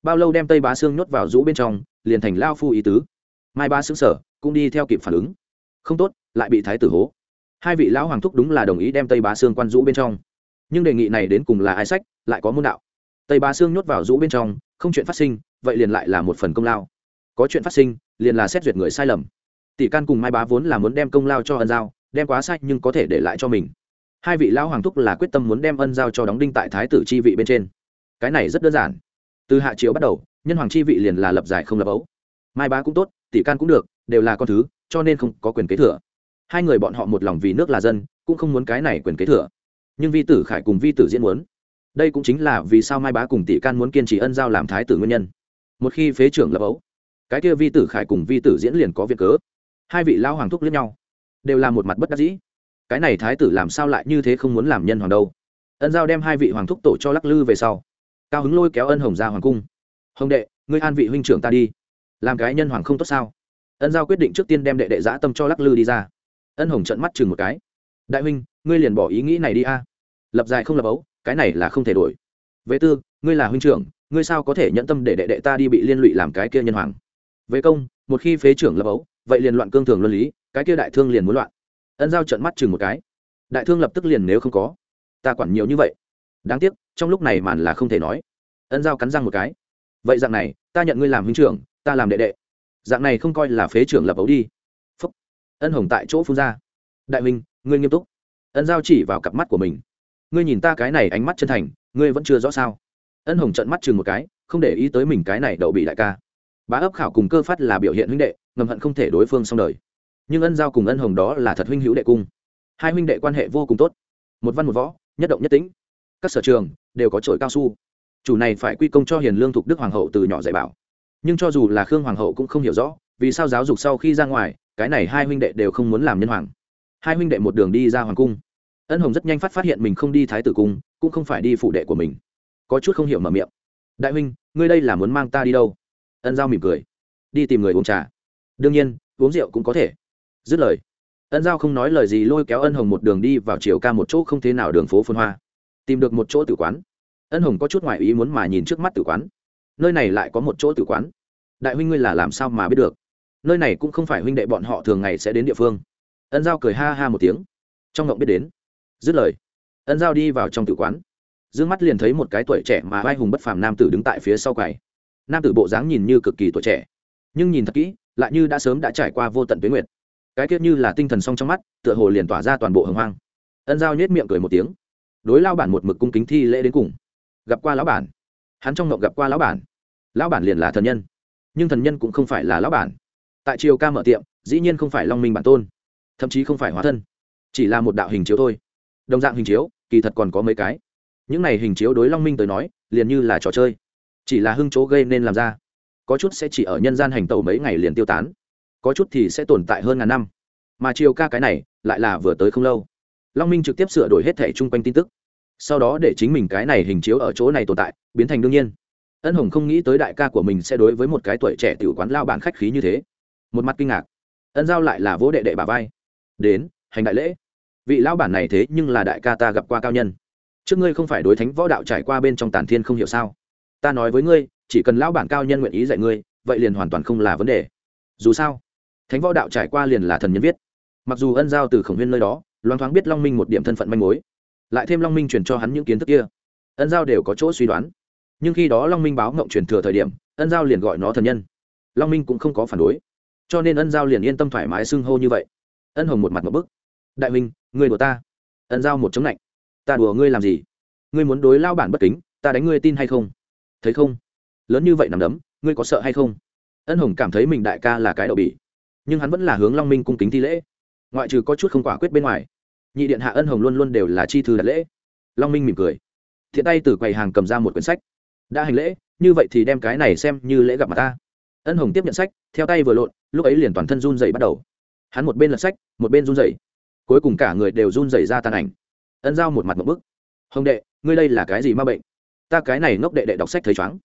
Bao lâu đem tây bá xương nhốt vào rũ bên trong, liền thành lao phu ý tứ. Mai ba xứng sở cũng đi theo kịp phản ứng. Không tốt, lại bị thái tử hố hai vị lão hoàng thúc đúng là đồng ý đem tây bá xương quan rũ bên trong. Nhưng đề nghị này đến cùng là ai sách, lại có môn đạo. Tây bá xương nhốt vào rũ bên trong, không chuyện phát sinh, vậy liền lại là một phần công lao. Có chuyện phát sinh, liền là xét duyệt người sai lầm. Tỷ can cùng mai bá vốn là muốn đem công lao cho ân giao, đem quá sai nhưng có thể để lại cho mình. Hai vị lão hoàng thúc là quyết tâm muốn đem ân giao cho đóng đinh tại thái tử chi vị bên trên. Cái này rất đơn giản. Từ hạ triều bắt đầu, nhân hoàng chi vị liền là lập giải không lập ấu. Mai bá cũng tốt, tỷ can cũng được, đều là con thứ, cho nên không có quyền kế thừa hai người bọn họ một lòng vì nước là dân, cũng không muốn cái này quyền kế thừa. Nhưng vi tử khải cùng vi tử diễn muốn. Đây cũng chính là vì sao mai bá cùng tỷ can muốn kiên trì ân giao làm thái tử nguyên nhân. Một khi phế trưởng lập ấu, cái kia vi tử khải cùng vi tử diễn liền có việc cớ. Hai vị lao hoàng thúc lẫn nhau, đều là một mặt bất đắc dĩ. Cái này thái tử làm sao lại như thế không muốn làm nhân hoàng đâu? Ân giao đem hai vị hoàng thúc tổ cho lắc lư về sau. Cao hứng lôi kéo ân hồng ra hoàng cung. Hồng đệ, ngươi an vị huynh trưởng ta đi. Làm cái nhân hoàng không tốt sao? Ân giao quyết định trước tiên đem đệ đệ giã tâm cho lắc lư đi ra ân hồng trận mắt chừng một cái. Đại huynh, ngươi liền bỏ ý nghĩ này đi a. Lập dài không lập ấu, cái này là không thể đổi. Vệ tư, ngươi là huynh trưởng, ngươi sao có thể nhận tâm để đệ đệ ta đi bị liên lụy làm cái kia nhân hoàng? Vệ công, một khi phế trưởng lập ấu, vậy liền loạn cương thường luân lý, cái kia đại thương liền muốn loạn. Ân giao trận mắt chừng một cái. Đại thương lập tức liền nếu không có, ta quản nhiều như vậy. Đáng tiếc, trong lúc này màn là không thể nói. Ân giao cắn răng một cái. Vậy dạng này, ta nhận ngươi làm huynh trưởng, ta làm đệ đệ. Dạng này không coi là phế trưởng lập ấu đi ân hồng tại chỗ phun ra. Đại Minh, ngươi nghiêm túc. Ân giao chỉ vào cặp mắt của mình. Ngươi nhìn ta cái này ánh mắt chân thành ngươi vẫn chưa rõ sao? Ân hồng trận mắt chừng một cái không để ý tới mình cái này đậu bị đại ca. Bá ấp khảo cùng cơ phát là biểu hiện huynh đệ ngầm hận không thể đối phương xong đời. Nhưng ân giao cùng ân hồng đó là thật huynh hữu đệ cung. Hai huynh đệ quan hệ vô cùng tốt. Một văn một võ nhất động nhất tĩnh. Các sở trường đều có trội cao su. Chủ này phải quy công cho hiền lương thục đức hoàng hậu từ nhỏ dạy bảo. Nhưng cho dù là khương hoàng hậu cũng không hiểu rõ vì sao giáo dục sau khi ra ngoài cái này hai huynh đệ đều không muốn làm nhân hoàng. Hai huynh đệ một đường đi ra hoàng cung. Ân hồng rất nhanh phát phát hiện mình không đi thái tử cung, cũng không phải đi phụ đệ của mình. Có chút không hiểu mở miệng. Đại huynh, ngươi đây là muốn mang ta đi đâu? Ân giao mỉm cười. Đi tìm người uống trà. Đương nhiên, uống rượu cũng có thể. Dứt lời, ân giao không nói lời gì lôi kéo ân hồng một đường đi vào chiều ca một chỗ không thế nào đường phố phun hoa. Tìm được một chỗ tử quán. Ân hồng có chút ngoại ý muốn mà nhìn trước mắt tử quán. Nơi này lại có một chỗ tử quán. Đại huynh ngươi là làm sao mà biết được? Nơi này cũng không phải huynh đệ bọn họ thường ngày sẽ đến địa phương. Ân giao cười ha ha một tiếng. Trong ngộng biết đến. Dứt lời, ân giao đi vào trong tử quán. D ư ơ n g mắt liền thấy một cái tuổi trẻ mà vai hùng bất phàm nam tử đứng tại phía sau quầy. Nam tử bộ dáng nhìn như cực kỳ tuổi trẻ, nhưng nhìn thật kỹ, lại như đã sớm đã trải qua vô tận tuyến nguyệt. Cái tiết như là tinh thần song trong mắt, tựa hồ liền tỏa ra toàn bộ hồng hoang. Ân giao nhét miệng cười một tiếng. Đối lao bản một mực cung kính thi lễ đến cùng. Gặp qua lão bản. Hắn trong ngộng gặp qua lão bản. Lão bản liền là thần nhân. Nhưng thần nhân cũng không phải là lão bản tại triều ca mở tiệm, dĩ nhiên không phải long minh bản tôn, thậm chí không phải hóa thân, chỉ là một đạo hình chiếu thôi. Đồng dạng hình chiếu, kỳ thật còn có mấy cái. Những này hình chiếu đối long minh tới nói, liền như là trò chơi, chỉ là hưng chỗ gây nên làm ra. Có chút sẽ chỉ ở nhân gian hành tàu mấy ngày liền tiêu tán, có chút thì sẽ tồn tại hơn ngàn năm. Mà chiều ca cái này, lại là vừa tới không lâu. Long minh trực tiếp sửa đổi hết thẻ chung quanh tin tức. Sau đó để chính mình cái này hình chiếu ở chỗ này tồn tại, biến thành đương nhiên. Ân hồng không nghĩ tới đại ca của mình sẽ đối với một cái tuổi trẻ tiểu quán lao bản khách khí như thế một mặt kinh ngạc. Ân giao lại là vỗ đệ đệ bà vai. Đến, hành đại lễ. Vị lão bản này thế nhưng là đại ca ta gặp qua cao nhân. Trước ngươi không phải đối thánh võ đạo trải qua bên trong tàn thiên không hiểu sao? Ta nói với ngươi, chỉ cần lão bản cao nhân nguyện ý dạy ngươi, vậy liền hoàn toàn không là vấn đề. Dù sao, thánh võ đạo trải qua liền là thần nhân viết. Mặc dù ân giao từ khổng huyên nơi đó loan thoáng biết long minh một điểm thân phận manh mối, lại thêm long minh truyền cho hắn những kiến thức kia, ân giao đều có chỗ suy đoán. Nhưng khi đó long minh báo ngộng truyền thừa thời điểm, ân giao liền gọi nó thần nhân. Long minh cũng không có phản đối cho nên ân giao liền yên tâm thoải mái xưng hô như vậy. Ân hồng một mặt một bức. Đại minh người đùa ta. Ân giao một chống lạnh. Ta đùa ngươi làm gì? Ngươi muốn đối lao bản bất kính, ta đánh ngươi tin hay không? Thấy không? Lớn như vậy nằm đấm, ngươi có sợ hay không? Ân hồng cảm thấy mình đại ca là cái đậu bỉ. Nhưng hắn vẫn là hướng long minh cung kính thi lễ. Ngoại trừ có chút không quả quyết bên ngoài, nhị điện hạ ân hồng luôn luôn đều là chi thư đặt lễ. Long minh mỉm cười. Thiện tay từ quầy hàng cầm ra một quyển sách. Đã hành lễ, như vậy thì đem cái này xem như lễ gặp mặt ta ân hồng tiếp nhận sách, theo tay vừa lộn, lúc ấy liền toàn thân run dày bắt đầu. Hắn một bên lật sách, một bên run dày cuối cùng cả người đều run dày ra tàn ảnh. Ân giao một mặt một bức. Hồng đệ, ngươi đây là cái gì ma bệnh? Ta cái này ngốc đệ đệ đọc sách thấy chóng.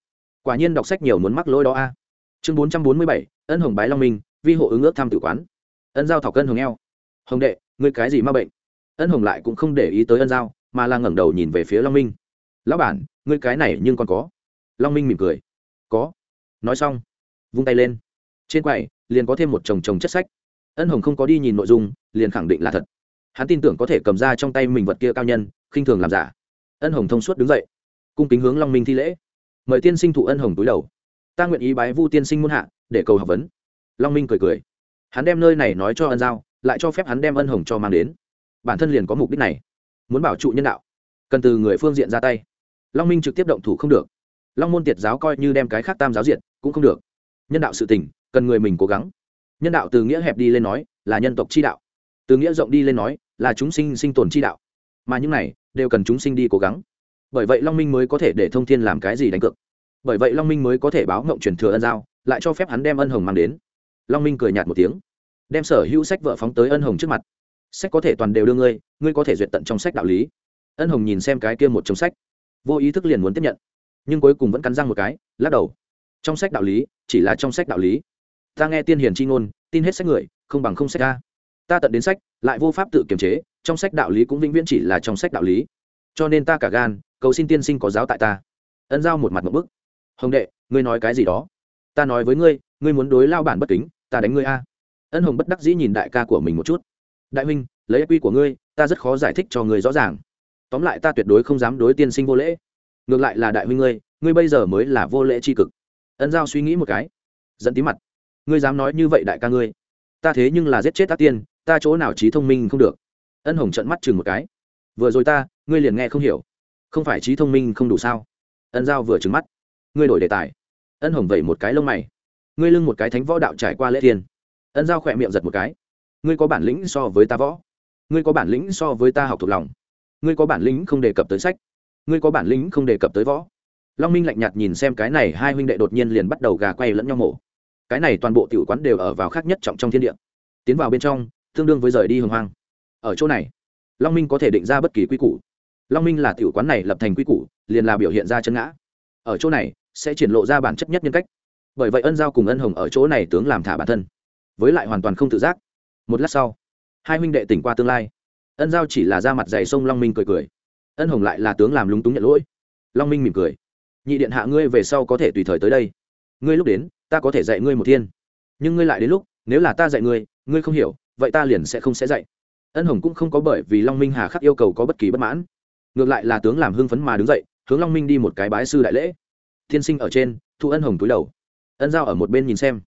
Quả nhiên đọc sách nhiều muốn mắc lỗi đó a. Chương bốn trăm bốn mươi bảy, ân hồng bái long minh, vi hộ ứng ước tham tử quán. Ân giao thọc cân hồng eo. Hồng đệ, ngươi cái gì ma bệnh? Ân hồng lại cũng không để ý tới ân giao, mà là ngẩng đầu nhìn về phía long minh. Lão bản, ngươi cái này nhưng còn có. Long minh mỉm cười. Có. Nói xong vung tay lên. Trên quầy, liền có thêm một chồng chồng chất sách. Ân hồng không có đi nhìn nội dung, liền khẳng định là thật. Hắn tin tưởng có thể cầm ra trong tay mình vật kia cao nhân, khinh thường làm giả. Ân hồng thông suốt đứng dậy, cung kính hướng long minh thi lễ. Mời tiên sinh thụ ân hồng túi đầu. Ta nguyện ý bái vu tiên sinh muôn hạ, để cầu học vấn. Long minh cười cười. Hắn đem nơi này nói cho ân giao, lại cho phép hắn đem ân hồng cho mang đến. Bản thân liền có mục đích này. Muốn bảo trụ nhân đạo, cần từ người phương diện ra tay. Long minh trực tiếp động thủ không được. Long môn tiệt giáo coi như đem cái khác tam giáo diện cũng không được nhân đạo sự tình, cần người mình cố gắng. Nhân đạo từ nghĩa hẹp đi lên nói là nhân tộc chi đạo. Từ nghĩa rộng đi lên nói là chúng sinh sinh tồn chi đạo. Mà những này đều cần chúng sinh đi cố gắng. Bởi vậy long minh mới có thể để thông thiên làm cái gì đánh cược. Bởi vậy long minh mới có thể báo ngộng truyền thừa ân giao, lại cho phép hắn đem ân hồng mang đến. Long minh cười nhạt một tiếng. Đem sở hữu sách vợ phóng tới ân hồng trước mặt. Sách có thể toàn đều đưa ngươi ngươi có thể duyệt tận trong sách đạo lý. Ân hồng nhìn xem cái kia một trong sách. Vô ý thức liền muốn tiếp nhận. Nhưng cuối cùng vẫn cắn răng một cái, lắc đầu trong sách đạo lý, chỉ là trong sách đạo lý. Ta nghe tiên hiền c h i ngôn, tin hết sách người, không bằng không sách ta. Ta tận đến sách, lại vô pháp tự kiềm chế, trong sách đạo lý cũng vĩnh viễn chỉ là trong sách đạo lý. Cho nên ta cả gan, cầu xin tiên sinh có giáo tại ta. Ân giao một mặt một bức. Hồng đệ, ngươi nói cái gì đó? Ta nói với ngươi ngươi muốn đối lao bản bất kính, ta đánh ngươi a. Ân hồng bất đắc dĩ nhìn đại ca của mình một chút. Đại huynh, lấy quy của ngươi, ta rất khó giải thích cho ngươi rõ ràng. Tóm lại ta tuyệt đối không dám đối tiên sinh vô lễ. Ngược lại là đại huynh ngươi ngươi bây giờ mới là vô lễ tri cực ân giao suy nghĩ một cái. Dẫn tí mặt. Ngươi dám nói như vậy đại ca ngươi. Ta thế nhưng là giết chết tác tiên, ta chỗ nào trí thông minh không được. Ân hồng trận mắt chừng một cái. Vừa rồi ta, ngươi liền nghe không hiểu. Không phải trí thông minh không đủ sao? Ân giao vừa trừng mắt. Ngươi đổi đề tài. Ân hồng vẩy một cái lông mày. Ngươi lưng một cái thánh võ đạo trải qua lễ thiên. Ân giao khỏe miệng giật một cái. Ngươi có bản lĩnh so với ta võ. Ngươi có bản lĩnh so với ta học thuộc lòng. Ngươi có bản lĩnh không đề cập tới sách. Ngươi có bản lĩnh không đề cập tới võ long minh lạnh nhạt nhìn xem cái này hai huynh đệ đột nhiên liền bắt đầu gà quay lẫn nhau mổ. Cái này toàn bộ tiểu quán đều ở vào khác nhất trọng trong thiên địa. Tiến vào bên trong, tương đương với rời đi hồng hoang. Ở chỗ này, long minh có thể định ra bất kỳ quy củ. Long minh là tiểu quán này lập thành quy củ, liền là biểu hiện ra chân ngã. Ở chỗ này, sẽ triển lộ ra bản chất nhất nhân cách. Bởi vậy ân giao cùng ân hồng ở chỗ này tướng làm thả bản thân. Với lại hoàn toàn không tự giác. Một lát sau, hai huynh đệ tỉnh qua tương lai. Ân giao chỉ là ra mặt dày sông long minh cười cười. Ân hồng lại là tướng làm lúng túng nhận lỗi. Long minh mỉm cười nhị điện hạ ngươi về sau có thể tùy thời tới đây. Ngươi lúc đến, ta có thể dạy ngươi một thiên. Nhưng ngươi lại đến lúc, nếu là ta dạy ngươi ngươi không hiểu, vậy ta liền sẽ không sẽ dạy. Ân hồng cũng không có bởi vì long minh hà khắc yêu cầu có bất kỳ bất mãn. Ngược lại là tướng làm hưng phấn mà đứng dậy, hướng long minh đi một cái bái sư đại lễ. Tiên sinh ở trên, thu ân hồng túi đầu. Ân giao ở một bên nhìn xem,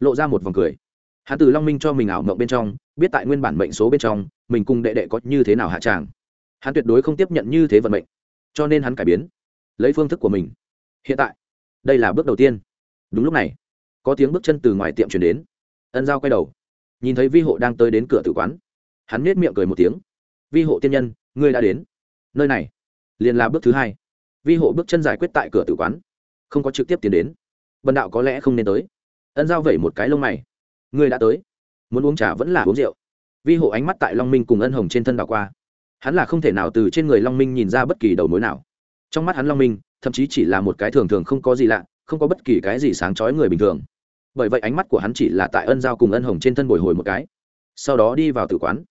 lộ ra một vòng cười. Hắn từ long minh cho mình ảo mộng bên trong, biết tại nguyên bản mệnh số bên trong, mình cùng đệ đệ có như thế nào hạ tràng. Hắn tuyệt đối không tiếp nhận như thế vận mệnh. Cho nên hắn cải biến lấy phương thức của mình. Hiện tại, đây là bước đầu tiên. Đúng lúc này, có tiếng bước chân từ ngoài tiệm chuyển đến. Ân giao quay đầu, nhìn thấy vi hộ đang tới đến cửa tử quán. Hắn nết miệng cười một tiếng. Vi hộ tiên nhân, ngươi đã đến. Nơi này, liền là bước thứ hai. Vi hộ bước chân giải quyết tại cửa tử quán, không có trực tiếp tiến đến. Bần đạo có lẽ không nên tới. Ân giao vẩy một cái lông mày. Ngươi đã tới. Muốn uống trà vẫn là uống rượu. Vi hộ ánh mắt tại long minh cùng ân hồng trên thân đảo qua. Hắn là không thể nào từ trên người long minh nhìn ra bất kỳ đầu mối nào trong mắt hắn long minh, thậm chí chỉ là một cái thường thường không có gì lạ, không có bất kỳ cái gì sáng trói người bình thường. Bởi vậy ánh mắt của hắn chỉ là tại ân giao cùng ân hồng trên thân bồi hồi một cái. Sau đó đi vào tử quán.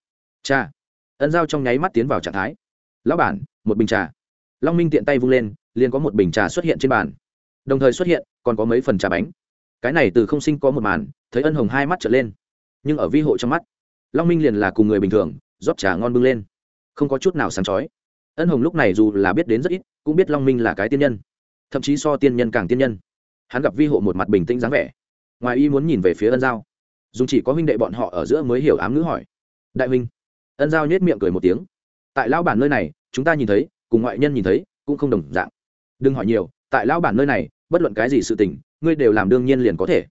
Cha. Ân giao trong nháy mắt tiến vào trạng thái. Lão bản, một bình trà. Long minh tiện tay vung lên, liền có một bình trà xuất hiện trên bàn. Đồng thời xuất hiện, còn có mấy phần trà bánh. Cái này từ không sinh có một màn, thấy ân hồng hai mắt trở lên. Nhưng ở vi hộ trong mắt, long minh liền là cùng người bình thường, rót trà ngon bưng lên. Không có chút nào sáng chói ân hồng lúc này dù là biết đến rất ít, cũng biết long minh là cái tiên nhân. Thậm chí so tiên nhân càng tiên nhân. Hắn gặp vi hộ một mặt bình tĩnh dáng vẻ. Ngoài y muốn nhìn về phía ân giao. Dùng chỉ có huynh đệ bọn họ ở giữa mới hiểu ám ngữ hỏi. Đại huynh. Ân giao nhét miệng cười một tiếng. Tại lão bản nơi này, chúng ta nhìn thấy, cùng ngoại nhân nhìn thấy, cũng không đồng dạng. Đừng hỏi nhiều, tại lão bản nơi này, bất luận cái gì sự tình, ngươi đều làm đương nhiên liền có thể.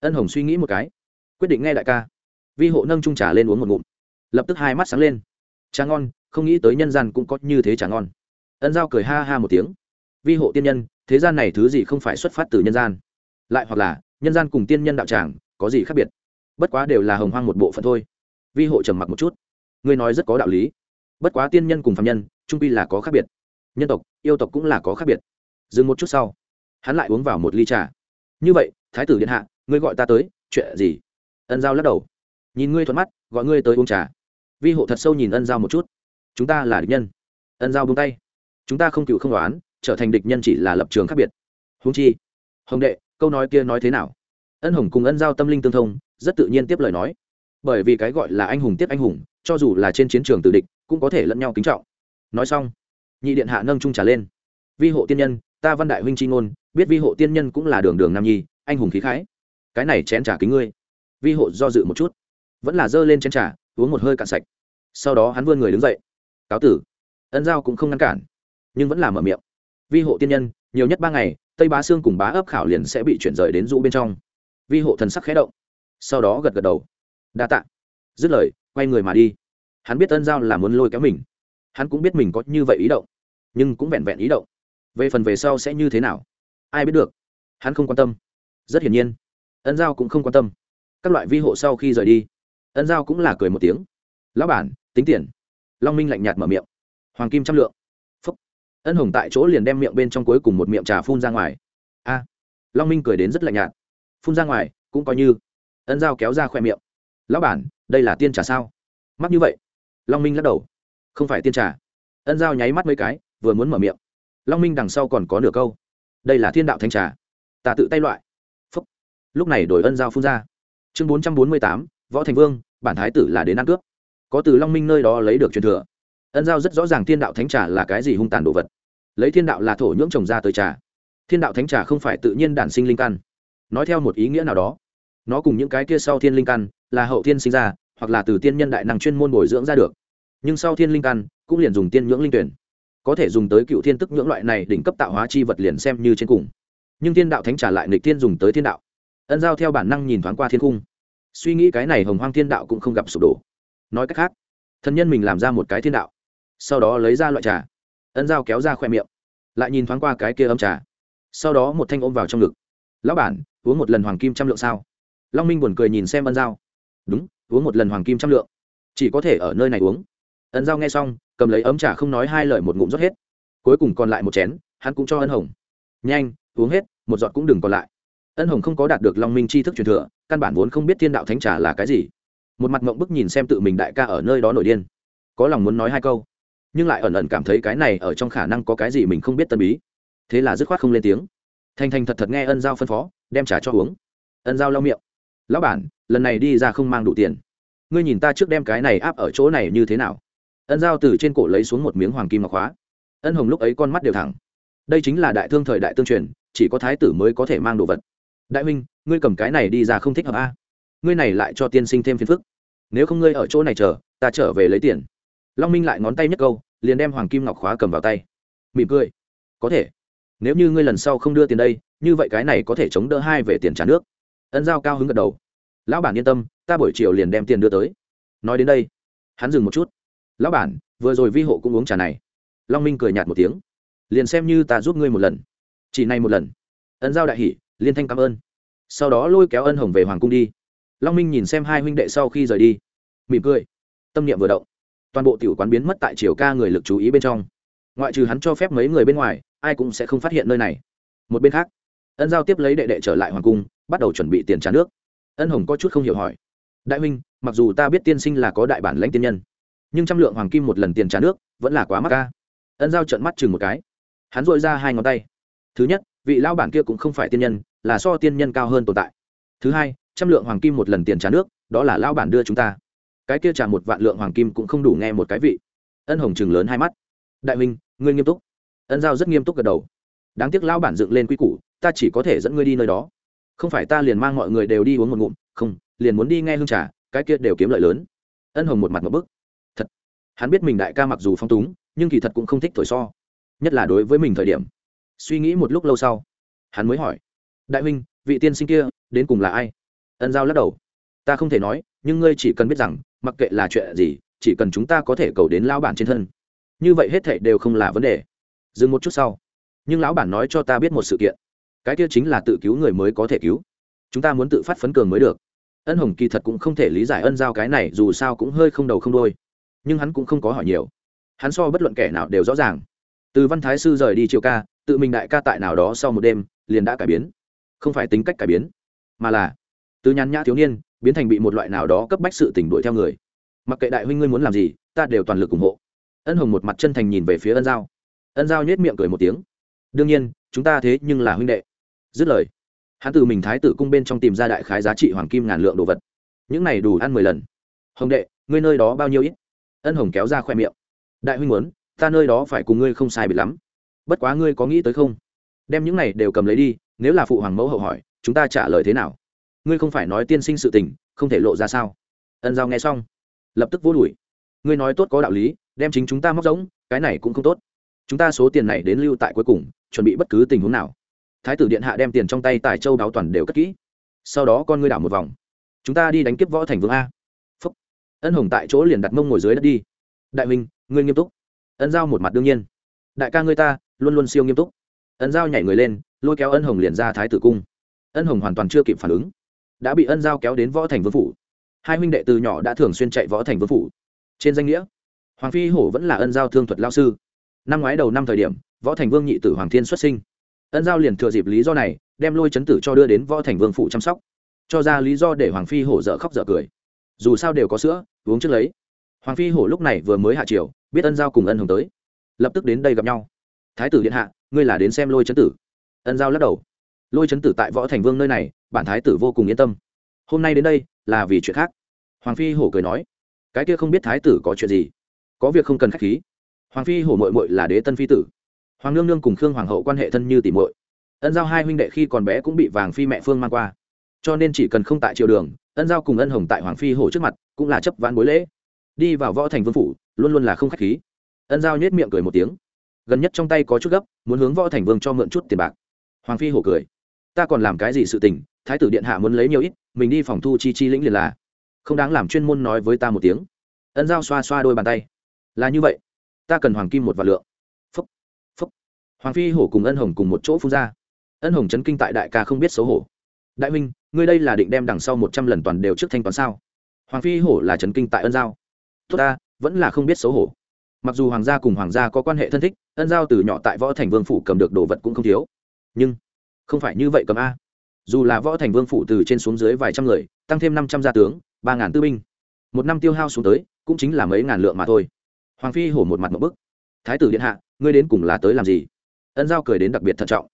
Ân hồng suy nghĩ một cái. Quyết định nghe đại ca. Vi hộ nâng trung trà lên uống một ngụm. Lập tức hai mắt sáng lên. Trà ngon không nghĩ tới nhân gian cũng có như thế trà ngon. Ân giao cười ha ha một tiếng. Vi hộ tiên nhân, thế gian này thứ gì không phải xuất phát từ nhân gian? Lại hoặc là, nhân gian cùng tiên nhân đạo tràng, có gì khác biệt? Bất quá đều là hồng hoang một bộ phận thôi. Vi hộ trầm mặc một chút. Ngươi nói rất có đạo lý. Bất quá tiên nhân cùng phạm nhân, trung pi là có khác biệt. Nhân tộc, yêu tộc cũng là có khác biệt. Dừng một chút sau. Hắn lại uống vào một ly trà. Như vậy, thái tử điện hạ, ngươi gọi ta tới, chuyện gì? Ân giao lắc đầu. Nhìn ngươi thuận mắt, gọi ngươi tới uống trà. Vi hộ thật sâu nhìn ân giao một chút chúng ta là địch nhân. Ân giao buông tay. Chúng ta không cựu không đoán trở thành địch nhân chỉ là lập trường khác biệt. Húng chi, hồng đệ, câu nói kia nói thế nào? Ân hồng cùng ân giao tâm linh tương thông, rất tự nhiên tiếp lời nói. Bởi vì cái gọi là anh hùng tiếp anh hùng, cho dù là trên chiến trường tự địch, cũng có thể lẫn nhau kính trọng. Nói xong, nhị điện hạ nâng trung trà lên. Vi hộ tiên nhân, ta văn đại huynh c ngôn, biết vi hộ tiên nhân cũng là đường đường nam nhi, anh hùng khí khái. Cái này chén trà kính ngươi. Vi hộ do dự một chút, vẫn là giơ lên chén trà, uống một hơi cạn sạch. Sau đó hắn vươn người đứng dậy cáo tử. Ân giao cũng không ngăn cản, nhưng vẫn là mở miệng. Vi hộ tiên nhân, nhiều nhất ba ngày, tây bá xương cùng bá ấp khảo liền sẽ bị chuyển rời đến rũ bên trong. Vi hộ thần sắc khẽ động, sau đó gật gật đầu. Đa tạ. Dứt lời, quay người mà đi. Hắn biết ân giao là muốn lôi kéo mình. Hắn cũng biết mình có như vậy ý động, nhưng cũng vẹn vẹn ý động. Về phần về sau sẽ như thế nào, ai biết được. Hắn không quan tâm. Rất hiển nhiên, ân giao cũng không quan tâm. Các loại vi hộ sau khi rời đi, ân giao cũng là cười một tiếng. Lão bản, tính tiền long minh lạnh nhạt mở miệng. Hoàng kim trăm lượng. Phúc. Ân hồng tại chỗ liền đem miệng bên trong cuối cùng một miệng trà phun ra ngoài. A. Long minh cười đến rất lạnh nhạt. Phun ra ngoài, cũng coi như. Ân giao kéo ra khoe miệng. Lão bản, đây là tiên trà sao? Mắc như vậy. Long minh lắc đầu. Không phải tiên trà. Ân giao nháy mắt mấy cái, vừa muốn mở miệng. Long minh đằng sau còn có nửa câu. Đây là thiên đạo thanh trà. Ta tự tay loại. Phúc. Lúc này đổi ân giao phun ra. Chương bốn trăm bốn mươi tám, võ thành vương, bản thái tử là đến ăn cướp có từ long minh nơi đó lấy được truyền thừa. Ân giao rất rõ ràng thiên đạo thánh trà là cái gì hung tàn đồ vật. Lấy thiên đạo là thổ nhưỡng trồng ra tới trà. Thiên đạo thánh trà không phải tự nhiên đản sinh linh căn. Nói theo một ý nghĩa nào đó, nó cùng những cái kia sau thiên linh căn là hậu thiên sinh ra, hoặc là từ tiên nhân đại năng chuyên môn bồi dưỡng ra được. Nhưng sau thiên linh căn cũng liền dùng tiên nhưỡng linh tuyển. Có thể dùng tới cựu thiên tức nhưỡng loại này đỉnh cấp tạo hóa chi vật liền xem như trên cùng. Nhưng thiên đạo thánh trả lại nịch thiên dùng tới thiên đạo. Ân giao theo bản năng nhìn thoáng qua thiên cung. Suy nghĩ cái này hồng hoang thiên đạo cũng không gặp sụp đổ nói cách khác thân nhân mình làm ra một cái thiên đạo, sau đó lấy ra loại trà, ân giao kéo ra khoe miệng, lại nhìn thoáng qua cái kia ấm trà, sau đó một thanh ôm vào trong ngực. Lão bản, uống một lần hoàng kim trăm lượng sao? Long minh buồn cười nhìn xem ân giao. Đúng, uống một lần hoàng kim trăm lượng, chỉ có thể ở nơi này uống. Ân giao nghe xong, cầm lấy ấm trà không nói hai lời một ngụm rót hết. Cuối cùng còn lại một chén, hắn cũng cho ân hồng. Nhanh, uống hết, một giọt cũng đừng còn lại. Ân hồng không có đạt được long minh tri thức truyền thừa, căn bản vốn không biết thiên đạo thánh trà là cái gì một mặt mộng bức nhìn xem tự mình đại ca ở nơi đó nổi điên. Có lòng muốn nói hai câu nhưng lại ẩn ẩn cảm thấy cái này ở trong khả năng có cái gì mình không biết tân bí. Thế là dứt khoát không lên tiếng. Thành thành thật thật nghe ân giao phân phó đem trả cho uống. Ân giao lau miệng. Lão bản lần này đi ra không mang đủ tiền. Ngươi nhìn ta trước đem cái này áp ở chỗ này như thế nào? Ân giao từ trên cổ lấy xuống một miếng hoàng kim ngọc hóa ân hồng lúc ấy con mắt đều thẳng. Đây chính là đại thương thời đại tương truyền chỉ có thái tử mới có thể mang đồ vật. Đại Minh, ngươi cầm cái này đi ra không thích hợp a. Ngươi này lại cho tiên sinh thêm phiền phức nếu không ngươi ở chỗ này chờ, ta trở về lấy tiền. Long minh lại ngón tay nhất câu, liền đem hoàng kim ngọc khóa cầm vào tay. Mỉm cười. Có thể. Nếu như ngươi lần sau không đưa tiền đây, như vậy cái này có thể chống đỡ hai về tiền trả nước. Ân giao cao hứng gật đầu. Lão bản yên tâm, ta buổi chiều liền đem tiền đưa tới. Nói đến đây, hắn dừng một chút. Lão bản, vừa rồi vi hộ cũng uống trà này. Long minh cười nhạt một tiếng. Liền xem như ta giúp ngươi một lần. Chỉ này một lần. Ân giao đại hỷ liên thanh cảm ơn. Sau đó lôi kéo ân hồng về hoàng cung đi long minh nhìn xem hai huynh đệ sau khi rời đi, mỉm cười, tâm niệm vừa động. Toàn bộ tiểu quán biến mất tại chiều ca người lực chú ý bên trong. Ngoại trừ hắn cho phép mấy người bên ngoài, ai cũng sẽ không phát hiện nơi này. Một bên khác, ân giao tiếp lấy đệ đệ trở lại hoàng cung, bắt đầu chuẩn bị tiền trả nước. Ân hồng có chút không hiểu hỏi, đại huynh, mặc dù ta biết tiên sinh là có đại bản lãnh tiên nhân, nhưng trăm lượng hoàng kim một lần tiền trả nước vẫn là quá mắc ca ân giao trận mắt chừng một cái. Hắn dội ra hai ngón tay. Thứ nhất, vị lao bản kia cũng không phải tiên nhân, là so tiên nhân cao hơn tồn tại. Thứ hai trăm lượng hoàng kim một lần tiền trả nước, đó là lao bản đưa chúng ta. Cái kia trả một vạn lượng hoàng kim cũng không đủ nghe một cái vị. Ân hồng chừng lớn hai mắt. Đại minh ngươi nghiêm túc. Ân giao rất nghiêm túc gật đầu. Đáng tiếc lao bản dựng lên quy củ, ta chỉ có thể dẫn ngươi đi nơi đó. Không phải ta liền mang mọi người đều đi uống một ngụm, không, liền muốn đi nghe hương trà, cái kia đều kiếm lợi lớn. Ân hồng một mặt một bức. Thật. Hắn biết mình đại ca mặc dù phong túng, nhưng kỳ thật cũng không thích thổi so. Nhất là đối với mình thời điểm. Suy nghĩ một lúc lâu sau, hắn mới hỏi. Đại huynh, vị tiên sinh kia, đến cùng là ai? Ân giao lắc đầu. Ta không thể nói, nhưng ngươi chỉ cần biết rằng, mặc kệ là chuyện gì, chỉ cần chúng ta có thể cầu đến lão bản trên thân. Như vậy hết thảy đều không là vấn đề. Dừng một chút sau. Nhưng lão bản nói cho ta biết một sự kiện. Cái kia chính là tự cứu người mới có thể cứu. Chúng ta muốn tự phát phấn cường mới được. Ân hồng kỳ thật cũng không thể lý giải ân giao cái này, dù sao cũng hơi không đầu không đôi nhưng hắn cũng không có hỏi nhiều. Hắn so bất luận kẻ nào đều rõ ràng. Từ văn thái sư rời đi chiều ca, tự mình đại ca tại nào đó sau một đêm, liền đã cải biến. Không phải tính cách cải biến, mà là từ nhàn nhã thiếu niên, biến thành bị một loại nào đó cấp bách sự tỉnh đuổi theo người. Mặc kệ đại huynh ngươi muốn làm gì, ta đều toàn lực ủng hộ. Ân hồng một mặt chân thành nhìn về phía ân giao. Ân giao nhét miệng cười một tiếng. Đương nhiên, chúng ta thế nhưng là huynh đệ. Dứt lời, hắn từ mình thái tử cung bên trong tìm ra đại khái giá trị hoàng kim ngàn lượng đồ vật. Những này đủ ăn mười lần. Hồng đệ, ngươi nơi đó bao nhiêu ít? Ân hồng kéo ra khoe miệng. Đại huynh muốn, ta nơi đó phải cùng ngươi không sai biệt lắm. Bất quá ngươi có nghĩ tới không? Đem những này đều cầm lấy đi, nếu là phụ hoàng mẫu hậu hỏi, chúng ta trả lời thế nào? Ngươi không phải nói tiên sinh sự tình, không thể lộ ra sao? Ân giao nghe xong, lập tức vô đuổi. Ngươi nói tốt có đạo lý, đem chính chúng ta móc giống cái này cũng không tốt. Chúng ta số tiền này đến lưu tại cuối cùng, chuẩn bị bất cứ tình huống nào. Thái tử điện hạ đem tiền trong tay tài châu đáo toàn đều cất kỹ. Sau đó con ngươi đảo một vòng. Chúng ta đi đánh kiếp võ thành vương a. Phúc. Ân hồng tại chỗ liền đặt mông ngồi dưới đất đi. Đại minh ngươi nghiêm túc. Ân giao một mặt đương nhiên. Đại ca ngươi ta, luôn luôn siêu nghiêm túc. Ân giao nhảy người lên, lôi kéo ân hồng liền ra thái tử cung. Ân hồng hoàn toàn chưa kịp phản ứng đã bị ân giao kéo đến võ thành vương phủ. Hai huynh đệ từ nhỏ đã thường xuyên chạy võ thành vương phủ. Trên danh nghĩa, hoàng phi hổ vẫn là ân giao thương thuật lao sư. Năm ngoái đầu năm thời điểm, võ thành vương nhị tử hoàng thiên xuất sinh. Ân giao liền thừa dịp lý do này, đem lôi chấn tử cho đưa đến võ thành vương phủ chăm sóc. Cho ra lý do để hoàng phi hổ dở khóc dở cười. Dù sao đều có sữa, uống trước lấy. Hoàng phi hổ lúc này vừa mới hạ triều, biết ân giao cùng ân hồng tới. Lập tức đến đây gặp nhau. Thái tử điện hạ, ngươi là đến xem lôi chấn tử. Ân giao lắc đầu. Lôi chấn tử tại võ thành vương nơi này bản thái tử vô cùng yên tâm. Hôm nay đến đây là vì chuyện khác. Hoàng phi hổ cười nói, cái kia không biết thái tử có chuyện gì? Có việc không cần k h á c h khí. Hoàng phi hổ mội mội là đế tân phi tử. Hoàng nương nương cùng khương hoàng hậu quan hệ thân như tỉ mội ân giao hai huynh đệ khi còn bé cũng bị vàng phi mẹ phương mang qua. Cho nên chỉ cần không tại triều đường, ân giao cùng ân hồng tại hoàng phi hổ trước mặt cũng là chấp vãn bối lễ. Đi vào võ thành vương phủ, luôn luôn là không k h á c h khí. Ân giao nhét miệng cười một tiếng. Gần nhất trong tay có chút gấp, muốn hướng võ thành vương cho mượn chút tiền bạc. Hoàng phi hổ cười. Ta còn làm cái gì sự tình thái tử điện hạ muốn lấy nhiều ít, mình đi phòng thu chi chi lĩnh liền là. Không đáng làm chuyên môn nói với ta một tiếng. Ân giao xoa xoa đôi bàn tay. Là như vậy. Ta cần hoàng kim một vạn lượng. Phúc phúc. Hoàng phi hổ cùng ân hồng cùng một chỗ phun ra. Ân hồng chấn kinh tại đại ca không biết xấu hổ. Đại huynh, ngươi đây là định đem đằng sau một trăm lần toàn đều trước thanh toán sao? Hoàng phi hổ là chấn kinh tại ân giao. Tốt ta, vẫn là không biết xấu hổ. Mặc dù hoàng gia cùng hoàng gia có quan hệ thân thích, ân giao từ nhỏ tại võ thành vương phủ cầm được đồ vật cũng không thiếu. Nhưng, không phải như vậy cầm a dù là võ thành vương phủ từ trên xuống dưới vài trăm người, tăng thêm năm trăm gia tướng, ba ngàn tư binh, một năm tiêu hao xuống tới, cũng chính là mấy ngàn lượng mà thôi. Hoàng phi hổ một mặt một bức. Thái tử điện hạ, ngươi đến cùng là tới làm gì? Ân giao cười đến đặc biệt thận trọng.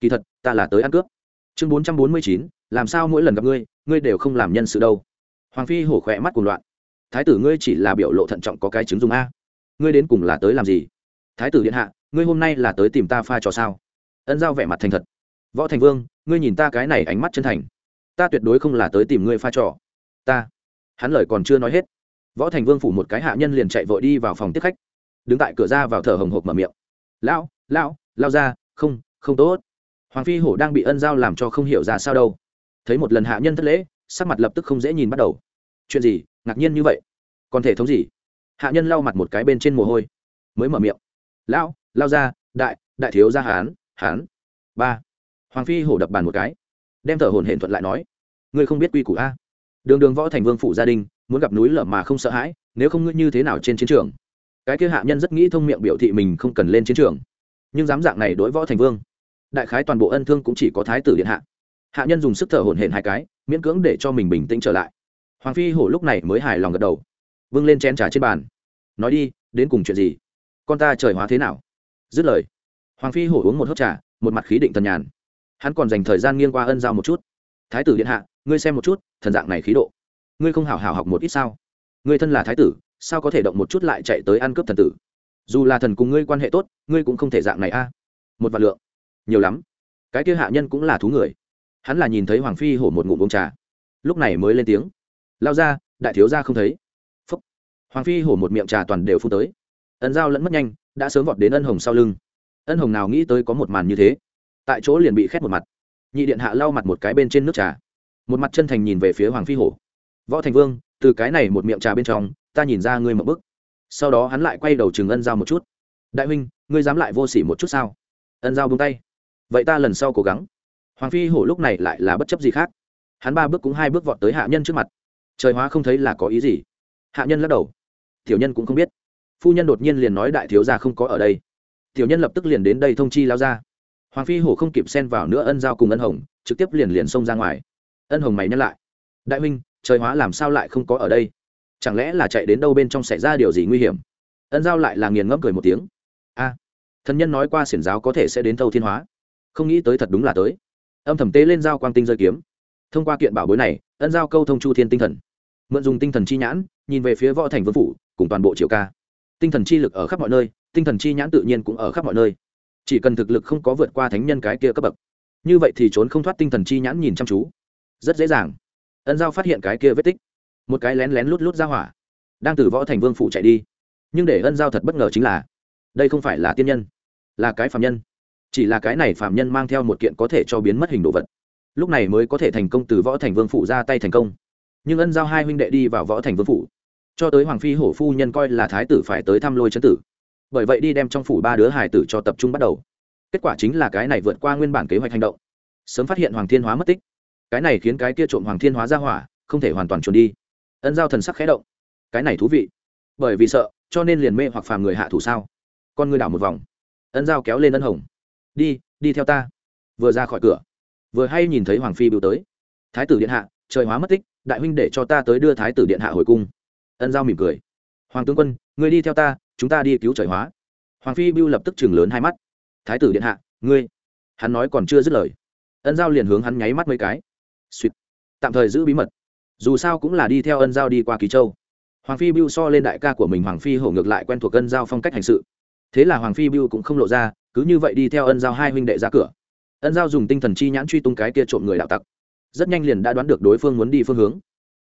Kỳ thật, ta là tới ăn cướp. Chương bốn trăm bốn mươi chín, làm sao mỗi lần gặp ngươi ngươi đều không làm nhân sự đâu? Hoàng phi hổ khỏe mắt cùng loạn. Thái tử ngươi chỉ là biểu lộ thận trọng có cái chứng dùng a. Ngươi đến cùng là tới làm gì? Thái tử điện hạ, ngươi hôm nay là tới tìm ta pha trò sao? Ân giao vẻ mặt thành thật. Võ thành vương ngươi nhìn ta cái này ánh mắt chân thành. Ta tuyệt đối không là tới tìm ngươi pha trò. Ta. Hắn lời còn chưa nói hết, võ thành vương phủ một cái hạ nhân liền chạy vội đi vào phòng tiếp khách. Đứng tại cửa ra vào thở hồng hộc mở miệng. Lão lão, lao ra, không không tốt. Hoàng phi hổ đang bị ân giao làm cho không hiểu ra sao đâu. Thấy một lần hạ nhân thất lễ, sắc mặt lập tức không dễ nhìn bắt đầu. Chuyện gì, ngạc nhiên như vậy? Còn thể thống gì? Hạ nhân lau mặt một cái bên trên mồ hôi, mới mở miệng. Lão, lao ra, đại đại thiếu gia hán hán. Ba hoàng phi hổ đập bàn một cái, đem thở hồn hển thuận lại nói, ngươi không biết quy củ a? Đường đường võ thành vương phủ gia đình, muốn gặp núi lở mà không sợ hãi, nếu không ngươi như thế nào trên chiến trường? Cái kia hạ nhân rất nghĩ thông miệng biểu thị mình không cần lên chiến trường, nhưng dám dạng này đối võ thành vương, đại khái toàn bộ ân thương cũng chỉ có thái tử điện hạ. Hạ nhân dùng sức thở hổn hển hai cái, miễn cưỡng để cho mình bình tĩnh trở lại. Hoàng phi hổ lúc này mới hài lòng gật đầu vâng lên chén trà trên bàn, nói đi, đến cùng chuyện gì? Con ta trời hóa thế nào? Dứt lời, hoàng phi hổ uống một hớp trà, một mặt khí định thần nhàn hắn còn dành thời gian nghiêng qua ân giao một chút. Thái tử điện hạ, ngươi xem một chút, thần dạng này khí độ. Ngươi không hảo hảo học một ít sao? Ngươi thân là thái tử, sao có thể động một chút lại chạy tới ăn cướp thần tử? Dù là thần cùng ngươi quan hệ tốt, ngươi cũng không thể dạng này a. Một vạn lượng. Nhiều lắm. Cái kia hạ nhân cũng là thú người. Hắn là nhìn thấy hoàng phi hổ một ngụm uống trà. Lúc này mới lên tiếng. Lao ra, đại thiếu ra không thấy. Phúc. Hoàng phi hổ một miệng trà toàn đều phun tới. Ân giao lẫn mất nhanh, đã sớm vọt đến ân hồng sau lưng. Ân hồng nào nghĩ tới có một màn như thế? Tại chỗ liền bị khét một mặt. Nhị điện hạ lau mặt một cái bên trên nước trà. Một mặt chân thành nhìn về phía hoàng phi hổ. Võ thành vương, từ cái này một miệng trà bên trong, ta nhìn ra ngươi một bức sau đó hắn lại quay đầu chừng ân giao một chút. Đại huynh, ngươi dám lại vô s ỉ một chút sao? Ân giao bung tay. Vậy ta lần sau cố gắng. Hoàng phi hổ lúc này lại là bất chấp gì khác. Hắn ba bước cũng hai bước vọt tới hạ nhân trước mặt. Trời hóa không thấy là có ý gì. Hạ nhân lắc đầu. Tiểu nhân cũng không biết. Phu nhân đột nhiên liền nói đại thiếu gia không có ở đây. Tiểu nhân lập tức liền đến đây thông chi lao ra hoàng phi hổ không kịp xen vào nữa ân giao cùng ân hồng, trực tiếp liền liền xông ra ngoài. Ân hồng mày nhắc lại. Đại huynh, trời hóa làm sao lại không có ở đây? Chẳng lẽ là chạy đến đâu bên trong xảy ra điều gì nguy hiểm? Ân giao lại là nghiền ngẫm cười một tiếng. A, thần nhân nói qua xiển giáo có thể sẽ đến thâu thiên hóa. Không nghĩ tới thật đúng là tới. Âm thầm tế lên giao quang tinh rơi kiếm. Thông qua kiện bảo bối này, ân giao câu thông chu thiên tinh thần. Mượn dùng tinh thần chi nhãn, nhìn về phía võ thành vương phủ, cùng toàn bộ triều ca. Tinh thần chi lực ở khắp mọi nơi, tinh thần chi nhãn tự nhiên cũng ở khắp mọi nơi chỉ cần thực lực không có vượt qua thánh nhân cái kia cấp bậc. Như vậy thì trốn không thoát tinh thần chi nhãn nhìn chăm chú. Rất dễ dàng. Ân giao phát hiện cái kia vết tích. Một cái lén lén lút lút ra hỏa. Đang từ võ thành vương phụ chạy đi. Nhưng để ân giao thật bất ngờ chính là, đây không phải là tiên nhân, là cái phạm nhân. Chỉ là cái này phạm nhân mang theo một kiện có thể cho biến mất hình đồ vật. Lúc này mới có thể thành công từ võ thành vương phụ ra tay thành công. Nhưng ân giao hai huynh đệ đi vào võ thành vương phụ cho tới hoàng phi hổ phu nhân coi là thái tử phải tới thăm lôi chấn tử bởi vậy đi đem trong phủ ba đứa hải tử cho tập trung bắt đầu. Kết quả chính là cái này vượt qua nguyên bản kế hoạch hành động. Sớm phát hiện hoàng thiên hóa mất tích. Cái này khiến cái kia trộm hoàng thiên hóa ra hỏa, không thể hoàn toàn trốn đi. Ân giao thần sắc khẽ động. Cái này thú vị. Bởi vì sợ, cho nên liền mê hoặc phàm người hạ thủ sao? Con ngươi đảo một vòng. Ân giao kéo lên ân hồng. Đi đi theo ta. Vừa ra khỏi cửa. Vừa hay nhìn thấy hoàng phi biểu tới. Thái tử điện hạ, trời hóa mất tích, đại huynh để cho ta tới đưa thái tử điện hạ hồi cung. Ân giao mỉm cười. Hoàng tướng quân, người đi theo ta chúng ta đi cứu trời hóa. Hoàng phi bưu lập tức chừng lớn hai mắt. Thái tử điện hạ, ngươi. Hắn nói còn chưa dứt lời. Ân giao liền hướng hắn nháy mắt mấy cái. Suýt tạm thời giữ bí mật. Dù sao cũng là đi theo ân giao đi qua kỳ châu. Hoàng phi bưu so lên đại ca của mình, hoàng phi hổ ngược lại quen thuộc ân giao phong cách hành sự. Thế là hoàng phi bưu cũng không lộ ra, cứ như vậy đi theo ân giao hai huynh đệ ra cửa. Ân giao dùng tinh thần chi nhãn truy tung cái kia trộm người đạo tặc. Rất nhanh liền đã đoán được đối phương muốn đi phương hướng.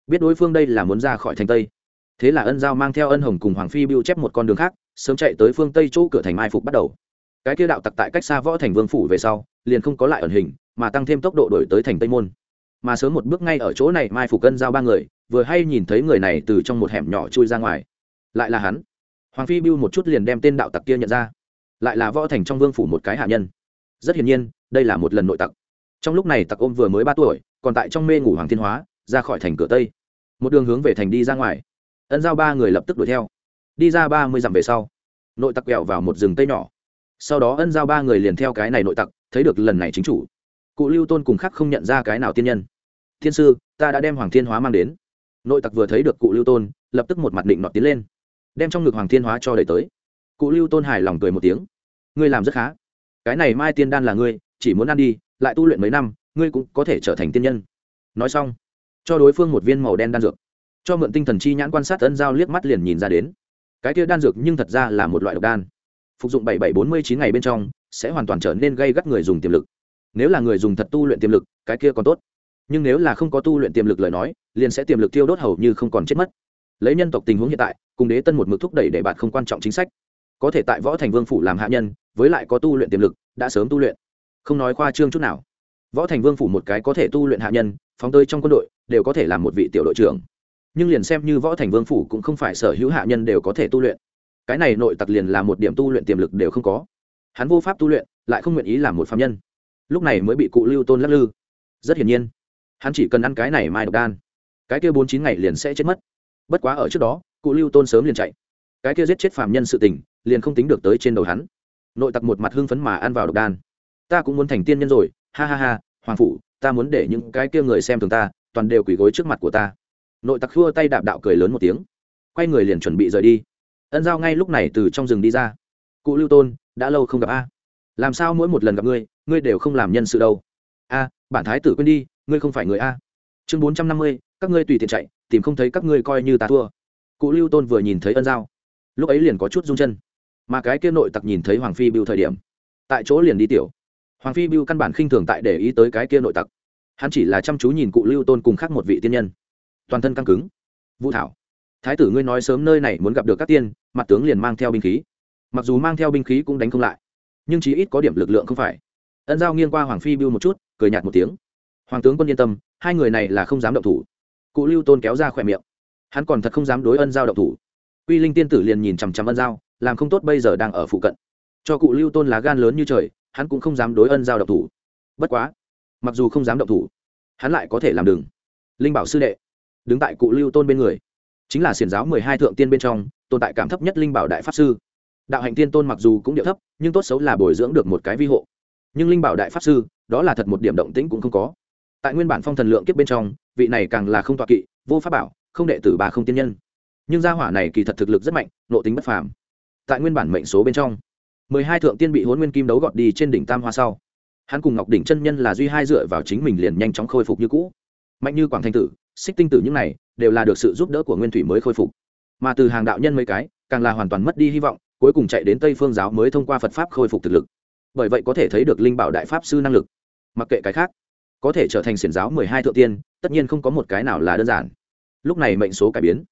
Biết đối phương đây là muốn ra khỏi thành tây thế là ân giao mang theo ân hồng cùng hoàng phi bưu chép một con đường khác, sớm chạy tới phương tây chỗ cửa thành mai phục bắt đầu. Cái kia đạo tặc tại cách xa võ thành vương phủ về sau, liền không có lại ẩn hình, mà tăng thêm tốc độ đổi tới thành tây môn. Mà sớm một bước ngay ở chỗ này, mai phục cân giao ba người, vừa hay nhìn thấy người này từ trong một hẻm nhỏ chui ra ngoài. Lại là hắn. Hoàng phi bưu một chút liền đem tên đạo tặc kia nhận ra. Lại là võ thành trong vương phủ một cái hạ nhân. Rất hiển nhiên, đây là một lần nội tặc. Trong lúc này tặc ôm vừa mới ba tuổi, còn tại trong mê ngủ hoàng thiên hóa, ra khỏi thành cửa tây. Một đường hướng về thành đi ra ngoài ân giao ba người lập tức đuổi theo. Đi ra ba mươi dặm về sau, nội tặc quẹo vào một rừng tây nhỏ. Sau đó ân giao ba người liền theo cái này nội tặc, thấy được lần này chính chủ. Cụ lưu tôn cùng khác không nhận ra cái nào tiên nhân. Thiên sư, ta đã đem hoàng thiên hóa mang đến. Nội tặc vừa thấy được cụ lưu tôn, lập tức một mặt định nọt tiến lên, đem trong ngực hoàng thiên hóa cho đẩy tới. Cụ lưu tôn hài lòng cười một tiếng. Ngươi làm rất khá. Cái này mai tiên đan là ngươi, chỉ muốn ăn đi, lại tu luyện mấy năm, ngươi cũng có thể trở thành tiên nhân. Nói xong, cho đối phương một viên màu đen đan dược cho mượn tinh thần chi nhãn quan sát ân giao liếc mắt liền nhìn ra đến. Cái kia đan dược nhưng thật ra là một loại độc đan. Phục dụng bảy bảy bốn mươi chín ngày bên trong, sẽ hoàn toàn trở nên gây gắt người dùng tiềm lực. Nếu là người dùng thật tu luyện tiềm lực, cái kia còn tốt. Nhưng nếu là không có tu luyện tiềm lực lời nói, liền sẽ tiềm lực tiêu đốt hầu như không còn chết mất. Lấy nhân tộc tình huống hiện tại, cùng đế tân một mực thúc đẩy để bạn không quan trọng chính sách. Có thể tại võ thành vương phủ làm hạ nhân, với lại có tu luyện tiềm lực, đã sớm tu luyện. Không nói khoa trương chút nào. Võ thành vương phủ một cái có thể tu luyện hạ nhân, phóng tơi trong quân đội, đều có thể làm một vị tiểu đội trưởng nhưng liền xem như võ thành vương phủ cũng không phải sở hữu hạ nhân đều có thể tu luyện. Cái này nội tặc liền là một điểm tu luyện tiềm lực đều không có. Hắn vô pháp tu luyện, lại không nguyện ý làm một phạm nhân. Lúc này mới bị cụ lưu tôn lắc lư. Rất hiển nhiên, hắn chỉ cần ăn cái này mai độc đan, cái kia bốn chín ngày liền sẽ chết mất. Bất quá ở trước đó, cụ lưu tôn sớm liền chạy. Cái kia giết chết phạm nhân sự tình, liền không tính được tới trên đầu hắn. Nội tặc một mặt hưng phấn mà ăn vào độc đan. Ta cũng muốn thành tiên nhân rồi, ha ha ha, hoàng phụ ta muốn để những cái kia người xem thường ta, toàn đều quỳ gối trước mặt của ta nội tặc khua tay đạp đạo cười lớn một tiếng. Quay người liền chuẩn bị rời đi. Ân giao ngay lúc này từ trong rừng đi ra. Cụ lưu tôn, đã lâu không gặp a. Làm sao mỗi một lần gặp ngươi ngươi đều không làm nhân sự đâu? A, bản thái tử quên đi, ngươi không phải người a. Chương bốn trăm năm mươi, các ngươi tùy tiện chạy, tìm không thấy các ngươi coi như ta thua. Cụ lưu tôn vừa nhìn thấy ân giao. Lúc ấy liền có chút rung chân. Mà cái kia nội tặc nhìn thấy hoàng phi biêu thời điểm, tại chỗ liền đi tiểu. Hoàng phi biêu căn bản khinh thường tại để ý tới cái kia nội tặc. Hắn chỉ là chăm chú nhìn cụ lưu tôn cùng khác một vị tiên nhân toàn thân căng cứng. Vũ thảo, thái tử ngươi nói sớm nơi này muốn gặp được các tiên, mặt tướng liền mang theo binh khí. Mặc dù mang theo binh khí cũng đánh không lại, nhưng chí ít có điểm lực lượng không phải. Ân giao nghiêng qua hoàng phi biêu một chút, cười nhạt một tiếng. Hoàng tướng quân yên tâm, hai người này là không dám động thủ. Cụ lưu tôn kéo ra khỏe miệng. Hắn còn thật không dám đối ân giao động thủ. Quy linh tiên tử liền nhìn chằm chằm ân giao, làm không tốt bây giờ đang ở phụ cận. Cho cụ lưu tôn lá gan lớn như trời, hắn cũng không dám đối ân giao động thủ. Bất quá, mặc dù không dám động thủ, hắn lại có thể làm đừng linh bảo sư đệ đứng tại cụ lưu tôn bên người. Chính là xiển giáo mười hai thượng tiên bên trong, tồn tại cảm thấp nhất linh bảo đại pháp sư. Đạo hạnh tiên tôn mặc dù cũng điệu thấp, nhưng tốt xấu là bồi dưỡng được một cái vi hộ. Nhưng linh bảo đại pháp sư, đó là thật một điểm động tĩnh cũng không có. Tại nguyên bản phong thần lượng kiếp bên trong, vị này càng là không tọa kỵ, vô pháp bảo, không đệ tử bà không tiên nhân. Nhưng gia hỏa này kỳ thật thực lực rất mạnh nộ tính bất phàm. Tại nguyên bản mệnh số bên trong, mười hai thượng tiên bị hôn nguyên kim đấu gọt đi trên đỉnh tam hoa sau. Hắn cùng ngọc đỉnh chân nhân là duy hai dựa vào chính mình liền nhanh chóng khôi phục như cũ. Mạnh như quảng thanh tử xích tinh tử những này đều là được sự giúp đỡ của nguyên thủy mới khôi phục. Mà từ hàng đạo nhân mấy cái, càng là hoàn toàn mất đi hy vọng, cuối cùng chạy đến tây phương giáo mới thông qua phật pháp khôi phục thực lực. Bởi vậy có thể thấy được linh bảo đại pháp sư năng lực. Mặc kệ cái khác, có thể trở thành xiển giáo mười hai thượng tiên, tất nhiên không có một cái nào là đơn giản. Lúc này mệnh số cải biến.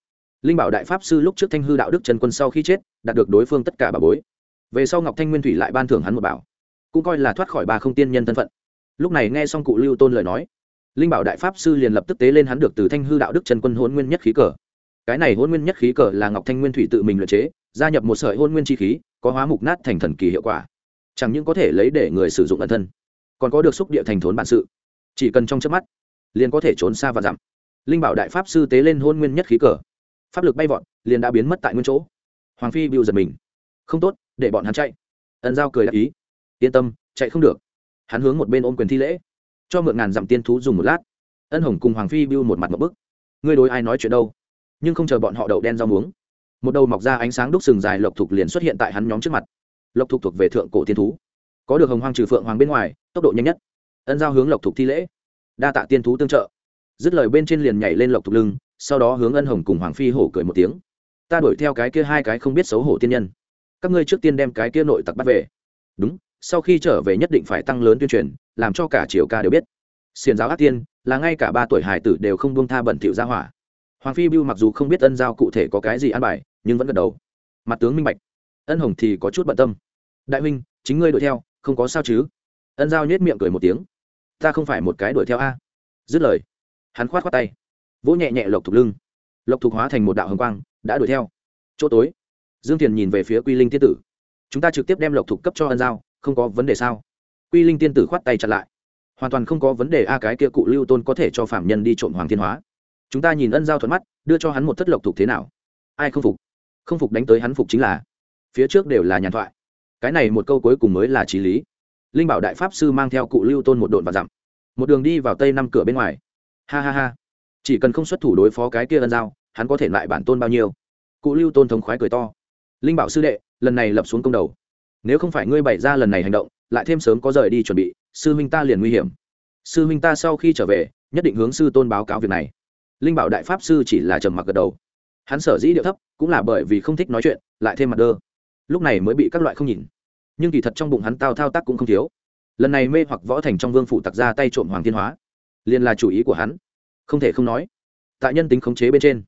Linh bảo đại pháp sư lúc trước thanh hư đạo đức trần quân sau khi chết, đạt được đối phương tất cả bà bối. Về sau ngọc thanh nguyên thủy lại ban thưởng hắn một bảo, cũng coi là thoát khỏi ba không tiên nhân thân phận. Lúc này nghe xong cụ lưu tôn lời nói linh bảo đại pháp sư liền lập tức tế lên hắn được từ thanh hư đạo đức trần quân hôn nguyên nhất khí cờ. Cái này hôn nguyên nhất khí cờ là ngọc thanh nguyên thủy tự mình luyện chế, gia nhập một sợi hôn nguyên chi khí, có hóa mục nát thành thần kỳ hiệu quả. Chẳng những có thể lấy để người sử dụng ẩn thân, còn có được xúc địa thành thốn bản sự. Chỉ cần trong chớp mắt, liền có thể trốn xa và dặm. Linh bảo đại pháp sư tế lên hôn nguyên nhất khí cờ. Pháp lực bay vọt, liền đã biến mất tại nguyên chỗ. Hoàng phi bưu giật mình. Không tốt, để bọn hắn chạy. Ẩn giao cười đáp ý. Yên tâm, chạy không được. Hắn hướng một bên ôm quyền thi lễ cho mượn ngàn dặm tiên thú dùng một lát. Ân hồng cùng hoàng phi bưu một mặt một bức. Ngươi đối ai nói chuyện đâu? Nhưng không chờ bọn họ đậu đen rau muống. Một đầu mọc ra ánh sáng đúc sừng dài lộc thục liền xuất hiện tại hắn nhóm trước mặt. Lộc thục thuộc về thượng cổ tiên thú. Có được hồng hoang trừ phượng hoàng bên ngoài, tốc độ nhanh nhất. Ân giao hướng lộc thục thi lễ. Đa tạ tiên thú tương trợ. Dứt lời bên trên liền nhảy lên lộc thục lưng, sau đó hướng ân hồng cùng hoàng phi hổ cười một tiếng. Ta đuổi theo cái kia hai cái không biết xấu hổ tiên nhân. Các ngươi trước tiên đem cái kia nội tặc bắt về. Đúng sau khi trở về nhất định phải tăng lớn tuyên truyền, làm cho cả triều ca đều biết. Xiền giáo ác tiên là ngay cả ba tuổi hải tử đều không buông tha bẩn thỉu ra hỏa. Hoàng phi bưu mặc dù không biết ân giao cụ thể có cái gì ăn bài, nhưng vẫn gật đầu. Mặt tướng minh bạch. Ân hồng thì có chút bận tâm. Đại huynh, chính ngươi đuổi theo, không có sao chứ? Ân giao nhét miệng cười một tiếng. Ta không phải một cái đuổi theo a. Dứt lời, hắn khoát khoát tay. Vỗ nhẹ nhẹ lộc thục lưng. Lộc thục hóa thành một đạo hồng quang, đã đuổi theo. Chỗ tối, dương thiền nhìn về phía quy linh tiên tử. Chúng ta trực tiếp đem lộc thục cấp cho ân giao không có vấn đề sao? Quy linh tiên tử khoát tay chặt lại. Hoàn toàn không có vấn đề a, cái kia cụ lưu tôn có thể cho phạm nhân đi trộm hoàng thiên hóa. Chúng ta nhìn ân giao thuận mắt, đưa cho hắn một thất lộc thục thế nào? Ai không phục? Không phục đánh tới hắn phục chính là. Phía trước đều là nhàn thoại. Cái này một câu cuối cùng mới là trí lý. Linh bảo đại pháp sư mang theo cụ lưu tôn một độn và dặm. Một đường đi vào tây năm cửa bên ngoài. Ha ha ha. Chỉ cần không xuất thủ đối phó cái kia ân giao, hắn có thể lại bản tôn bao nhiêu? Cụ lưu tôn thống khoái cười to. Linh bảo sư đệ, lần này lập xuống công đầu nếu không phải ngươi bày ra lần này hành động, lại thêm sớm có rời đi chuẩn bị, sư huynh ta liền nguy hiểm. Sư huynh ta sau khi trở về, nhất định hướng sư tôn báo cáo việc này. Linh bảo đại pháp sư chỉ là trầm mặc gật đầu. Hắn sở dĩ điệu thấp, cũng là bởi vì không thích nói chuyện, lại thêm mặt đơ. Lúc này mới bị các loại không nhìn. Nhưng kỳ thật trong bụng hắn tao thao tác cũng không thiếu. Lần này mê hoặc võ thành trong vương phủ tặc ra tay trộm hoàng thiên hóa. Liền là chủ ý của hắn. Không thể không nói, tại nhân tính khống chế bên trên,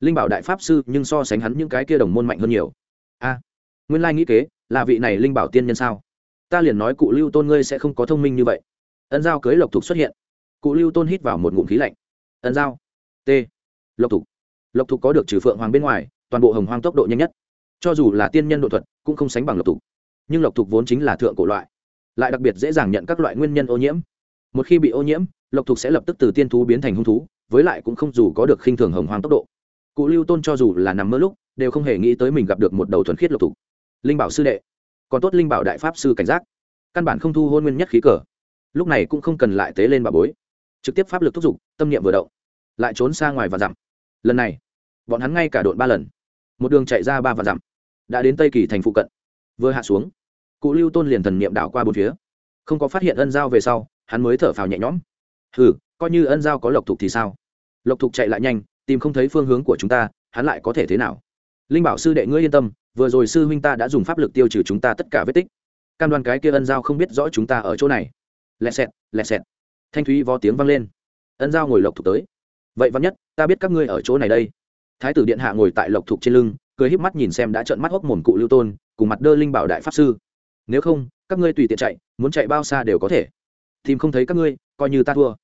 linh bảo đại pháp sư nhưng so sánh hắn những cái kia đồng môn mạnh hơn nhiều. A, nguyên lai nghĩ kế là vị này linh bảo tiên nhân sao? Ta liền nói cụ lưu tôn ngươi sẽ không có thông minh như vậy. Ân giao cưới lộc thục xuất hiện. Cụ lưu tôn hít vào một ngụm khí lạnh. Ân giao, t, lộc thục. Lộc thục có được trừ phượng hoàng bên ngoài, toàn bộ hồng hoang tốc độ nhanh nhất. Cho dù là tiên nhân độ thuật, cũng không sánh bằng lộc thục. Nhưng lộc thục vốn chính là thượng cổ loại, lại đặc biệt dễ dàng nhận các loại nguyên nhân ô nhiễm. Một khi bị ô nhiễm, lộc thục sẽ lập tức từ tiên thú biến thành hung thú, với lại cũng không dù có được khinh thường hồng hoang tốc độ. Cụ lưu tôn cho dù là nằm mơ lúc, đều không hề nghĩ tới mình gặp được một đầu thuần khiết lộc thục linh bảo sư đệ còn tốt linh bảo đại pháp sư cảnh giác căn bản không thu hôn nguyên nhất khí cờ. Lúc này cũng không cần lại tế lên bà bối trực tiếp pháp lực thúc giục tâm niệm vừa động lại trốn xa ngoài và dặm. Lần này bọn hắn ngay cả đội ba lần một đường chạy ra ba và dặm đã đến tây kỳ thành phụ cận vừa hạ xuống cụ lưu tôn liền thần niệm đảo qua bốn phía không có phát hiện ân giao về sau hắn mới thở phào nhẹ nhõm. Hừ, coi như ân giao có lộc thục thì sao? Lộc thục chạy lại nhanh tìm không thấy phương hướng của chúng ta hắn lại có thể thế nào? Linh bảo sư đệ ngươi yên tâm vừa rồi sư huynh ta đã dùng pháp lực tiêu trừ chúng ta tất cả vết tích. Cam đoan cái kia ân giao không biết rõ chúng ta ở chỗ này. Lẹ xẹt lẹ xẹt. Thanh thúy vó tiếng vang lên. Ân giao ngồi lộc thục tới. Vậy văn nhất, ta biết các ngươi ở chỗ này đây. Thái tử điện hạ ngồi tại lộc thục trên lưng, cười híp mắt nhìn xem đã trợn mắt hốc mồm cụ lưu tôn, cùng mặt đơ linh bảo đại pháp sư. Nếu không, các ngươi tùy tiện chạy, muốn chạy bao xa đều có thể. Tìm không thấy các ngươi, coi như ta thua.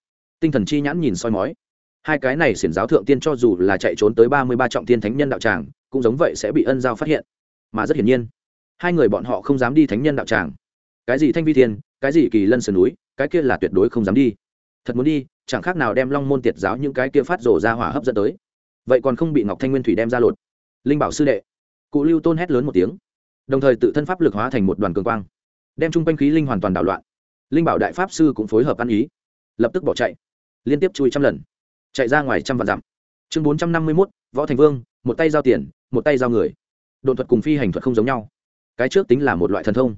Tinh thần chi nhãn nhìn soi mói. Hai cái này xiển giáo thượng tiên cho dù là chạy trốn tới ba mươi ba trọng tiên thánh nhân đạo tràng, cũng giống vậy sẽ bị ân giao phát hiện mà rất hiển nhiên. Hai người bọn họ không dám đi thánh nhân đạo tràng. Cái gì thanh vi thiên, cái gì kỳ lân sườn núi, cái kia là tuyệt đối không dám đi. Thật muốn đi, chẳng khác nào đem long môn tiệt giáo những cái kia phát rổ ra hỏa hấp dẫn tới. Vậy còn không bị ngọc thanh nguyên thủy đem ra lột. Linh bảo sư đệ. Cụ lưu tôn hét lớn một tiếng. Đồng thời tự thân pháp lực hóa thành một đoàn cường quang, đem chung quanh khí linh hoàn toàn đảo loạn. Linh bảo đại pháp sư cũng phối hợp ăn ý, lập tức bỏ chạy, liên tiếp chui trăm lần, chạy ra ngoài trăm vạn dặm. Chương bốn trăm năm mươi mốt, võ thành vương, một tay giao tiền, một tay giao người độn thuật cùng phi hành thuật không giống nhau. Cái trước tính là một loại thần thông,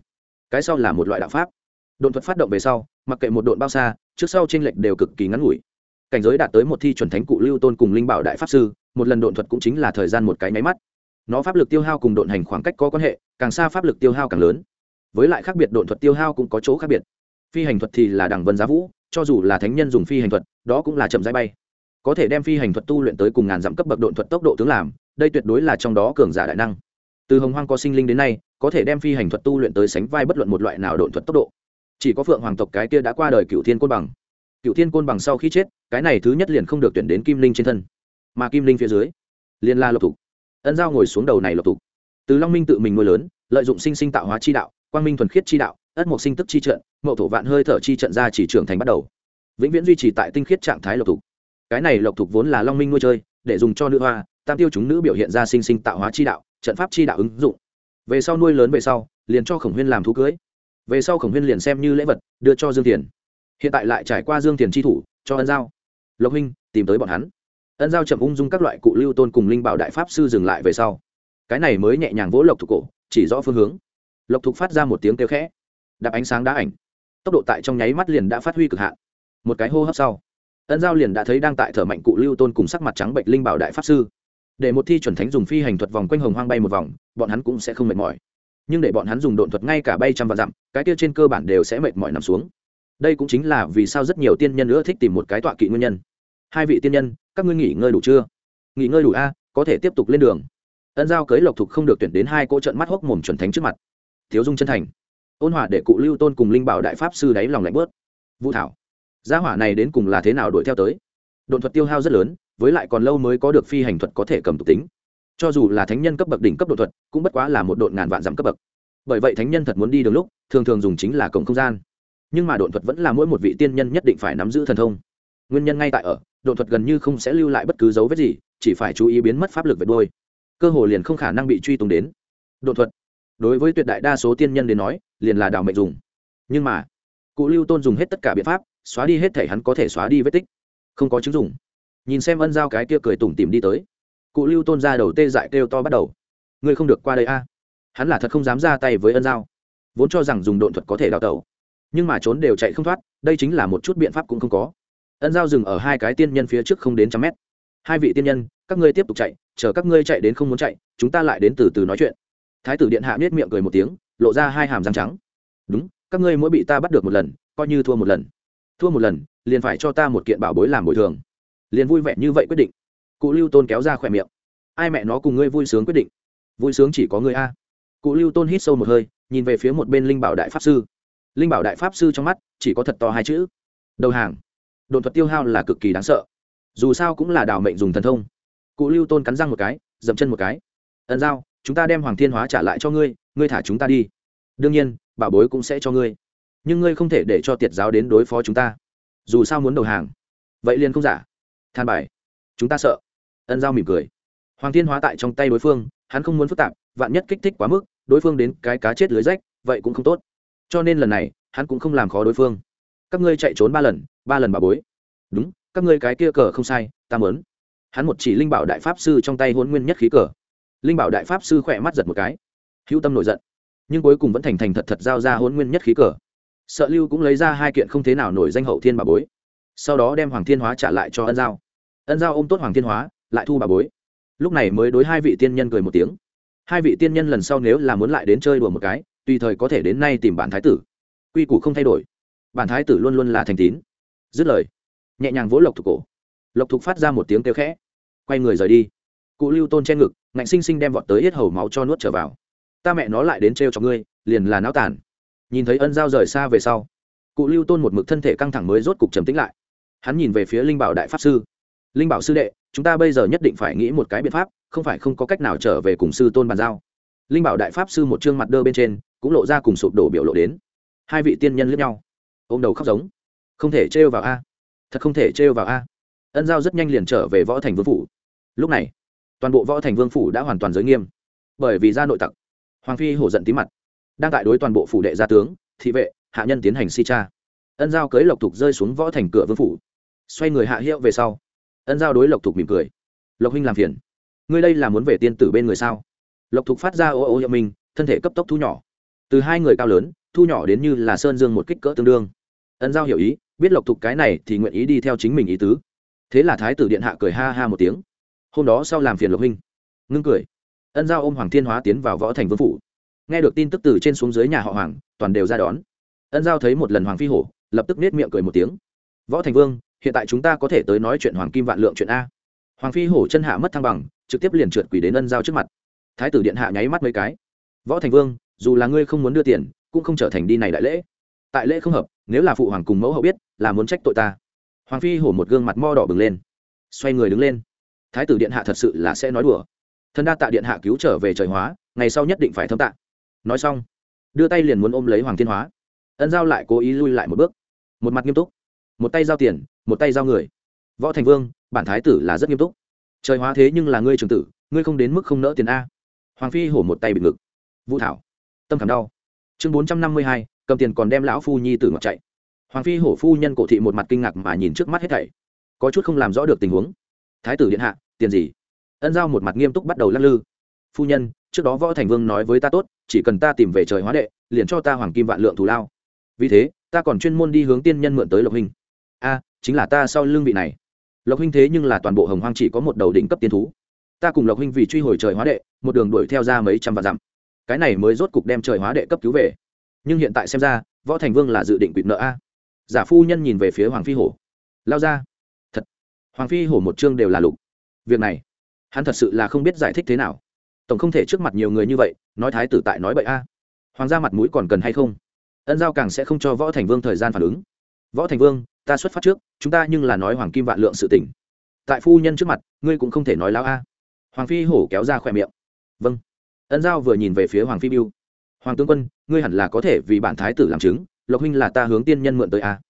cái sau là một loại đạo pháp. Độn thuật phát động về sau, mặc kệ một độn bao xa, trước sau t r ê n lệch đều cực kỳ ngắn ngủi. Cảnh giới đạt tới một thi chuẩn thánh cụ lưu tôn cùng linh bảo đại pháp sư, một lần độn thuật cũng chính là thời gian một cái máy mắt. Nó pháp lực tiêu hao cùng độn hành khoảng cách có quan hệ, càng xa pháp lực tiêu hao càng lớn. Với lại khác biệt độn thuật tiêu hao cũng có chỗ khác biệt. Phi hành thuật thì là đằng vân giá vũ, cho dù là thánh nhân dùng phi hành thuật, đó cũng là chậm rãi bay. Có thể đem phi hành thuật tu luyện tới cùng ngàn dặm cấp bậc độn thuật tốc độ tướng làm, đây tuyệt đối là trong đó cường giả đại năng từ hồng hoang có sinh linh đến nay, có thể đem phi hành thuật tu luyện tới sánh vai bất luận một loại nào độn thuật tốc độ. Chỉ có phượng hoàng tộc cái kia đã qua đời cựu thiên côn bằng. Cựu thiên côn bằng sau khi chết, cái này thứ nhất liền không được tuyển đến kim linh trên thân. Mà kim linh phía dưới, liền la lộc thục. Ân giao ngồi xuống đầu này lộc thục. Từ long minh tự mình nuôi lớn, lợi dụng sinh sinh tạo hóa chi đạo, quang minh thuần khiết chi đạo, ất mộc sinh tức chi trận, mậu thổ vạn hơi thở chi trận ra chỉ trưởng thành bắt đầu. Vĩnh viễn duy trì tại tinh khiết trạng thái lộc thục. Cái này lộc thục vốn là long minh nuôi chơi, để dùng cho nữ hoa, tam tiêu chúng nữ biểu hiện ra sinh sinh tạo hóa chi đạo trận pháp chi đạo ứng dụng. Về sau nuôi lớn về sau, liền cho khổng huyên làm thú cưới. Về sau khổng huyên liền xem như lễ vật, đưa cho dương tiền hiện tại lại trải qua dương tiền chi thủ, cho ân giao. Lộc huynh, tìm tới bọn hắn. Ân giao chậm ung dung các loại cụ lưu tôn cùng linh bảo đại pháp sư dừng lại về sau. Cái này mới nhẹ nhàng vỗ lộc thục cổ, chỉ rõ phương hướng. Lộc thục phát ra một tiếng kêu khẽ. Đạp ánh sáng đá ảnh. Tốc độ tại trong nháy mắt liền đã phát huy cực hạn. Một cái hô hấp sau, ân giao liền đã thấy đang tại thở mạnh cụ lưu tôn cùng sắc mặt trắng bệnh linh bảo đại pháp sư để một thi chuẩn thánh dùng phi hành thuật vòng quanh hồng hoang bay một vòng, bọn hắn cũng sẽ không mệt mỏi. Nhưng để bọn hắn dùng độn thuật ngay cả bay trăm vạn dặm, cái kia trên cơ bản đều sẽ mệt mỏi nằm xuống. Đây cũng chính là vì sao rất nhiều tiên nhân nữa thích tìm một cái tọa kỵ nguyên nhân. Hai vị tiên nhân, các ngươi nghỉ ngơi đủ chưa? Nghỉ ngơi đủ a, có thể tiếp tục lên đường. Ân giao cưới lộc thục không được tuyển đến hai cỗ trận mắt hốc mồm chuẩn thánh trước mặt. Thiếu dung chân thành. Ôn hòa để cụ lưu tôn cùng linh bảo đại pháp sư đáy lòng lạnh bớt. Vũ thảo, gia hỏa này đến cùng là thế nào đuổi theo tới? Độn thuật tiêu hao rất lớn với lại còn lâu mới có được phi hành thuật có thể cầm tục tính. Cho dù là thánh nhân cấp bậc đỉnh cấp độ thuật, cũng bất quá là một độn ngàn vạn dặm cấp bậc. Bởi vậy thánh nhân thật muốn đi đường lúc, thường thường dùng chính là cổng không gian. Nhưng mà độn thuật vẫn là mỗi một vị tiên nhân nhất định phải nắm giữ thần thông. Nguyên nhân ngay tại ở, độn thuật gần như không sẽ lưu lại bất cứ dấu vết gì, chỉ phải chú ý biến mất pháp lực về đôi cơ hồ liền không khả năng bị truy tùng đến. Độn thuật. Đối với tuyệt đại đa số tiên nhân đến nói, liền là đào mệnh dùng. Nhưng mà, cụ lưu tôn dùng hết tất cả biện pháp, xóa đi hết thể hắn có thể xóa đi vết tích. Không có chứng dùng nhìn xem ân giao cái kia cười tủm tìm đi tới. Cụ lưu tôn ra đầu tê dại kêu to bắt đầu. Ngươi không được qua đây a. Hắn là thật không dám ra tay với ân giao. Vốn cho rằng dùng độn thuật có thể đào tẩu. Nhưng mà trốn đều chạy không thoát, đây chính là một chút biện pháp cũng không có. Ân giao dừng ở hai cái tiên nhân phía trước không đến trăm mét. Hai vị tiên nhân, các ngươi tiếp tục chạy, chờ các ngươi chạy đến không muốn chạy, chúng ta lại đến từ từ nói chuyện. Thái tử điện hạ nết miệng cười một tiếng, lộ ra hai hàm răng trắng. Đúng, các ngươi mỗi bị ta bắt được một lần, coi như thua một lần. Thua một lần, liền phải cho ta một kiện bảo bối làm bồi thường liền vui vẻ như vậy quyết định. Cụ lưu tôn kéo ra khỏe miệng. Ai mẹ nó cùng ngươi vui sướng quyết định? Vui sướng chỉ có ngươi a. Cụ lưu tôn hít sâu một hơi, nhìn về phía một bên linh bảo đại pháp sư. Linh bảo đại pháp sư trong mắt chỉ có thật to hai chữ. Đầu hàng. Đồn thuật tiêu hao là cực kỳ đáng sợ. Dù sao cũng là đào mệnh dùng thần thông. Cụ lưu tôn cắn răng một cái, dậm chân một cái. Ẩn giao, chúng ta đem hoàng thiên hóa trả lại cho ngươi ngươi thả chúng ta đi. Đương nhiên, bảo bối cũng sẽ cho ngươi. Nhưng ngươi không thể để cho tiệt giáo đến đối phó chúng ta. Dù sao muốn đầu hàng. Vậy liền không giả than bài. Chúng ta sợ. Ân giao mỉm cười. Hoàng thiên hóa tại trong tay đối phương, hắn không muốn phức tạp, vạn nhất kích thích quá mức, đối phương đến cái cá chết lưới rách, vậy cũng không tốt. Cho nên lần này, hắn cũng không làm khó đối phương. Các ngươi chạy trốn ba lần ba lần bà bối. Đúng, các ngươi cái kia cờ không sai, ta mớn hắn một chỉ linh bảo đại pháp sư trong tay hôn nguyên nhất khí cờ. Linh bảo đại pháp sư khỏe mắt giật một cái. Hữu tâm nổi giận. Nhưng cuối cùng vẫn thành thành thật thật giao ra hôn nguyên nhất khí cờ. Sợ lưu cũng lấy ra hai kiện không thế nào nổi danh hậu thiên bà bối. Sau đó đem hoàng thiên hóa trả lại cho ân giao ân giao ôm tốt hoàng thiên hóa, lại thu bà bối. Lúc này mới đối hai vị tiên nhân cười một tiếng. Hai vị tiên nhân lần sau nếu là muốn lại đến chơi đùa một cái, tùy thời có thể đến nay tìm bản thái tử. Quy củ không thay đổi. Bản thái tử luôn luôn là thành tín. Dứt lời, nhẹ nhàng vỗ lộc thục cổ. Lộc thục phát ra một tiếng kêu khẽ. Quay người rời đi. Cụ lưu tôn che ngực, ngạnh xinh xinh đem vọt tới hết hầu máu cho nuốt trở vào. Ta mẹ nó lại đến trêu cho ngươi, liền là náo tàn. Nhìn thấy ân giao rời xa về sau, cụ lưu tôn một mực thân thể căng thẳng mới rốt cục trầm tĩnh lại. Hắn nhìn về phía linh bảo đại pháp sư linh bảo sư đệ, chúng ta bây giờ nhất định phải nghĩ một cái biện pháp, không phải không có cách nào trở về cùng sư tôn bàn giao. Linh bảo đại pháp sư một chương mặt đơ bên trên, cũng lộ ra cùng sụp đổ biểu lộ đến. Hai vị tiên nhân lướt nhau. Ôm đầu khóc giống. Không thể trêu vào a. Thật không thể trêu vào a. Ân giao rất nhanh liền trở về võ thành vương phủ. Lúc này, toàn bộ võ thành vương phủ đã hoàn toàn giới nghiêm. Bởi vì ra nội tặc. Hoàng phi hổ giận tí mặt. Đang tại đối toàn bộ phủ đệ gia tướng, thị vệ, hạ nhân tiến hành si cha ân giao cưới lộc thục rơi xuống võ thành cửa vương phủ. Xoay người hạ hiệu về sau ân giao đối lộc thục mỉm cười. Lộc huynh làm phiền. Ngươi đây là muốn về tiên tử bên người sao? Lộc thục phát ra ô ô hiệu mình, thân thể cấp tốc thu nhỏ. Từ hai người cao lớn, thu nhỏ đến như là sơn dương một kích cỡ tương đương. Ân giao hiểu ý, biết lộc thục cái này thì nguyện ý đi theo chính mình ý tứ. Thế là thái tử điện hạ cười ha ha một tiếng. Hôm đó sau làm phiền lộc huynh. Ngưng cười. Ân giao ôm hoàng thiên hóa tiến vào võ thành vương phủ. Nghe được tin tức từ trên xuống dưới nhà họ hoàng, toàn đều ra đón. Ân giao thấy một lần hoàng phi hổ, lập tức nết miệng cười một tiếng. Võ thành vương hiện tại chúng ta có thể tới nói chuyện hoàng kim vạn lượng chuyện a. Hoàng phi hổ chân hạ mất thăng bằng, trực tiếp liền trượt quỷ đến ân giao trước mặt. Thái tử điện hạ nháy mắt mấy cái. Võ thành vương, dù là ngươi không muốn đưa tiền, cũng không trở thành đi này đại lễ. Tại lễ không hợp, nếu là phụ hoàng cùng mẫu hậu biết, là muốn trách tội ta. Hoàng phi hổ một gương mặt mo đỏ bừng lên. Xoay người đứng lên. Thái tử điện hạ thật sự là sẽ nói đùa. Thân đa tạ điện hạ cứu trở về trời hóa, ngày sau nhất định phải thâm tạ. Nói xong, đưa tay liền muốn ôm lấy hoàng thiên hóa. Ân giao lại cố ý lui lại một bước. Một mặt nghiêm túc. Một tay giao tiền một tay giao người. Võ thành vương, bản thái tử là rất nghiêm túc. Trời hóa thế nhưng là ngươi trường tử, ngươi không đến mức không nỡ tiền a. Hoàng phi hổ một tay bị ngực. Vũ thảo, tâm cảm đau. Chương bốn trăm năm mươi hai, cầm tiền còn đem lão phu nhi tử ngọc chạy. Hoàng phi hổ phu nhân cổ thị một mặt kinh ngạc mà nhìn trước mắt hết thảy. Có chút không làm rõ được tình huống. Thái tử điện hạ, tiền gì? Ân giao một mặt nghiêm túc bắt đầu lắc lư. Phu nhân, trước đó võ thành vương nói với ta tốt, chỉ cần ta tìm về trời hóa đệ, liền cho ta hoàng kim vạn lượng thù lao. Vì thế, ta còn chuyên môn đi hướng tiên nhân mượn tới lộc hình. A chính là ta sau lương vị này. Lộc huynh thế nhưng là toàn bộ hồng hoang chỉ có một đầu đỉnh cấp tiên thú. Ta cùng lộc huynh vì truy hồi trời hóa đệ, một đường đuổi theo ra mấy trăm vạn dặm. Cái này mới rốt cục đem trời hóa đệ cấp cứu về. Nhưng hiện tại xem ra, võ thành vương là dự định quỵt nợ a. Giả phu nhân nhìn về phía hoàng phi hổ. Lao ra. Thật. Hoàng phi hổ một chương đều là lục. Việc này, hắn thật sự là không biết giải thích thế nào. Tổng không thể trước mặt nhiều người như vậy, nói thái tử tại nói bậy a. Hoàng gia mặt mũi còn cần hay không? Ân giao càng sẽ không cho võ thành vương thời gian phản ứng võ thành vương, ta xuất phát trước, chúng ta nhưng là nói hoàng kim vạn lượng sự tỉnh tại phu nhân trước mặt, ngươi cũng không thể nói lao a. Hoàng phi hổ kéo ra khỏe miệng. Vâng. Ân giao vừa nhìn về phía hoàng phi biêu. Hoàng tướng quân, ngươi hẳn là có thể vì bản thái tử làm chứng, lộc huynh là ta hướng tiên nhân mượn tới a.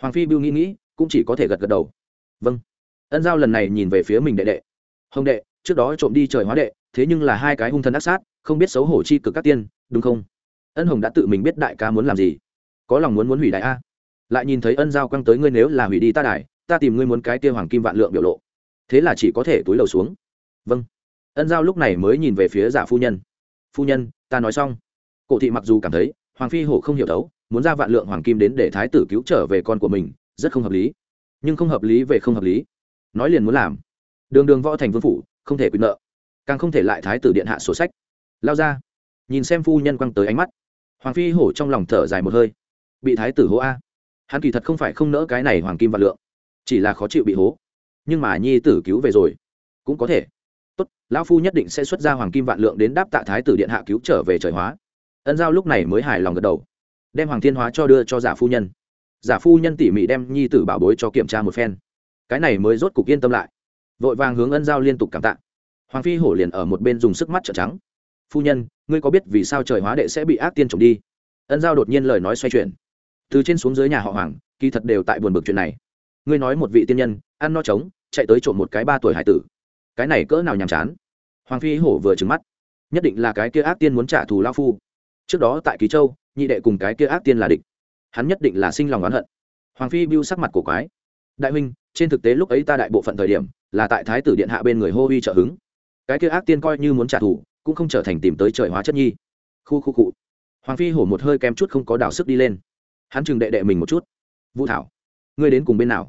Hoàng phi biêu nghĩ nghĩ, cũng chỉ có thể gật gật đầu. Vâng. Ân giao lần này nhìn về phía mình đệ đệ. Hồng đệ, trước đó trộm đi trời hóa đệ, thế nhưng là hai cái hung thân ác sát, không biết xấu hổ chi cực các tiên, đúng không? Ân hồng đã tự mình biết đại ca muốn làm gì. Có lòng muốn muốn hủy đại a lại nhìn thấy ân giao quăng tới ngươi nếu là hủy đi ta đài, ta tìm ngươi muốn cái kia hoàng kim vạn lượng biểu lộ. Thế là chỉ có thể túi lầu xuống. Vâng. Ân giao lúc này mới nhìn về phía giả phu nhân. Phu nhân, ta nói xong. Cổ thị mặc dù cảm thấy, hoàng phi hổ không hiểu đấu muốn ra vạn lượng hoàng kim đến để thái tử cứu trở về con của mình, rất không hợp lý. Nhưng không hợp lý về không hợp lý. Nói liền muốn làm. Đường đường võ thành vương phủ, không thể quyền nợ. Càng không thể lại thái tử điện hạ sổ sách. Lao ra. Nhìn xem phu nhân quăng tới ánh mắt. Hoàng phi hổ trong lòng thở dài một hơi. Bị thái tử hô a hắn kỳ thật không phải không nỡ cái này hoàng kim vạn lượng, chỉ là khó chịu bị hố. Nhưng mà nhi tử cứu về rồi, cũng có thể. Tốt, lão phu nhất định sẽ xuất ra hoàng kim vạn lượng đến đáp tạ thái tử điện hạ cứu trở về trời hóa. Ân giao lúc này mới hài lòng gật đầu, đem hoàng thiên hóa cho đưa cho giả phu nhân. Giả phu nhân tỉ mỉ đem nhi tử bảo bối cho kiểm tra một phen. Cái này mới rốt cục yên tâm lại. Vội vàng hướng ân giao liên tục cảm tạ. Hoàng phi hổ liền ở một bên dùng sức mắt trợ trắng. Phu nhân, ngươi có biết vì sao trời hóa đệ sẽ bị ác tiên trộm đi? Ân giao đột nhiên lời nói xoay chuyển từ trên xuống dưới nhà họ hoàng, kỳ thật đều tại buồn bực chuyện này. Ngươi nói một vị tiên nhân, ăn no trống, chạy tới trộm một cái ba tuổi hải tử. Cái này cỡ nào nhàm chán. Hoàng phi hổ vừa trừng mắt. Nhất định là cái kia ác tiên muốn trả thù lao phu. Trước đó tại ký châu, nhị đệ cùng cái kia ác tiên là địch. Hắn nhất định là sinh lòng oán hận. Hoàng phi bưu sắc mặt cổ quái. Đại huynh, trên thực tế lúc ấy ta đại bộ phận thời điểm, là tại thái tử điện hạ bên người hô huy trợ hứng. Cái kia ác tiên coi như muốn trả thù, cũng không trở thành tìm tới trời hóa chất nhi. Khu khu cụ hoàng phi hổ một hơi kém chút không có đào sức đi lên hắn chừng đệ đệ mình một chút. Vũ thảo, ngươi đến cùng bên nào?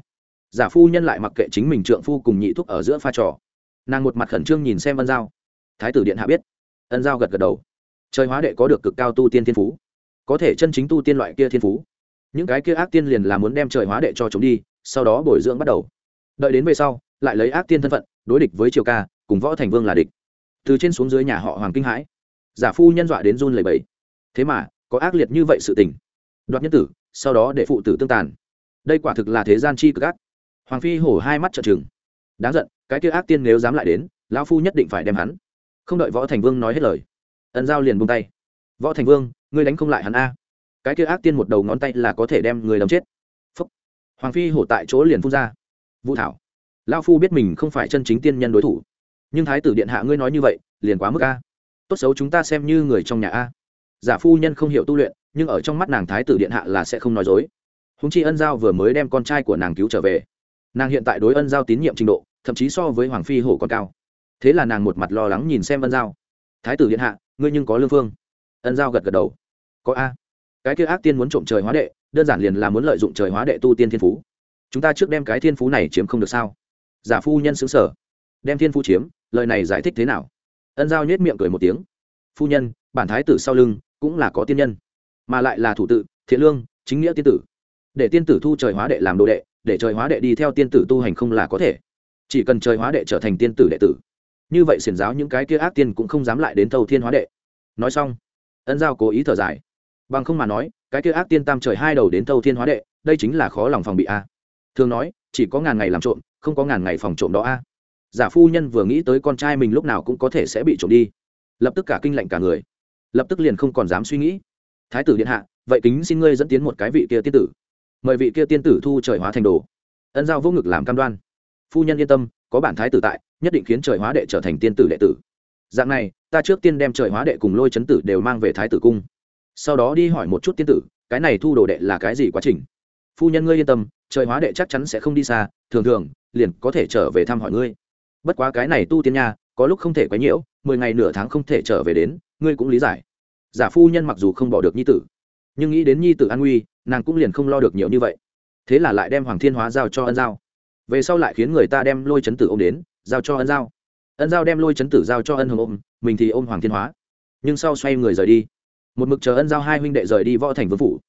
Giả phu nhân lại mặc kệ chính mình trượng phu cùng nhị thúc ở giữa pha trò. Nàng một mặt khẩn trương nhìn xem ân giao. Thái tử điện hạ biết. Ân giao gật gật đầu. Trời hóa đệ có được cực cao tu tiên thiên phú. Có thể chân chính tu tiên loại kia thiên phú. Những cái kia ác tiên liền là muốn đem trời hóa đệ cho chúng đi, sau đó bồi dưỡng bắt đầu. Đợi đến về sau, lại lấy ác tiên thân phận, đối địch với triều ca, cùng võ thành vương là địch. Từ trên xuống dưới nhà họ hoàng kinh hãi. Giả phu nhân dọa đến run lầy bẫy thế mà, có ác liệt như vậy sự tình đoạt nhân tử, sau đó để phụ tử tương tàn. Đây quả thực là thế gian chi cực ác. Hoàng phi hổ hai mắt trợ chừng đáng giận, cái kia ác tiên nếu dám lại đến, lão phu nhất định phải đem hắn. Không đợi võ thành vương nói hết lời ẩn giao liền buông tay. Võ thành vương, ngươi đánh không lại hắn a. Cái kia ác tiên một đầu ngón tay là có thể đem người đâm chết. Phúc. hoàng phi hổ tại chỗ liền phun ra. Vũ thảo. Lão phu biết mình không phải chân chính tiên nhân đối thủ. Nhưng thái tử điện hạ ngươi nói như vậy, liền quá mức a. Tốt xấu chúng ta xem như người trong nhà a. Giả phu nhân không hiểu tu luyện nhưng ở trong mắt nàng thái tử điện hạ là sẽ không nói dối. Húng chi ân giao vừa mới đem con trai của nàng cứu trở về. Nàng hiện tại đối ân giao tín nhiệm trình độ, thậm chí so với hoàng phi hổ còn cao. Thế là nàng một mặt lo lắng nhìn xem ân giao. Thái tử điện hạ, ngươi nhưng có lương phương. Ân giao gật gật đầu. Có a. Cái kia ác tiên muốn trộm trời hóa đệ, đơn giản liền là muốn lợi dụng trời hóa đệ tu tiên thiên phú. Chúng ta trước đem cái thiên phú này chiếm không được sao? Giả phu nhân xứng sở. Đem thiên phú chiếm, lời này giải thích thế nào? Ân giao nhét miệng cười một tiếng. Phu nhân, bản thái tử sau lưng cũng là có tiên nhân mà lại là thủ tự, thiện lương, chính nghĩa tiên tử. Để tiên tử thu trời hóa đệ làm đồ đệ, để trời hóa đệ đi theo tiên tử tu hành không là có thể. Chỉ cần trời hóa đệ trở thành tiên tử đệ tử. Như vậy xiển giáo những cái kia ác tiên cũng không dám lại đến thâu thiên hóa đệ. Nói xong, ân giao cố ý thở dài. Bằng không mà nói, cái kia ác tiên tam trời hai đầu đến thâu thiên hóa đệ, đây chính là khó lòng phòng bị a. Thường nói, chỉ có ngàn ngày làm trộm, không có ngàn ngày phòng trộm đó a. Giả phu nhân vừa nghĩ tới con trai mình lúc nào cũng có thể sẽ bị trộm đi. Lập tức cả kinh lạnh cả người. Lập tức liền không còn dám suy nghĩ thái tử điện hạ, vậy kính xin ngươi dẫn tiến một cái vị kia tiên tử. Mời vị kia tiên tử thu trời hóa thành đồ. Ân giao vô ngực làm cam đoan. Phu nhân yên tâm, có bản thái tử tại, nhất định khiến trời hóa đệ trở thành tiên tử đệ tử. Dạng này, ta trước tiên đem trời hóa đệ cùng lôi chấn tử đều mang về thái tử cung. Sau đó đi hỏi một chút tiên tử, cái này thu đồ đệ là cái gì quá trình? Phu nhân ngươi yên tâm, trời hóa đệ chắc chắn sẽ không đi xa, thường thường, liền có thể trở về thăm hỏi ngươi. Bất quá cái này tu tiên nha, có lúc không thể quấy nhiễu, mười ngày nửa tháng không thể trở về đến, ngươi cũng lý giải giả phu nhân mặc dù không bỏ được nhi tử, nhưng nghĩ đến nhi tử an nguy, nàng cũng liền không lo được nhiều như vậy. Thế là lại đem hoàng thiên hóa giao cho ân giao. Về sau lại khiến người ta đem lôi chấn tử ô m đến, giao cho ân giao. Ân giao đem lôi chấn tử giao cho ân hồng ôm, mình thì ôm hoàng thiên hóa. Nhưng sau xoay người rời đi. Một mực chờ ân giao hai huynh đệ rời đi võ thành vương phủ,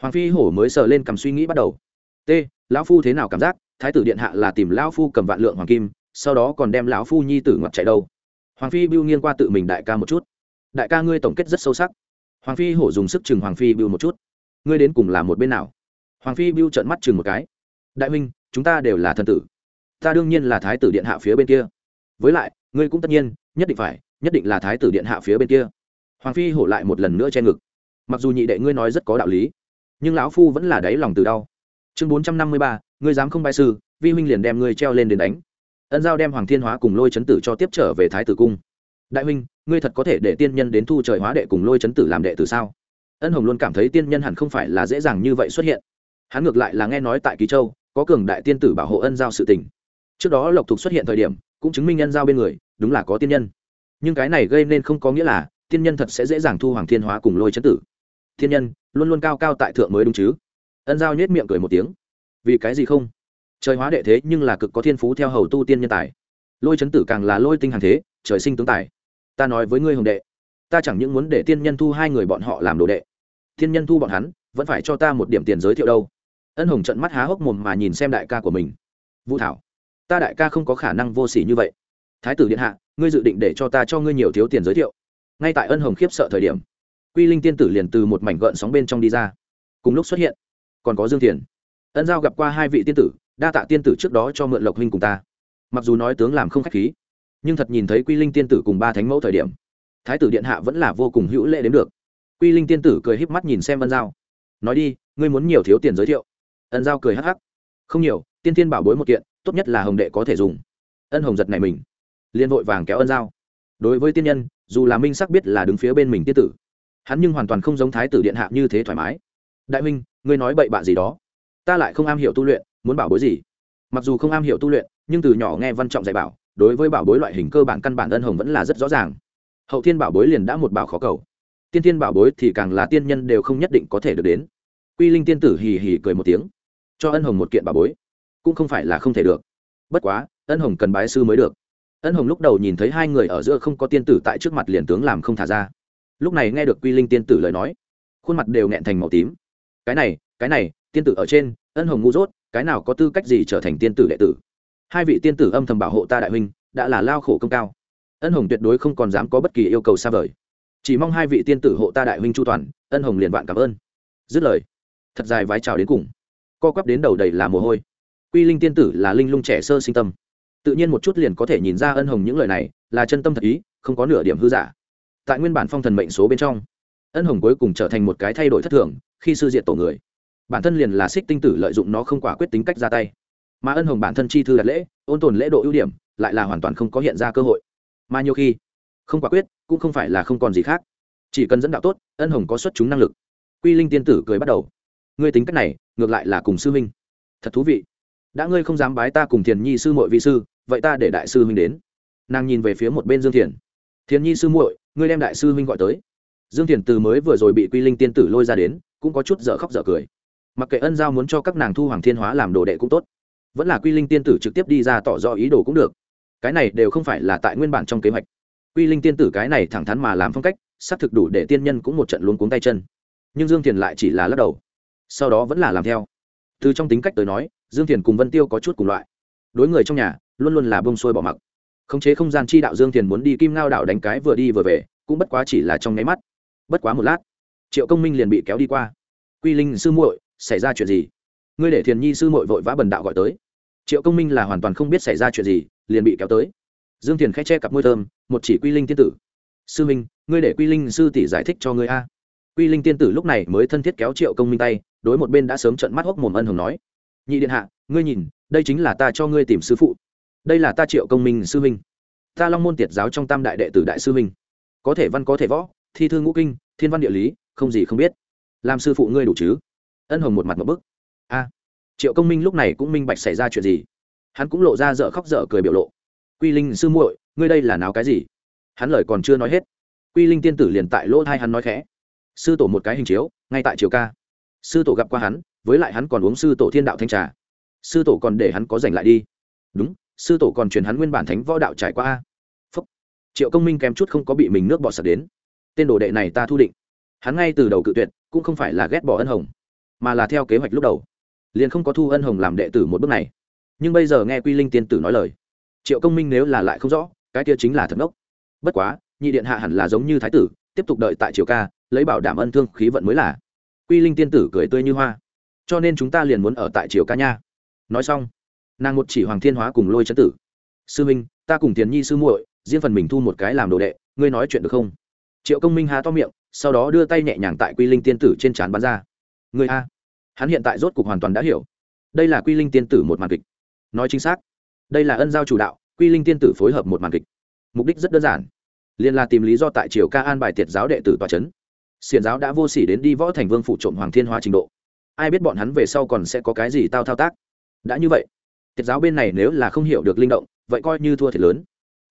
hoàng phi hổ mới sờ lên cầm suy nghĩ bắt đầu. T, lão phu thế nào cảm giác? Thái tử điện hạ là tìm lão phu cầm vạn lượng hoàng kim, sau đó còn đem lão phu nhi tử ngoặt chạy đâu? Hoàng phi bưu nghiêng qua tự mình đại ca một chút đại ca ngươi tổng kết rất sâu sắc. Hoàng phi hổ dùng sức chừng hoàng phi bưu một chút. Ngươi đến cùng là một bên nào? Hoàng phi bưu trợn mắt chừng một cái. Đại huynh, chúng ta đều là thần tử. Ta đương nhiên là thái tử điện hạ phía bên kia. Với lại, ngươi cũng tất nhiên, nhất định phải, nhất định là thái tử điện hạ phía bên kia. Hoàng phi hổ lại một lần nữa che ngực. Mặc dù nhị đệ ngươi nói rất có đạo lý, nhưng lão phu vẫn là đáy lòng từ đau. Chương bốn trăm năm mươi ba, ngươi dám không bài sư, vi huynh liền đem ngươi treo lên đến đánh. Ân giao đem hoàng thiên hóa cùng lôi chấn tử cho tiếp trở về thái tử cung đại huynh, ngươi thật có thể để tiên nhân đến thu trời hóa đệ cùng lôi chấn tử làm đệ tử sao? Ân hồng luôn cảm thấy tiên nhân hẳn không phải là dễ dàng như vậy xuất hiện. Hắn ngược lại là nghe nói tại kỳ châu, có cường đại tiên tử bảo hộ ân giao sự tình. Trước đó lộc thục xuất hiện thời điểm, cũng chứng minh ân giao bên người, đúng là có tiên nhân. Nhưng cái này gây nên không có nghĩa là, tiên nhân thật sẽ dễ dàng thu hoàng thiên hóa cùng lôi chấn tử. Thiên nhân, luôn luôn cao cao tại thượng mới đúng chứ? Ân giao nhét miệng cười một tiếng. Vì cái gì không? Trời hóa đệ thế nhưng là cực có thiên phú theo hầu tu tiên nhân tài. Lôi chấn tử càng là lôi tinh hàng thế, trời sinh tướng tài ta nói với ngươi hồng đệ, ta chẳng những muốn để tiên nhân thu hai người bọn họ làm đồ đệ, tiên nhân thu bọn hắn, vẫn phải cho ta một điểm tiền giới thiệu đâu. Ân hồng trận mắt há hốc mồm mà nhìn xem đại ca của mình. Vũ thảo, ta đại ca không có khả năng vô s ỉ như vậy. Thái tử điện hạ, ngươi dự định để cho ta cho ngươi nhiều thiếu tiền giới thiệu. Ngay tại ân hồng khiếp sợ thời điểm, quy linh tiên tử liền từ một mảnh gợn sóng bên trong đi ra. Cùng lúc xuất hiện, còn có dương thiền. Ân giao gặp qua hai vị tiên tử, đa tạ tiên tử trước đó cho mượn lộc huynh cùng ta. Mặc dù nói tướng làm không k h á c h khí nhưng thật nhìn thấy quy linh tiên tử cùng ba thánh mẫu thời điểm, thái tử điện hạ vẫn là vô cùng hữu lệ đến được. Quy linh tiên tử cười híp mắt nhìn xem ân giao. Nói đi, ngươi muốn nhiều thiếu tiền giới thiệu. Ân giao cười hắc hắc. Không nhiều, tiên tiên bảo bối một kiện, tốt nhất là hồng đệ có thể dùng. Ân hồng giật này mình. Liên vội vàng kéo ân giao. Đối với tiên nhân, dù là minh sắc biết là đứng phía bên mình tiên tử, hắn nhưng hoàn toàn không giống thái tử điện hạ như thế thoải mái. Đại minh ngươi nói bậy bạ gì đó? Ta lại không am hiểu tu luyện, muốn bảo bối gì? Mặc dù không am hiểu tu luyện, nhưng từ nhỏ nghe văn trọng dạy bảo đối với bảo bối loại hình cơ bản căn bản ân hồng vẫn là rất rõ ràng. Hậu thiên bảo bối liền đã một bảo khó cầu. Tiên thiên bảo bối thì càng là tiên nhân đều không nhất định có thể được đến. Quy linh tiên tử hì hì cười một tiếng. Cho ân hồng một kiện bảo bối, cũng không phải là không thể được. Bất quá, ân hồng cần bái sư mới được. Ân hồng lúc đầu nhìn thấy hai người ở giữa không có tiên tử tại trước mặt liền tướng làm không thả ra. Lúc này nghe được quy linh tiên tử lời nói, khuôn mặt đều nghẹn thành màu tím. Cái này cái này, tiên tử ở trên, ân hồng ngu dốt, cái nào có tư cách gì trở thành tiên tử đệ tử? Hai vị tiên tử âm thầm bảo hộ ta đại huynh, đã là lao khổ công cao. Ân hồng tuyệt đối không còn dám có bất kỳ yêu cầu xa vời. Chỉ mong hai vị tiên tử hộ ta đại huynh chu toàn, ân hồng liền vạn cảm ơn. Dứt lời, thật dài vái chào đến cùng. Co quắp đến đầu đầy là mồ hôi. Quy linh tiên tử là linh lung trẻ sơ sinh tâm. Tự nhiên một chút liền có thể nhìn ra ân hồng những lời này, là chân tâm thật ý, không có nửa điểm hư giả. Tại nguyên bản phong thần mệnh số bên trong, ân hồng cuối cùng trở thành một cái thay đổi thất thường, khi sư diện tổ người. Bản thân liền là xích tinh tử lợi dụng nó không quả quyết tính cách ra tay mà ân hồng bản thân chi thư đặt lễ, ôn tồn lễ độ ưu điểm, lại là hoàn toàn không có hiện ra cơ hội. Mà nhiều khi, không quả quyết, cũng không phải là không còn gì khác. Chỉ cần dẫn đạo tốt, ân hồng có xuất chúng năng lực. Quy linh tiên tử cười bắt đầu. Ngươi tính cách này, ngược lại là cùng sư huynh. Thật thú vị. Đã ngươi không dám bái ta cùng thiền nhi sư mội vị sư, vậy ta để đại sư huynh đến. Nàng nhìn về phía một bên dương thiền. Thiền nhi sư muội, ngươi đem đại sư huynh gọi tới. Dương thiền từ mới vừa rồi bị quy linh tiên tử lôi ra đến, cũng có chút dở khóc dở cười. Mặc kệ ân giao muốn cho các nàng thu hoàng thiên hóa làm đồ đệ cũng tốt vẫn là quy linh tiên tử trực tiếp đi ra tỏ rõ ý đồ cũng được. Cái này đều không phải là tại nguyên bản trong kế hoạch. Quy linh tiên tử cái này thẳng thắn mà làm phong cách, xác thực đủ để tiên nhân cũng một trận luôn cuống tay chân. Nhưng dương thiền lại chỉ là lắc đầu, sau đó vẫn là làm theo. Từ trong tính cách tới nói, dương thiền cùng vân tiêu có chút cùng loại. Đối người trong nhà, luôn luôn là bông xuôi bỏ mặc. Khống chế không gian chi đạo dương thiền muốn đi kim ngao đạo đánh cái vừa đi vừa về, cũng bất quá chỉ là trong nháy mắt. Bất quá một lát, triệu công minh liền bị kéo đi qua. Quy linh sư muội, xảy ra chuyện gì? Ngươi để thiền nhi sư muội vội vã bần đạo gọi tới triệu công minh là hoàn toàn không biết xảy ra chuyện gì, liền bị kéo tới. Dương thiền k h ẽ che cặp môi thơm, một chỉ quy linh tiên tử. Sư minh, ngươi để quy linh sư tỷ giải thích cho ngươi a. Quy linh tiên tử lúc này mới thân thiết kéo triệu công minh tay, đối một bên đã sớm trận mắt hốc mồm ân hồng nói. Nhị điện hạ, ngươi nhìn, đây chính là ta cho ngươi tìm sư phụ. Đây là ta triệu công minh sư minh. Ta long môn tiệt giáo trong tam đại đệ tử đại sư minh. Có thể văn, có thể võ, thi thư ngũ kinh, thiên văn địa lý, không gì không biết. Làm sư phụ ngươi đủ chứ? Ân hồng một mặt một bức. A triệu công minh lúc này cũng minh bạch xảy ra chuyện gì. Hắn cũng lộ ra dở khóc dở cười biểu lộ. Quy linh sư muội, ngươi đây là nào cái gì? Hắn lời còn chưa nói hết, quy linh tiên tử liền tại lỗ thai hắn nói khẽ. Sư tổ một cái hình chiếu, ngay tại triều ca. Sư tổ gặp qua hắn, với lại hắn còn uống sư tổ thiên đạo thanh trà. Sư tổ còn để hắn có giành lại đi. Đúng, sư tổ còn truyền hắn nguyên bản thánh võ đạo trải qua Phúc. triệu công minh kém chút không có bị mình nước bỏ sập đến. Tên đồ đệ này ta thu định. Hắn ngay từ đầu cự tuyệt, cũng không phải là ghét bỏ ân hồng, mà là theo kế hoạch lúc đầu liền không có thu ân hồng làm đệ tử một bước này. Nhưng bây giờ nghe quy linh tiên tử nói lời, triệu công minh nếu là lại không rõ, cái kia chính là thật ngốc bất quá, nhị điện hạ hẳn là giống như thái tử, tiếp tục đợi tại triều ca, lấy bảo đảm ân thương khí vận mới là. Quy linh tiên tử cười tươi như hoa. Cho nên chúng ta liền muốn ở tại triều ca nha. Nói xong, nàng một chỉ hoàng thiên hóa cùng lôi chấn tử. Sư minh, ta cùng tiền nhi sư muội, riêng phần mình thu một cái làm đồ đệ, ngươi nói chuyện được không? Triệu công minh há to miệng, sau đó đưa tay nhẹ nhàng tại quy linh tiên tử trên trán bắn ra. Người a hắn hiện tại rốt cục hoàn toàn đã hiểu. Đây là quy linh tiên tử một màn kịch. Nói chính xác, đây là ân giao chủ đạo, quy linh tiên tử phối hợp một màn kịch. Mục đích rất đơn giản. Liền là tìm lý do tại triều ca an bài tiệt giáo đệ tử tòa c h ấ n xiền giáo đã vô s ỉ đến đi võ thành vương phụ trộm hoàng thiên hóa trình độ. Ai biết bọn hắn về sau còn sẽ có cái gì tao thao tác? Đã như vậy, tiệt giáo bên này nếu là không hiểu được linh động, vậy coi như thua thiệt lớn.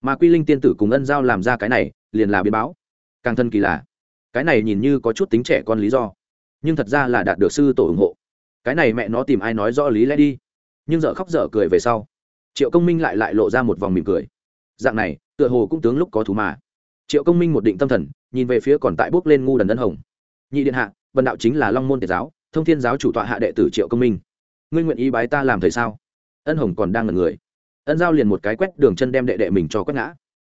Mà quy linh tiên tử cùng ân giao làm ra cái này, liền là biến báo. Càng thân kỳ lạ. Cái này nhìn như có chút tính trẻ con lý do nhưng thật ra là đạt được sư tổ ủng hộ. Cái này mẹ nó tìm ai nói rõ lý lẽ đi. Nhưng dợ khóc dở cười về sau, triệu công minh lại lại lộ ra một vòng mỉm cười. Dạng này, tựa hồ cũng tướng lúc có thú mà. Triệu công minh một định tâm thần, nhìn về phía còn tại bốc lên ngu đần ân hồng. Nhị điện hạ vần đạo chính là long môn tiệt giáo, thông thiên giáo chủ tọa hạ đệ tử triệu công minh. Ngươi nguyện ý bái ta làm thầy sao? Ân hồng còn đang ngần người. Ân giao liền một cái quét đường chân đem đệ đệ mình cho quét ngã.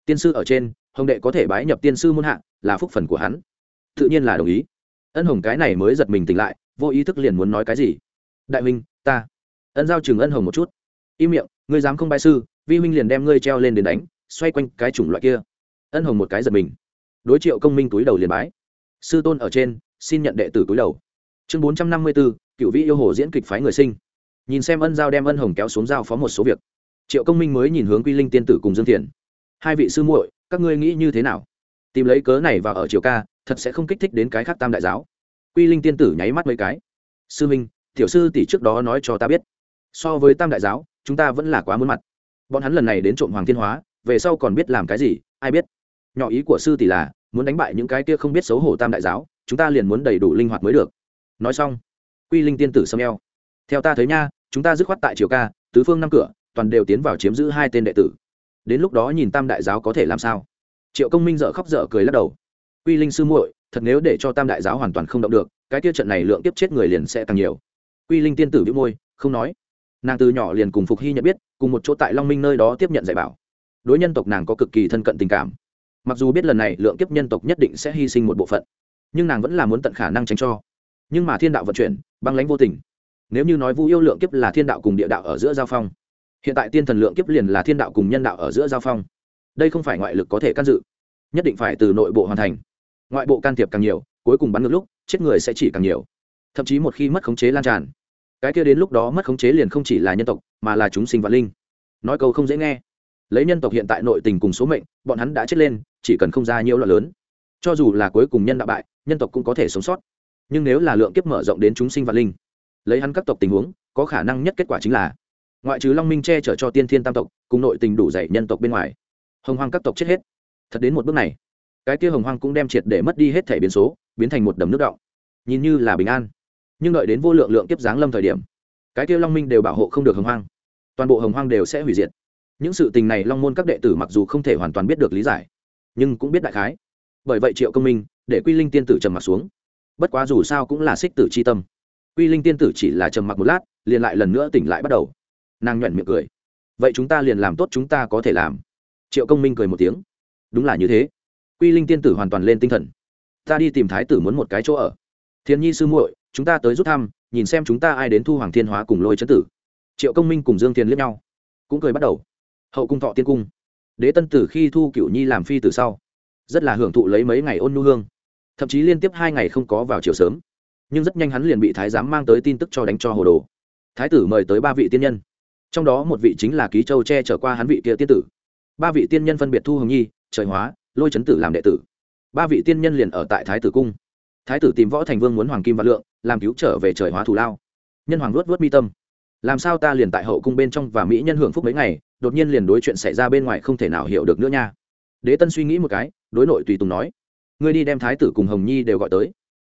Tiên sư ở trên, hồng đệ có thể bái nhập tiên sư môn hạ, là phúc phần của hắn. Tự nhiên là đồng ý ân hồng cái này mới giật mình tỉnh lại, vô ý thức liền muốn nói cái gì. Đại minh ta. Ân giao chừng ân hồng một chút. Im miệng, ngươi dám không bại sư, vi huynh liền đem ngươi treo lên đến đánh, xoay quanh cái chủng loại kia. Ân hồng một cái giật mình. Đối triệu công minh túi đầu liền bái. Sư tôn ở trên, xin nhận đệ tử túi đầu. Chương bốn trăm năm mươi bốn cựu vị yêu hồ diễn kịch phái người sinh. Nhìn xem ân giao đem ân hồng kéo xuống giao phó một số việc, triệu công minh mới nhìn hướng quy linh tiên tử cùng dương thiền hai vị sư muội, các ngươi nghĩ như thế nào? Tìm lấy cớ này và ở triều ca thật sẽ không kích thích đến cái khác tam đại giáo. Quy linh tiên tử nháy mắt mấy cái. Sư minh, tiểu sư tỷ trước đó nói cho ta biết, so với tam đại giáo, chúng ta vẫn là quá muốn mặt. Bọn hắn lần này đến trộm hoàng thiên hóa, về sau còn biết làm cái gì, ai biết. Nhỏ ý của sư tỷ là, muốn đánh bại những cái kia không biết xấu hổ tam đại giáo, chúng ta liền muốn đầy đủ linh hoạt mới được. Nói xong, quy linh tiên tử xâm eo. Theo ta thấy nha, chúng ta dứt khoát tại triều ca, tứ phương năm cửa, toàn đều tiến vào chiếm giữ hai tên đệ tử. Đến lúc đó nhìn tam đại giáo có thể làm sao? Triệu công minh dợ khóc dở cười lắc đầu quy linh sư muội, thật nếu để cho tam đại giáo hoàn toàn không động được, cái kia trận này lượng tiếp chết người liền sẽ tăng nhiều. Quy linh tiên tử bĩu môi, không nói. Nàng từ nhỏ liền cùng phục hy nhận biết, cùng một chỗ tại long minh nơi đó tiếp nhận dạy bảo. Đối nhân tộc nàng có cực kỳ thân cận tình cảm. Mặc dù biết lần này lượng kiếp nhân tộc nhất định sẽ hy sinh một bộ phận, nhưng nàng vẫn là muốn tận khả năng tránh cho. Nhưng mà thiên đạo vận chuyển, băng lãnh vô tình. Nếu như nói vu yêu lượng kiếp là thiên đạo cùng địa đạo ở giữa giao phong, hiện tại tiên thần lượng kiếp liền là thiên đạo cùng nhân đạo ở giữa giao phong. Đây không phải ngoại lực có thể can dự, nhất định phải từ nội bộ hoàn thành ngoại bộ can thiệp càng nhiều, cuối cùng bắn ngược lúc, chết người sẽ chỉ càng nhiều. Thậm chí một khi mất khống chế lan tràn, cái kia đến lúc đó mất khống chế liền không chỉ là nhân tộc, mà là chúng sinh vạn linh. Nói câu không dễ nghe. Lấy nhân tộc hiện tại nội tình cùng số mệnh, bọn hắn đã chết lên, chỉ cần không ra nhiều loại lớn. Cho dù là cuối cùng nhân đạo bại, nhân tộc cũng có thể sống sót. Nhưng nếu là lượng kiếp mở rộng đến chúng sinh vạn linh, lấy hắn các tộc tình huống, có khả năng nhất kết quả chính là ngoại trừ long minh che chở cho tiên thiên tam tộc, cùng nội tình đủ dạy nhân tộc bên ngoài, hồng hoang các tộc chết hết. Thật đến một bước này cái kia hồng hoang cũng đem triệt để mất đi hết thể biến số, biến thành một đầm nước động nhìn như là bình an, nhưng đợi đến vô lượng lượng tiếp giáng lâm thời điểm, cái kia long minh đều bảo hộ không được hồng hoang. Toàn bộ hồng hoang đều sẽ hủy diệt. Những sự tình này long môn các đệ tử mặc dù không thể hoàn toàn biết được lý giải, nhưng cũng biết đại khái. Bởi vậy triệu công minh, để quy linh tiên tử trầm mặc xuống. Bất quá dù sao cũng là xích tử c h i tâm. Quy linh tiên tử chỉ là trầm mặc một lát, liền lại lần nữa tỉnh lại bắt đầu. Nàng nhuận miệng cười. Vậy chúng ta liền làm tốt chúng ta có thể làm. Triệu công minh cười một tiếng. Đúng là như thế quy linh tiên tử hoàn toàn lên tinh thần. Ta đi tìm thái tử muốn một cái chỗ ở. Thiên nhi sư muội, chúng ta tới rút thăm, nhìn xem chúng ta ai đến thu hoàng thiên hóa cùng lôi chấn tử. Triệu công minh cùng dương thiên liếc nhau. Cũng cười bắt đầu. Hậu cung thọ tiên cung. Đế tân tử khi thu cựu nhi làm phi từ sau, rất là hưởng thụ lấy mấy ngày ôn nhu hương. Thậm chí liên tiếp hai ngày không có vào chiều sớm. Nhưng rất nhanh hắn liền bị thái giám mang tới tin tức cho đánh cho hồ đồ. Thái tử mời tới ba vị tiên nhân. Trong đó một vị chính là ký châu che trở qua hắn vị kia tiên tử. Ba vị tiên nhân phân biệt thu hồng nhi, trời hóa lôi chấn tử làm đệ tử. Ba vị tiên nhân liền ở tại thái tử cung. Thái tử tìm võ thành vương muốn hoàng kim và lượng, làm cứu trở về trời hóa thù lao. Nhân hoàng luốt vớt mi tâm. Làm sao ta liền tại hậu cung bên trong và mỹ nhân hưởng phúc mấy ngày, đột nhiên liền đối chuyện xảy ra bên ngoài không thể nào hiểu được nữa nha. Đế tân suy nghĩ một cái, đối nội tùy tùng nói, ngươi đi đem thái tử cùng hồng nhi đều gọi tới.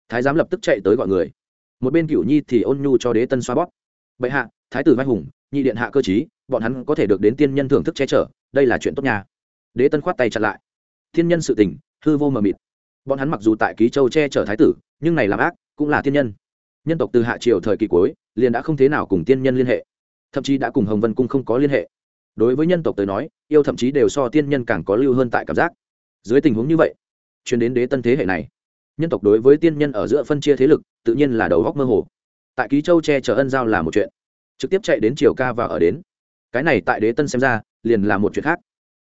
Thái giám lập tức chạy tới gọi người. Một bên cửu nhi thì ôn nhu cho đế tân xoa bóp. Bệ hạ, thái tử vai hùng, nhị điện hạ cơ chí bọn hắn có thể được đến tiên nhân thưởng thức che chở, đây là chuyện tốt nha. Đế tân khoát tay chặt lại thiên nhân sự tình, hư vô mờ mịt. Bọn hắn mặc dù tại ký châu che chở thái tử, nhưng này làm ác, cũng là thiên nhân. Nhân tộc từ hạ triều thời kỳ cuối, liền đã không thế nào cùng tiên nhân liên hệ. Thậm chí đã cùng hồng vân cung không có liên hệ. Đối với nhân tộc tới nói, yêu thậm chí đều so tiên nhân càng có lưu hơn tại cảm giác. Dưới tình huống như vậy chuyển đến đế tân thế hệ này, nhân tộc đối với tiên nhân ở giữa phân chia thế lực, tự nhiên là đầu góc mơ hồ. Tại ký châu che chở ân giao là một chuyện, trực tiếp chạy đến triều ca và ở đến. Cái này tại đế tân xem ra, liền là một chuyện khác.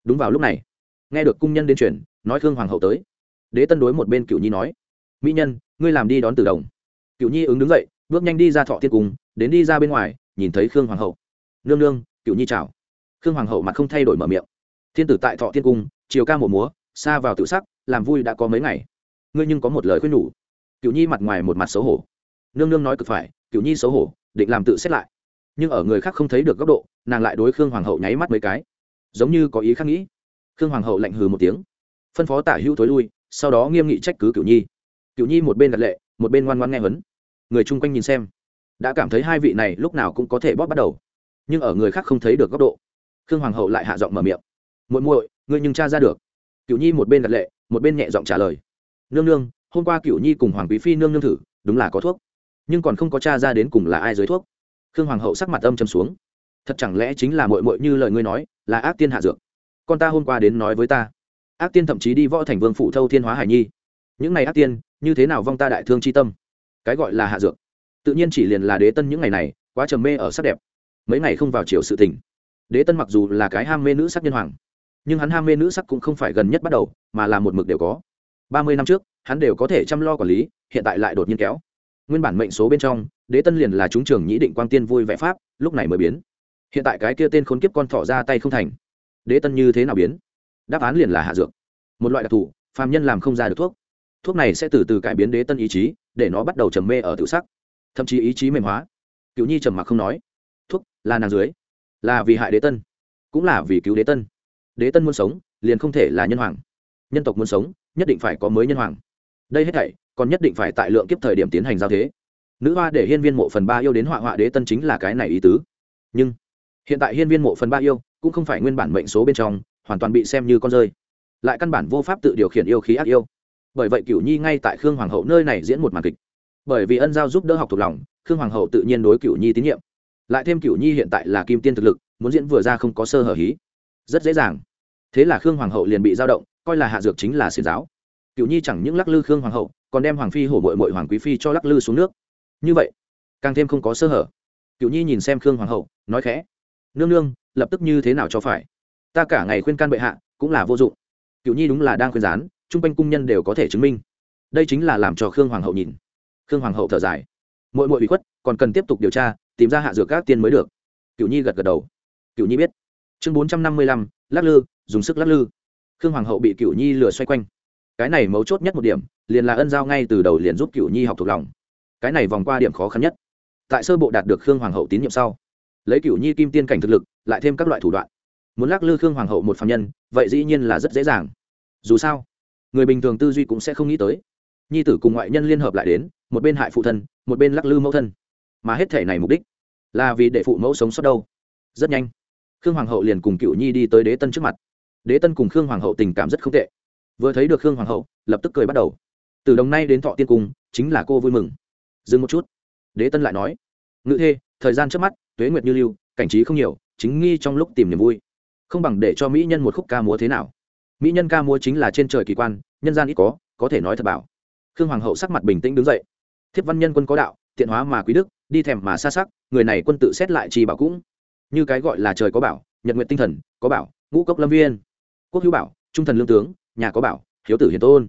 Đúng vào lúc này nghe được cung nhân đến chuyển, nói khương hoàng hậu tới. Đế tân đối một bên cựu nhi nói, mỹ nhân, ngươi làm đi đón từ đồng. Cựu nhi ứng đứng dậy, bước nhanh đi ra thọ tiên cung, đến đi ra bên ngoài, nhìn thấy khương hoàng hậu. Nương nương cựu nhi chào. Khương hoàng hậu mặt không thay đổi mở miệng. Thiên tử tại thọ tiên cung, chiều ca một múa, xa vào tự sắc, làm vui đã có mấy ngày. Ngươi nhưng có một lời khuyên nhủ. Cựu nhi mặt ngoài một mặt xấu hổ. Nương nương nói cực phải cựu nhi xấu hổ, định làm tự xét lại. Nhưng ở người khác không thấy được góc độ, nàng lại đối khương hoàng hậu nháy mắt mấy cái. Giống như có ý khác nghĩ khương hoàng hậu lạnh hừ một tiếng. Phân phó tả hữu thối lui, sau đó nghiêm nghị trách cứ Cửu nhi. Cửu nhi một bên đặt lệ, một bên ngoan ngoan nghe hấn người chung quanh nhìn xem, đã cảm thấy hai vị này lúc nào cũng có thể bóp bắt đầu, nhưng ở người khác không thấy được góc độ. Khương hoàng hậu lại hạ giọng mở miệng. Muội muội, ngươi nhưng cha ra được. Cửu nhi một bên đặt lệ, một bên nhẹ giọng trả lời. Nương nương, hôm qua Cửu nhi cùng hoàng quý phi nương nương thử, đúng là có thuốc. Nhưng còn không có cha ra đến cùng là ai dưới thuốc. Khương hoàng hậu sắc mặt âm châm xuống. Thật chẳng lẽ chính là muội muội như lời ngươi nói, là ác tiên hạ dược? Con ta hôm qua đến nói với ta. Ác tiên thậm chí đi võ thành vương phụ thâu thiên hóa hải nhi. Những này ác tiên, như thế nào vong ta đại thương c h i tâm? Cái gọi là hạ dược. Tự nhiên chỉ liền là đế tân những ngày này, quá trầm mê ở sắc đẹp. Mấy ngày không vào chiều sự tỉnh. đế tân mặc dù là cái ham mê nữ sắc nhân hoàng, nhưng hắn ham mê nữ sắc cũng không phải gần nhất bắt đầu, mà là một mực đều có. Ba mươi năm trước, hắn đều có thể chăm lo quản lý, hiện tại lại đột nhiên kéo. Nguyên bản mệnh số bên trong, đế tân liền là chúng trường nhĩ định quang tiên vui vẽ pháp, lúc này mới biến. Hiện tại cái kia tên khốn kiếp con thỏ ra tay không thành đế tân như thế nào biến? Đáp án liền là hạ dược. Một loại đặc thù, phàm nhân làm không ra được thuốc. Thuốc này sẽ từ từ cải biến đế tân ý chí, để nó bắt đầu trầm mê ở tự sắc. Thậm chí ý chí mềm hóa. Cựu nhi trầm mặc không nói. Thuốc, là nàng dưới. Là vì hại đế tân, cũng là vì cứu đế tân. Đế tân muốn sống, liền không thể là nhân hoàng. Nhân tộc muốn sống, nhất định phải có mới nhân hoàng. Đây hết thảy, còn nhất định phải tại lượng kiếp thời điểm tiến hành giao thế. Nữ hoa để hiên viên mộ phần ba yêu đến họa họa đế tân chính là cái này ý tứ. Nhưng, hiện tại hiên viên mộ phần ba yêu cũng không phải nguyên bản mệnh số bên trong, hoàn toàn bị xem như con rơi. Lại căn bản vô pháp tự điều khiển yêu khí ác yêu. Bởi vậy cửu nhi ngay tại khương hoàng hậu nơi này diễn một màn kịch. Bởi vì ân giao giúp đỡ học thuộc lòng, khương hoàng hậu tự nhiên đối cửu nhi tín nhiệm. Lại thêm cửu nhi hiện tại là kim tiên thực lực, muốn diễn vừa ra không có sơ hở hí. Rất dễ dàng. Thế là khương hoàng hậu liền bị giao động, coi là hạ dược chính là xiển giáo. Cửu nhi chẳng những lắc lư khương hoàng hậu, còn đem hoàng phi hổ mội mội hoàng quý phi cho lắc lư xuống nước. Như vậy, càng thêm không có sơ hở. Cửu nhi nhìn xem khương hoàng hậu, nói khẽ. Nương nương lập tức như thế nào cho phải. Ta cả ngày khuyên can bệ hạ, cũng là vô dụng. Cựu nhi đúng là đang khuyên gián, chung quanh cung nhân đều có thể chứng minh. Đây chính là làm cho khương hoàng hậu nhìn. Khương hoàng hậu thở dài. Mỗi mỗi bị khuất, còn cần tiếp tục điều tra, tìm ra hạ dược các tiên mới được. Cựu nhi gật gật đầu. Cựu nhi biết. Chương bốn trăm năm mươi lăm, lắc lư, dùng sức lắc lư. Khương hoàng hậu bị cựu nhi lừa xoay quanh. Cái này mấu chốt nhất một điểm, liền là ân giao ngay từ đầu liền giúp cựu nhi học thuộc lòng. Cái này vòng qua điểm khó khăn nhất. Tại sơ bộ đạt được khương hoàng hậu tín nhiệm sau lấy cựu nhi kim tiên cảnh thực lực, lại thêm các loại thủ đoạn. Muốn lắc lư khương hoàng hậu một phạm nhân, vậy dĩ nhiên là rất dễ dàng. Dù sao, người bình thường tư duy cũng sẽ không nghĩ tới. Nhi tử cùng ngoại nhân liên hợp lại đến, một bên hại phụ thân, một bên lắc lư mẫu thân. Mà hết thể này mục đích là vì để phụ mẫu sống sót đâu. Rất nhanh, khương hoàng hậu liền cùng cựu nhi đi tới đế tân trước mặt. Đế tân cùng khương hoàng hậu tình cảm rất không tệ. Vừa thấy được khương hoàng hậu, lập tức cười bắt đầu. Từ đồng nay đến thọ tiên cung, chính là cô vui mừng. Dừng một chút. Đế tân lại nói, ngự thê thời gian trước mắt, tuế nguyệt như lưu, cảnh trí không nhiều, chính nghi trong lúc tìm niềm vui. Không bằng để cho mỹ nhân một khúc ca múa thế nào. Mỹ nhân ca múa chính là trên trời kỳ quan, nhân gian ít có có thể nói thật bảo. Khương hoàng hậu sắc mặt bình tĩnh đứng dậy. Thiếp văn nhân quân có đạo tiện hóa mà quý đức, đi thèm mà xa sắc, người này quân tự xét lại chi bảo cũng. Như cái gọi là trời có bảo, nhật nguyện tinh thần, có bảo, ngũ cốc lâm viên. Quốc hữu bảo, trung thần lương tướng, nhà có bảo, hiếu tử hiền tôn.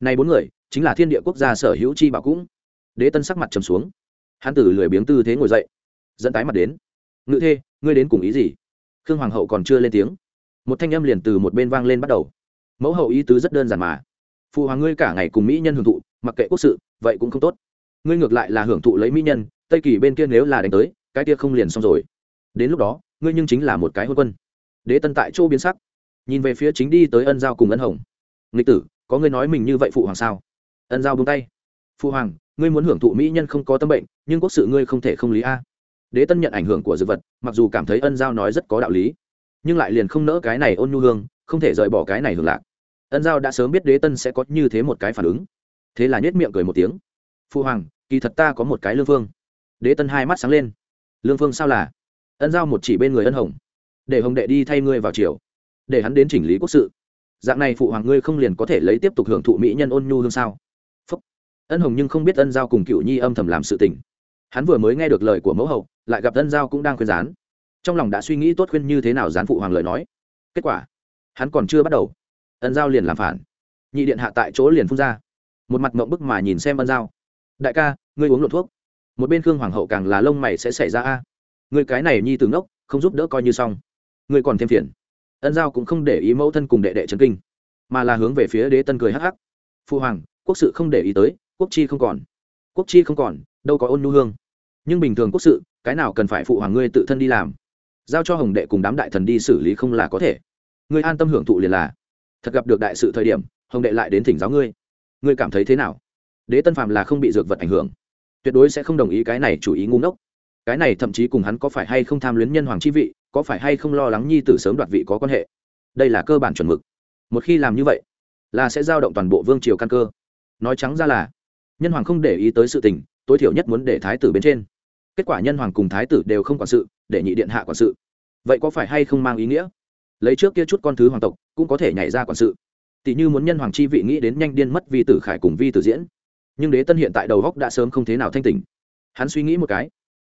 Này bốn người, chính là thiên địa quốc gia sở hữu chi bảo cũng. Đế tân sắc mặt trầm xuống. Hán tử lười biếng tư thế ngồi dậy dẫn tái mặt đến. Ngự thê, ngươi đến cùng ý gì? Khương hoàng hậu còn chưa lên tiếng. Một thanh âm liền từ một bên vang lên bắt đầu. Mẫu hậu ý tứ rất đơn giản mà. Phụ hoàng ngươi cả ngày cùng mỹ nhân hưởng thụ, mặc kệ quốc sự, vậy cũng không tốt. Ngươi ngược lại là hưởng thụ lấy mỹ nhân, tây kỳ bên kia nếu là đánh tới, cái kia không liền xong rồi. Đến lúc đó, ngươi nhưng chính là một cái hôn quân. Đế tân tại chỗ biến sắc. Nhìn về phía chính đi tới ân giao cùng ân hồng. Nghịch tử, có ngươi nói mình như vậy phụ hoàng sao? Ân giao buông tay. Phụ hoàng, ngươi muốn hưởng thụ mỹ nhân không có tâm bệnh, nhưng quốc sự ngươi không thể không lý a đế tân nhận ảnh hưởng của dược vật, mặc dù cảm thấy ân giao nói rất có đạo lý, nhưng lại liền không nỡ cái này ôn nhu hương, không thể rời bỏ cái này hưởng lạc. Ân giao đã sớm biết đế tân sẽ có như thế một cái phản ứng. Thế là nhét miệng cười một tiếng. Phụ hoàng, kỳ thật ta có một cái lương phương. Đế tân hai mắt sáng lên. Lương phương sao là? Ân giao một chỉ bên người ân hồng. Để hồng đệ đi thay ngươi vào chiều để hắn đến chỉnh lý quốc sự. Dạng này phụ hoàng ngươi không liền có thể lấy tiếp tục hưởng thụ mỹ nhân ôn nhu hương sao? Phúc. ân hồng nhưng không biết ân giao cùng cựu nhi âm thầm làm sự tình hắn vừa mới nghe được lời của mẫu hậu, lại gặp ân giao cũng đang khuyên gián. Trong lòng đã suy nghĩ tốt khuyên như thế nào gián phụ hoàng lời nói. Kết quả, hắn còn chưa bắt đầu. Ân giao liền làm phản. Nhị điện hạ tại chỗ liền phun ra. Một mặt mộng bức mà nhìn xem ân giao. Đại ca, ngươi uống lộn thuốc. Một bên khương hoàng hậu càng là lông mày sẽ xảy ra a. Người cái này nhi từ ngốc, không giúp đỡ coi như xong. Người còn thêm phiền. Ân giao cũng không để ý mẫu thân cùng đệ đệ trấn kinh, mà là hướng về phía đế tân cười hắc hắc. Phu hoàng, quốc sự không để ý tới, quốc chi không còn. Quốc chi không còn đâu có ôn nhu hương. Nhưng bình thường quốc sự, cái nào cần phải phụ hoàng ngươi tự thân đi làm? Giao cho hồng đệ cùng đám đại thần đi xử lý không là có thể. Ngươi an tâm hưởng thụ liền là. Thật gặp được đại sự thời điểm, hồng đệ lại đến thỉnh giáo ngươi. Ngươi cảm thấy thế nào? Đế tân phạm là không bị dược vật ảnh hưởng. Tuyệt đối sẽ không đồng ý cái này chủ ý ngu ngốc. Cái này thậm chí cùng hắn có phải hay không tham luyến nhân hoàng chi vị, có phải hay không lo lắng nhi tử sớm đoạt vị có quan hệ. Đây là cơ bản chuẩn mực. Một khi làm như vậy, là sẽ giao động toàn bộ vương triều căn cơ. Nói trắng ra là, nhân hoàng không để ý tới sự tình tối thiểu nhất muốn để thái tử bên trên. Kết quả nhân hoàng cùng thái tử đều không quản sự, để nhị điện hạ quản sự. Vậy có phải hay không mang ý nghĩa? Lấy trước kia chút con thứ hoàng tộc, cũng có thể nhảy ra quản sự. Tỷ như muốn nhân hoàng chi vị nghĩ đến nhanh điên mất vi tử khải cùng vi tử diễn. Nhưng đế tân hiện tại đầu góc đã sớm không thế nào thanh tỉnh. Hắn suy nghĩ một cái.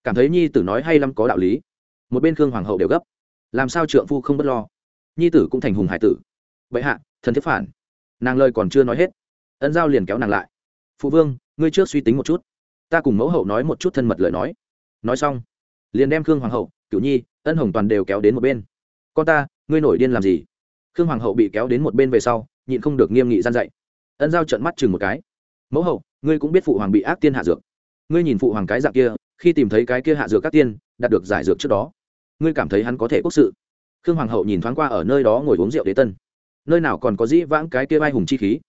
Cảm thấy nhi tử nói hay lắm có đạo lý. Một bên khương hoàng hậu đều gấp. Làm sao trượng phu không b ấ t lo? Nhi tử cũng thành hùng hải tử. Vậy hạ, thần thiết phản. Nàng lời còn chưa nói hết. Ân giao liền kéo nàng lại. Phụ vương, ngươi trước suy tính một chút ta cùng mẫu hậu nói một chút thân mật lời nói. Nói xong, liền đem khương hoàng hậu, cửu nhi, ân hồng toàn đều kéo đến một bên. Con ta, ngươi nổi điên làm gì? Khương hoàng hậu bị kéo đến một bên về sau, nhịn không được nghiêm nghị gian dạy. Ân giao trợn mắt chừng một cái. Mẫu hậu, ngươi cũng biết phụ hoàng bị ác tiên hạ dược. Ngươi nhìn phụ hoàng cái dạng kia, khi tìm thấy cái kia hạ dược các tiên, đạt được giải dược trước đó, ngươi cảm thấy hắn có thể quốc sự. Khương hoàng hậu nhìn thoáng qua ở nơi đó ngồi uống rượu đế tân. Nơi nào còn có dĩ vãng cái kia vai hùng chi khí?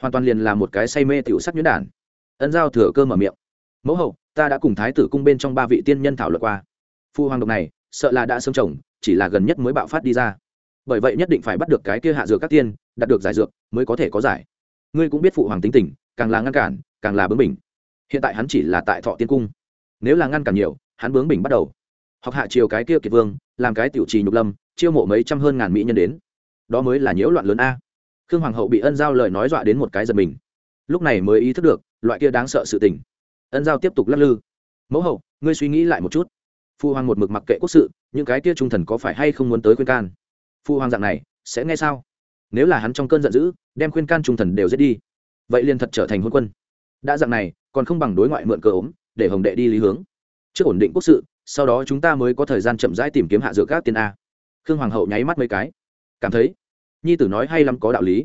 Hoàn toàn liền là một cái say mê tiểu sắc nhuyễn đản ân giao thừa cơ mở miệng mẫu hậu ta đã cùng thái tử cung bên trong ba vị tiên nhân thảo luận qua. Phu hoàng độc này sợ là đã sớm trồng, chỉ là gần nhất mới bạo phát đi ra. Bởi vậy nhất định phải bắt được cái kia hạ dược các tiên đạt được giải dược mới có thể có giải. Ngươi cũng biết phụ hoàng tính tình càng là ngăn cản càng là bướng bỉnh. Hiện tại hắn chỉ là tại thọ tiên cung. Nếu là ngăn cản nhiều hắn bướng bỉnh bắt đầu. Học hạ chiều cái kia kiệt vương làm cái tiểu trì nhục lâm chiêu mộ mấy trăm hơn ngàn mỹ nhân đến. Đó mới là nhiễu loạn lớn a. Khương hoàng hậu bị ân giao lời nói dọa đến một cái giật mình. Lúc này mới ý thức được loại kia đáng sợ sự tình ân giao tiếp tục lắc lư. Mẫu hậu, ngươi suy nghĩ lại một chút. Phu hoàng một mực mặc kệ quốc sự, những cái kia trung thần có phải hay không muốn tới khuyên can? Phu hoàng dạng này, sẽ nghe sao? Nếu là hắn trong cơn giận dữ, đem khuyên can trung thần đều giết đi, vậy liền thật trở thành hôn quân. Đã dạng này, còn không bằng đối ngoại mượn cờ ốm, để hồng đệ đi lý hướng. Trước ổn định quốc sự, sau đó chúng ta mới có thời gian chậm rãi tìm kiếm hạ dược các tiên a. Khương hoàng hậu nháy mắt mấy cái. Cảm thấy, nhi tử nói hay lắm có đạo lý.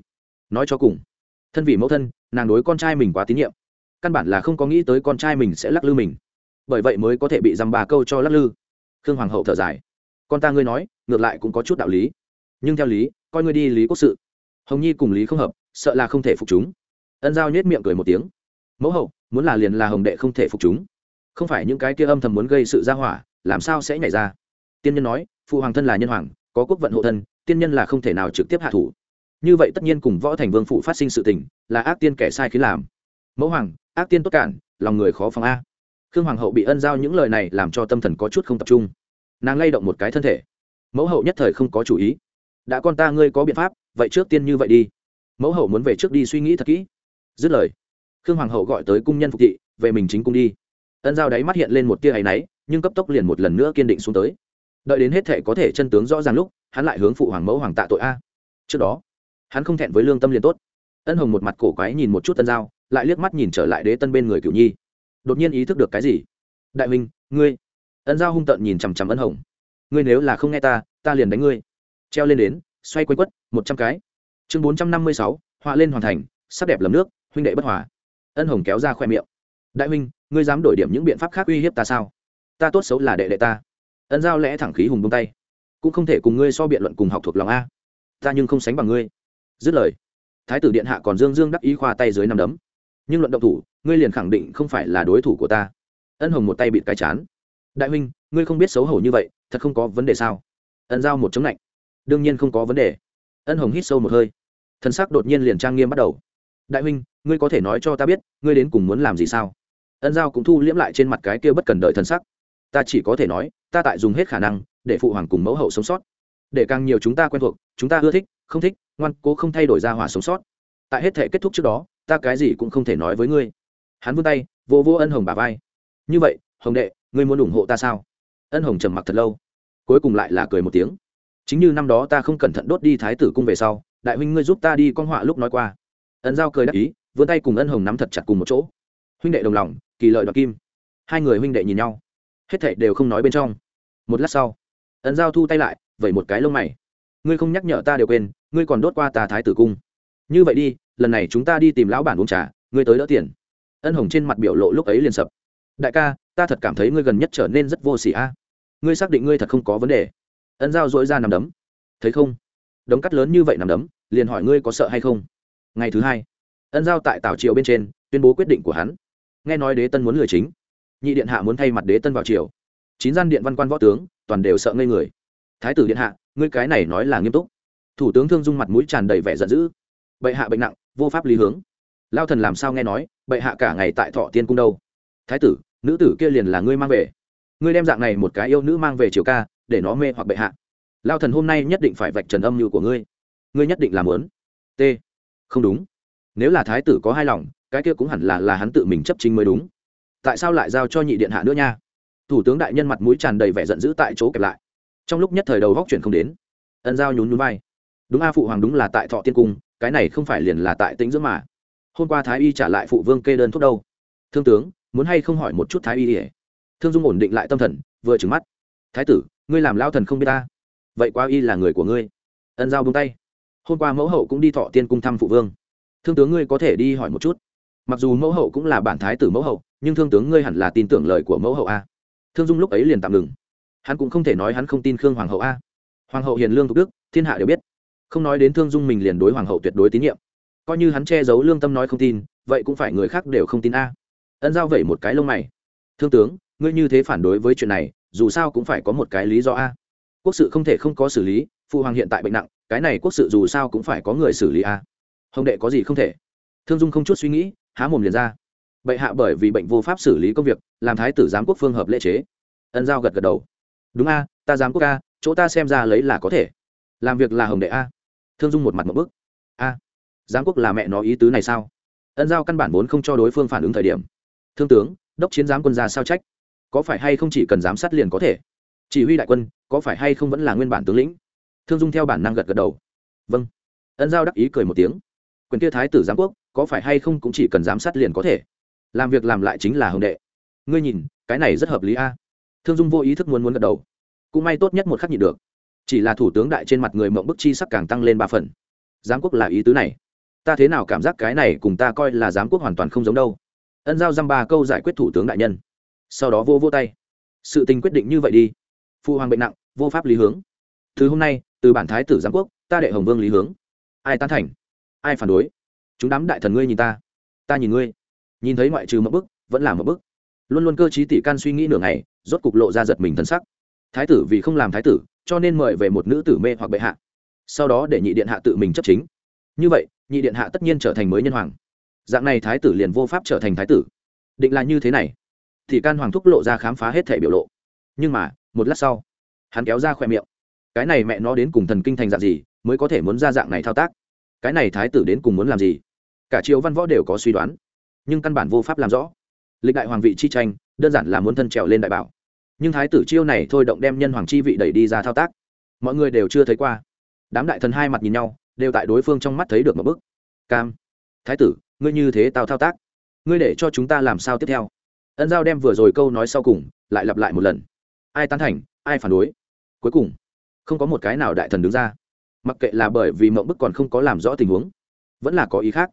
Nói cho cùng, thân vì mẫu thân, nàng đối con trai mình quá tín nhiệm căn bản là không có nghĩ tới con trai mình sẽ lắc lư mình. Bởi vậy mới có thể bị dăm ba câu cho lắc lư. Khương hoàng hậu thở dài. Con ta ngươi nói, ngược lại cũng có chút đạo lý. Nhưng theo lý, coi ngươi đi lý quốc sự. Hồng nhi cùng lý không hợp, sợ là không thể phục chúng. Ân giao nhét miệng cười một tiếng. Mẫu hậu, muốn là liền là hồng đệ không thể phục chúng. Không phải những cái kia âm thầm muốn gây sự ra hỏa, làm sao sẽ nhảy ra? Tiên nhân nói, phụ hoàng thân là nhân hoàng, có quốc vận hộ thân, tiên nhân là không thể nào trực tiếp hạ thủ. Như vậy tất nhiên cùng võ thành vương phụ phát sinh sự tình, là ác tiên kẻ sai khiến làm. Mẫu hoàng ác tiên tốt cản, lòng người khó phòng a. Khương hoàng hậu bị ân giao những lời này làm cho tâm thần có chút không tập trung. Nàng lay động một cái thân thể. Mẫu hậu nhất thời không có chủ ý. Đã con ta ngươi có biện pháp, vậy trước tiên như vậy đi. Mẫu hậu muốn về trước đi suy nghĩ thật kỹ. Dứt lời, khương hoàng hậu gọi tới cung nhân phục thị, về mình chính cung đi. Ân giao đáy mắt hiện lên một tia áy náy, nhưng cấp tốc liền một lần nữa kiên định xuống tới. Đợi đến hết thể có thể chân tướng rõ ràng lúc, hắn lại hướng phụ hoàng mẫu hoàng tạ tội a. Trước đó, hắn không thẹn với lương tâm liền tốt ân hồng một mặt cổ quái nhìn một chút tân giao, lại liếc mắt nhìn trở lại đế tân bên người cửu nhi. Đột nhiên ý thức được cái gì? Đại minh ngươi. Ân giao hung tợn nhìn chằm chằm ân hồng. Ngươi nếu là không nghe ta ta liền đánh ngươi. Treo lên đến, xoay quanh quất, một trăm cái. Chương bốn trăm năm mươi sáu, họa lên hoàn thành, sắc đẹp lầm nước, huynh đệ bất hòa. Ân hồng kéo ra khoe miệng. Đại huynh, ngươi dám đổi điểm những biện pháp khác uy hiếp ta sao? Ta tốt xấu là đệ đệ ta. Ân giao lẽ thẳng khí hùng bông tay. Cũng không thể cùng ngươi so biện luận cùng học thuộc lòng a. Ta nhưng không sánh bằng ngươi. Dứt lời thái tử điện hạ còn dương dương đắc ý khoa tay dưới năm đấm. Nhưng luận động thủ, ngươi liền khẳng định không phải là đối thủ của ta. Ân hồng một tay bịt cái chán. Đại huynh, ngươi không biết xấu hổ như vậy, thật không có vấn đề sao? Ân giao một chống lạnh. Đương nhiên không có vấn đề. Ân hồng hít sâu một hơi. Thân sắc đột nhiên liền trang nghiêm bắt đầu. Đại huynh, ngươi có thể nói cho ta biết, ngươi đến cùng muốn làm gì sao? Ân giao cũng thu liễm lại trên mặt cái kia bất cần đợi thân sắc. Ta chỉ có thể nói, ta tại dùng hết khả năng để phụ hoàng cùng mẫu hậu sống sót. Để càng nhiều chúng ta quen thuộc, chúng ta ưa thích không thích, ngoan cố không thay đổi ra hỏa sống sót. Tại hết thể kết thúc trước đó, ta cái gì cũng không thể nói với ngươi. Hắn vươn tay vô vô ân hồng bà vai. Như vậy, hồng đệ, ngươi muốn ủng hộ ta sao? Ân hồng trầm mặc thật lâu. Cuối cùng lại là cười một tiếng. Chính như năm đó ta không cẩn thận đốt đi thái tử cung về sau, đại huynh ngươi giúp ta đi con họa lúc nói qua. Ân giao cười đắc ý, vươn tay cùng ân hồng nắm thật chặt cùng một chỗ. Huynh đệ đồng lòng, kỳ lợi đoạt kim. Hai người huynh đệ nhìn nhau. Hết thảy đều không nói bên trong. Một lát sau, ân giao thu tay lại, vẩy một cái lông mày ngươi không nhắc nhở ta đều quên, ngươi còn đốt qua tà thái tử cung. Như vậy đi, lần này chúng ta đi tìm lão bản uống trà, ngươi tới đỡ tiền. Ân hồng trên mặt biểu lộ lúc ấy liền sập. Đại ca, ta thật cảm thấy ngươi gần nhất trở nên rất vô s ỉ a. Ngươi xác định ngươi thật không có vấn đề. Ân giao dỗi ra nằm đấm. Thấy không? Đống cắt lớn như vậy nằm đấm, liền hỏi ngươi có sợ hay không? Ngày thứ hai, ân giao tại tảo triều bên trên, tuyên bố quyết định của hắn. Nghe nói đế tân muốn lừa chính. Nhị điện hạ muốn thay mặt đế tân vào triều. Chín gian điện văn quan võ tướng, toàn đều sợ ngây người. Thái tử điện hạ ngươi cái này nói là nghiêm túc. Thủ tướng thương dung mặt mũi tràn đầy vẻ giận dữ. Bệ hạ bệnh nặng, vô pháp lý hướng. Lao thần làm sao nghe nói, bệ hạ cả ngày tại thọ tiên cung đâu? Thái tử, nữ tử kia liền là ngươi mang về. Ngươi đem dạng này một cái yêu nữ mang về triều ca, để nó mê hoặc bệ hạ. Lao thần hôm nay nhất định phải vạch trần âm mưu của ngươi. Ngươi nhất định làm lớn. T. Không đúng. Nếu là thái tử có hai lòng, cái kia cũng hẳn là là hắn tự mình chấp chính mới đúng. Tại sao lại giao cho nhị điện hạ nữa nha? Thủ tướng đại nhân mặt mũi tràn đầy vẻ giận dữ tại chỗ kẹp lại trong lúc nhất thời đầu góc chuyển không đến. Ân giao nhún nhún vai. Đúng a, phụ hoàng đúng là tại thọ tiên cung, cái này không phải liền là tại tĩnh dưỡng mà. Hôm qua thái y trả lại phụ vương kê đơn thuốc đâu? Thương tướng, muốn hay không hỏi một chút thái y ỉa thương dung ổn định lại tâm thần, vừa trừng mắt. Thái tử, ngươi làm lao thần không biết ta. Vậy qua y là người của ngươi. Ân giao bông tay. Hôm qua mẫu hậu cũng đi thọ tiên cung thăm phụ vương. Thương tướng ngươi có thể đi hỏi một chút. Mặc dù mẫu hậu cũng là bản thái tử mẫu hậu, nhưng thương tướng ngươi hẳn là tin tưởng lời của mẫu hậu a. Thương dung lúc ấy liền tạm ngừng hắn cũng không thể nói hắn không tin khương hoàng hậu a. Hoàng hậu hiền lương thục đức, thiên hạ đều biết. Không nói đến thương dung mình liền đối hoàng hậu tuyệt đối tín nhiệm. Coi như hắn che giấu lương tâm nói không tin, vậy cũng phải người khác đều không tin a. Ân giao vẩy một cái lông mày. Thương tướng, ngươi như thế phản đối với chuyện này, dù sao cũng phải có một cái lý do a. Quốc sự không thể không có xử lý, phụ hoàng hiện tại bệnh nặng, cái này quốc sự dù sao cũng phải có người xử lý a. Hồng đệ có gì không thể? Thương dung không chút suy nghĩ, há mồm liền ra. Bệ hạ bởi vì bệnh vô pháp xử lý công việc, làm thái tử giám quốc phương hợp lễ chế. Ân giao gật gật đầu đúng a, ta giám quốc a, chỗ ta xem ra lấy là có thể. Làm việc là hồng đệ a. Thương dung một mặt một bức. A, giám quốc là mẹ nó ý tứ này sao? Ân giao căn bản vốn không cho đối phương phản ứng thời điểm. Thương tướng, đốc chiến giám quân ra sao trách? Có phải hay không chỉ cần giám sát liền có thể? Chỉ huy đại quân, có phải hay không vẫn là nguyên bản tướng lĩnh? Thương dung theo bản năng gật gật đầu. Vâng. Ân giao đắc ý cười một tiếng. Quyền kia thái tử giám quốc, có phải hay không cũng chỉ cần giám sát liền có thể? Làm việc làm lại chính là hồng đệ. Ngươi nhìn, cái này rất hợp lý a thương dung vô ý thức muốn muốn gật đầu. Cũng may tốt nhất một khắc nhịn được. Chỉ là thủ tướng đại trên mặt người mộng bức chi sắc càng tăng lên ba phần. Giám quốc là ý tứ này. Ta thế nào cảm giác cái này cùng ta coi là giám quốc hoàn toàn không giống đâu. Ân giao dăm ba câu giải quyết thủ tướng đại nhân. Sau đó vô vô tay. Sự tình quyết định như vậy đi. Phụ hoàng bệnh nặng, vô pháp lý hướng. Thứ hôm nay, từ bản thái tử giám quốc, ta đệ hồng vương lý hướng. Ai tán thành? Ai phản đối? Chúng đám đại thần ngươi nhìn ta. Ta nhìn ngươi. Nhìn thấy ngoại trừ một bức, vẫn là một bức luôn luôn cơ t tỷ can suy nghĩ nửa ngày, rốt cục lộ ra giật mình thân sắc. Thái tử vì không làm thái tử, cho nên mời về một nữ tử mê hoặc bệ hạ. Sau đó để nhị điện hạ tự mình chấp chính. Như vậy, nhị điện hạ tất nhiên trở thành mới nhân hoàng. Dạng này thái tử liền vô pháp trở thành thái tử. Định là như thế này. Thì can hoàng thúc lộ ra khám phá hết thể biểu lộ. Nhưng mà, một lát sau, hắn kéo ra khoe miệng. Cái này mẹ nó đến cùng thần kinh thành dạng gì, mới có thể muốn ra dạng này thao tác? Cái này thái tử đến cùng muốn làm gì? Cả triều văn võ đều có suy đoán, nhưng căn bản vô pháp làm rõ lịch đại hoàng vị chi tranh, đơn giản là muốn thân trèo lên đại bảo. Nhưng thái tử chiêu này thôi động đem nhân hoàng chi vị đẩy đi ra thao tác. Mọi người đều chưa thấy qua. Đám đại thần hai mặt nhìn nhau, đều tại đối phương trong mắt thấy được một bức. Cam, thái tử, ngươi như thế tao thao tác. Ngươi để cho chúng ta làm sao tiếp theo? Ân giao đem vừa rồi câu nói sau cùng, lại lặp lại một lần. Ai tán thành, ai phản đối? Cuối cùng, không có một cái nào đại thần đứng ra. Mặc kệ là bởi vì mộng bức còn không có làm rõ tình huống, vẫn là có ý khác.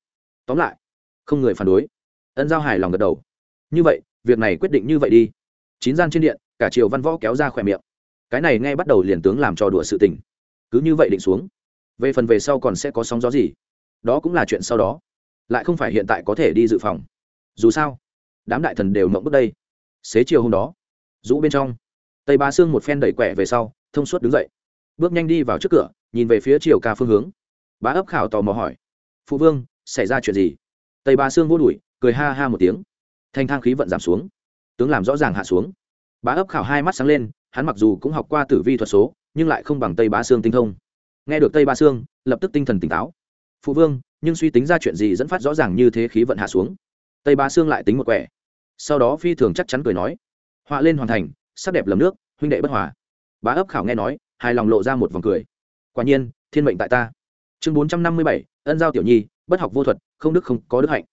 Tóm lại, không người phản đối. Ân giao hài lòng gật đầu như vậy, việc này quyết định như vậy đi. Chín gian trên điện, cả triều văn võ kéo ra khỏe miệng. Cái này ngay bắt đầu liền tướng làm trò đùa sự tình. Cứ như vậy định xuống. Về phần về sau còn sẽ có sóng gió gì? Đó cũng là chuyện sau đó. Lại không phải hiện tại có thể đi dự phòng. Dù sao, đám đại thần đều mộng bước đây. Xế chiều hôm đó, rũ bên trong, tây ba sương một phen đẩy quẻ về sau, thông suốt đứng dậy. Bước nhanh đi vào trước cửa, nhìn về phía chiều ca phương hướng. Bá ấp khảo tò mò hỏi, phụ vương, xảy ra chuyện gì? Tây ba sương vô đùi cười ha ha một tiếng thanh thang khí vận giảm xuống. Tướng làm rõ ràng hạ xuống. Bá ấp khảo hai mắt sáng lên, hắn mặc dù cũng học qua tử vi thuật số, nhưng lại không bằng tây bá sương tinh thông. Nghe được tây ba sương, lập tức tinh thần tỉnh táo. Phụ vương, nhưng suy tính ra chuyện gì dẫn phát rõ ràng như thế khí vận hạ xuống? Tây ba sương lại tính một quẻ. Sau đó phi thường chắc chắn cười nói, họa lên hoàn thành, sắc đẹp lầm nước, huynh đệ bất hòa. Bá ấp khảo nghe nói, hài lòng lộ ra một vòng cười. Quả nhiên, thiên mệnh tại ta. Chương bốn trăm năm mươi bảy, ân giao tiểu nhi, bất học vô thuật, không đức không có đức hạnh.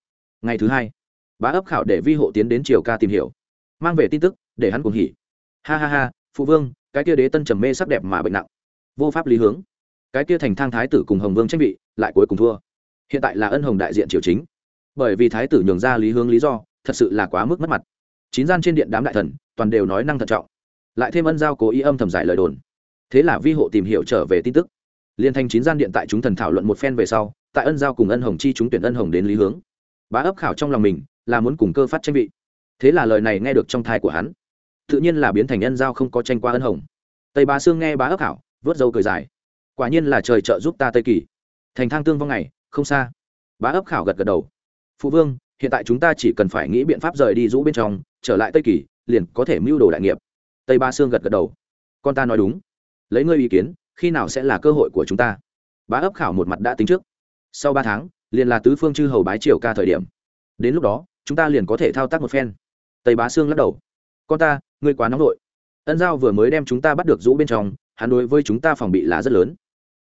Ngày thứ hai bá ấp khảo để vi hộ tiến đến triều ca tìm hiểu. Mang về tin tức, để hắn cùng hỉ. Ha ha ha, phụ vương, cái kia đế tân trầm mê sắc đẹp mà bệnh nặng. Vô pháp lý hướng. Cái kia thành thang thái tử cùng hồng vương tranh vị, lại cuối cùng thua. Hiện tại là ân hồng đại diện triều chính. Bởi vì thái tử nhường ra lý hướng lý do, thật sự là quá mức mất mặt. Chín gian trên điện đám đại thần, toàn đều nói năng thận trọng. Lại thêm ân giao cố ý âm thầm giải lời đồn. Thế là vi hộ tìm hiểu trở về tin tức. Liên thanh chín gian điện tại chúng thần thảo luận một phen về sau, tại ân giao cùng ân hồng chi chúng tuyển ân hồng đến lý hướng. Bá ấp khảo trong lòng mình là muốn cùng cơ phát tranh vị. Thế là lời này nghe được trong thai của hắn, tự nhiên là biến thành nhân giao không có tranh qua ân hồng. Tây bá sương nghe bá ấp khảo vớt dâu cười dài. Quả nhiên là trời trợ giúp ta tây kỳ. Thành thang tương vong ngày, không xa. Bá ấp khảo gật gật đầu. Phụ vương, hiện tại chúng ta chỉ cần phải nghĩ biện pháp rời đi rũ bên trong, trở lại tây kỳ, liền có thể mưu đồ đại nghiệp. Tây ba sương gật gật đầu. Con ta nói đúng. Lấy ngươi ý kiến, khi nào sẽ là cơ hội của chúng ta? Bá ấp khảo một mặt đã tính trước. Sau ba tháng, liền là tứ phương chư hầu bái triều ca thời điểm. Đến lúc đó chúng ta liền có thể thao tác một phen. Tây bá sương lắc đầu. Con ta, ngươi quá nóng vội ân giao vừa mới đem chúng ta bắt được rũ bên trong, hắn đối với chúng ta phòng bị là rất lớn.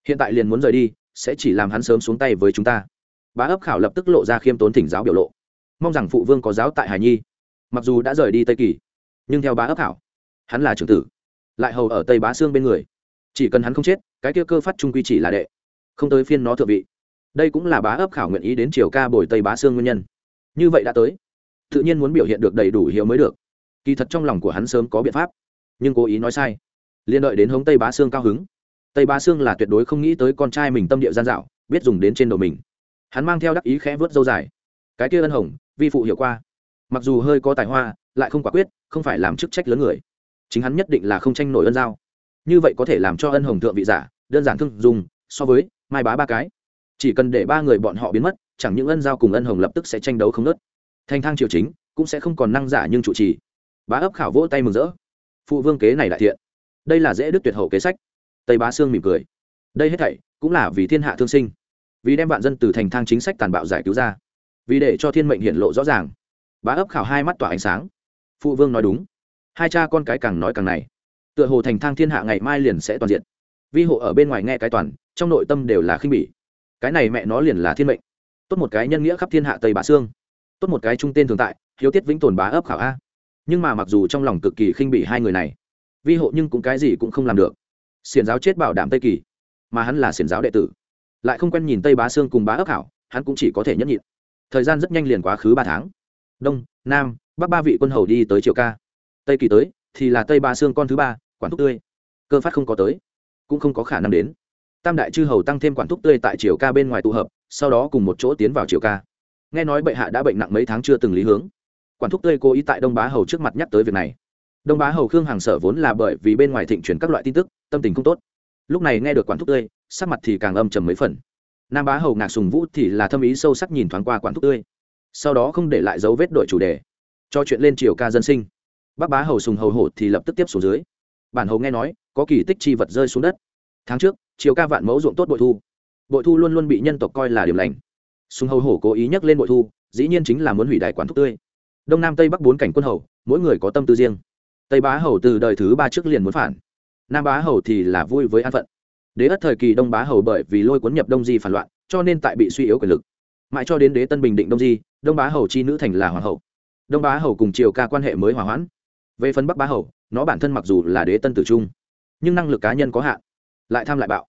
Hiện tại liền muốn rời đi, sẽ chỉ làm hắn sớm xuống tay với chúng ta. Bá ấp khảo lập tức lộ ra khiêm tốn thỉnh giáo biểu lộ. Mong rằng phụ vương có giáo tại hải nhi. Mặc dù đã rời đi tây kỳ, nhưng theo bá ấp khảo, hắn là trưởng tử. Lại hầu ở tây bá Sương bên người. Chỉ cần hắn không chết, cái kia cơ phát trung quy chỉ là đệ. Không tới phiên nó thượng vị. Đây cũng là bá ấp khảo nguyện ý đến triều ca bồi tây bá Sương nguyên nhân như vậy đã tới. Tự nhiên muốn biểu hiện được đầy đủ hiếu mới được. Kỳ thật trong lòng của hắn sớm có biện pháp, nhưng cố ý nói sai. Liên đợi đến hống tây bá xương cao hứng. Tây bá xương là tuyệt đối không nghĩ tới con trai mình tâm địa gian dạo, biết dùng đến trên đầu mình. Hắn mang theo đắc ý khẽ vớt dâu dài. Cái kia ân hồng, vi phụ hiểu qua. Mặc dù hơi có tài hoa, lại không quả quyết, không phải làm chức trách lớn người. Chính hắn nhất định là không tranh nổi ân giao. Như vậy có thể làm cho ân hồng thượng vị giả, đơn giản thương dùng, so với mai bá ba cái. Chỉ cần để ba người bọn họ biến mất chẳng những ân giao cùng ân hồng lập tức sẽ tranh đấu không nớt. Thanh thang triều chính cũng sẽ không còn năng giả nhưng chủ trì. Bá ấp khảo vỗ tay mừng rỡ. Phụ vương kế này đại thiện. Đây là dễ đức tuyệt hậu kế sách. Tây bá sương mỉm cười. Đây hết thảy cũng là vì thiên hạ thương sinh. Vì đem vạn dân từ thành thang chính sách tàn bạo giải cứu ra. Vì để cho thiên mệnh hiện lộ rõ ràng. Bá ấp khảo hai mắt tỏa ánh sáng. Phụ vương nói đúng. Hai cha con cái càng nói càng này. Tựa hồ thành thang thiên hạ ngày mai liền sẽ toàn diện. Vi hộ ở bên ngoài nghe cái toàn, trong nội tâm đều là khinh bỉ. Cái này mẹ nó liền là thiên mệnh tốt một cái nhân nghĩa khắp thiên hạ tây bá sương tốt một cái trung tên thường tại, hiếu tiết vĩnh tồn bá ấp khảo a. Nhưng mà mặc dù trong lòng cực kỳ khinh bỉ hai người này, vi hộ nhưng cũng cái gì cũng không làm được. Xiển giáo chết bảo đảm tây kỳ, mà hắn là xiển giáo đệ tử. Lại không quen nhìn tây bá sương cùng bá ấp hảo hắn cũng chỉ có thể nhẫn nhịn. Thời gian rất nhanh liền quá khứ ba tháng. Đông, nam, bắc ba vị quân hầu đi tới triều ca. Tây kỳ tới, thì là tây ba sương con thứ ba, quản thúc tươi. Cơ phát không có tới, cũng không có khả năng đến. Tam đại chư hầu tăng thêm quản thúc tươi tại triều ca bên ngoài tụ hợp sau đó cùng một chỗ tiến vào triều ca. Nghe nói bệ hạ đã bệnh nặng mấy tháng chưa từng lý hướng. Quản thúc tươi cố ý tại đông bá hầu trước mặt nhắc tới việc này. Đông bá hầu khương hàng sở vốn là bởi vì bên ngoài thịnh chuyển các loại tin tức, tâm tình không tốt. Lúc này nghe được quản thúc tươi, sắc mặt thì càng âm trầm mấy phần. Nam bá hầu ngạc sùng vũ thì là thâm ý sâu sắc nhìn thoáng qua quản thúc tươi. Sau đó không để lại dấu vết đổi chủ đề, cho chuyện lên triều ca dân sinh. Bắc bá hầu sùng hầu hổ thì lập tức tiếp xuống dưới. Bản hầu nghe nói, có kỳ tích chi vật rơi xuống đất. Tháng trước, triều ca vạn mẫu ruộng tốt bội thu bội thu luôn luôn bị nhân tộc coi là điểm lành. Sùng hầu hổ cố ý nhắc lên bội thu, dĩ nhiên chính là muốn hủy đại quán thuốc tươi. Đông nam tây bắc bốn cảnh quân hầu, mỗi người có tâm tư riêng. Tây bá hầu từ đời thứ ba trước liền muốn phản. Nam bá hầu thì là vui với an phận. Đế ất thời kỳ đông bá hầu bởi vì lôi cuốn nhập đông di phản loạn, cho nên tại bị suy yếu quyền lực. Mãi cho đến đế tân bình định đông di, đông bá hầu chi nữ thành là hoàng hậu. Đông bá hầu cùng triều ca quan hệ mới hòa hoãn. Về phần bắc bá hầu, nó bản thân mặc dù là đế tân tử trung, nhưng năng lực cá nhân có hạn, lại tham lại bạo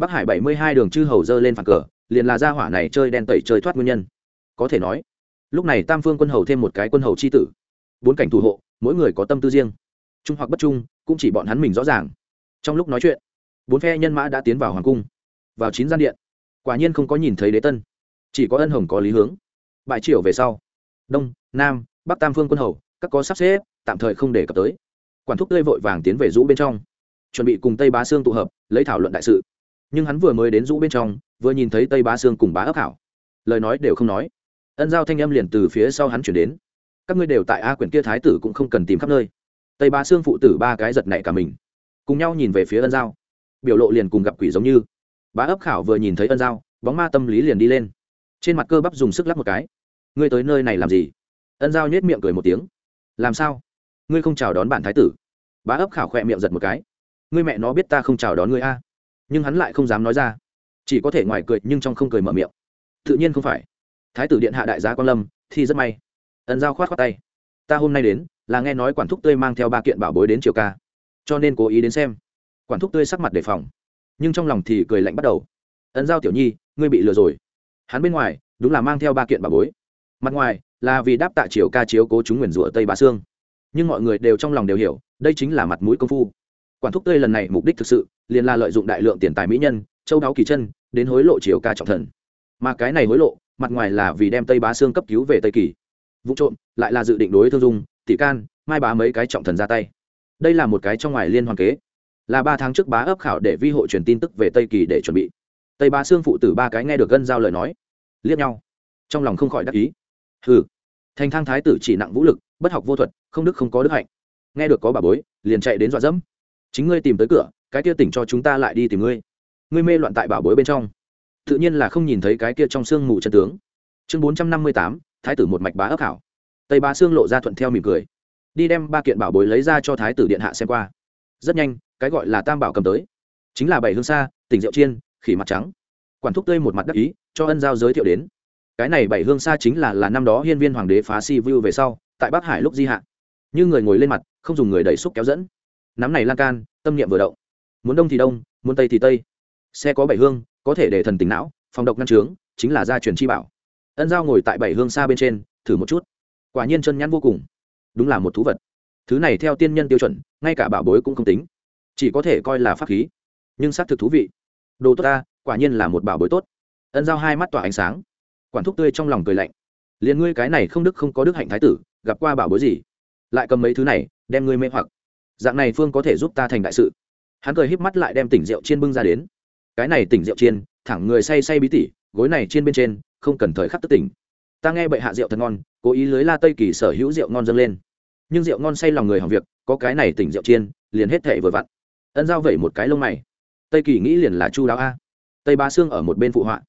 bắc hải bảy mươi hai đường chư hầu dơ lên phản cờ, liền là gia hỏa này chơi đen tẩy chơi thoát nguyên nhân. Có thể nói, lúc này tam phương quân hầu thêm một cái quân hầu c h i tử. Bốn cảnh thủ hộ, mỗi người có tâm tư riêng. Trung hoặc bất trung, cũng chỉ bọn hắn mình rõ ràng. Trong lúc nói chuyện, bốn phe nhân mã đã tiến vào hoàng cung, vào chín gian điện. Quả nhiên không có nhìn thấy đế tân, chỉ có ân hồng có lý hướng. Bại triều về sau, đông, nam, bắc tam phương quân hầu, các có sắp xếp, tạm thời không để cập tới. Quản thúc tươi vội vàng tiến về rũ bên trong, chuẩn bị cùng tây bá sương tụ hợp, lấy thảo luận đại sự nhưng hắn vừa mới đến rũ bên trong, vừa nhìn thấy tây bá sương cùng bá ấp hảo. Lời nói đều không nói. Ân giao thanh âm liền từ phía sau hắn chuyển đến. Các ngươi đều tại a quyển kia thái tử cũng không cần tìm khắp nơi. Tây bá sương phụ tử ba cái giật nảy cả mình. Cùng nhau nhìn về phía ân giao. Biểu lộ liền cùng gặp quỷ giống như. Bá ấp khảo vừa nhìn thấy ân giao, bóng ma tâm lý liền đi lên. Trên mặt cơ bắp dùng sức lắc một cái. Ngươi tới nơi này làm gì? Ân giao nhét miệng cười một tiếng. Làm sao? Ngươi không chào đón bản thái tử. Bá ấp khảo khỏe miệng giật một cái. Ngươi mẹ nó biết ta không chào đón ngươi a nhưng hắn lại không dám nói ra. Chỉ có thể ngoài cười nhưng trong không cười mở miệng. Tự nhiên không phải. Thái tử điện hạ đại gia quan lâm, thì rất may. Ân giao khoát khoát tay. Ta hôm nay đến, là nghe nói quản thúc tươi mang theo ba kiện bảo bối đến triều ca. Cho nên cố ý đến xem. Quản thúc tươi sắc mặt đề phòng. Nhưng trong lòng thì cười lạnh bắt đầu. Ân giao tiểu nhi, ngươi bị lừa rồi. Hắn bên ngoài, đúng là mang theo ba kiện bảo bối. Mặt ngoài, là vì đáp tạ triều ca chiếu cố chúng nguyền rủa tây bá sương. Nhưng mọi người đều trong lòng đều hiểu, đây chính là mặt mũi công phu quản thúc tươi lần này mục đích thực sự, liền là lợi dụng đại lượng tiền tài mỹ nhân, châu đáo kỳ chân, đến hối lộ triều ca trọng thần. Mà cái này hối lộ, mặt ngoài là vì đem tây bá xương cấp cứu về tây kỳ. Vụ trộm, lại là dự định đối thương dung, tỷ can, mai bá mấy cái trọng thần ra tay. Đây là một cái trong ngoài liên hoàn kế. Là ba tháng trước bá ấp khảo để vi hộ truyền tin tức về tây kỳ để chuẩn bị. Tây bá xương phụ tử ba cái nghe được gân giao lời nói, liếc nhau. Trong lòng không khỏi đắc ý. Hừ, thành thang thái tử chỉ nặng vũ lực, bất học vô thuật, không đức không có đức hạnh. Nghe được có bà bối, liền chạy đến dọa dẫm chính ngươi tìm tới cửa, cái kia tỉnh cho chúng ta lại đi tìm ngươi. Ngươi mê loạn tại bảo bối bên trong. Tự nhiên là không nhìn thấy cái kia trong sương mù chân tướng. Chương bốn trăm năm mươi tám, thái tử một mạch bá ấp hảo. Tây bá xương lộ ra thuận theo mỉm cười. Đi đem ba kiện bảo bối lấy ra cho thái tử điện hạ xem qua. Rất nhanh, cái gọi là tam bảo cầm tới. Chính là bảy hương sa, tỉnh rượu chiên, khỉ mặt trắng. Quản thúc tươi một mặt đắc ý, cho ân giao giới thiệu đến. Cái này bảy hương sa chính là là năm đó hiên viên hoàng đế phá si vu về sau, tại bắc hải lúc di hạ. Như người ngồi lên mặt, không dùng người đẩy xúc kéo dẫn nắm này lan can, tâm niệm vừa động. Muốn đông thì đông, muốn tây thì tây. Xe có bảy hương có thể để thần tỉnh não, phòng độc ngăn trướng chính là gia truyền chi bảo. Ân giao ngồi tại bảy hương xa bên trên, thử một chút. Quả nhiên chân nhãn vô cùng. Đúng là một thú vật. Thứ này theo tiên nhân tiêu chuẩn, ngay cả bảo bối cũng không tính. Chỉ có thể coi là pháp khí. Nhưng xác thực thú vị. Đồ tốt ta, quả nhiên là một bảo bối tốt. Ân giao hai mắt tỏa ánh sáng. Quản thúc tươi trong lòng cười lạnh. Liền ngươi cái này không đức không có đức hạnh thái tử, gặp qua bảo bối gì? Lại cầm mấy thứ này, đem ngươi mê hoặc dạng này phương có thể giúp ta thành đại sự. Hắn cười híp mắt lại đem tỉnh rượu chiên bưng ra đến. Cái này tỉnh rượu chiên, thẳng người say say bí tỉ, gối này trên bên trên, không cần thời khắc tức tỉnh. Ta nghe bệ hạ rượu thật ngon, cố ý lưới la tây kỳ sở hữu rượu ngon dâng lên. Nhưng rượu ngon say lòng người hỏng việc, có cái này tỉnh rượu chiên, liền hết thệ vừa vặn. Ân giao vẩy một cái lông mày. Tây kỳ nghĩ liền là chu đáo a. Tây ba xương ở một bên phụ họa.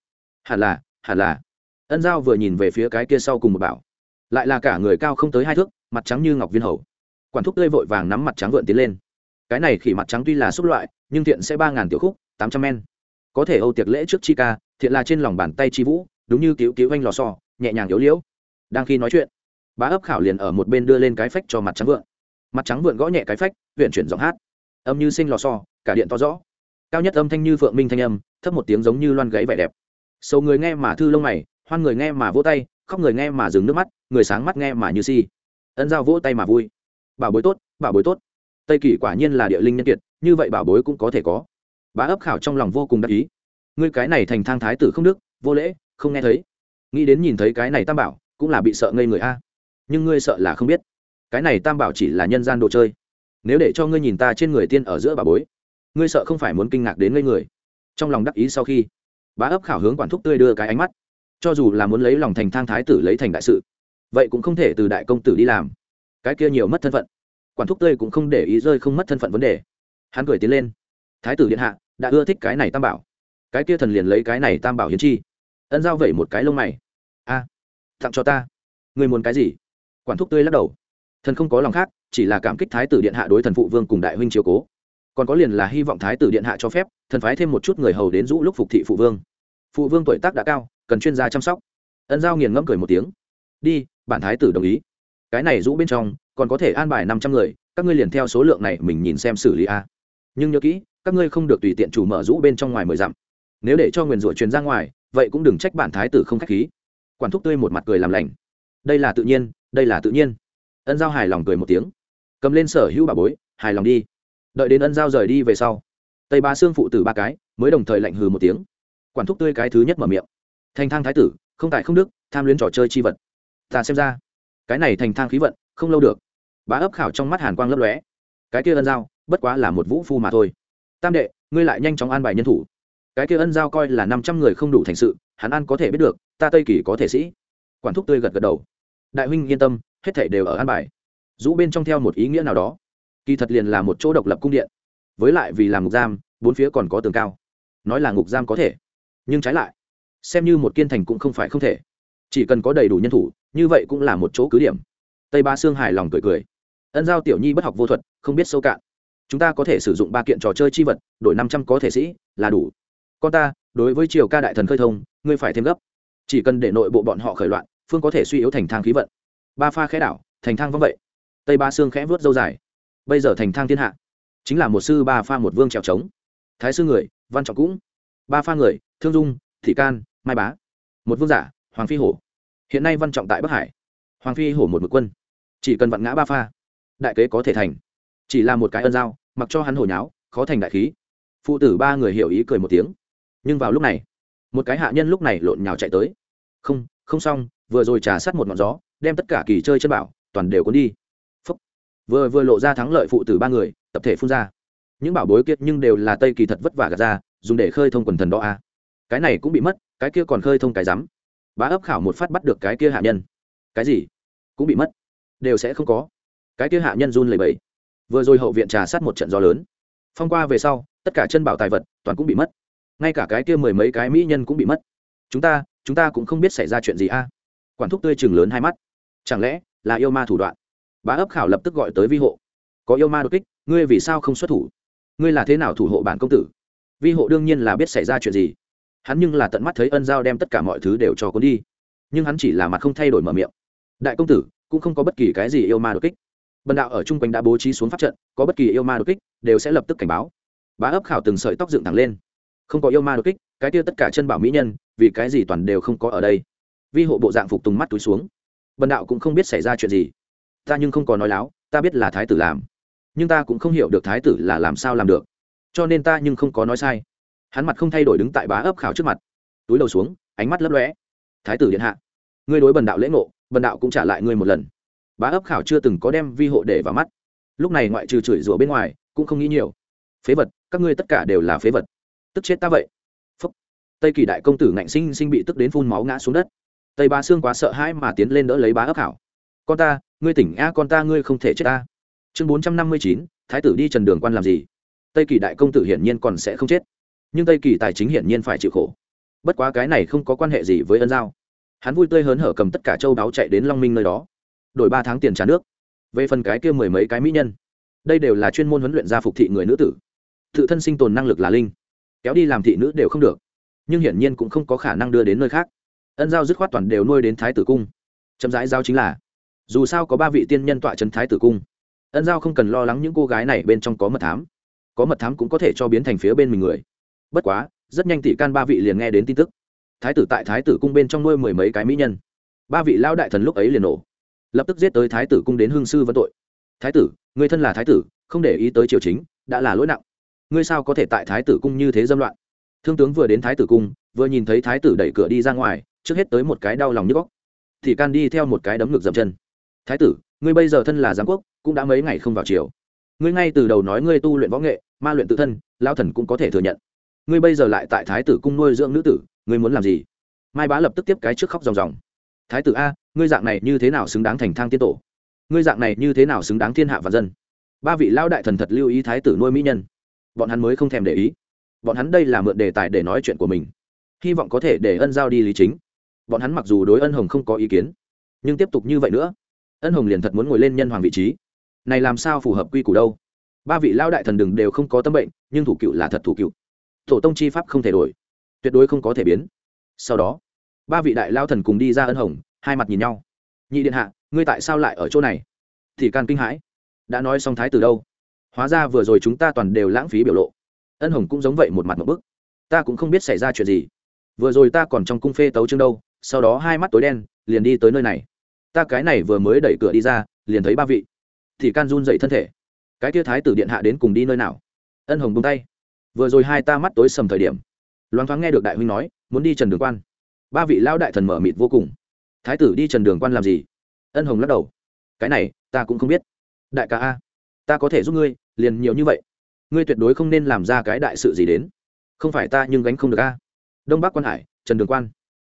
Hẳn là hẳn là. Ân giao vừa nhìn về phía cái kia sau cùng một bảo. Lại là cả người cao không tới hai thước, mặt trắng như ngọc viên hầu quản thúc tươi vội vàng nắm mặt trắng vượn tiến lên. Cái này khỉ mặt trắng tuy là xúc loại, nhưng thiện sẽ ba ngàn tiểu khúc, tám trăm men. Có thể âu tiệc lễ trước chi ca, thiện là trên lòng bàn tay chi vũ, đúng như cứu cứu anh lò xo, nhẹ nhàng yếu liễu. Đang khi nói chuyện, bá ấp khảo liền ở một bên đưa lên cái phách cho mặt trắng vượn. Mặt trắng vượn gõ nhẹ cái phách huyện chuyển giọng hát. Âm như sinh lò xo, cả điện to rõ. Cao nhất âm thanh như phượng minh thanh âm, thấp một tiếng giống như loan gáy vẻ đẹp. Sâu người nghe mà thư lông mày, hoan người nghe mà vỗ tay, khóc người nghe mà dừng nước mắt, người sáng mắt nghe mà như si. Ân giao vỗ tay mà vui bảo bối tốt, bảo bối tốt. Tây kỳ quả nhiên là địa linh nhân kiệt, như vậy bảo bối cũng có thể có. Bá ấp khảo trong lòng vô cùng đắc ý. Ngươi cái này thành thang thái tử không đức, vô lễ, không nghe thấy. Nghĩ đến nhìn thấy cái này tam bảo, cũng là bị sợ ngây người a. Nhưng ngươi sợ là không biết. Cái này tam bảo chỉ là nhân gian đồ chơi. Nếu để cho ngươi nhìn ta trên người tiên ở giữa bà bối, ngươi sợ không phải muốn kinh ngạc đến ngây người. Trong lòng đắc ý sau khi, bá ấp khảo hướng quản thúc tươi đưa cái ánh mắt. Cho dù là muốn lấy lòng thành thang thái tử lấy thành đại sự, vậy cũng không thể từ đại công tử đi làm cái kia nhiều mất thân phận. Quản thúc tươi cũng không để ý rơi không mất thân phận vấn đề. Hắn cười tiến lên. Thái tử điện hạ, đã ưa thích cái này tam bảo. Cái kia thần liền lấy cái này tam bảo hiến chi. Ân giao vẩy một cái lông mày. A, tặng cho ta. Người muốn cái gì? Quản thúc tươi lắc đầu. Thần không có lòng khác, chỉ là cảm kích thái tử điện hạ đối thần phụ vương cùng đại huynh chiều cố. Còn có liền là hy vọng thái tử điện hạ cho phép, thần phái thêm một chút người hầu đến rũ lúc phục thị phụ vương. Phụ vương tuổi tác đã cao, cần chuyên gia chăm sóc. Ân giao nghiền ngẫm cười một tiếng. Đi, bản thái tử đồng ý cái này rũ bên trong, còn có thể an bài năm trăm người, các ngươi liền theo số lượng này mình nhìn xem xử lý a. Nhưng nhớ kỹ, các ngươi không được tùy tiện chủ mở rũ bên trong ngoài mười dặm. Nếu để cho nguyền rủa truyền ra ngoài, vậy cũng đừng trách bản thái tử không k h á c h khí. Quản thúc tươi một mặt cười làm lành. Đây là tự nhiên, đây là tự nhiên. Ân giao hài lòng cười một tiếng. Cầm lên sở hữu bà bối, hài lòng đi. Đợi đến ân giao rời đi về sau, tây ba xương phụ tử ba cái mới đồng thời lạnh hừ một tiếng. Quản thúc tươi cái thứ nhất mở miệng. Thành thang thái tử, không tại không đức, tham luyến trò chơi chi vật. Ta xem ra cái này thành thang khí vận, không lâu được. Bá ấp khảo trong mắt hàn quang lấp lóe. Cái kia ân giao, bất quá là một vũ phu mà thôi. Tam đệ, ngươi lại nhanh chóng an bài nhân thủ. Cái kia ân giao coi là năm trăm người không đủ thành sự, hắn ăn có thể biết được, ta tây kỳ có thể sĩ. Quản thúc tươi gật gật đầu. Đại huynh yên tâm, hết thảy đều ở an bài. Rũ bên trong theo một ý nghĩa nào đó. Kỳ thật liền là một chỗ độc lập cung điện. Với lại vì làm ngục giam, bốn phía còn có tường cao. Nói là ngục giam có thể, nhưng trái lại, xem như một kiên thành cũng không phải không thể. Chỉ cần có đầy đủ nhân thủ như vậy cũng là một chỗ cứ điểm. Tây ba sương hài lòng cười cười. Ân giao tiểu nhi bất học vô thuật, không biết sâu cạn. Chúng ta có thể sử dụng ba kiện trò chơi chi vật, đổi năm trăm có thể sĩ, là đủ. Con ta, đối với triều ca đại thần khơi thông, ngươi phải thêm gấp. Chỉ cần để nội bộ bọn họ khởi loạn, phương có thể suy yếu thành thang khí vận. Ba pha khẽ đảo, thành thang vong vậy. Tây ba xương khẽ vớt dâu dài. Bây giờ thành thang thiên hạ. Chính là một sư ba pha một vương trèo trống. Thái sư người, văn trọng cũng. Ba pha người, thương dung, thị can, mai bá. Một vương giả, hoàng phi hổ hiện nay văn trọng tại bắc hải. Hoàng phi hổ một mực quân. Chỉ cần vặn ngã ba pha, đại kế có thể thành. Chỉ là một cái ân giao, mặc cho hắn hổ nháo, khó thành đại khí. Phụ tử ba người hiểu ý cười một tiếng. Nhưng vào lúc này, một cái hạ nhân lúc này lộn nhào chạy tới. Không không xong, vừa rồi trà sát một ngọn gió, đem tất cả kỳ chơi chân bảo, toàn đều cuốn đi. Phúc. vừa vừa lộ ra thắng lợi phụ tử ba người, tập thể phun ra. Những bảo bối kiệt nhưng đều là tây kỳ thật vất vả gạt ra, dùng để khơi thông quần thần đó a cái này cũng bị mất, cái kia còn khơi thông cái rắm bá ấp khảo một phát bắt được cái kia hạ nhân. Cái gì? Cũng bị mất. Đều sẽ không có. Cái kia hạ nhân run lẩy bẩy. Vừa rồi hậu viện trà sát một trận gió lớn. Phong qua về sau, tất cả chân bảo tài vật, toàn cũng bị mất. Ngay cả cái kia mười mấy cái mỹ nhân cũng bị mất. Chúng ta chúng ta cũng không biết xảy ra chuyện gì a. Quản thúc tươi chừng lớn hai mắt. Chẳng lẽ là yêu ma thủ đoạn? Bá ấp khảo lập tức gọi tới vi hộ. Có yêu ma đột kích, ngươi vì sao không xuất thủ? Ngươi là thế nào thủ hộ bản công tử? Vi hộ đương nhiên là biết xảy ra chuyện gì hắn nhưng là tận mắt thấy ân giao đem tất cả mọi thứ đều cho cuốn đi. Nhưng hắn chỉ là mặt không thay đổi mở miệng. Đại công tử, cũng không có bất kỳ cái gì yêu ma đột kích. Bần đạo ở chung quanh đã bố trí xuống pháp trận, có bất kỳ yêu ma đột kích, đều sẽ lập tức cảnh báo. Bá ấp khảo từng sợi tóc dựng thẳng lên. Không có yêu ma đột kích, cái kia tất cả chân bảo mỹ nhân, vì cái gì toàn đều không có ở đây? Vi hộ bộ dạng phục tùng mắt túi xuống. Bần đạo cũng không biết xảy ra chuyện gì. Ta nhưng không có nói láo, ta biết là thái tử làm. Nhưng ta cũng không hiểu được thái tử là làm sao làm được. Cho nên ta nhưng không có nói sai hắn mặt không thay đổi đứng tại bá ấp khảo trước mặt. Túi đầu xuống, ánh mắt lấp lóe. Thái tử điện hạ, ngươi đối bần đạo lễ ngộ, bần đạo cũng trả lại ngươi một lần. Bá ấp khảo chưa từng có đem vi hộ để vào mắt. Lúc này ngoại trừ chửi rủa bên ngoài, cũng không nghĩ nhiều. Phế vật, các ngươi tất cả đều là phế vật. Tức chết ta vậy. Phúc. tây kỳ đại công tử ngạnh sinh sinh bị tức đến phun máu ngã xuống đất. Tây ba xương quá sợ hãi mà tiến lên đỡ lấy bá ấp khảo. Con ta, ngươi tỉnh a, con ta ngươi không thể chết ta. Chương bốn trăm năm mươi chín, thái tử đi trần đường quan làm gì? Tây kỳ đại công tử hiển nhiên còn sẽ không chết nhưng tây kỳ tài chính hiển nhiên phải chịu khổ. Bất quá cái này không có quan hệ gì với ân giao. Hắn vui tươi hớn hở cầm tất cả châu đáo chạy đến long minh nơi đó, đổi ba tháng tiền trả nước. Về phần cái kia mười mấy cái mỹ nhân, đây đều là chuyên môn huấn luyện gia phục thị người nữ tử. Tự thân sinh tồn năng lực là linh, kéo đi làm thị nữ đều không được, nhưng hiển nhiên cũng không có khả năng đưa đến nơi khác. Ân giao dứt khoát toàn đều nuôi đến thái tử cung. Chậm rãi giao chính là, dù sao có ba vị tiên nhân tọa trấn thái tử cung, ân giao không cần lo lắng những cô gái này bên trong có mật thám. Có mật thám cũng có thể cho biến thành phía bên mình người bất quá rất nhanh tỷ can ba vị liền nghe đến tin tức. Thái tử tại thái tử cung bên trong nuôi mười mấy cái mỹ nhân. Ba vị lão đại thần lúc ấy liền nổ. Lập tức giết tới thái tử cung đến hương sư vấn tội. Thái tử người thân là thái tử không để ý tới triều chính đã là lỗi nặng. Ngươi sao có thể tại thái tử cung như thế dâm loạn? Thương tướng vừa đến thái tử cung vừa nhìn thấy thái tử đẩy cửa đi ra ngoài trước hết tới một cái đau lòng nhức góc thì can đi theo một cái đấm ngực dậm chân. Thái tử ngươi bây giờ thân là giám quốc cũng đã mấy ngày không vào triều, ngươi ngay từ đầu nói ngươi tu luyện võ nghệ ma luyện tự thân lao thần cũng có thể thừa nhận ngươi bây giờ lại tại thái tử cung nuôi dưỡng nữ tử, ngươi muốn làm gì? Mai bá lập tức tiếp cái trước khóc ròng ròng. Thái tử a, ngươi dạng này như thế nào xứng đáng thành thang tiên tổ? Ngươi dạng này như thế nào xứng đáng thiên hạ và dân? Ba vị lao đại thần thật lưu ý thái tử nuôi mỹ nhân. Bọn hắn mới không thèm để ý. Bọn hắn đây là mượn đề tài để nói chuyện của mình. Hy vọng có thể để ân giao đi lý chính. Bọn hắn mặc dù đối ân hồng không có ý kiến, nhưng tiếp tục như vậy nữa, ân hồng liền thật muốn ngồi lên nhân hoàng vị trí. Này làm sao phù hợp quy củ đâu? Ba vị lao đại thần đừng đều không có tâm bệnh, nhưng thủ cựu là thật thủ cựu tổ tông chi pháp không thể đổi. Tuyệt đối không có thể biến. Sau đó, ba vị đại lao thần cùng đi ra ân hồng, hai mặt nhìn nhau. Nhị điện hạ, ngươi tại sao lại ở chỗ này? Thì can kinh hãi. Đã nói xong thái từ đâu? Hóa ra vừa rồi chúng ta toàn đều lãng phí biểu lộ. Ân hồng cũng giống vậy một mặt một bức. Ta cũng không biết xảy ra chuyện gì. Vừa rồi ta còn trong cung phê tấu chương đâu, sau đó hai mắt tối đen, liền đi tới nơi này. Ta cái này vừa mới đẩy cửa đi ra, liền thấy ba vị. Thì can run dậy thân thể. Cái kia thái tử điện hạ đến cùng đi nơi nào? Ân hồng bung tay vừa rồi hai ta mắt tối sầm thời điểm. Loáng thoáng nghe được đại huynh nói, muốn đi trần đường quan. Ba vị lão đại thần mở mịt vô cùng. Thái tử đi trần đường quan làm gì? Ân hồng lắc đầu. Cái này, ta cũng không biết. Đại ca a, ta có thể giúp ngươi, liền nhiều như vậy. Ngươi tuyệt đối không nên làm ra cái đại sự gì đến. Không phải ta nhưng gánh không được a. Đông bắc quan hải, trần đường quan.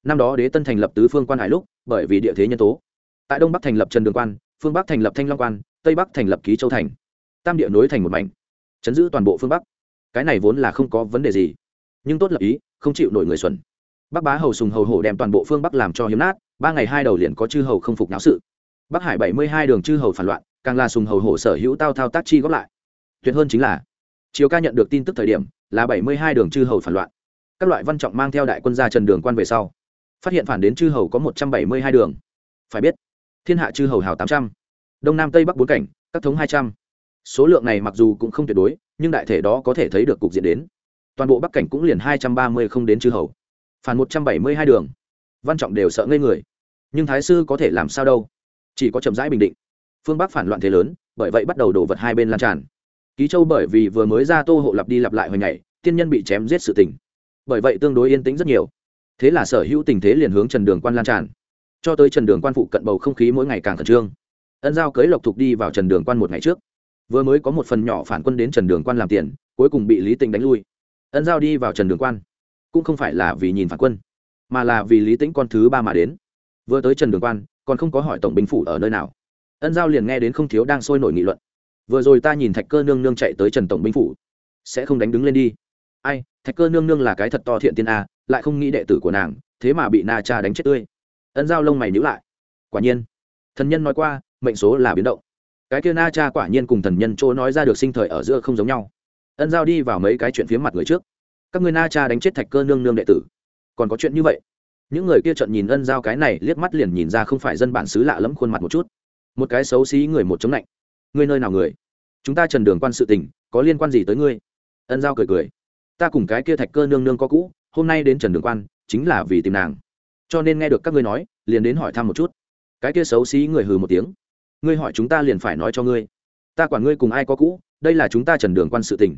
Năm đó đế tân thành lập tứ phương quan hải lúc, bởi vì địa thế nhân tố. Tại đông bắc thành lập trần đường quan, phương bắc thành lập thanh long quan, tây bắc thành lập ký châu thành. Tam địa nối thành một mảnh, chấn giữ toàn bộ phương bắc cái này vốn là không có vấn đề gì. Nhưng tốt lập ý, không chịu nổi người xuẩn. Bắc bá hầu sùng hầu hổ đem toàn bộ phương bắc làm cho hiếm nát, ba ngày hai đầu liền có chư hầu không phục náo sự. Bắc hải bảy mươi hai đường chư hầu phản loạn, càng là sùng hầu hổ sở hữu tao thao tác chi góp lại. Tuyệt hơn chính là chiều ca nhận được tin tức thời điểm, là bảy mươi hai đường chư hầu phản loạn. Các loại văn trọng mang theo đại quân ra trần đường quan về sau, phát hiện phản đến chư hầu có một trăm bảy mươi hai đường. Phải biết, thiên hạ chư hầu hào tám trăm, đông nam tây bắc bốn cảnh, các thống hai trăm. Số lượng này mặc dù cũng không tuyệt đối nhưng đại thể đó có thể thấy được cục diện đến. Toàn bộ bắc cảnh cũng liền hai trăm ba mươi không đến chư hầu. Phản một trăm bảy mươi hai đường. Văn trọng đều sợ ngây người. Nhưng thái sư có thể làm sao đâu? Chỉ có chậm rãi bình định. Phương bắc phản loạn thế lớn, bởi vậy bắt đầu đổ vật hai bên lan tràn. Ký châu bởi vì vừa mới ra tô hộ lặp đi lặp lại hồi ngày tiên nhân bị chém giết sự tình. Bởi vậy tương đối yên tĩnh rất nhiều. Thế là sở hữu tình thế liền hướng trần đường quan lan tràn. Cho tới trần đường quan phụ cận bầu không khí mỗi ngày càng khẩn trương. Ân giao cưới lộc thục đi vào trần đường quan một ngày trước vừa mới có một phần nhỏ phản quân đến trần đường quan làm tiền, cuối cùng bị lý tĩnh đánh lui. Ân giao đi vào trần đường quan, cũng không phải là vì nhìn phản quân, mà là vì lý tĩnh con thứ ba mà đến. Vừa tới trần đường quan, còn không có hỏi tổng binh phủ ở nơi nào. Ân giao liền nghe đến không thiếu đang sôi nổi nghị luận. Vừa rồi ta nhìn thạch cơ nương nương chạy tới trần tổng binh phủ, sẽ không đánh đứng lên đi. Ai, thạch cơ nương nương là cái thật to thiện tiên a, lại không nghĩ đệ tử của nàng, thế mà bị na cha đánh chết tươi. Ân giao lông mày nhữ lại. Quả nhiên, thần nhân nói qua, mệnh số là biến động cái kia na cha quả nhiên cùng thần nhân chỗ nói ra được sinh thời ở giữa không giống nhau. Ân giao đi vào mấy cái chuyện phía mặt người trước. Các người na cha đánh chết thạch cơ nương nương đệ tử. Còn có chuyện như vậy? Những người kia trận nhìn ân giao cái này, liếc mắt liền nhìn ra không phải dân bản xứ lạ lẫm khuôn mặt một chút. Một cái xấu xí người một chống lạnh. Ngươi nơi nào người? Chúng ta trần đường quan sự tình, có liên quan gì tới ngươi? Ân giao cười cười. Ta cùng cái kia thạch cơ nương nương có cũ, hôm nay đến trần đường quan, chính là vì tìm nàng. Cho nên nghe được các ngươi nói, liền đến hỏi thăm một chút. Cái kia xấu xí người hừ một tiếng ngươi hỏi chúng ta liền phải nói cho ngươi. Ta quản ngươi cùng ai có cũ, đây là chúng ta trần đường quan sự tình.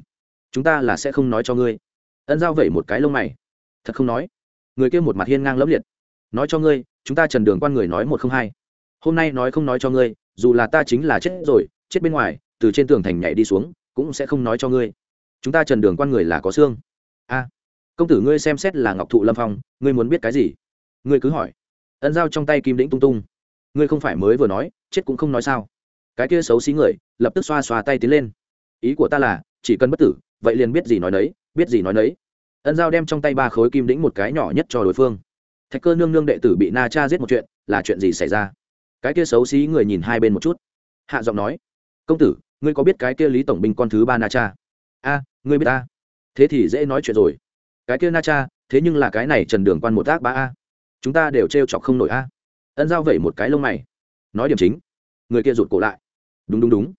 Chúng ta là sẽ không nói cho ngươi. Ân giao vẩy một cái lông mày. Thật không nói. Người kia một mặt hiên ngang lẫm liệt. Nói cho ngươi, chúng ta trần đường quan người nói một không hai. Hôm nay nói không nói cho ngươi, dù là ta chính là chết rồi, chết bên ngoài, từ trên tường thành nhảy đi xuống, cũng sẽ không nói cho ngươi. Chúng ta trần đường quan người là có xương. A, công tử ngươi xem xét là ngọc thụ lâm phong, ngươi muốn biết cái gì? Ngươi cứ hỏi. Ân giao trong tay kim đĩnh tung tung ngươi không phải mới vừa nói, chết cũng không nói sao. Cái kia xấu xí người, lập tức xoa xoa tay tiến lên. Ý của ta là, chỉ cần bất tử, vậy liền biết gì nói nấy, biết gì nói nấy. Ân giao đem trong tay ba khối kim đĩnh một cái nhỏ nhất cho đối phương. Thạch cơ nương nương đệ tử bị na cha giết một chuyện, là chuyện gì xảy ra? Cái kia xấu xí người nhìn hai bên một chút. Hạ giọng nói, công tử, ngươi có biết cái kia lý tổng binh con thứ ba na cha? A, ngươi biết ta. Thế thì dễ nói chuyện rồi. Cái kia na cha, thế nhưng là cái này trần đường quan một tác ba a. Chúng ta đều t r e o chọc không nổi a ân giao vẩy một cái lông mày. Nói điểm chính. Người kia rụt cổ lại. Đúng đúng đúng.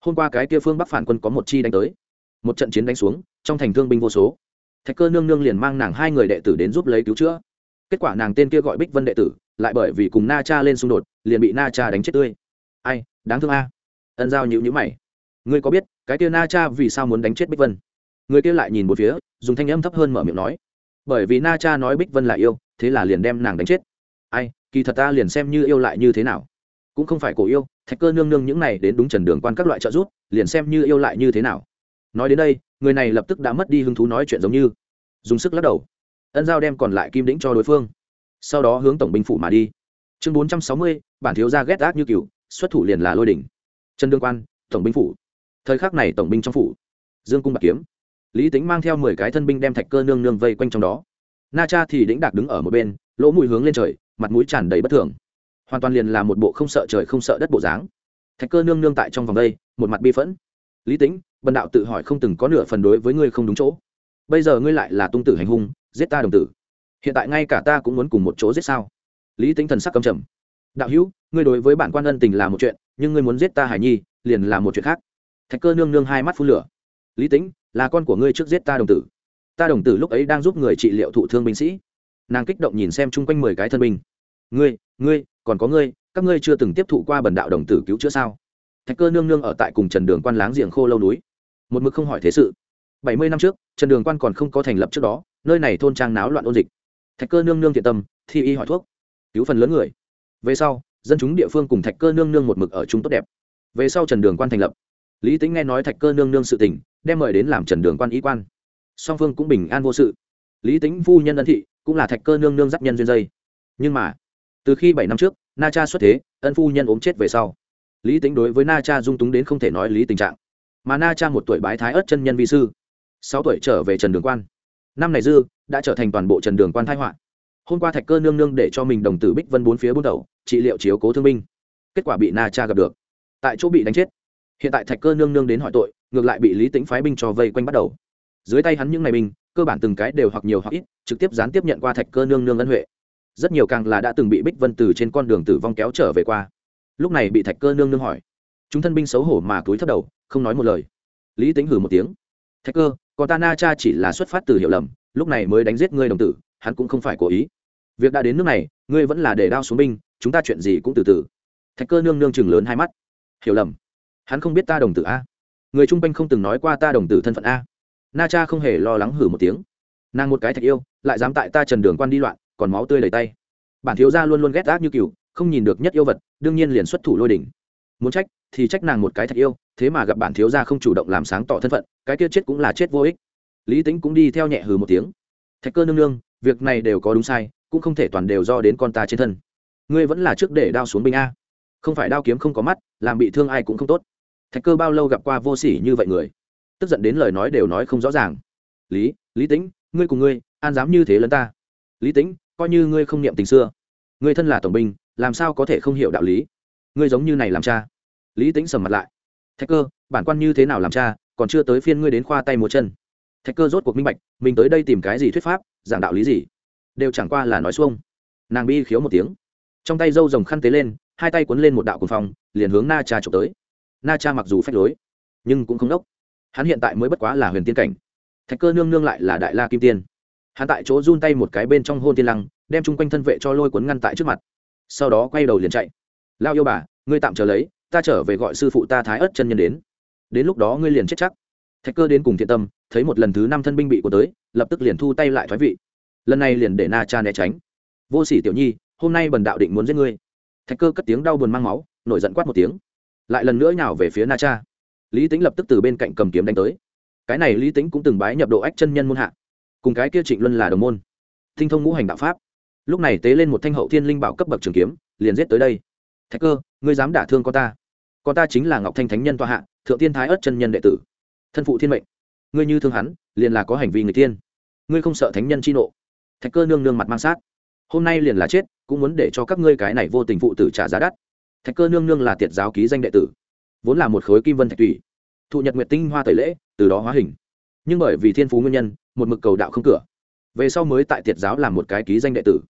Hôm qua cái kia phương bắc phản quân có một chi đánh tới. Một trận chiến đánh xuống, trong thành thương binh vô số. Thạch cơ nương nương liền mang nàng hai người đệ tử đến giúp lấy cứu chữa. Kết quả nàng tên kia gọi bích vân đệ tử, lại bởi vì cùng na cha lên xung đột, liền bị na cha đánh chết tươi. Ai, đáng thương a. Ân giao nhịu nhữ mày. Ngươi có biết, cái kia na cha vì sao muốn đánh chết bích vân? Người kia lại nhìn một phía, dùng thanh âm thấp hơn mở miệng nói. Bởi vì na cha nói bích vân là yêu, thế là liền đem nàng đánh chết. Ai kỳ thật ta liền xem như yêu lại như thế nào. Cũng không phải cổ yêu, thạch cơ nương nương những này đến đúng trần đường quan các loại trợ giúp, liền xem như yêu lại như thế nào. Nói đến đây, người này lập tức đã mất đi hứng thú nói chuyện giống như, dùng sức lắc đầu. Ân giao đem còn lại kim đĩnh cho đối phương. Sau đó hướng tổng binh phủ mà đi. Chương bốn trăm sáu mươi, bản thiếu gia ghét ác như cựu xuất thủ liền là lôi đỉnh. Trần đương quan, tổng binh phủ. Thời khắc này tổng binh trong phủ. Dương cung bạc kiếm. Lý tính mang theo mười cái thân binh đem thạch cơ nương nương vây quanh trong đó. Na cha thì đĩnh đạc đứng ở một bên, lỗ mũi hướng lên trời mặt mũi tràn đầy bất thường. Hoàn toàn liền là một bộ không sợ trời không sợ đất bộ dáng. Thạch cơ nương nương tại trong vòng đây, một mặt bi phẫn. Lý tính bần đạo tự hỏi không từng có nửa phần đối với ngươi không đúng chỗ. Bây giờ ngươi lại là tung tử hành hung, giết ta đồng tử. Hiện tại ngay cả ta cũng muốn cùng một chỗ giết sao? Lý tính thần sắc cầm trầm. Đạo hữu, ngươi đối với bản quan ân tình là một chuyện, nhưng ngươi muốn giết ta hải nhi, liền là một chuyện khác. Thạch cơ nương nương hai mắt phun lửa. Lý tính là con của ngươi trước giết ta đồng tử. Ta đồng tử lúc ấy đang giúp người trị liệu thụ thương binh sĩ nàng kích động nhìn xem chung quanh mười cái thân binh. Ngươi ngươi, còn có ngươi, các ngươi chưa từng tiếp thụ qua bần đạo đồng tử cứu chữa sao? Thạch cơ nương nương ở tại cùng trần đường quan láng giềng khô lâu núi. Một mực không hỏi thế sự. Bảy mươi năm trước, trần đường quan còn không có thành lập trước đó, nơi này thôn trang náo loạn ôn dịch. Thạch cơ nương nương thiện tâm, thi y hỏi thuốc, cứu phần lớn người. Về sau, dân chúng địa phương cùng thạch cơ nương nương một mực ở chung tốt đẹp. Về sau trần đường quan thành lập. Lý tính nghe nói thạch cơ nương nương sự tình, đem mời đến làm trần đường quan y quan. Song phương cũng bình an vô sự lý tính phu nhân ân thị cũng là thạch cơ nương nương giáp nhân duyên dây. Nhưng mà, từ khi bảy năm trước, na cha xuất thế, ân phu nhân ốm chết về sau, lý tính đối với na cha dung túng đến không thể nói lý tình trạng. Mà na cha một tuổi bái thái ớt chân nhân vi sư, sáu tuổi trở về trần đường quan. Năm này dư, đã trở thành toàn bộ trần đường quan thái họa. Hôm qua thạch cơ nương nương để cho mình đồng tử bích vân bốn phía bốn đầu, trị liệu chiếu cố thương binh. Kết quả bị na cha gặp được. Tại chỗ bị đánh chết. Hiện tại thạch cơ nương nương đến hỏi tội, ngược lại bị lý tính phái binh cho vây quanh bắt đầu. Dưới tay hắn những ngày binh cơ bản từng cái đều hoặc nhiều hoặc ít, trực tiếp gián tiếp nhận qua thạch cơ nương nương ân huệ. Rất nhiều càng là đã từng bị bích vân từ trên con đường tử vong kéo trở về qua. Lúc này bị thạch cơ nương nương hỏi. Chúng thân binh xấu hổ mà cúi thấp đầu, không nói một lời. Lý tính hử một tiếng. Thạch cơ, còn ta na cha chỉ là xuất phát từ hiểu lầm, lúc này mới đánh giết ngươi đồng tử, hắn cũng không phải cố ý. Việc đã đến nước này, ngươi vẫn là để đao xuống binh, chúng ta chuyện gì cũng từ từ. Thạch cơ nương nương chừng lớn hai mắt. Hiểu lầm. Hắn không biết ta đồng tử a. Người chung quanh không từng nói qua ta đồng tử thân phận a na cha không hề lo lắng hử một tiếng. Nàng một cái thạch yêu, lại dám tại ta trần đường quan đi loạn, còn máu tươi đầy tay. Bản thiếu gia luôn luôn ghét ác như cừu, không nhìn được nhất yêu vật, đương nhiên liền xuất thủ lôi đỉnh. Muốn trách, thì trách nàng một cái thạch yêu, thế mà gặp bản thiếu gia không chủ động làm sáng tỏ thân phận, cái kia chết cũng là chết vô ích. Lý tính cũng đi theo nhẹ hừ một tiếng. Thạch cơ nương nương, việc này đều có đúng sai, cũng không thể toàn đều do đến con ta trên thân. Ngươi vẫn là trước để đao xuống binh a. Không phải đao kiếm không có mắt, làm bị thương ai cũng không tốt. Thạch cơ bao lâu gặp qua vô sỉ như vậy người? Tức giận đến lời nói đều nói không rõ ràng. Lý lý tính ngươi cùng ngươi, an dám như thế lẫn ta? Lý tính coi như ngươi không niệm tình xưa, ngươi thân là tổng binh, làm sao có thể không hiểu đạo lý? Ngươi giống như này làm cha. Lý tính sầm mặt lại. Thạch cơ, bản quan như thế nào làm cha, còn chưa tới phiên ngươi đến khoa tay một chân. Thạch cơ rốt cuộc minh bạch, mình tới đây tìm cái gì thuyết pháp, giảng đạo lý gì, đều chẳng qua là nói xuông. Nàng bi khiếu một tiếng. Trong tay dâu rồng khăn tế lên, hai tay quấn lên một đạo cùng phong, liền hướng na cha trộm tới. Na cha mặc dù phách lối, nhưng cũng không đốc hắn hiện tại mới bất quá là huyền tiên cảnh. Thạch cơ nương nương lại là đại la kim tiên. Hắn tại chỗ run tay một cái bên trong hôn tiên lăng, đem chung quanh thân vệ cho lôi cuốn ngăn tại trước mặt. Sau đó quay đầu liền chạy. Lao yêu bà, ngươi tạm chờ lấy, ta trở về gọi sư phụ ta thái ớt chân nhân đến. Đến lúc đó ngươi liền chết chắc. Thạch cơ đến cùng thiện tâm, thấy một lần thứ năm thân binh bị của tới, lập tức liền thu tay lại thoái vị. Lần này liền để na cha né tránh. Vô sỉ tiểu nhi, hôm nay bần đạo định muốn giết ngươi. Thạch cơ cất tiếng đau buồn mang máu, nổi giận quát một tiếng. Lại lần nữa nhào về phía na cha lý tính lập tức từ bên cạnh cầm kiếm đánh tới. Cái này lý tính cũng từng bái nhập độ ách chân nhân môn hạ. Cùng cái kia trịnh luân là đồng môn. Tinh thông ngũ hành đạo pháp. Lúc này tế lên một thanh hậu thiên linh bảo cấp bậc trường kiếm, liền giết tới đây. Thạch cơ, ngươi dám đả thương con ta? Con ta chính là ngọc thanh thánh nhân toa hạ, thượng tiên thái ất chân nhân đệ tử. Thân phụ thiên mệnh. Ngươi như thương hắn, liền là có hành vi người tiên. Ngươi không sợ thánh nhân chi nộ? Thạch cơ nương nương mặt mang sát. Hôm nay liền là chết, cũng muốn để cho các ngươi cái này vô tình phụ tử trả giá đắt. Thạch cơ nương nương là tiệt giáo ký danh đệ tử vốn là một khối kim vân thạch thủy thụ nhật nguyệt tinh hoa tẩy lễ, từ đó hóa hình. Nhưng bởi vì thiên phú nguyên nhân, một mực cầu đạo không cửa. Về sau mới tại tiệt giáo làm một cái ký danh đệ tử.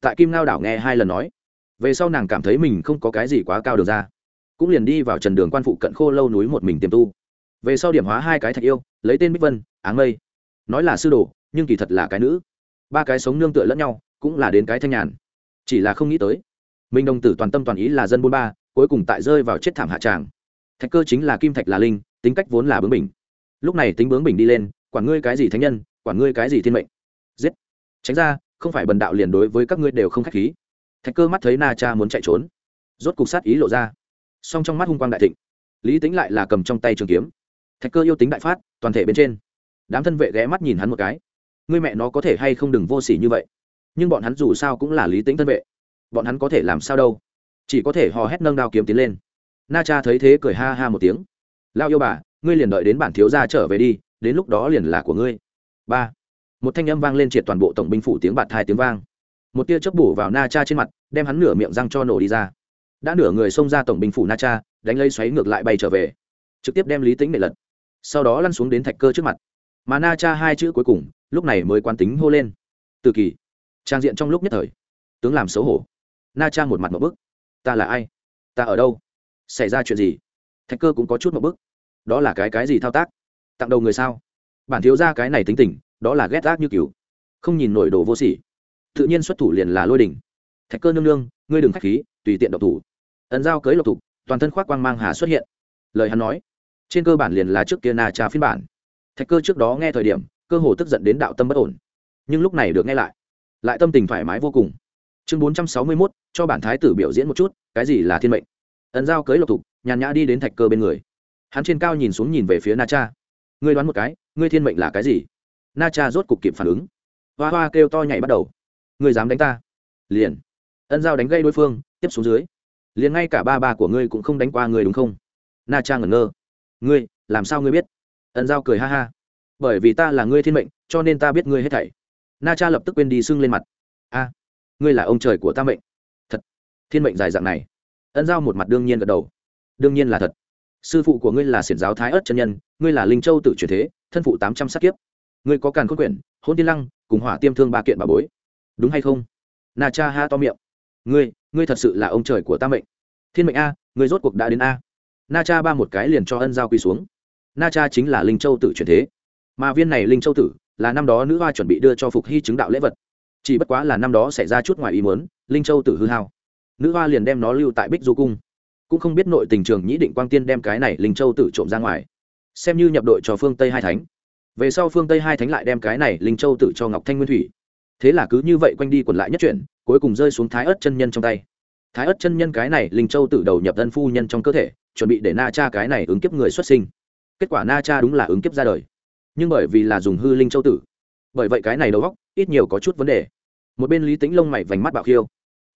Tại kim lao đảo nghe hai lần nói, về sau nàng cảm thấy mình không có cái gì quá cao được ra. Cũng liền đi vào trần đường quan phụ cận khô lâu núi một mình tiềm tu. Về sau điểm hóa hai cái thạch yêu, lấy tên bích vân áng mây nói là sư đồ, nhưng kỳ thật là cái nữ. Ba cái sống nương tựa lẫn nhau, cũng là đến cái thanh nhàn. Chỉ là không nghĩ tới minh đồng tử toàn tâm toàn ý là dân buôn ba, cuối cùng tại rơi vào chết thảm hạ tràng thạch cơ chính là kim thạch là linh, tính cách vốn là bướng bình lúc này tính bướng bình đi lên, quản ngươi cái gì thánh nhân, quản ngươi cái gì thiên mệnh. Giết. Tránh ra, không phải bần đạo liền đối với các ngươi đều không k h á c h khí. Thạch cơ mắt thấy na cha muốn chạy trốn. Rốt cục sát ý lộ ra. Song trong mắt hung quang đại thịnh. Lý tính lại là cầm trong tay trường kiếm. Thạch cơ yêu tính đại phát, toàn thể bên trên. Đám thân vệ ghé mắt nhìn hắn một cái. Ngươi mẹ nó có thể hay không đừng vô s ỉ như vậy. Nhưng bọn hắn dù sao cũng là lý tính thân vệ. Bọn hắn có thể làm sao đâu? Chỉ có thể hò hét nâng đao kiếm tiến lên na cha thấy thế cười ha ha một tiếng. Lao yêu bà, ngươi liền đợi đến bản thiếu gia trở về đi, đến lúc đó liền là của ngươi. Ba. Một thanh âm vang lên triệt toàn bộ tổng binh phủ tiếng bạt thai tiếng vang. Một tia chớp bổ vào na cha trên mặt, đem hắn nửa miệng răng cho nổ đi ra. Đã nửa người xông ra tổng binh phủ na cha, đánh lây xoáy ngược lại bay trở về. Trực tiếp đem lý tính nệ lật. Sau đó lăn xuống đến thạch cơ trước mặt. Mà na cha hai chữ cuối cùng, lúc này mới quan tính hô lên. Từ kỳ. Trang diện trong lúc nhất thời. Tướng làm xấu hổ. Na cha một mặt một bức. Ta là ai? Ta ở đâu? Xảy ra chuyện gì? Thạch cơ cũng có chút một bức. Đó là cái cái gì thao tác? Tặng đầu người sao? Bản thiếu ra cái này tính tình, đó là ghét ác như cừu không nhìn nổi đồ vô sỉ. Tự nhiên xuất thủ liền là lôi đỉnh thạch cơ nương nương, ngươi đừng k h á c h khí, tùy tiện độc thủ. Ấn giao cưới lộc thục toàn thân khoác quang mang hà xuất hiện. Lời hắn nói, trên cơ bản liền là trước kia na trà phiên bản. Thạch cơ trước đó nghe thời điểm, cơ hồ tức giận đến đạo tâm bất ổn. Nhưng lúc này được nghe lại lại tâm tình thoải mái vô cùng. Chương bốn trăm sáu mươi mốt, cho bản thái tử biểu diễn một chút, cái gì là thiên mệnh? Ẩn giao cưới lộc thục, nhàn nhã đi đến thạch cơ bên người. Hắn trên cao nhìn xuống nhìn về phía na cha. Ngươi đoán một cái, ngươi thiên mệnh là cái gì? Na cha rốt cục kịp phản ứng. Hoa hoa kêu to nhảy bắt đầu. Ngươi dám đánh ta? Liền. Ân giao đánh gây đối phương, tiếp xuống dưới. Liền ngay cả ba ba của ngươi cũng không đánh qua người đúng không? Na cha ngẩn ngơ. Ngươi, làm sao ngươi biết? Ân giao cười ha ha. Bởi vì ta là ngươi thiên mệnh, cho nên ta biết ngươi hết thảy. Na cha lập tức quên đi sưng lên mặt. A, ngươi là ông trời của ta mệnh. Thật, thiên mệnh dài dạng này ân giao một mặt đương nhiên gật đầu. Đương nhiên là thật. Sư phụ của ngươi là xiển giáo thái ớt chân nhân, ngươi là linh châu tự truyền thế, thân phụ tám trăm sát kiếp. Ngươi có càn khôn quyển hôn tiên lăng, cùng hỏa tiêm thương ba kiện bà bối. Đúng hay không? Na cha ha to miệng. Ngươi ngươi thật sự là ông trời của ta mệnh. Thiên mệnh a, ngươi rốt cuộc đã đến a. Na cha ba một cái liền cho ân giao quỳ xuống. Na cha chính là linh châu tử truyền thế. Mà viên này linh châu tử là năm đó nữ hoa chuẩn bị đưa cho phục hy chứng đạo lễ vật. Chỉ bất quá là năm đó xảy ra chút ngoài ý muốn, linh châu tử hư hao nữ hoa liền đem nó lưu tại bích du cung. Cũng không biết nội tình trường nhĩ định quang tiên đem cái này linh châu tử trộm ra ngoài. Xem như nhập đội cho phương tây hai thánh. Về sau phương tây hai thánh lại đem cái này linh châu tử cho ngọc thanh nguyên thủy. Thế là cứ như vậy quanh đi quẩn lại nhất chuyển cuối cùng rơi xuống thái ớt chân nhân trong tay. Thái ớt chân nhân cái này linh châu tử đầu nhập thân phu nhân trong cơ thể, chuẩn bị để na cha cái này ứng kiếp người xuất sinh. Kết quả na cha đúng là ứng kiếp ra đời. Nhưng bởi vì là dùng hư linh châu tử, bởi vậy cái này đầu góc ít nhiều có chút vấn đề. Một bên lý tính lông mày vành mắt bạo khiêu.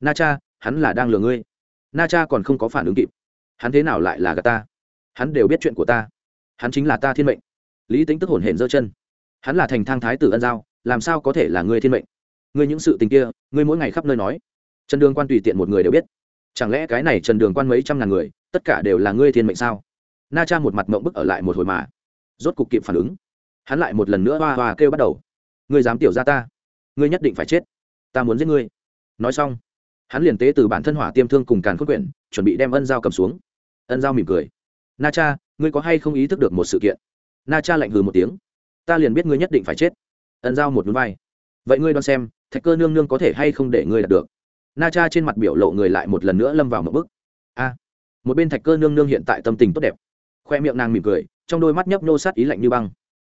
Na cha hắn là đang lừa ngươi. Na cha còn không có phản ứng kịp. Hắn thế nào lại là gà ta? Hắn đều biết chuyện của ta. Hắn chính là ta thiên mệnh. Lý tính tức hồn hển giơ chân. Hắn là thành thang thái tử ân giao, làm sao có thể là ngươi thiên mệnh? Ngươi những sự tình kia, ngươi mỗi ngày khắp nơi nói. Trần đường quan tùy tiện một người đều biết. Chẳng lẽ cái này trần đường quan mấy trăm ngàn người, tất cả đều là ngươi thiên mệnh sao? Na cha một mặt mộng bức ở lại một hồi mà, rốt cục kịp phản ứng. Hắn lại một lần nữa hoa hoa kêu bắt đầu. Ngươi dám tiểu ra ta. Ngươi nhất định phải chết. Ta muốn giết ngươi. Nói xong hắn liền tế từ bản thân hỏa tiêm thương cùng càn khôn quyển, chuẩn bị đem ân dao cầm xuống. Ân dao mỉm cười. Na cha, ngươi có hay không ý thức được một sự kiện? Na cha lạnh hừ một tiếng. Ta liền biết ngươi nhất định phải chết. Ân dao một núi vai. Vậy ngươi đoán xem, thạch cơ nương nương có thể hay không để ngươi đạt được? Na cha trên mặt biểu lộ người lại một lần nữa lâm vào một bức a, một bên thạch cơ nương nương hiện tại tâm tình tốt đẹp. Khoe miệng nàng mỉm cười, trong đôi mắt nhấp nô sát ý lạnh như băng.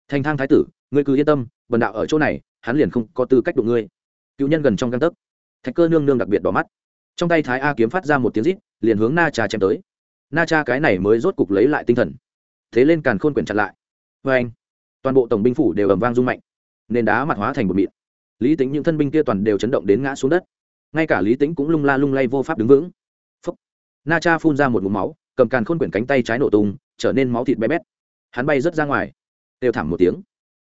Thành thang thái tử, ngươi cứ yên tâm, bần đạo ở chỗ này, hắn liền không có tư cách đụng ngươi. Cựu nhân gần trong găng tấc thạch cơ nương nương đặc biệt đỏ mắt. Trong tay thái a kiếm phát ra một tiếng rít, liền hướng na cha chém tới. Na cha cái này mới rốt cục lấy lại tinh thần. Thế lên càn khôn quyển chặn lại. Vê anh, toàn bộ tổng binh phủ đều ầm vang rung mạnh, nền đá mặt hóa thành một mịn. Lý tính những thân binh kia toàn đều chấn động đến ngã xuống đất. Ngay cả lý tính cũng lung la lung lay vô pháp đứng vững. Phúc. na cha phun ra một mũ máu, cầm càn khôn quyển cánh tay trái nổ tung, trở nên máu thịt bé bét. Hắn bay rớt ra ngoài. Đều thảm một tiếng.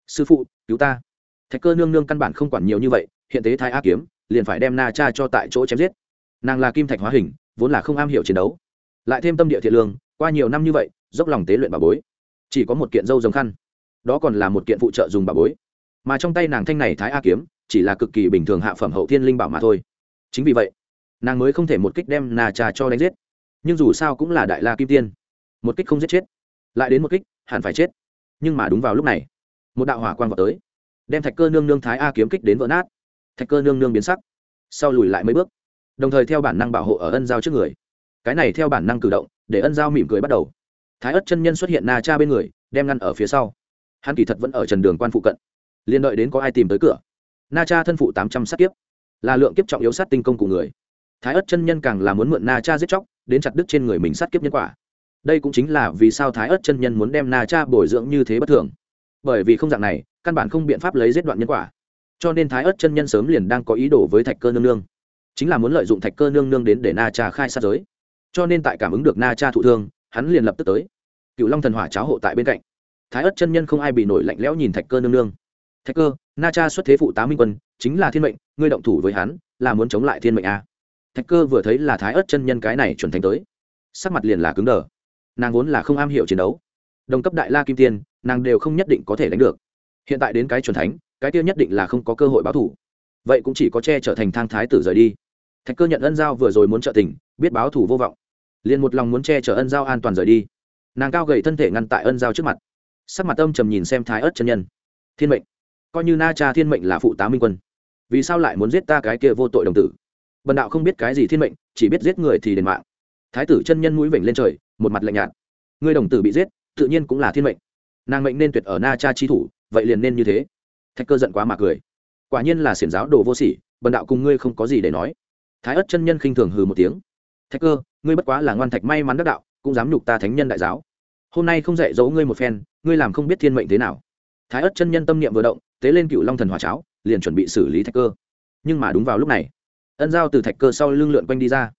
Sư phụ, cứu ta. Thạch cơ nương nương căn bản không quản nhiều như vậy, hiện tế thái a kiếm liền phải đem na cha cho tại chỗ chém giết. Nàng là kim thạch hóa hình, vốn là không am hiểu chiến đấu. Lại thêm tâm địa thiện lương, qua nhiều năm như vậy, dốc lòng tế luyện bà bối. Chỉ có một kiện dâu giống khăn. Đó còn là một kiện phụ trợ dùng bà bối. Mà trong tay nàng thanh này thái a kiếm, chỉ là cực kỳ bình thường hạ phẩm hậu thiên linh bảo mà thôi. Chính vì vậy, nàng mới không thể một kích đem nà cha cho đánh giết. Nhưng dù sao cũng là đại la kim tiên. Một kích không giết chết. Lại đến một kích, hẳn phải chết. Nhưng mà đúng vào lúc này, một đạo hỏa quan vào tới. Đem thạch cơ nương nương thái a kiếm kích đến vỡ nát thạch cơ nương nương biến sắc, sau lùi lại mấy bước, đồng thời theo bản năng bảo hộ ở ân giao trước người. Cái này theo bản năng cử động, để ân giao mỉm cười bắt đầu. Thái ất chân nhân xuất hiện na cha bên người, đem ngăn ở phía sau. Hắn kỳ thật vẫn ở trần đường quan phụ cận liên đợi đến có ai tìm tới cửa. Na cha thân phụ tám trăm sát kiếp, là lượng kiếp trọng yếu sát tinh công của người. Thái ất chân nhân càng là muốn mượn na cha giết chóc, đến chặt đứt trên người mình sát kiếp nhân quả. Đây cũng chính là vì sao thái ất chân nhân muốn đem na cha bồi dưỡng như thế bất thường. Bởi vì không dạng này, căn bản không biện pháp lấy giết đoạn nhân quả cho nên thái ớt chân nhân sớm liền đang có ý đồ với thạch cơ nương nương. Chính là muốn lợi dụng thạch cơ nương nương đến để na cha khai sát giới. Cho nên tại cảm ứng được na cha thụ thương, hắn liền lập tức tới. Cựu long thần hỏa cháo hộ tại bên cạnh. Thái ớt chân nhân không ai bị nổi lạnh lẽo nhìn thạch cơ nương nương. Thạch cơ, na cha xuất thế phụ tá minh quân, chính là thiên mệnh, ngươi động thủ với hắn, là muốn chống lại thiên mệnh a thạch cơ vừa thấy là thái ớt chân nhân cái này chuẩn thành tới. Sắc mặt liền là cứng đờ. Nàng vốn là không am hiểu chiến đấu. Đồng cấp đại la kim tiên, nàng đều không nhất định có thể đánh được. Hiện tại đến cái chuẩn thánh cái tiêu nhất định là không có cơ hội báo thủ. Vậy cũng chỉ có che trở thành thang thái tử rời đi. Thạch cơ nhận ân giao vừa rồi muốn trợ tình, biết báo thủ vô vọng. Liền một lòng muốn che chở ân giao an toàn rời đi. Nàng cao gầy thân thể ngăn tại ân giao trước mặt. Sắc mặt âm trầm nhìn xem thái ớt chân nhân. Thiên mệnh. Coi như na cha thiên mệnh là phụ tá minh quân. Vì sao lại muốn giết ta cái kia vô tội đồng tử? Bần đạo không biết cái gì thiên mệnh, chỉ biết giết người thì đền mạng. Thái tử chân nhân mũi vểnh lên trời, một mặt lạnh nhạt. Người đồng tử bị giết, tự nhiên cũng là thiên mệnh. Nàng mệnh nên tuyệt ở na cha chi thủ, vậy liền nên như thế thạch cơ giận quá mà cười. Quả nhiên là xiển giáo đồ vô sỉ, bần đạo cùng ngươi không có gì để nói. Thái ất chân nhân khinh thường hừ một tiếng. Thạch cơ, ngươi bất quá là ngoan thạch may mắn đắc đạo, cũng dám nhục ta thánh nhân đại giáo. Hôm nay không dạy dỗ ngươi một phen, ngươi làm không biết thiên mệnh thế nào. Thái ất chân nhân tâm niệm vừa động, tế lên cựu long thần hòa cháo, liền chuẩn bị xử lý thạch cơ. Nhưng mà đúng vào lúc này, ân giao từ thạch cơ sau lưng lượn quanh đi ra.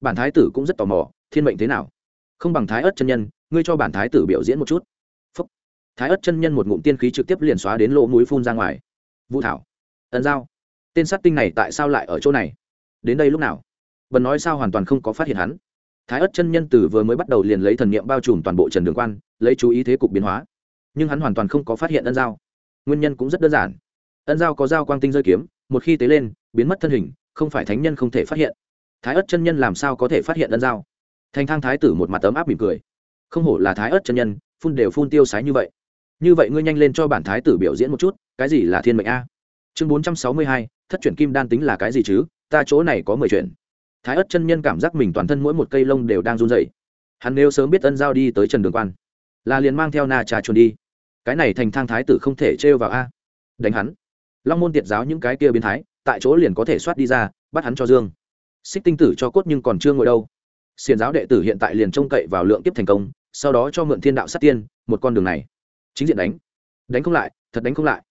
Bản thái tử cũng rất tò mò, thiên mệnh thế nào? Không bằng thái ất chân nhân, ngươi cho bản thái tử biểu diễn một chút thái ớt chân nhân một ngụm tiên khí trực tiếp liền xóa đến lỗ mũi phun ra ngoài. Vũ thảo, ân giao, tên sát tinh này tại sao lại ở chỗ này? Đến đây lúc nào? Bần nói sao hoàn toàn không có phát hiện hắn. Thái ớt chân nhân từ vừa mới bắt đầu liền lấy thần niệm bao trùm toàn bộ trần đường quan, lấy chú ý thế cục biến hóa. Nhưng hắn hoàn toàn không có phát hiện ân giao. Nguyên nhân cũng rất đơn giản. Ân giao có dao quang tinh rơi kiếm, một khi tế lên, biến mất thân hình, không phải thánh nhân không thể phát hiện. Thái ớt chân nhân làm sao có thể phát hiện ân giao? Thành thang thái tử một mặt ấm áp mỉm cười. Không hổ là thái ớt chân nhân, phun đều phun tiêu sái như vậy như vậy ngươi nhanh lên cho bản thái tử biểu diễn một chút, cái gì là thiên mệnh a? Chương bốn trăm sáu mươi hai, thất chuyển kim đan tính là cái gì chứ? Ta chỗ này có mười chuyện. Thái ất chân nhân cảm giác mình toàn thân mỗi một cây lông đều đang run dậy hắn nếu sớm biết ân giao đi tới trần đường quan, là liền mang theo na trà chuồn đi. Cái này thành thang thái tử không thể trêu vào a. Đánh hắn. Long môn tiệt giáo những cái kia biến thái, tại chỗ liền có thể soát đi ra, bắt hắn cho dương. Xích tinh tử cho cốt nhưng còn chưa ngồi đâu. Xiền giáo đệ tử hiện tại liền trông cậy vào lượng tiếp thành công, sau đó cho mượn thiên đạo sát tiên, một con đường này chính diện đánh. Đánh không lại, thật đánh không lại.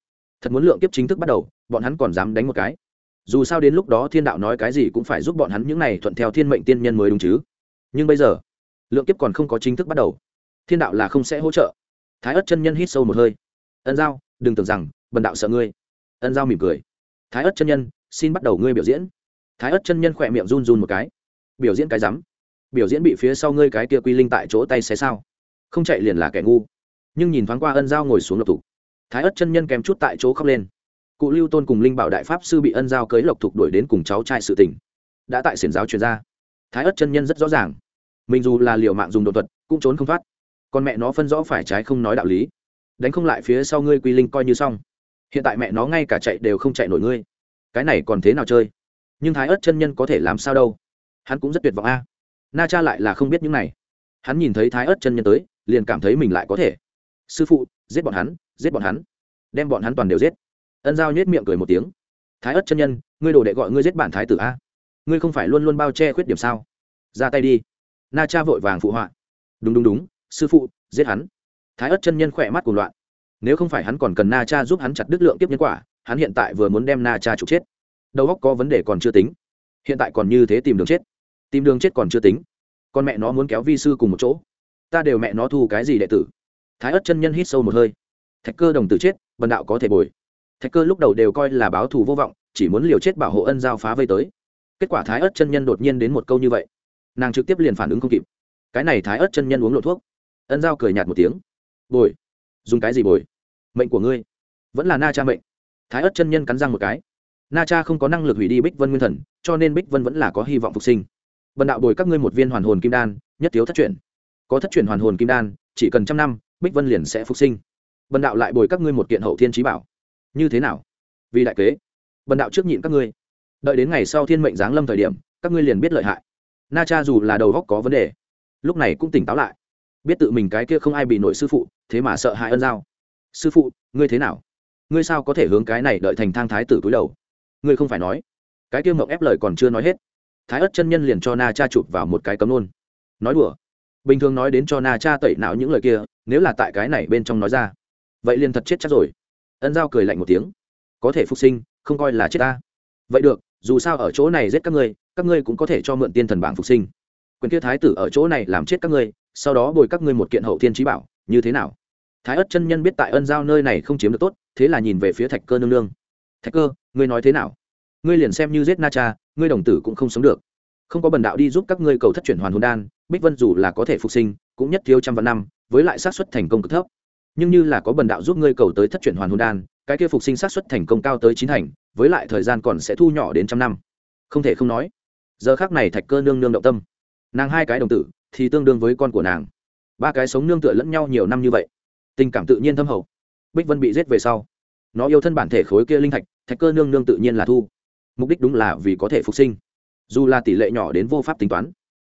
Thật muốn lượng kiếp chính thức bắt đầu, bọn hắn còn dám đánh một cái. Dù sao đến lúc đó thiên đạo nói cái gì cũng phải giúp bọn hắn những này thuận theo thiên mệnh tiên nhân mới đúng chứ. Nhưng bây giờ, lượng kiếp còn không có chính thức bắt đầu. Thiên đạo là không sẽ hỗ trợ. Thái ất chân nhân hít sâu một hơi. Ân giao, đừng tưởng rằng, bần đạo sợ ngươi. Ân giao mỉm cười. Thái ất chân nhân, xin bắt đầu ngươi biểu diễn. Thái ất chân nhân khỏe miệng run run một cái. Biểu diễn cái rắm. Biểu diễn bị phía sau ngươi cái kia quy linh tại chỗ tay xé sao. Không chạy liền là kẻ ngu nhưng nhìn thoáng qua ân giao ngồi xuống lộc thục, thái ất chân nhân kèm chút tại chỗ khóc lên. Cụ lưu tôn cùng linh bảo đại pháp sư bị ân giao cưới lộc thục đuổi đến cùng cháu trai sự tình, đã tại xiển giáo truyền ra. Thái ất chân nhân rất rõ ràng, mình dù là liệu mạng dùng đột thuật, cũng trốn không thoát. Còn mẹ nó phân rõ phải trái không nói đạo lý, đánh không lại phía sau ngươi quy linh coi như xong. Hiện tại mẹ nó ngay cả chạy đều không chạy nổi ngươi. Cái này còn thế nào chơi? Nhưng thái ớt chân nhân có thể làm sao đâu? Hắn cũng rất tuyệt vọng a. Na cha lại là không biết những này. Hắn nhìn thấy thái ớt chân nhân tới, liền cảm thấy mình lại có thể sư phụ, giết bọn hắn, giết bọn hắn. Đem bọn hắn toàn đều giết. Ân giao nhét miệng cười một tiếng. Thái ất chân nhân, ngươi đồ đệ gọi ngươi giết bản thái tử a. Ngươi không phải luôn luôn bao che khuyết điểm sao? Ra tay đi. Na cha vội vàng phụ họa. Đúng đúng đúng, sư phụ, giết hắn. Thái ất chân nhân khỏe mắt cùng loạn. Nếu không phải hắn còn cần na cha giúp hắn chặt đứt lượng tiếp nhân quả, hắn hiện tại vừa muốn đem na cha trục chết. Đầu óc có vấn đề còn chưa tính. Hiện tại còn như thế tìm đường chết. Tìm đường chết còn chưa tính. Con mẹ nó muốn kéo vi sư cùng một chỗ. Ta đều mẹ nó thu cái gì đệ tử? Thái ất chân nhân hít sâu một hơi. Thạch cơ đồng tử chết vần đạo có thể bồi. Thạch cơ lúc đầu đều coi là báo thù vô vọng, chỉ muốn liều chết bảo hộ ân giao phá vây tới. Kết quả thái ất chân nhân đột nhiên đến một câu như vậy. Nàng trực tiếp liền phản ứng không kịp. Cái này thái ất chân nhân uống lộ thuốc. Ân giao cười nhạt một tiếng. Bồi. Dùng cái gì bồi? Mệnh của ngươi. Vẫn là na cha mệnh. Thái ất chân nhân cắn răng một cái. Na cha không có năng lực hủy đi bích vân nguyên thần, cho nên bích vân vẫn là có hy vọng phục sinh. Bần đạo bồi các ngươi một viên hoàn hồn kim đan, nhất thiếu thất truyền có thất truyền hoàn hồn kim đan chỉ cần trăm năm, bích vân liền sẽ phục sinh. Bần đạo lại bồi các ngươi một kiện hậu thiên trí bảo. Như thế nào? Vì đại kế, bần đạo trước nhịn các ngươi. Đợi đến ngày sau thiên mệnh giáng lâm thời điểm, các ngươi liền biết lợi hại. Na cha dù là đầu góc có vấn đề, lúc này cũng tỉnh táo lại. Biết tự mình cái kia không ai bị nổi sư phụ, thế mà sợ hãi ân giao. Sư phụ, ngươi thế nào? Ngươi sao có thể hướng cái này đợi thành thang thái tử túi đầu? Ngươi không phải nói, cái kia mộng ép lời còn chưa nói hết. Thái ất chân nhân liền cho na cha chụp vào một cái cấm luôn. nói đùa bình thường nói đến cho na cha tẩy não những lời kia, nếu là tại cái này bên trong nói ra, vậy liền thật chết chắc rồi. Ân giao cười lạnh một tiếng. Có thể phục sinh, không coi là chết ta. Vậy được, dù sao ở chỗ này giết các ngươi các ngươi cũng có thể cho mượn tiên thần bảng phục sinh. Quyền kia thái tử ở chỗ này làm chết các ngươi, sau đó bồi các ngươi một kiện hậu thiên trí bảo, như thế nào? Thái ất chân nhân biết tại ân giao nơi này không chiếm được tốt, thế là nhìn về phía thạch cơ nương nương. Thạch cơ, ngươi nói thế nào? Ngươi liền xem như giết na cha, ngươi đồng tử cũng không sống được. Không có bần đạo đi giúp các ngươi cầu thất chuyển hoàn hồn đan bích vân dù là có thể phục sinh, cũng nhất thiếu trăm vạn năm, với lại xác suất thành công cực thấp. Nhưng như là có bần đạo giúp ngươi cầu tới thất chuyển hoàn hồn đan, cái kia phục sinh xác suất thành công cao tới chín thành, với lại thời gian còn sẽ thu nhỏ đến trăm năm. Không thể không nói, giờ khác này thạch cơ nương nương động tâm. Nàng hai cái đồng tử thì tương đương với con của nàng. Ba cái sống nương tựa lẫn nhau nhiều năm như vậy, tình cảm tự nhiên thâm hậu. Bích vân bị giết về sau, nó yêu thân bản thể khối kia linh thạch thạch cơ nương nương tự nhiên là thu. Mục đích đúng là vì có thể phục sinh. Dù là tỷ lệ nhỏ đến vô pháp tính toán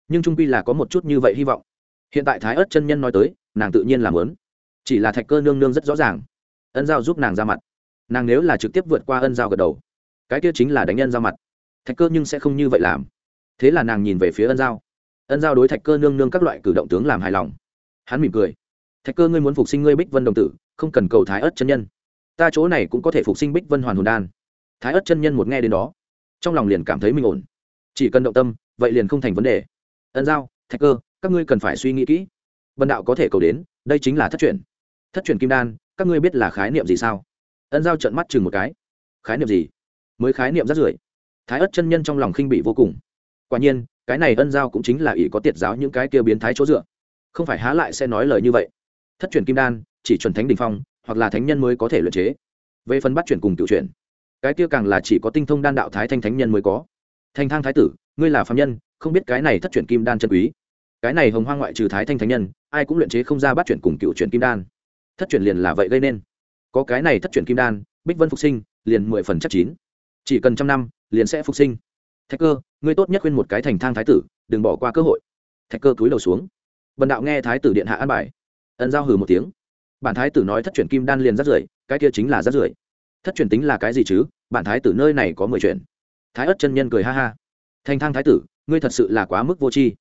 nhưng trung pi là có một chút như vậy hy vọng. Hiện tại thái ớt chân nhân nói tới, nàng tự nhiên làm lớn chỉ là thạch cơ nương nương rất rõ ràng. Ân giao giúp nàng ra mặt. Nàng nếu là trực tiếp vượt qua ân giao gật đầu, cái kia chính là đánh ân giao mặt. Thạch cơ nhưng sẽ không như vậy làm. Thế là nàng nhìn về phía ân giao. Ân giao đối thạch cơ nương nương các loại cử động tướng làm hài lòng. Hắn mỉm cười. Thạch cơ ngươi muốn phục sinh ngươi bích vân đồng tử, không cần cầu thái ớt chân nhân. Ta chỗ này cũng có thể phục sinh bích vân hoàn hồn đan. Thái ớt chân nhân một nghe đến đó, trong lòng liền cảm thấy mình ổn. Chỉ cần động tâm, vậy liền không thành vấn đề ân giao, thạch cơ, các ngươi cần phải suy nghĩ kỹ. Bần đạo có thể cầu đến, đây chính là thất truyền. Thất truyền kim đan, các ngươi biết là khái niệm gì sao? Ân giao trợn mắt chừng một cái. Khái niệm gì? Mới khái niệm rất rưởi. Thái ất chân nhân trong lòng khinh bị vô cùng. Quả nhiên, cái này ân giao cũng chính là ỷ có tiệt giáo những cái kia biến thái chỗ dựa. Không phải há lại sẽ nói lời như vậy. Thất truyền kim đan, chỉ chuẩn thánh đình phong, hoặc là thánh nhân mới có thể luyện chế. Về phần bắt chuyển cùng tự chuyển cái kia càng là chỉ có tinh thông đan đạo thái thanh thánh nhân mới có. Thanh thang thái tử, ngươi là phạm nhân không biết cái này thất chuyển kim đan chân quý. Cái này hồng hoang ngoại trừ thái thanh thánh nhân, ai cũng luyện chế không ra bắt chuyển cùng cựu chuyển kim đan. Thất chuyển liền là vậy gây nên. Có cái này thất chuyển kim đan, bích vân phục sinh, liền mười phần chắc chín. Chỉ cần trăm năm, liền sẽ phục sinh. Thạch cơ, ngươi tốt nhất khuyên một cái thành thang thái tử, đừng bỏ qua cơ hội. Thạch cơ cúi đầu xuống. Bần đạo nghe thái tử điện hạ an bài. Ân giao hừ một tiếng. Bản thái tử nói thất chuyển kim đan liền rắt rưởi cái kia chính là rắt rưởi thất chuyển tính là cái gì chứ? Bản thái tử nơi này có mười truyền. thái ất chân nhân cười ha ha. Thành thang thái tử ngươi thật sự là quá mức vô tri.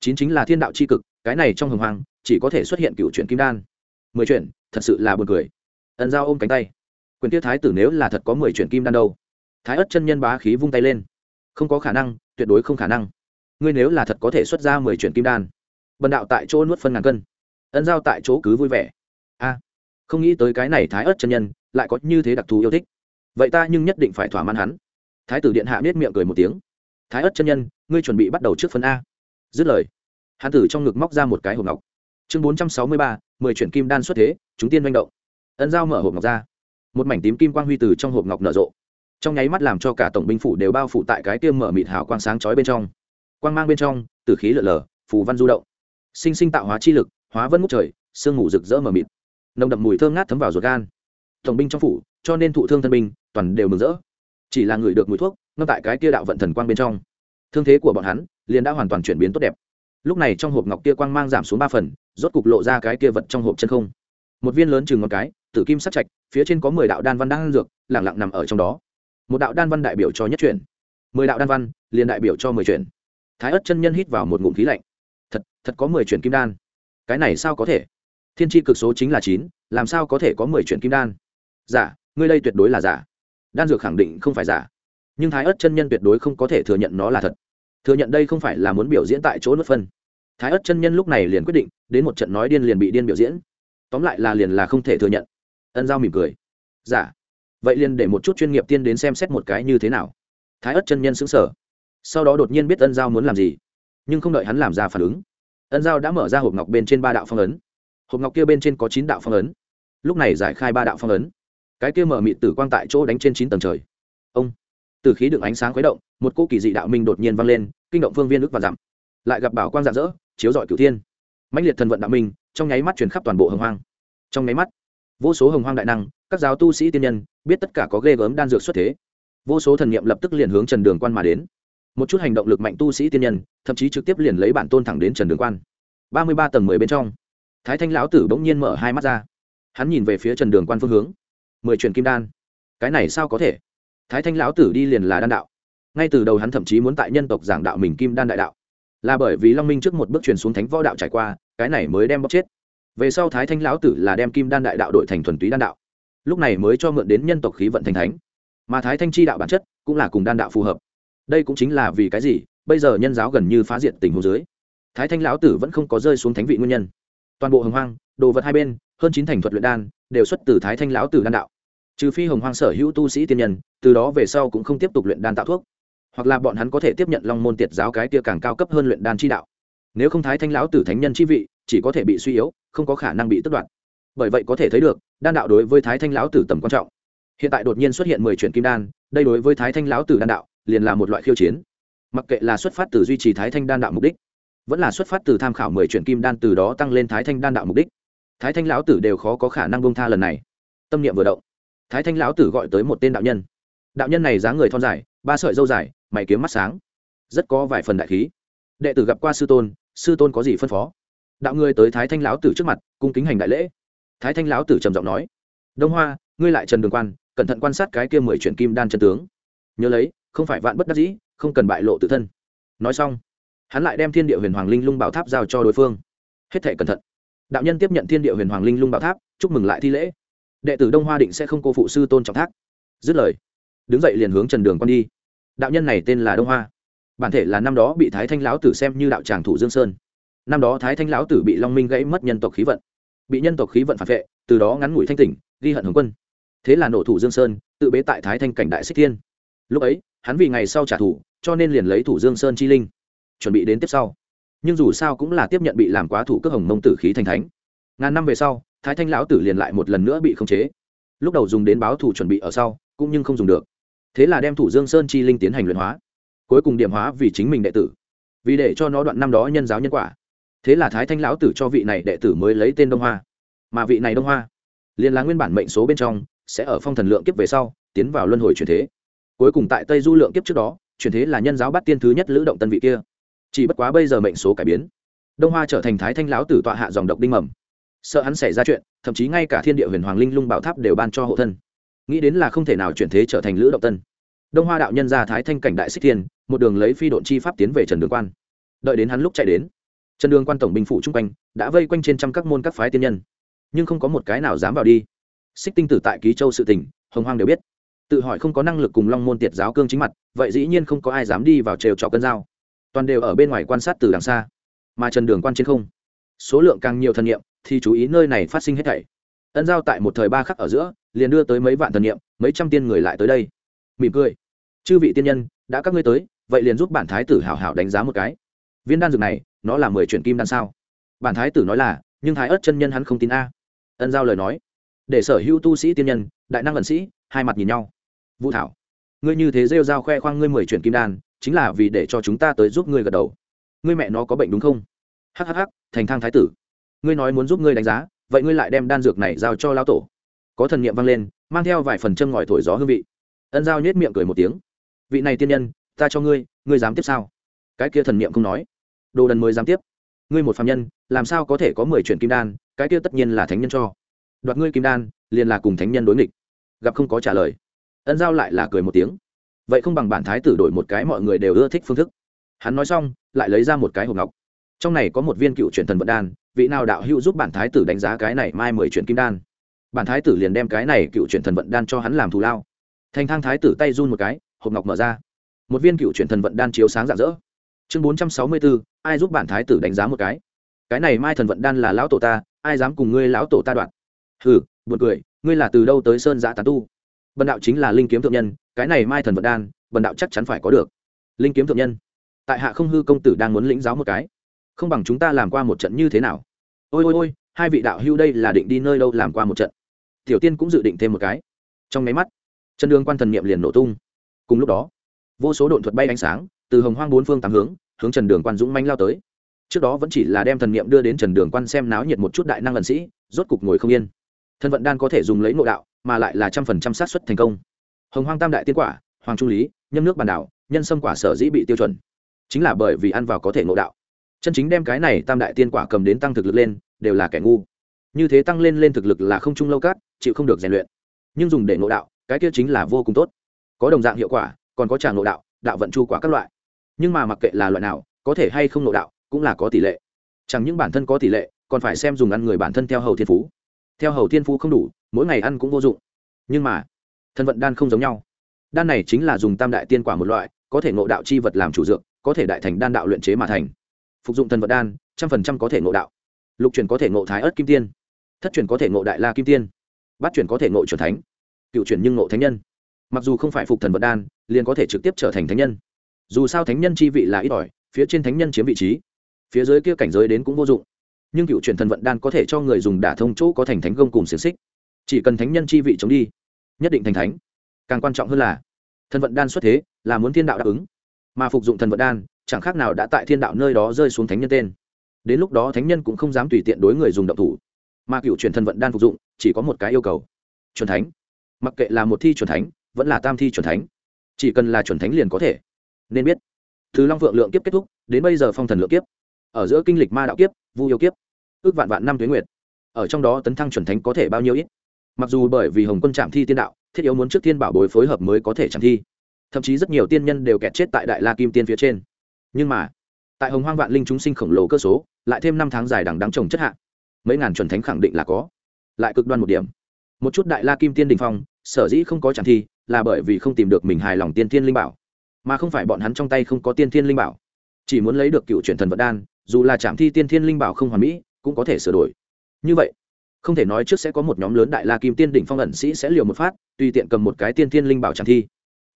Chín chính là thiên đạo c h i cực, cái này trong hồng hoàng chỉ có thể xuất hiện cựu chuyển kim đan. Mười chuyển thật sự là b u ồ n cười. Ẩn giao ôm cánh tay. Quyền tiết thái tử nếu là thật có mười chuyển kim đan đâu? Thái ất chân nhân bá khí vung tay lên. Không có khả năng, tuyệt đối không khả năng. Ngươi nếu là thật có thể xuất ra mười chuyển kim đan. Bần đạo tại chỗ nuốt phân ngàn cân. Ân giao tại chỗ cứ vui vẻ. A, không nghĩ tới cái này thái ớt chân nhân lại có như thế đặc thù yêu thích. Vậy ta nhưng nhất định phải thỏa mãn hắn. Thái tử điện hạ biết miệng cười một tiếng thái ớt chân nhân, ngươi chuẩn bị bắt đầu trước phân a. Dứt lời hán tử trong ngực móc ra một cái hộp ngọc. Chương bốn trăm sáu mươi ba, mười chuyển kim đan xuất thế, chúng tiên manh động. Ân giao mở hộp ngọc ra. Một mảnh tím kim quang huy từ trong hộp ngọc nở rộ. Trong nháy mắt làm cho cả tổng binh phủ đều bao phủ tại cái tiêm mở mịt hào quang sáng chói bên trong. Quang mang bên trong từ khí lở lở, phù văn du động. Sinh sinh tạo hóa chi lực, hóa vân ngút trời, sương mù rực rỡ mờ mịt. Nồng đậm mùi thơm ngát thấm vào ruột gan. Tổng binh trong phủ, cho nên thụ thương thân binh, toàn đều mừng rỡ. Chỉ là người được mùi thuốc ngâm tại cái kia đạo vận thần quang bên trong. Thương thế của bọn hắn liền đã hoàn toàn chuyển biến tốt đẹp. Lúc này trong hộp ngọc kia quang mang giảm xuống ba phần, rốt cục lộ ra cái kia vật trong hộp chân không. Một viên lớn chừng một cái, tử kim sắc trạch, phía trên có mười đạo đan văn đang dược lẳng lặng nằm ở trong đó. Một đạo đan văn đại biểu cho nhất chuyển. Mười đạo đan văn liền đại biểu cho mười chuyển. Thái ất chân nhân hít vào một ngụm khí lạnh. Thật thật có mười chuyển kim đan. Cái này sao có thể? Thiên tri cực số chính là chín, làm sao có thể có mười chuyển kim đan? Giả, ngươi đây tuyệt đối là giả. Đan dược khẳng định không phải giả nhưng thái ớt chân nhân tuyệt đối không có thể thừa nhận nó là thật. Thừa nhận đây không phải là muốn biểu diễn tại chỗ nuốt phân. Thái ớt chân nhân lúc này liền quyết định, đến một trận nói điên liền bị điên biểu diễn. Tóm lại là liền là không thể thừa nhận. Ân giao mỉm cười. Giả vậy liền để một chút chuyên nghiệp tiên đến xem xét một cái như thế nào. Thái ớt chân nhân xứng sở sau đó đột nhiên biết ân giao muốn làm gì. Nhưng không đợi hắn làm ra phản ứng, ân giao đã mở ra hộp ngọc bên trên ba đạo phong ấn. Hộp ngọc kia bên trên có chín đạo phong ấn. Lúc này giải khai ba đạo phong ấn. Cái kia mở mịt tử quang tại chỗ đánh trên chín tầng trời. Ông từ khí đựng ánh sáng khuấy động, một cô kỳ dị đạo minh đột nhiên vang lên, kinh động phương viên ức và giảm lại gặp bảo quang rạng rỡ, chiếu rọi cửu thiên. Mãnh liệt thần vận đạo minh, trong nháy mắt truyền khắp toàn bộ hồng hoang. Trong nháy mắt, vô số hồng hoang đại năng, các giáo tu sĩ tiên nhân, biết tất cả có ghê gớm đan dược xuất thế. Vô số thần niệm lập tức liền hướng trần đường quan mà đến. Một chút hành động lực mạnh tu sĩ tiên nhân, thậm chí trực tiếp liền lấy bản tôn thẳng đến trần đường quan. Ba mươi ba tầng mười bên trong, thái thanh lão tử bỗng nhiên mở hai mắt ra. Hắn nhìn về phía trần đường quan phương hướng. Mười truyền kim đan. Cái này sao có thể? Thái thanh lão tử đi liền là đan đạo. Ngay từ đầu hắn thậm chí muốn tại nhân tộc giảng đạo mình kim đan đại đạo. Là bởi vì long minh trước một bước truyền xuống thánh võ đạo trải qua, cái này mới đem bóc chết. Về sau thái thanh lão tử là đem kim đan đại đạo đội thành thuần túy đan đạo. Lúc này mới cho mượn đến nhân tộc khí vận thành thánh. Mà thái thanh chi đạo bản chất cũng là cùng đan đạo phù hợp. Đây cũng chính là vì cái gì, bây giờ nhân giáo gần như phá diệt tình hồ dưới. Thái thanh lão tử vẫn không có rơi xuống thánh vị nguyên nhân. Toàn bộ hồng hoang, đồ vật hai bên, hơn chín thành thuật luyện đan, đều xuất từ thái thanh lão tử đan đạo trừ phi hồng hoang sở hữu tu sĩ tiên nhân, từ đó về sau cũng không tiếp tục luyện đan tạo thuốc, hoặc là bọn hắn có thể tiếp nhận long môn tiệt giáo cái kia càng cao cấp hơn luyện đan chi đạo. Nếu không thái thanh lão tử thánh nhân chi vị, chỉ có thể bị suy yếu, không có khả năng bị tước đoạt. Bởi vậy có thể thấy được, đan đạo đối với thái thanh lão tử tầm quan trọng. Hiện tại đột nhiên xuất hiện mười chuyển kim đan, đây đối với thái thanh lão tử đan đạo, liền là một loại khiêu chiến. Mặc kệ là xuất phát từ duy trì thái thanh đan đạo mục đích, vẫn là xuất phát từ tham khảo mười chuyển kim đan từ đó tăng lên thái thanh đan đạo mục đích, thái thanh lão tử đều khó có khả năng bông tha lần này. Tâm niệm vừa động thái thanh lão tử gọi tới một tên đạo nhân. Đạo nhân này dáng người thon dài, ba sợi dâu dài, mày kiếm mắt sáng. Rất có vài phần đại khí. Đệ tử gặp qua sư tôn sư tôn có gì phân phó? Đạo người tới thái thanh lão tử trước mặt, cung kính hành đại lễ. Thái thanh lão tử trầm giọng nói, đông hoa, ngươi lại trần đường quan, cẩn thận quan sát cái kia mười chuyển kim đan chân tướng. Nhớ lấy, không phải vạn bất đắc dĩ, không cần bại lộ tự thân. Nói xong, hắn lại đem thiên địa huyền hoàng linh lung bảo tháp giao cho đối phương. Hết thể cẩn thận. Đạo nhân tiếp nhận thiên địa huyền hoàng linh lung bảo tháp, chúc mừng lại thi lễ đệ tử đông hoa định sẽ không cô phụ sư tôn trọng thác. Dứt lời, đứng dậy liền hướng trần đường con đi. Đạo nhân này tên là đông hoa. Bản thể là năm đó bị thái thanh lão tử xem như đạo tràng thủ dương sơn. Năm đó thái thanh lão tử bị long minh gãy mất nhân tộc khí vận. Bị nhân tộc khí vận phản vệ, từ đó ngắn ngủi thanh tỉnh, ghi hận hướng quân. Thế là nổ thủ dương sơn, tự bế tại thái thanh cảnh đại xích thiên. Lúc ấy, hắn vì ngày sau trả thù, cho nên liền lấy thủ dương sơn chi linh. Chuẩn bị đến tiếp sau. Nhưng dù sao cũng là tiếp nhận bị làm quá thủ cước hồng mông tử khí thành thánh. Ngàn năm về sau thái thanh lão tử liền lại một lần nữa bị khống chế. Lúc đầu dùng đến báo thủ chuẩn bị ở sau, cũng nhưng không dùng được. Thế là đem thủ dương sơn chi linh tiến hành luyện hóa. Cuối cùng điểm hóa vì chính mình đệ tử. Vì để cho nó đoạn năm đó nhân giáo nhân quả. Thế là thái thanh lão tử cho vị này đệ tử mới lấy tên đông hoa. Mà vị này đông hoa, liền là nguyên bản mệnh số bên trong, sẽ ở phong thần lượng kiếp về sau, tiến vào luân hồi truyền thế. Cuối cùng tại tây du lượng kiếp trước đó truyền thế là nhân giáo bắt tiên thứ nhất lữ động tân vị kia. Chỉ bất quá bây giờ mệnh số cải biến. Đông hoa trở thành thái thanh lão tử tọa hạ dòng độc đinh mầm sợ hắn xảy ra chuyện, thậm chí ngay cả thiên địa huyền hoàng linh lung bảo tháp đều ban cho hộ thân. Nghĩ đến là không thể nào chuyển thế trở thành lữ động tân. Đông hoa đạo nhân ra thái thanh cảnh đại xích thiên, một đường lấy phi độn chi pháp tiến về trần đường quan. Đợi đến hắn lúc chạy đến, trần đường quan tổng binh phủ chung quanh, đã vây quanh trên trăm các môn các phái tiên nhân. Nhưng không có một cái nào dám vào đi. Xích tinh tử tại ký châu sự tỉnh, hồng hoang đều biết. Tự hỏi không có năng lực cùng long môn tiệt giáo cương chính mặt, vậy dĩ nhiên không có ai dám đi vào trèo trọ cân dao toàn đều ở bên ngoài quan sát từ đằng xa, mà trần đường quan trên không số lượng càng nhiều thần nghiệm thì chú ý nơi này phát sinh hết thảy. Ân giao tại một thời ba khắc ở giữa, liền đưa tới mấy vạn thần nghiệm mấy trăm tiên người lại tới đây. Mỉm cười. Chư vị tiên nhân, đã các ngươi tới, vậy liền giúp bản thái tử hảo hảo đánh giá một cái. Viên đan dược này, nó là mười chuyển kim đan sao? Bản thái tử nói là, nhưng thái ớt chân nhân hắn không tin a. Ân giao lời nói. Để sở hữu tu sĩ tiên nhân, đại năng ẩn sĩ, hai mặt nhìn nhau. Vũ thảo, ngươi như thế rêu rao khoe khoang ngươi mười chuyển kim đan, chính là vì để cho chúng ta tới giúp ngươi gật đầu. Ngươi mẹ nó có bệnh đúng không? Hhh thành thang thái tử. Ngươi nói muốn giúp ngươi đánh giá, vậy ngươi lại đem đan dược này giao cho lão tổ. Có thần niệm vang lên, mang theo vài phần châm ngòi thổi gió hương vị. Ân giao nhếch miệng cười một tiếng. Vị này tiên nhân, ta cho ngươi ngươi dám tiếp sao? Cái kia thần niệm không nói. Đồ đần mới dám tiếp. Ngươi một phạm nhân, làm sao có thể có mười chuyện kim đan, cái kia tất nhiên là thánh nhân cho. Đoạt ngươi kim đan, liền là cùng thánh nhân đối nghịch. Gặp không có trả lời. Ân giao lại là cười một tiếng. Vậy không bằng bản thái tử đổi một cái mọi người đều ưa thích phương thức. Hắn nói xong, lại lấy ra một cái hộp ngọc trong này có một viên cựu truyền thần vận đan, vị nào đạo hữu giúp bản thái tử đánh giá cái này mai mười truyền kim đan? Bản thái tử liền đem cái này cựu truyền thần vận đan cho hắn làm thù lao. Thành thang thái tử tay run một cái, hộp ngọc mở ra. Một viên cựu truyền thần vận đan chiếu sáng rạng rỡ. Chương bốn trăm sáu mươi bốn ai giúp bản thái tử đánh giá một cái? Cái này mai thần vận đan là lão tổ ta, ai dám cùng ngươi lão tổ ta đoạn? Hừ, buồn cười, ngươi là từ đâu tới sơn giã tán tu? Bần đạo chính là linh kiếm thượng nhân, cái này mai thần vận đan, bần đạo chắc chắn phải có được. Linh kiếm thượng nhân. Tại hạ không hư công tử đang muốn lĩnh giáo một cái không bằng chúng ta làm qua một trận như thế nào? Ôi ôi ôi, hai vị đạo hưu đây là định đi nơi đâu làm qua một trận? Tiểu tiên cũng dự định thêm một cái. Trong máy mắt, chân đường quan thần niệm liền nổ tung. Cùng lúc đó, vô số độn thuật bay ánh sáng, từ hồng hoang bốn phương tám hướng hướng trần đường quan dũng manh lao tới. Trước đó vẫn chỉ là đem thần niệm đưa đến trần đường quan xem náo nhiệt một chút đại năng lần sĩ, rốt cục ngồi không yên. Thân vận đan có thể dùng lấy nội đạo, mà lại là trăm phần trăm sát xuất thành công. Hồng hoang tam đại tiên quả, hoàng trung lý, nhâm nước bàn đảo, nhân sâm quả sở dĩ bị tiêu chuẩn. Chính là bởi vì ăn vào có thể nội đạo chân chính đem cái này tam đại tiên quả cầm đến tăng thực lực lên, đều là kẻ ngu. Như thế tăng lên lên thực lực là không trung lâu cát, chịu không được rèn luyện. Nhưng dùng để ngộ đạo, cái kia chính là vô cùng tốt. Có đồng dạng hiệu quả, còn có tràng ngộ đạo đạo vận chu quả các loại. Nhưng mà mặc kệ là loại nào, có thể hay không ngộ đạo, cũng là có tỷ lệ. Chẳng những bản thân có tỷ lệ, còn phải xem dùng ăn người bản thân theo hầu thiên phú. Theo hầu thiên phú không đủ, mỗi ngày ăn cũng vô dụng. Nhưng mà, thân vận đan không giống nhau. Đan này chính là dùng tam đại tiên quả một loại, có thể ngộ đạo chi vật làm chủ dược, có thể đại thành đan đạo luyện chế mà thành phục dụng thần vật đan, trăm phần trăm có thể ngộ đạo. Lục truyền có thể ngộ thái ớt kim tiên, thất truyền có thể ngộ đại la kim tiên, bát truyền có thể ngộ truyền thánh, cựu truyền nhưng ngộ thánh nhân. Mặc dù không phải phục thần vật đan, liền có thể trực tiếp trở thành thánh nhân. Dù sao thánh nhân chi vị là ít ỏi, phía trên thánh nhân chiếm vị trí, phía dưới kia cảnh giới đến cũng vô dụng. Nhưng cựu truyền thần vận đan có thể cho người dùng đả thông chỗ có thành thánh công cùng xiềng xích. Chỉ cần thánh nhân chi vị chống đi, nhất định thành thánh. Càng quan trọng hơn là, thần vận đan xuất thế là muốn thiên đạo đáp ứng. Mà phục dụng thần vận đan chẳng khác nào đã tại thiên đạo nơi đó rơi xuống thánh nhân tên. Đến lúc đó thánh nhân cũng không dám tùy tiện đối người dùng động thủ. Mà cựu truyền thần vận đan phục dụng, chỉ có một cái yêu cầu. Chuẩn thánh. Mặc kệ là một thi chuẩn thánh, vẫn là tam thi chuẩn thánh. Chỉ cần là chuẩn thánh liền có thể. Nên biết. Thứ long vượng lượng kiếp kết thúc, đến bây giờ phong thần lượng kiếp. Ở giữa kinh lịch ma đạo kiếp, vu yêu kiếp. Ước vạn vạn năm tuyến nguyệt. Ở trong đó tấn thăng chuẩn thánh có thể bao nhiêu ít? Mặc dù bởi vì hồng quân trạm thi tiên đạo, thiết yếu muốn trước tiên bảo bối phối hợp mới có thể trạm thi. Thậm chí rất nhiều tiên nhân đều kẹt chết tại đại la kim tiên phía trên nhưng mà, tại hồng hoang vạn linh chúng sinh khổng lồ cơ số, lại thêm năm tháng dài đằng đắng trồng chất hạ, mấy ngàn chuẩn thánh khẳng định là có. Lại cực đoan một điểm. Một chút đại la kim tiên đình phong, sở dĩ không có chẳng thi, là bởi vì không tìm được mình hài lòng tiên thiên linh bảo. Mà không phải bọn hắn trong tay không có tiên thiên linh bảo. Chỉ muốn lấy được cựu truyền thần vật đan, dù là trạm thi tiên thiên linh bảo không hoàn mỹ, cũng có thể sửa đổi. Như vậy, không thể nói trước sẽ có một nhóm lớn đại la kim tiên đỉnh phong ẩn sĩ sẽ liều một phát, tùy tiện cầm một cái tiên thiên linh bảo trạm thi.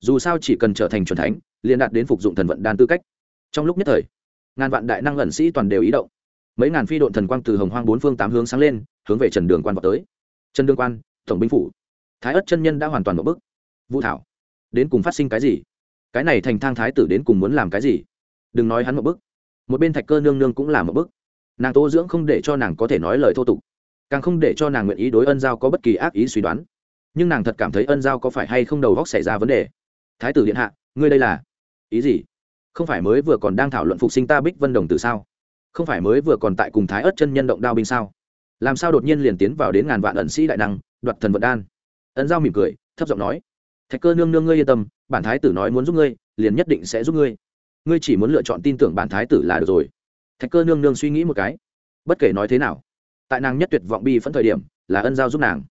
Dù sao chỉ cần trở thành c thánh, liền đạt đến phục dụng thần vận đan tư cách trong lúc nhất thời, ngàn vạn đại năng ẩn sĩ toàn đều ý động. Mấy ngàn phi độn thần quang từ hồng hoang bốn phương tám hướng sáng lên, hướng về trần đường quan vào tới. Trần đường quan, tổng binh phủ. Thái ất chân nhân đã hoàn toàn một bức vũ thảo, đến cùng phát sinh cái gì? Cái này thành thang thái tử đến cùng muốn làm cái gì? Đừng nói hắn một bức một bên thạch cơ nương nương cũng là một bức nàng tô dưỡng không để cho nàng có thể nói lời thô tục. Càng không để cho nàng nguyện ý đối ân giao có bất kỳ ác ý suy đoán. Nhưng nàng thật cảm thấy ân giao có phải hay không đầu góc xảy ra vấn đề. Thái tử điện hạ, ngươi đây là ý gì? Không phải mới vừa còn đang thảo luận phục sinh ta bích vân đồng từ sao? Không phải mới vừa còn tại cùng thái ớt chân nhân động đao binh sao? Làm sao đột nhiên liền tiến vào đến ngàn vạn ẩn sĩ đại năng, đoạt thần vận đan? Ân giao mỉm cười, thấp giọng nói, thạch cơ nương nương ngươi yên tâm, bản thái tử nói muốn giúp ngươi, liền nhất định sẽ giúp ngươi. Ngươi chỉ muốn lựa chọn tin tưởng bản thái tử là được rồi. Thạch cơ nương nương suy nghĩ một cái, bất kể nói thế nào, tại nàng nhất tuyệt vọng bi phẫn thời điểm, là ân giao giúp nàng.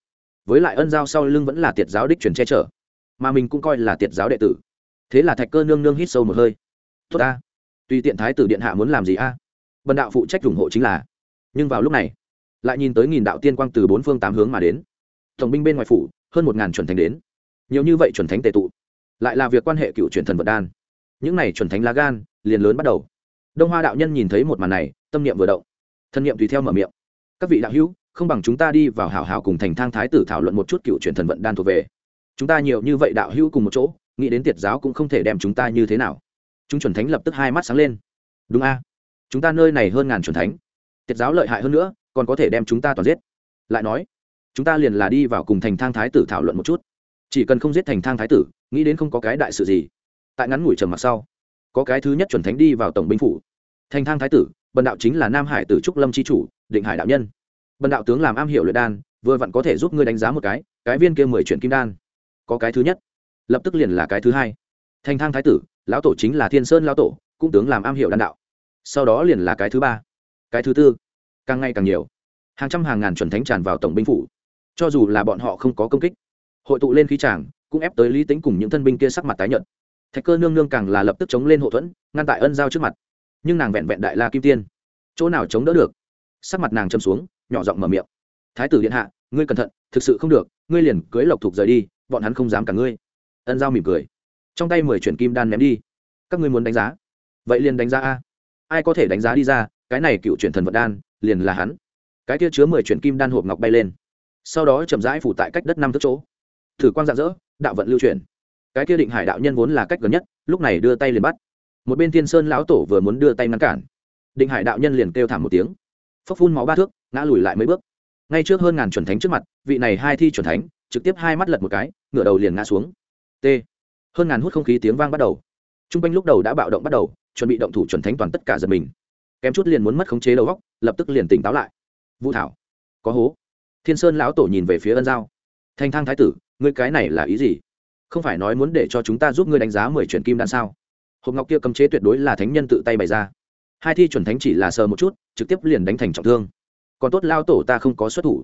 Với lại ân giao sau lưng vẫn là tiệt giáo đích truyền che chở, mà mình cũng coi là tiệt giáo đệ tử. Thế là thạch cơ nương nương hít sâu một hơi tốt ta. Tùy tiện thái tử điện hạ muốn làm gì a? À? bần đạo phụ trách ủng hộ chính là. Nhưng vào lúc này, lại nhìn tới nghìn đạo tiên quang từ bốn phương tám hướng mà đến. Tổng binh bên ngoài phủ, hơn một ngàn chuẩn thánh đến. Nhiều như vậy chuẩn thánh tệ tụ, lại là việc quan hệ cựu truyền thần vật đan. Những này chuẩn thánh lá gan, liền lớn bắt đầu. Đông hoa đạo nhân nhìn thấy một màn này, tâm niệm vừa động. Thân niệm tùy theo mở miệng. Các vị đạo hữu, không bằng chúng ta đi vào hảo hảo cùng thành thang thái tử thảo luận một chút cựu truyền thần vận đan thuộc về. Chúng ta nhiều như vậy đạo hữu cùng một chỗ, nghĩ đến tiệt giáo cũng không thể đem chúng ta như thế nào chúng chuẩn thánh lập tức hai mắt sáng lên. Đúng a. Chúng ta nơi này hơn ngàn chuẩn thánh. Tiết giáo lợi hại hơn nữa, còn có thể đem chúng ta toàn giết. Lại nói, chúng ta liền là đi vào cùng thành thang thái tử thảo luận một chút. Chỉ cần không giết thành thang thái tử, nghĩ đến không có cái đại sự gì. Tại ngắn ngủi trầm mặc sau, có cái thứ nhất chuẩn thánh đi vào tổng binh phủ. Thành thang thái tử, bần đạo chính là nam hải tử trúc lâm c h i chủ, định hải đạo nhân. Bần đạo tướng làm am hiểu luyện đan, vừa vặn có thể giúp ngươi đánh giá một cái cái viên kia mười chuyển kim đan. Có cái thứ nhất. Lập tức liền là cái thứ hai thành thang thái tử, lão tổ chính là thiên sơn lão tổ, cũng tướng làm am hiểu đan đạo. Sau đó liền là cái thứ ba, cái thứ tư, càng ngày càng nhiều. Hàng trăm hàng ngàn chuẩn thánh tràn vào tổng binh phủ. Cho dù là bọn họ không có công kích, hội tụ lên khí tràng, cũng ép tới lý tính cùng những thân binh kia sắc mặt tái nhợt. Thạch cơ nương nương càng là lập tức chống lên hậu thuẫn, ngăn tại ân giao trước mặt. Nhưng nàng vẹn vẹn đại la kim tiên, chỗ nào chống đỡ được? Sắc mặt nàng châm xuống, nhỏ giọng mở miệng. Thái tử điện hạ, ngươi cẩn thận, thực sự không được, ngươi liền cưới lộc thục rời đi, bọn hắn không dám cả ngươi. Ân giao mỉm cười trong tay mười chuyển kim đan ném đi. Các ngươi muốn đánh giá? Vậy liền đánh giá a. Ai có thể đánh giá đi ra, cái này cựu chuyển thần vật đan, liền là hắn. Cái kia chứa mười chuyển kim đan hộp ngọc bay lên. Sau đó chậm rãi phủ tại cách đất năm thước chỗ. Thử quang dạng dỡ đạo vận lưu chuyển. Cái kia định hải đạo nhân vốn là cách gần nhất, lúc này đưa tay liền bắt. Một bên thiên sơn lão tổ vừa muốn đưa tay ngăn cản. Định hải đạo nhân liền kêu thảm một tiếng. Phốc phun máu ba thước, ngã lùi lại mấy bước. Ngay trước hơn ngàn chuẩn thánh trước mặt, vị này hai thi chuẩn thánh, trực tiếp hai mắt lật một cái, ngửa đầu liền ngã xuống. T hơn ngàn hút không khí tiếng vang bắt đầu. T r u n g quanh lúc đầu đã bạo động bắt đầu, chuẩn bị động thủ chuẩn thánh toàn tất cả giật mình. Kém chút liền muốn mất khống chế đầu góc, lập tức liền tỉnh táo lại. Vũ thảo, có hố. Thiên sơn lão tổ nhìn về phía ân giao. Thanh thang thái tử, ngươi cái này là ý gì? Không phải nói muốn để cho chúng ta giúp ngươi đánh giá mười chuyển kim đan sao? Hộp ngọc kia cấm chế tuyệt đối là thánh nhân tự tay bày ra. Hai thi chuẩn thánh chỉ là sờ một chút, trực tiếp liền đánh thành trọng thương. Còn tốt lao tổ ta không có xuất thủ.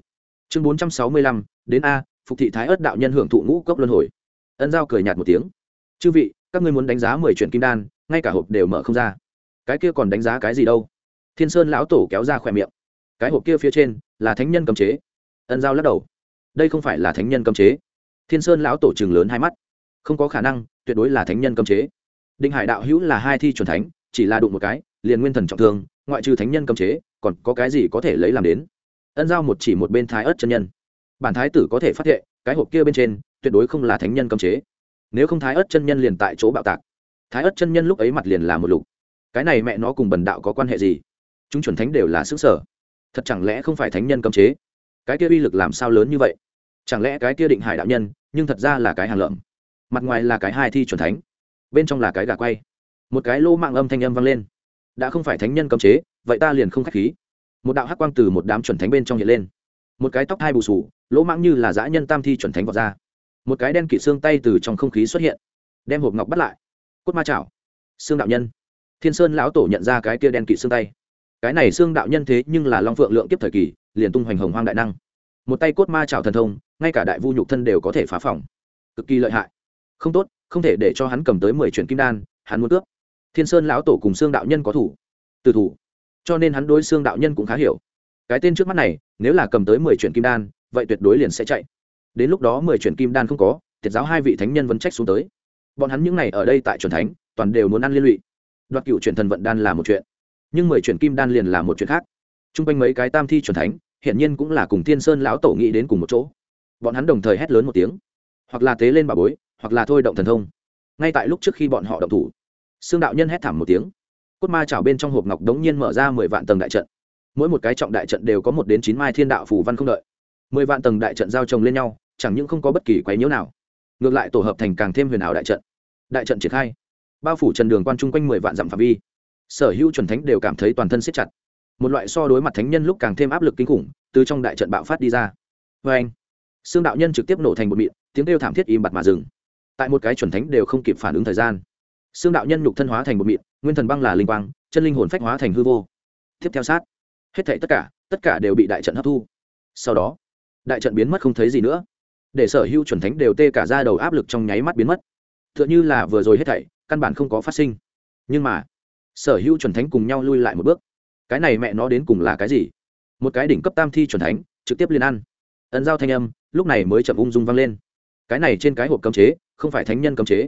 Chương bốn trăm sáu mươi lăm, đến a, phục thị thái ớt đạo nhân hưởng thụ ngũ cốc luân hồi. Ân giao cười nhạt một tiếng chư vị, các ngươi muốn đánh giá mười chuyện kim đan, ngay cả hộp đều mở không ra. Cái kia còn đánh giá cái gì đâu? Thiên sơn lão tổ kéo ra khỏe miệng. Cái hộp kia phía trên là thánh nhân cấm chế. Ân giao lắc đầu. Đây không phải là thánh nhân cấm chế. Thiên sơn lão tổ chừng lớn hai mắt. Không có khả năng, tuyệt đối là thánh nhân cấm chế. Định hải đạo hữu là hai thi chuẩn thánh, chỉ là đụng một cái, liền nguyên thần trọng thương, ngoại trừ thánh nhân cấm chế, còn có cái gì có thể lấy làm đến? Ân giao một chỉ một bên thái ớt chân nhân. Bản thái tử có thể phát hiện cái hộp kia bên trên tuyệt đối không là thánh nhân cấm chế nếu không thái ớt chân nhân liền tại chỗ bạo tạc. Thái ớt chân nhân lúc ấy mặt liền là một lục. Cái này mẹ nó cùng bần đạo có quan hệ gì? Chúng chuẩn thánh đều là xứ sở. Thật chẳng lẽ không phải thánh nhân cấm chế? Cái kia uy lực làm sao lớn như vậy? Chẳng lẽ cái kia định hải đạo nhân, nhưng thật ra là cái hàng lợm? Mặt ngoài là cái hai thi chuẩn thánh, bên trong là cái gà quay. Một cái lô mạng âm thanh âm vang lên. Đã không phải thánh nhân cấm chế, vậy ta liền không k h á c h khí. Một đạo hắc quang từ một đám chuẩn thánh bên trong hiện lên. Một cái tóc hai bù sù, lỗ mãng như là dã nhân tam thi chuẩn thánh vọt ra một cái đen kỵ xương tay từ trong không khí xuất hiện, đem hộp ngọc bắt lại. Cốt ma chảo. Xương đạo nhân. Thiên sơn lão tổ nhận ra cái kia đen kỵ xương tay. Cái này xương đạo nhân thế nhưng là long phượng lượng kiếp thời kỳ, liền tung hoành hồng hoang đại năng. Một tay cốt ma chảo thần thông, ngay cả đại vu nhục thân đều có thể phá phòng. Cực kỳ lợi hại. Không tốt, không thể để cho hắn cầm tới mười chuyển kim đan, hắn muốn cướp. Thiên sơn lão tổ cùng xương đạo nhân có thủ. Từ thủ. Cho nên hắn đối xương đạo nhân cũng khá hiểu. Cái tên trước mắt này, nếu là cầm tới mười chuyển kim đan, vậy tuyệt đối liền sẽ chạy đến lúc đó mười chuyển kim đan không có, thiệt giáo hai vị thánh nhân vẫn trách xuống tới. Bọn hắn những n à y ở đây tại truyền thánh, toàn đều muốn ăn liên lụy. Đoạt cựu truyền thần vận đan là một chuyện, nhưng mười chuyển kim đan liền là một chuyện khác. T r u n g quanh mấy cái tam thi truyền thánh, hiển nhiên cũng là cùng thiên sơn lão tổ nghĩ đến cùng một chỗ. Bọn hắn đồng thời hét lớn một tiếng, hoặc là tế lên bà bối, hoặc là thôi động thần thông. Ngay tại lúc trước khi bọn họ động thủ xương đạo nhân hét thảm một tiếng. Cốt ma chảo bên trong hộp ngọc đống nhiên mở ra mười vạn tầng đại trận. Mỗi một cái trọng đại trận đều có một đến chín mai thiên đạo phù văn không đợi mười vạn tầng đại trận giao chồng lên nhau, chẳng những không có bất kỳ quấy nhiễu nào. Ngược lại tổ hợp thành càng thêm huyền ảo đại trận. Đại trận triển khai. Bao phủ trần đường quan chung quanh mười vạn dặm phạm vi. Sở hữu chuẩn thánh đều cảm thấy toàn thân siết chặt. Một loại so đối mặt thánh nhân lúc càng thêm áp lực kinh khủng, từ trong đại trận bạo phát đi ra. Vê anh, xương đạo nhân trực tiếp nổ thành một mịn, tiếng kêu thảm thiết im bặt mà dừng. Tại một cái chuẩn thánh đều không kịp phản ứng thời gian, xương đạo nhân nhục thân hóa thành một mịn, nguyên thần băng là linh quang, chân linh hồn phách hóa thành hư vô. Tiếp theo sát, hết thảy tất cả tất cả đều bị đại trận hấp thu. Sau đó đại trận biến mất không thấy gì nữa. Để sở hữu chuẩn thánh đều tê cả ra đầu áp lực trong nháy mắt biến mất. T h ư ợ n h ư là vừa rồi hết thảy, căn bản không có phát sinh. Nhưng mà, sở hữu chuẩn thánh cùng nhau lui lại một bước. Cái này mẹ nó đến cùng là cái gì? Một cái đỉnh cấp tam thi chuẩn thánh, trực tiếp liên ăn. Ấn giao thanh âm, lúc này mới chậm ung dung vang lên. Cái này trên cái hộp cấm chế, không phải thánh nhân cấm chế,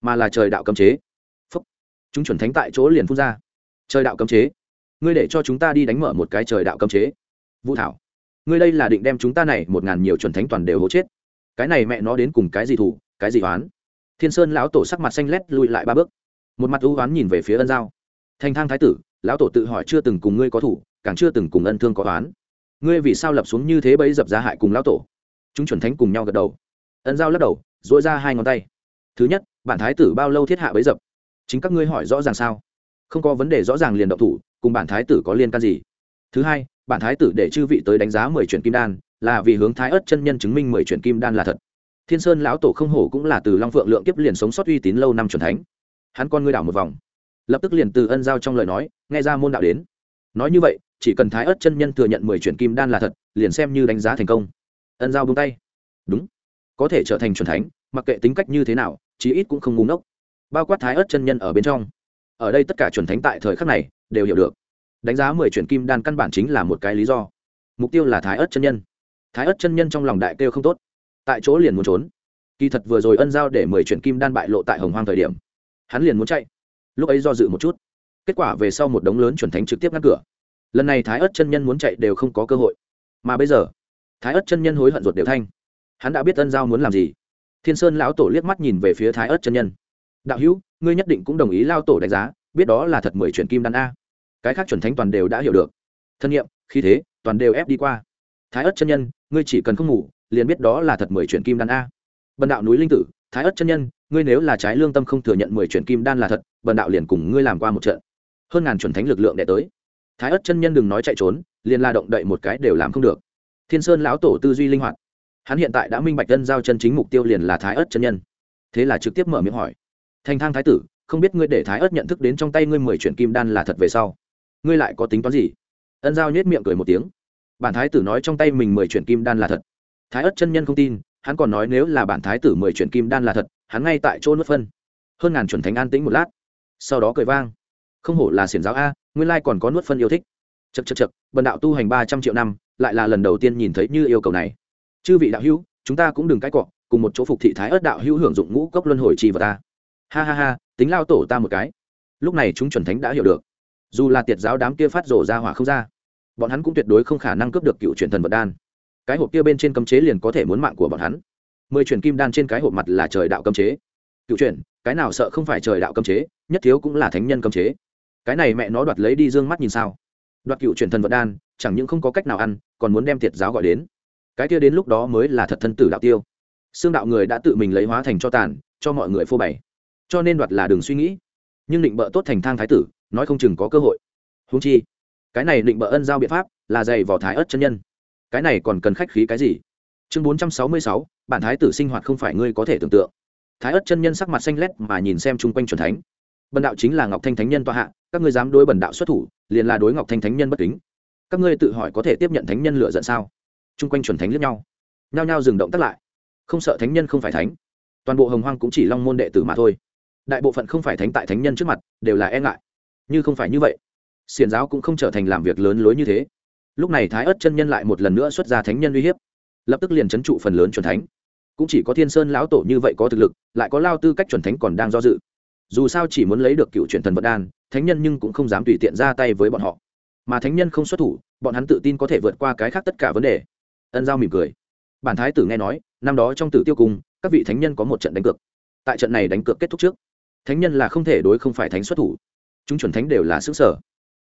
mà là trời đạo cấm chế. Phúc. Chúng chuẩn thánh tại chỗ liền phun ra. Trời đạo cấm chế. Ngươi để cho chúng ta đi đánh mở một cái trời đạo cấm chế. Vũ thảo ngươi đây là định đem chúng ta này một ngàn nhiều chuẩn thánh toàn đều hố chết. Cái này mẹ nó đến cùng cái gì thủ, cái gì oán? Thiên sơn lão tổ sắc mặt xanh lét lùi lại ba bước. Một mặt ưu oán nhìn về phía ân giao. Thành thang thái tử, lão tổ tự hỏi chưa từng cùng ngươi có thủ, càng chưa từng cùng ân thương có oán. Ngươi vì sao lập xuống như thế bấy dập giá hại cùng lão tổ? Chúng chuẩn thánh cùng nhau gật đầu. Ân giao lắc đầu dội ra hai ngón tay. Thứ nhất, bản thái tử bao lâu thiết hạ bấy dập? Chính các ngươi hỏi rõ ràng sao? Không có vấn đề rõ ràng liền động thủ, cùng bản thái tử có liên can gì? Thứ hai bản thái tử để chư vị tới đánh giá mười chuyển kim đan, là vì hướng thái ớt chân nhân chứng minh mười chuyển kim đan là thật. Thiên sơn lão tổ không hổ cũng là từ long phượng lượng kiếp liền sống sót uy tín lâu năm c thánh. Hắn con ngươi đảo một vòng, lập tức liền từ ân giao trong lời nói, nghe ra môn đạo đến. Nói như vậy, chỉ cần thái ớt chân nhân thừa nhận mười chuyển kim đan là thật, liền xem như đánh giá thành công. Ân giao buông tay. Đúng. Có thể trở thành c thánh, mặc kệ tính cách như thế nào, chí ít cũng không ngu ngốc. Bao quát thái ớt chân nhân ở bên trong. Ở đây tất cả c thánh tại thời khắc này, đều hiểu được đánh giá mười chuyển kim đan căn bản chính là một cái lý do. Mục tiêu là thái ớt chân nhân. Thái ớt chân nhân trong lòng đại kêu không tốt. Tại chỗ liền muốn trốn. Kỳ thật vừa rồi ân giao để mười chuyển kim đan bại lộ tại hồng hoang thời điểm, hắn liền muốn chạy. Lúc ấy do dự một chút. Kết quả về sau một đống lớn chuẩn thánh trực tiếp ngăn cửa. Lần này thái ớt chân nhân muốn chạy đều không có cơ hội. Mà bây giờ, thái ớt chân nhân hối hận ruột đều thanh. Hắn đã biết ân giao muốn làm gì. Thiên sơn lão tổ liếc mắt nhìn về phía thái ớt chân nhân. Đạo hữu, ngươi nhất định cũng đồng ý lao tổ đánh giá, biết đó là thật mười chuyển kim đan a cái khác chuẩn thánh toàn đều đã hiểu được. Thân nhiệm, khí thế, toàn đều ép đi qua. Thái ất chân nhân, ngươi chỉ cần không ngủ, liền biết đó là thật mười chuyển kim đan a. Bần đạo núi linh tử, thái ất chân nhân, ngươi nếu là trái lương tâm không thừa nhận mười chuyển kim đan là thật, bần đạo liền cùng ngươi làm qua một trận. Hơn ngàn chuẩn thánh lực lượng đẻ tới. Thái ất chân nhân đừng nói chạy trốn, liền la động đậy một cái đều làm không được. Thiên sơn lão tổ tư duy linh hoạt. Hắn hiện tại đã minh bạch dân giao chân chính mục tiêu liền là thái ớt chân nhân. Thế là trực tiếp mở miệng hỏi. Thành thang thái tử, không biết ngươi để thái ớt nhận thức đến trong tay ngươi mười chuyển kim đan là thật về sau ngươi lại có tính toán gì? Ân giao nhếch miệng cười một tiếng. Bản thái tử nói trong tay mình mười chuyển kim đan là thật. Thái ất chân nhân không tin, hắn còn nói nếu là bản thái tử mười chuyển kim đan là thật, hắn ngay tại chỗ nuốt phân. Hơn ngàn chuẩn thánh an tĩnh một lát, sau đó cười vang. Không hổ là xiển giáo a, nguyên lai còn có nuốt phân yêu thích. Chật chật chật bần đạo tu hành ba trăm triệu năm, lại là lần đầu tiên nhìn thấy như yêu cầu này. Chư vị đạo hữu, chúng ta cũng đừng cãi cọ, cùng một chỗ phục thị thái ớt đạo hữu hưởng dụng ngũ cốc luân hồi trì vào ta. Ha ha ha, tính lao tổ ta một cái. Lúc này chúng chuẩn thánh đã hiểu được dù là tiệt giáo đám kia phát rổ ra hỏa không ra, bọn hắn cũng tuyệt đối không khả năng cướp được cựu truyền thần vật đan. Cái hộp kia bên trên cấm chế liền có thể muốn mạng của bọn hắn. Mười truyền kim đan trên cái hộp mặt là trời đạo cấm chế. Cựu truyền, cái nào sợ không phải trời đạo cấm chế, nhất thiếu cũng là thánh nhân cấm chế. Cái này mẹ nó đoạt lấy đi dương mắt nhìn sao? Đoạt cựu truyền thần vật đan, chẳng những không có cách nào ăn, còn muốn đem tiệt giáo gọi đến. Cái kia đến lúc đó mới là thật thân tử đạo tiêu. Xương đạo người đã tự mình lấy hóa thành cho tàn, cho mọi người phô bày. Cho nên đoạt là đừng suy nghĩ. Nhưng định bợ tốt thành thang thái tử nói không chừng có cơ hội. Húng chi, cái này định bợ ân giao biện pháp là dày vỏ thái ớt chân nhân. Cái này còn cần khách khí cái gì? Chương bốn trăm sáu mươi sáu, bản thái tử sinh hoạt không phải ngươi có thể tưởng tượng. Thái ớt chân nhân sắc mặt xanh lét mà nhìn xem chung quanh c thánh. Bần đạo chính là ngọc thanh thánh nhân tọa hạ, các ngươi dám đối bần đạo xuất thủ, liền là đối ngọc thanh thánh nhân bất kính. Các ngươi tự hỏi có thể tiếp nhận thánh nhân lựa giận sao? Chung quanh chuẩn thánh lướt nhau, nhao nhao dừng động tắt lại. Không sợ thánh nhân không phải thánh, toàn bộ hồng hoang cũng chỉ long môn đệ tử mà thôi. Đại bộ phận không phải thánh tại thánh nhân trước mặt, đều là e ngại như không phải như vậy. Xiền giáo cũng không trở thành làm việc lớn lối như thế. Lúc này thái ớt chân nhân lại một lần nữa xuất ra thánh nhân uy hiếp. Lập tức liền c h ấ n trụ phần lớn chuẩn thánh. Cũng chỉ có thiên sơn lão tổ như vậy có thực lực, lại có lao tư cách chuẩn thánh còn đang do dự. Dù sao chỉ muốn lấy được cựu truyền thần vật đan, thánh nhân nhưng cũng không dám tùy tiện ra tay với bọn họ. Mà thánh nhân không xuất thủ, bọn hắn tự tin có thể vượt qua cái khác tất cả vấn đề. Ân giao mỉm cười. Bản thái tử nghe nói, năm đó trong tử tiêu cung, các vị thánh nhân có một trận đánh cược. Tại trận này đánh cược kết thúc trước, thánh nhân là không thể đối không phải thánh xuất thủ chúng chuẩn thánh đều là xứ sở.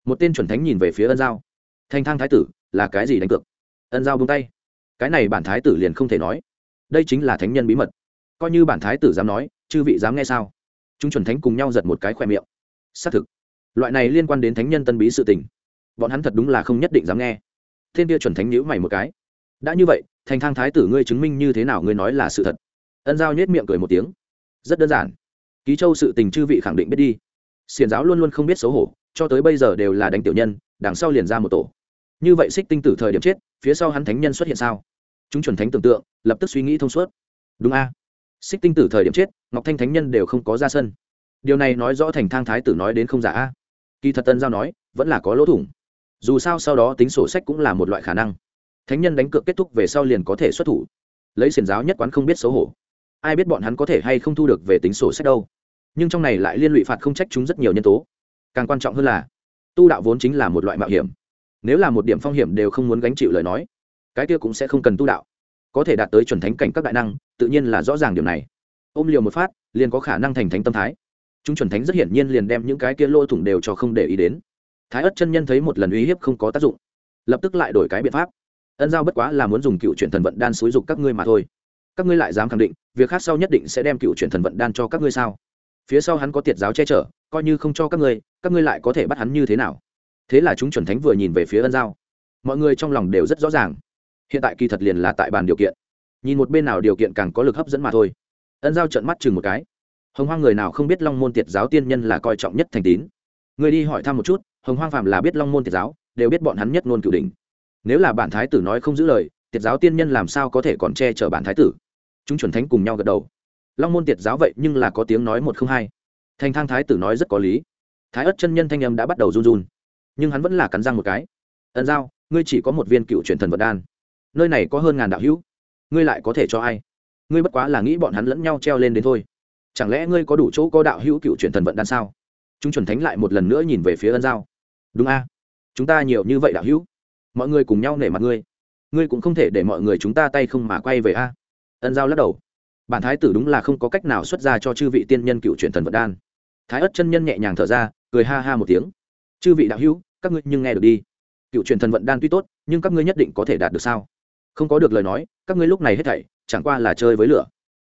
Một tên chuẩn thánh nhìn về phía ân giao. Thanh thang thái tử, là cái gì đánh cược? Ân giao bung tay. Cái này bản thái tử liền không thể nói. Đây chính là thánh nhân bí mật. Coi như bản thái tử dám nói, chư vị dám nghe sao? Chúng chuẩn thánh cùng nhau giật một cái khoe miệng. Xác thực, loại này liên quan đến thánh nhân tân bí sự tình, bọn hắn thật đúng là không nhất định dám nghe. Thiên kia chuẩn thánh nhữ mày một cái. Đã như vậy thành thang thái tử ngươi chứng minh như thế nào ngươi nói là sự thật? Ân giao nhét miệng cười một tiếng. Rất đơn giản. Ký châu sự tình chư vị khẳng định biết đi xiền giáo luôn luôn không biết xấu hổ, cho tới bây giờ đều là đánh tiểu nhân, đằng sau liền ra một tổ. Như vậy xích tinh tử thời điểm chết, phía sau hắn thánh nhân xuất hiện sao? Chúng chuẩn thánh tưởng tượng, lập tức suy nghĩ thông suốt. Đúng a. Xích tinh tử thời điểm chết, ngọc thanh thánh nhân đều không có ra sân. Điều này nói rõ thành thang thái tử nói đến không giả a. Kỳ thật tân giao nói, vẫn là có lỗ thủng. Dù sao sau đó tính sổ sách cũng là một loại khả năng. Thánh nhân đánh cược kết thúc về sau liền có thể xuất thủ. Lấy Xiền giáo nhất quán không biết xấu hổ. Ai biết bọn hắn có thể hay không thu được về tính sổ sách đâu nhưng trong này lại liên lụy phạt không trách chúng rất nhiều nhân tố. Càng quan trọng hơn là, tu đạo vốn chính là một loại mạo hiểm. Nếu là một điểm phong hiểm đều không muốn gánh chịu lời nói, cái kia cũng sẽ không cần tu đạo. Có thể đạt tới chuẩn thánh cảnh các đại năng, tự nhiên là rõ ràng điều này. Ôm liều một phát, liền có khả năng thành thánh tâm thái. Chúng chuẩn thánh rất hiển nhiên liền đem những cái kia lỗ thủng đều cho không để ý đến. Thái ất chân nhân thấy một lần uy hiếp không có tác dụng, lập tức lại đổi cái biện pháp. Ân giao bất quá là muốn dùng cựu truyền thần vận đan xúi dục các ngươi mà thôi. Các ngươi lại dám khẳng định, việc khác sau nhất định sẽ đem cựu truyền thần vận đan cho các ngươi sao? Phía sau hắn có tiệt giáo che chở, coi như không cho các ngươi các ngươi lại có thể bắt hắn như thế nào? Thế là chúng chuẩn thánh vừa nhìn về phía ân giao. Mọi người trong lòng đều rất rõ ràng. Hiện tại kỳ thật liền là tại bàn điều kiện. Nhìn một bên nào điều kiện càng có lực hấp dẫn mà thôi. Ân giao trận mắt chừng một cái. Hồng hoang người nào không biết long môn tiệt giáo tiên nhân là coi trọng nhất thành tín? Người đi hỏi thăm một chút, hồng hoang phạm là biết long môn tiệt giáo, đều biết bọn hắn nhất ngôn cửu đình nếu là bản thái tử nói không giữ lời, tiệt giáo tiên nhân làm sao có thể còn che chở bản thái tử? Chúng chuẩn thánh cùng nhau gật đầu long môn tiệt giáo vậy nhưng là có tiếng nói một không hai. Thành thang thái tử nói rất có lý. Thái ất chân nhân thanh âm đã bắt đầu run run. Nhưng hắn vẫn là cắn răng một cái. Ẩn giao, ngươi chỉ có một viên cựu truyền thần vật đan. Nơi này có hơn ngàn đạo hữu. Ngươi lại có thể cho ai? Ngươi bất quá là nghĩ bọn hắn lẫn nhau treo lên đến thôi. Chẳng lẽ ngươi có đủ chỗ có đạo hữu cựu truyền thần vận đan sao? Chúng chuẩn thánh lại một lần nữa nhìn về phía ân giao. Đúng a. Chúng ta nhiều như vậy đạo hữu, mọi người cùng nhau nể mặt ngươi. Ngươi cũng không thể để mọi người chúng ta tay không mà quay về a. Ân giao lắc đầu bản thái tử đúng là không có cách nào xuất ra cho chư vị tiên nhân cựu truyền thần vật đan. Thái ất chân nhân nhẹ nhàng thở ra, cười ha ha một tiếng. Chư vị đạo hữu, các ngươi nhưng nghe được đi. Cựu truyền thần vận đan tuy tốt, nhưng các ngươi nhất định có thể đạt được sao? Không có được lời nói, các ngươi lúc này hết thảy, chẳng qua là chơi với lửa.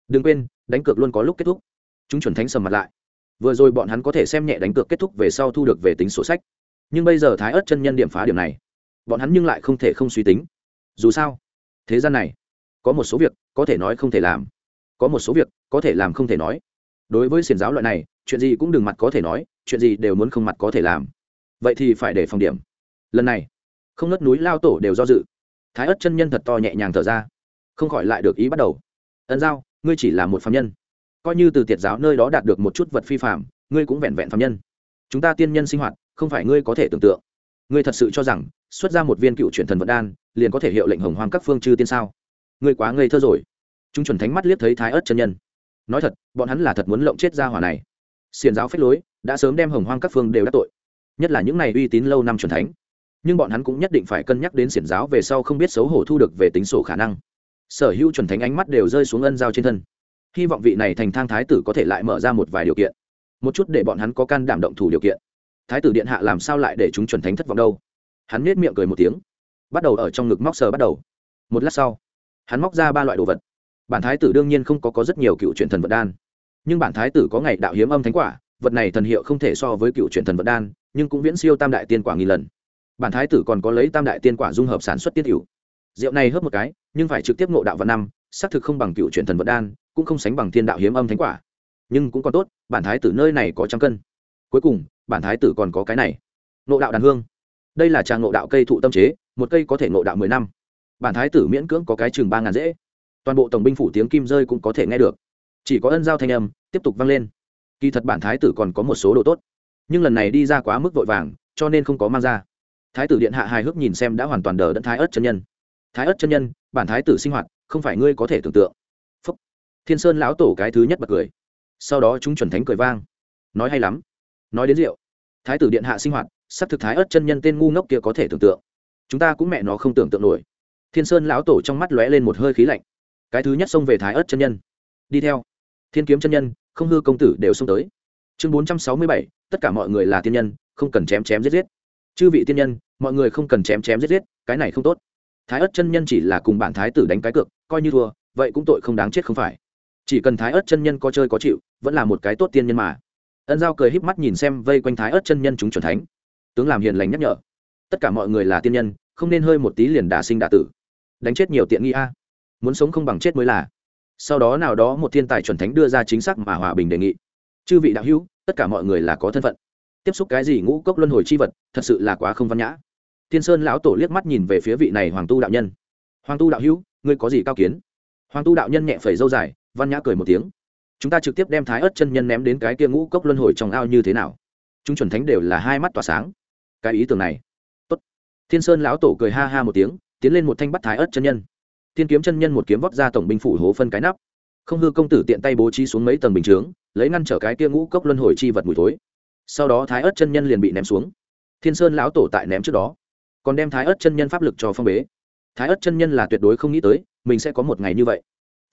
Đừng quên, đánh cược luôn có lúc kết thúc. Chúng chuẩn thánh sầm mặt lại. Vừa rồi bọn hắn có thể xem nhẹ đánh cược kết thúc về sau thu được về tính sổ sách. Nhưng bây giờ thái ớt chân nhân điểm phá điểm này, bọn hắn nhưng lại không thể không suy tính. Dù sao, thế gian này, có một số việc có thể nói không thể làm có một số việc có thể làm không thể nói. Đối với xiền giáo loại này, chuyện gì cũng đừng mặt có thể nói, chuyện gì đều muốn không mặt có thể làm. Vậy thì phải để phòng điểm. Lần này, không nớt núi lao tổ đều do dự. Thái ất chân nhân thật to nhẹ nhàng thở ra. Không khỏi lại được ý bắt đầu. Ân giao, ngươi chỉ là một phạm nhân. Coi như từ tiệt giáo nơi đó đạt được một chút vật phi phạm ngươi cũng vẹn vẹn phạm nhân. Chúng ta tiên nhân sinh hoạt, không phải ngươi có thể tưởng tượng. Ngươi thật sự cho rằng, xuất ra một viên cựu truyền thần vận đan, liền có thể hiệu lệnh hồng hoang các phương chư tiên sao? Ngươi quá ngây thơ rồi chúng chuẩn thánh mắt liếc thấy thái ớt chân nhân. Nói thật, bọn hắn là thật muốn lộng chết ra hỏa này. Xiền giáo phép lối, đã sớm đem hồng hoang các phương đều đắc tội. Nhất là những này uy tín lâu năm chuẩn thánh. Nhưng bọn hắn cũng nhất định phải cân nhắc đến xiển giáo về sau không biết xấu hổ thu được về tính sổ khả năng. Sở hữu chuẩn thánh ánh mắt đều rơi xuống ân giao trên thân. Hy vọng vị này thành thang thái tử có thể lại mở ra một vài điều kiện. Một chút để bọn hắn có can đảm động thủ điều kiện. Thái tử điện hạ làm sao lại để chúng chuẩn thánh thất vọng đâu? Hắn nết miệng cười một tiếng, bắt đầu ở trong ngực móc sờ bắt đầu. Một lát sau, hắn móc ra ba loại đồ vật bản thái tử đương nhiên không có có rất nhiều cựu truyền thần vật đan. Nhưng bản thái tử có ngày đạo hiếm âm thánh quả, vật này thần hiệu không thể so với cựu truyền thần vật đan, nhưng cũng viễn siêu tam đại tiên quả nghìn lần. Bản thái tử còn có lấy tam đại tiên quả dung hợp sản xuất tiết hữu. Rượu này hớp một cái, nhưng phải trực tiếp ngộ đạo vào năm, xác thực không bằng cựu truyền thần vật đan, cũng không sánh bằng thiên đạo hiếm âm thánh quả. Nhưng cũng còn tốt, bản thái tử nơi này có trăm cân. Cuối cùng, bản thái tử còn có cái này. Ngộ đạo đàn hương. Đây là trang ngộ đạo cây thụ tâm chế, một cây có thể ngộ đạo mười năm. Bản thái tử miễn cưỡng có cái chừng ba ngàn dễ toàn bộ tổng binh phủ tiếng kim rơi cũng có thể nghe được. Chỉ có ân giao thanh âm tiếp tục vang lên. Kỳ thật bản thái tử còn có một số đồ tốt, nhưng lần này đi ra quá mức vội vàng, cho nên không có mang ra. Thái tử điện hạ hài hước nhìn xem đã hoàn toàn đờ đẫn thái ớt chân nhân. Thái ớt chân nhân, bản thái tử sinh hoạt, không phải ngươi có thể tưởng tượng. Phúc. Thiên sơn lão tổ cái thứ nhất bật cười. Sau đó chúng chuẩn thánh cười vang. Nói hay lắm. Nói đến rượu. Thái tử điện hạ sinh hoạt, sắp thực thái ớt chân nhân tên ngu ngốc kia có thể tưởng tượng. Chúng ta cũng mẹ nó không tưởng tượng nổi. Thiên sơn lão tổ trong mắt lóe lên một hơi khí lạnh cái thứ nhất xông về thái ớt chân nhân. Đi theo. Thiên kiếm chân nhân, không hư công tử đều xông tới. Chương bốn trăm sáu mươi bảy, tất cả mọi người là tiên nhân, không cần chém chém giết giết. Chư vị tiên nhân, mọi người không cần chém chém giết giết, cái này không tốt. Thái ớt chân nhân chỉ là cùng bản thái tử đánh cái cược, coi như thua, vậy cũng tội không đáng chết không phải. Chỉ cần thái ớt chân nhân có chơi có chịu, vẫn là một cái tốt tiên nhân mà. Ân giao cười híp mắt nhìn xem vây quanh thái ớt chân nhân chúng chuẩn thánh. Tướng làm hiền lành nhắc nhở. Tất cả mọi người là tiên nhân, không nên hơi một tí liền đả sinh đả tử. Đánh chết nhiều tiện nghi a muốn sống không bằng chết mới là. Sau đó nào đó một thiên tài chuẩn thánh đưa ra chính xác mà hòa bình đề nghị. Chư vị đạo hữu, tất cả mọi người là có thân phận. Tiếp xúc cái gì ngũ cốc luân hồi chi vật, thật sự là quá không văn nhã. Thiên sơn lão tổ liếc mắt nhìn về phía vị này hoàng tu đạo nhân. Hoàng tu đạo hữu, ngươi có gì cao kiến? Hoàng tu đạo nhân nhẹ phẩy dâu dài, văn nhã cười một tiếng. Chúng ta trực tiếp đem thái ớt chân nhân ném đến cái kia ngũ cốc luân hồi trong ao như thế nào? Chúng chuẩn thánh đều là hai mắt tỏa sáng. Cái ý tưởng này. Tốt. thiên sơn lão tổ cười ha ha một tiếng, tiến lên một thanh bắt thái ớt chân nhân thiên kiếm chân nhân một kiếm vót ra tổng binh phủ hố phân cái nắp. Không hư công tử tiện tay bố trí xuống mấy tầng bình chướng, lấy ngăn trở cái kia ngũ cốc luân hồi chi vật mùi thối. Sau đó thái ớt chân nhân liền bị ném xuống. Thiên sơn lão tổ tại ném trước đó, còn đem thái ớt chân nhân pháp lực cho phong bế. Thái ớt chân nhân là tuyệt đối không nghĩ tới, mình sẽ có một ngày như vậy.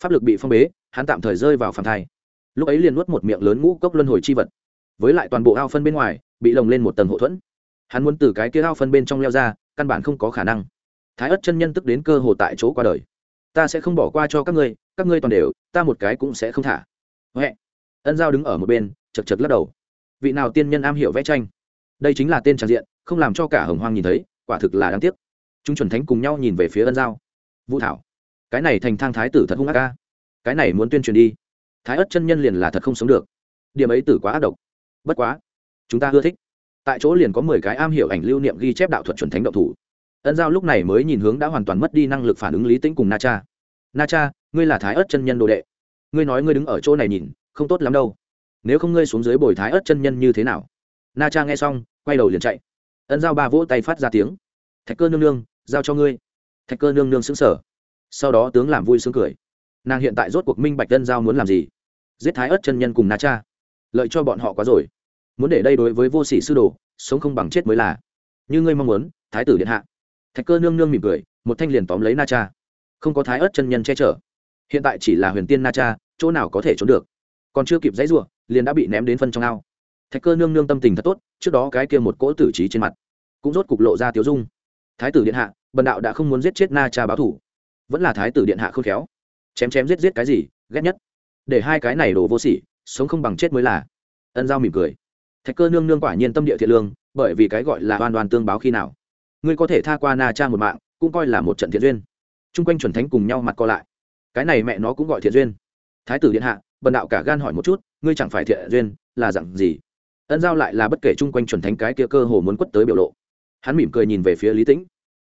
Pháp lực bị phong bế, hắn tạm thời rơi vào phản thai. Lúc ấy liền nuốt một miệng lớn ngũ cốc luân hồi chi vật. Với lại toàn bộ ao phân bên ngoài, bị lồng lên một tầng hộ thuẫn. Hắn muốn từ cái kia ao phân bên trong leo ra, căn bản không có khả năng thái ất chân nhân tức đến cơ hồ tại chỗ qua đời. Ta sẽ không bỏ qua cho các ngươi các ngươi toàn đều, ta một cái cũng sẽ không thả. Huệ. Ân giao đứng ở một bên, chật chật lắc đầu. Vị nào tiên nhân am hiểu vẽ tranh? Đây chính là tên tràn diện, không làm cho cả hồng hoang nhìn thấy, quả thực là đáng tiếc. Chúng chuẩn thánh cùng nhau nhìn về phía ân giao. Vũ thảo. Cái này thành thang thái tử thật hung ác ca cái này muốn tuyên truyền đi. Thái ất chân nhân liền là thật không sống được. Điểm ấy tử quá ác độc. Bất quá. Chúng ta ưa thích. Tại chỗ liền có mười cái am hiểu ảnh lưu niệm ghi chép đạo thuật chuẩn thánh động thủ ân giao lúc này mới nhìn hướng đã hoàn toàn mất đi năng lực phản ứng lý tĩnh cùng na cha. Na cha, ngươi là thái ớt chân nhân đồ đệ. Ngươi nói ngươi đứng ở chỗ này nhìn, không tốt lắm đâu. Nếu không ngươi xuống dưới bồi thái ớt chân nhân như thế nào? Na cha nghe xong, quay đầu liền chạy. Ân giao ba vỗ tay phát ra tiếng. Thạch cơ nương nương, giao cho ngươi. Thạch cơ nương nương xứng sở sau đó tướng làm vui sướng cười. Nàng hiện tại rốt cuộc minh bạch ân giao muốn làm gì. Giết thái ớt chân nhân cùng na cha. Lợi cho bọn họ quá rồi. Muốn để đây đối với vô sĩ sư đồ, sống không bằng chết mới là. Như ngươi mong muốn, thái tử điện hạ thạch cơ nương nương mỉm cười, một thanh liền tóm lấy na cha. Không có thái ớt chân nhân che chở. Hiện tại chỉ là huyền tiên na cha, chỗ nào có thể trốn được. Còn chưa kịp dãy r u ộ liền đã bị ném đến phân trong ao. Thạch cơ nương nương tâm tình thật tốt, trước đó cái kia một cỗ tử trí trên mặt, cũng rốt cục lộ ra tiếu dung. Thái tử điện hạ, bần đạo đã không muốn giết chết na cha báo thủ. Vẫn là thái tử điện hạ khôn khéo. Chém chém giết giết cái gì, ghét nhất. Để hai cái này đổ vô sỉ, sống không bằng chết mới là. Ân giao mỉm cười. Thạch cơ nương nương quả nhiên tâm địa thiện lương, bởi vì cái gọi là oan oan tương báo khi nào ngươi có thể tha qua na cha một mạng, cũng coi là một trận thiện duyên. Chung quanh chuẩn thánh cùng nhau mặt co lại. Cái này mẹ nó cũng gọi thiện duyên. Thái tử điện hạ, bần đạo cả gan hỏi một chút, ngươi chẳng phải thiện duyên, là dặn gì? Ân giao lại là bất kể chung quanh chuẩn thánh cái kia cơ hồ muốn quất tới biểu lộ. Hắn mỉm cười nhìn về phía lý tĩnh.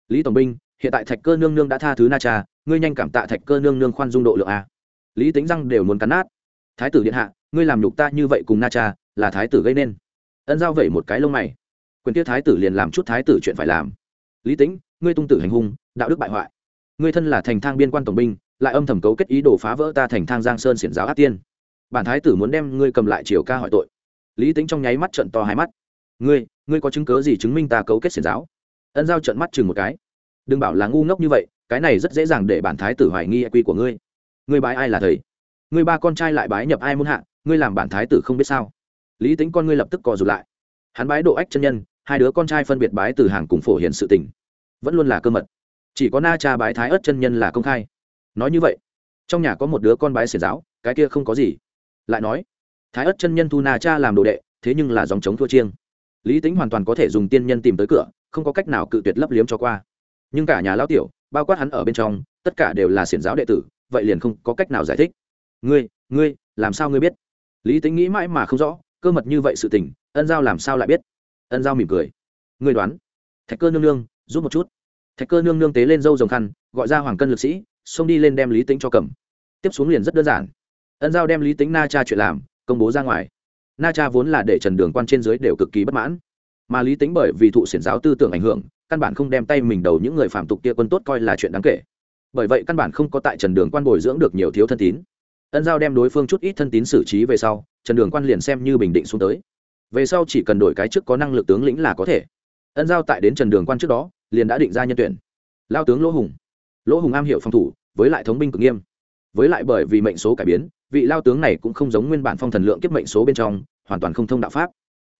Lý tổng binh, hiện tại thạch cơ nương nương đã tha thứ na cha, ngươi nhanh cảm tạ thạch cơ nương nương khoan dung độ lượng a. Lý tính răng đều muốn cắn nát. Thái tử điện hạ, ngươi làm nhục ta như vậy cùng na cha, là thái tử gây nên. Ân giao vẩy một cái lông mày. Quyền tiết thái tử liền làm chút thái tử chuyện phải làm lý Tĩnh, ngươi tung tử hành hung đạo đức bại hoại ngươi thân là thành thang biên quan tổng binh lại âm thầm cấu kết ý đồ phá vỡ ta thành thang giang sơn xiển giáo át tiên bản thái tử muốn đem ngươi cầm lại triều ca hỏi tội lý tính trong nháy mắt trận to hai mắt ngươi ngươi có chứng cớ gì chứng minh ta cấu kết xiển giáo ân giao trận mắt chừng một cái đừng bảo là ngu ngốc như vậy cái này rất dễ dàng để bản thái tử hoài nghi quy của ngươi ngươi bái ai là thầy ngươi ba con trai lại bái nhập ai muốn hạ ngươi làm bản thái tử không biết sao lý tính con ngươi lập tức cò rụt lại hắn bái độ ách chân nhân hai đứa con trai phân biệt bái từ hàng cùng phổ hiền sự tình. Vẫn luôn là cơ mật. Chỉ có na cha bái thái ớt chân nhân là công khai. Nói như vậy, trong nhà có một đứa con bái xiển giáo, cái kia không có gì. Lại nói, thái ớt chân nhân thu na cha làm đồ đệ, thế nhưng là dòng chống thua chiêng. Lý tính hoàn toàn có thể dùng tiên nhân tìm tới cửa, không có cách nào cự tuyệt lấp liếm cho qua. Nhưng cả nhà lão tiểu, bao quát hắn ở bên trong, tất cả đều là xiển giáo đệ tử, vậy liền không có cách nào giải thích. Ngươi ngươi, làm sao ngươi biết? Lý tính nghĩ mãi mà không rõ, cơ mật như vậy sự tình, ân giao làm sao lại biết? Ân giao mỉm cười. Ngươi đoán. Thạch cơ nương nương, giúp một chút. Thạch cơ nương nương tế lên dâu rồng khăn, gọi ra hoàng cân lực sĩ, xông đi lên đem lý tính cho cầm. Tiếp xuống liền rất đơn giản. Ân giao đem lý tính na cha chuyện làm, công bố ra ngoài. Na cha vốn là để trần đường quan trên dưới đều cực kỳ bất mãn. Mà lý tính bởi vì thụ xiển giáo tư tưởng ảnh hưởng, căn bản không đem tay mình đầu những người phạm tục kia quân tốt coi là chuyện đáng kể. Bởi vậy căn bản không có tại trần đường quan bồi dưỡng được nhiều thiếu thân tín. Ân giao đem đối phương chút ít thân tín xử trí về sau, trần đường quan liền xem như bình định xuống tới về sau chỉ cần đổi cái trước có năng lực tướng lĩnh là có thể. Ân giao tại đến trần đường quan trước đó, liền đã định ra nhân tuyển. Lao tướng lỗ hùng. Lỗ hùng am hiểu phòng thủ, với lại thống binh cực nghiêm. Với lại bởi vì mệnh số cải biến, vị lao tướng này cũng không giống nguyên bản phong thần lượng kiếp mệnh số bên trong, hoàn toàn không thông đạo pháp.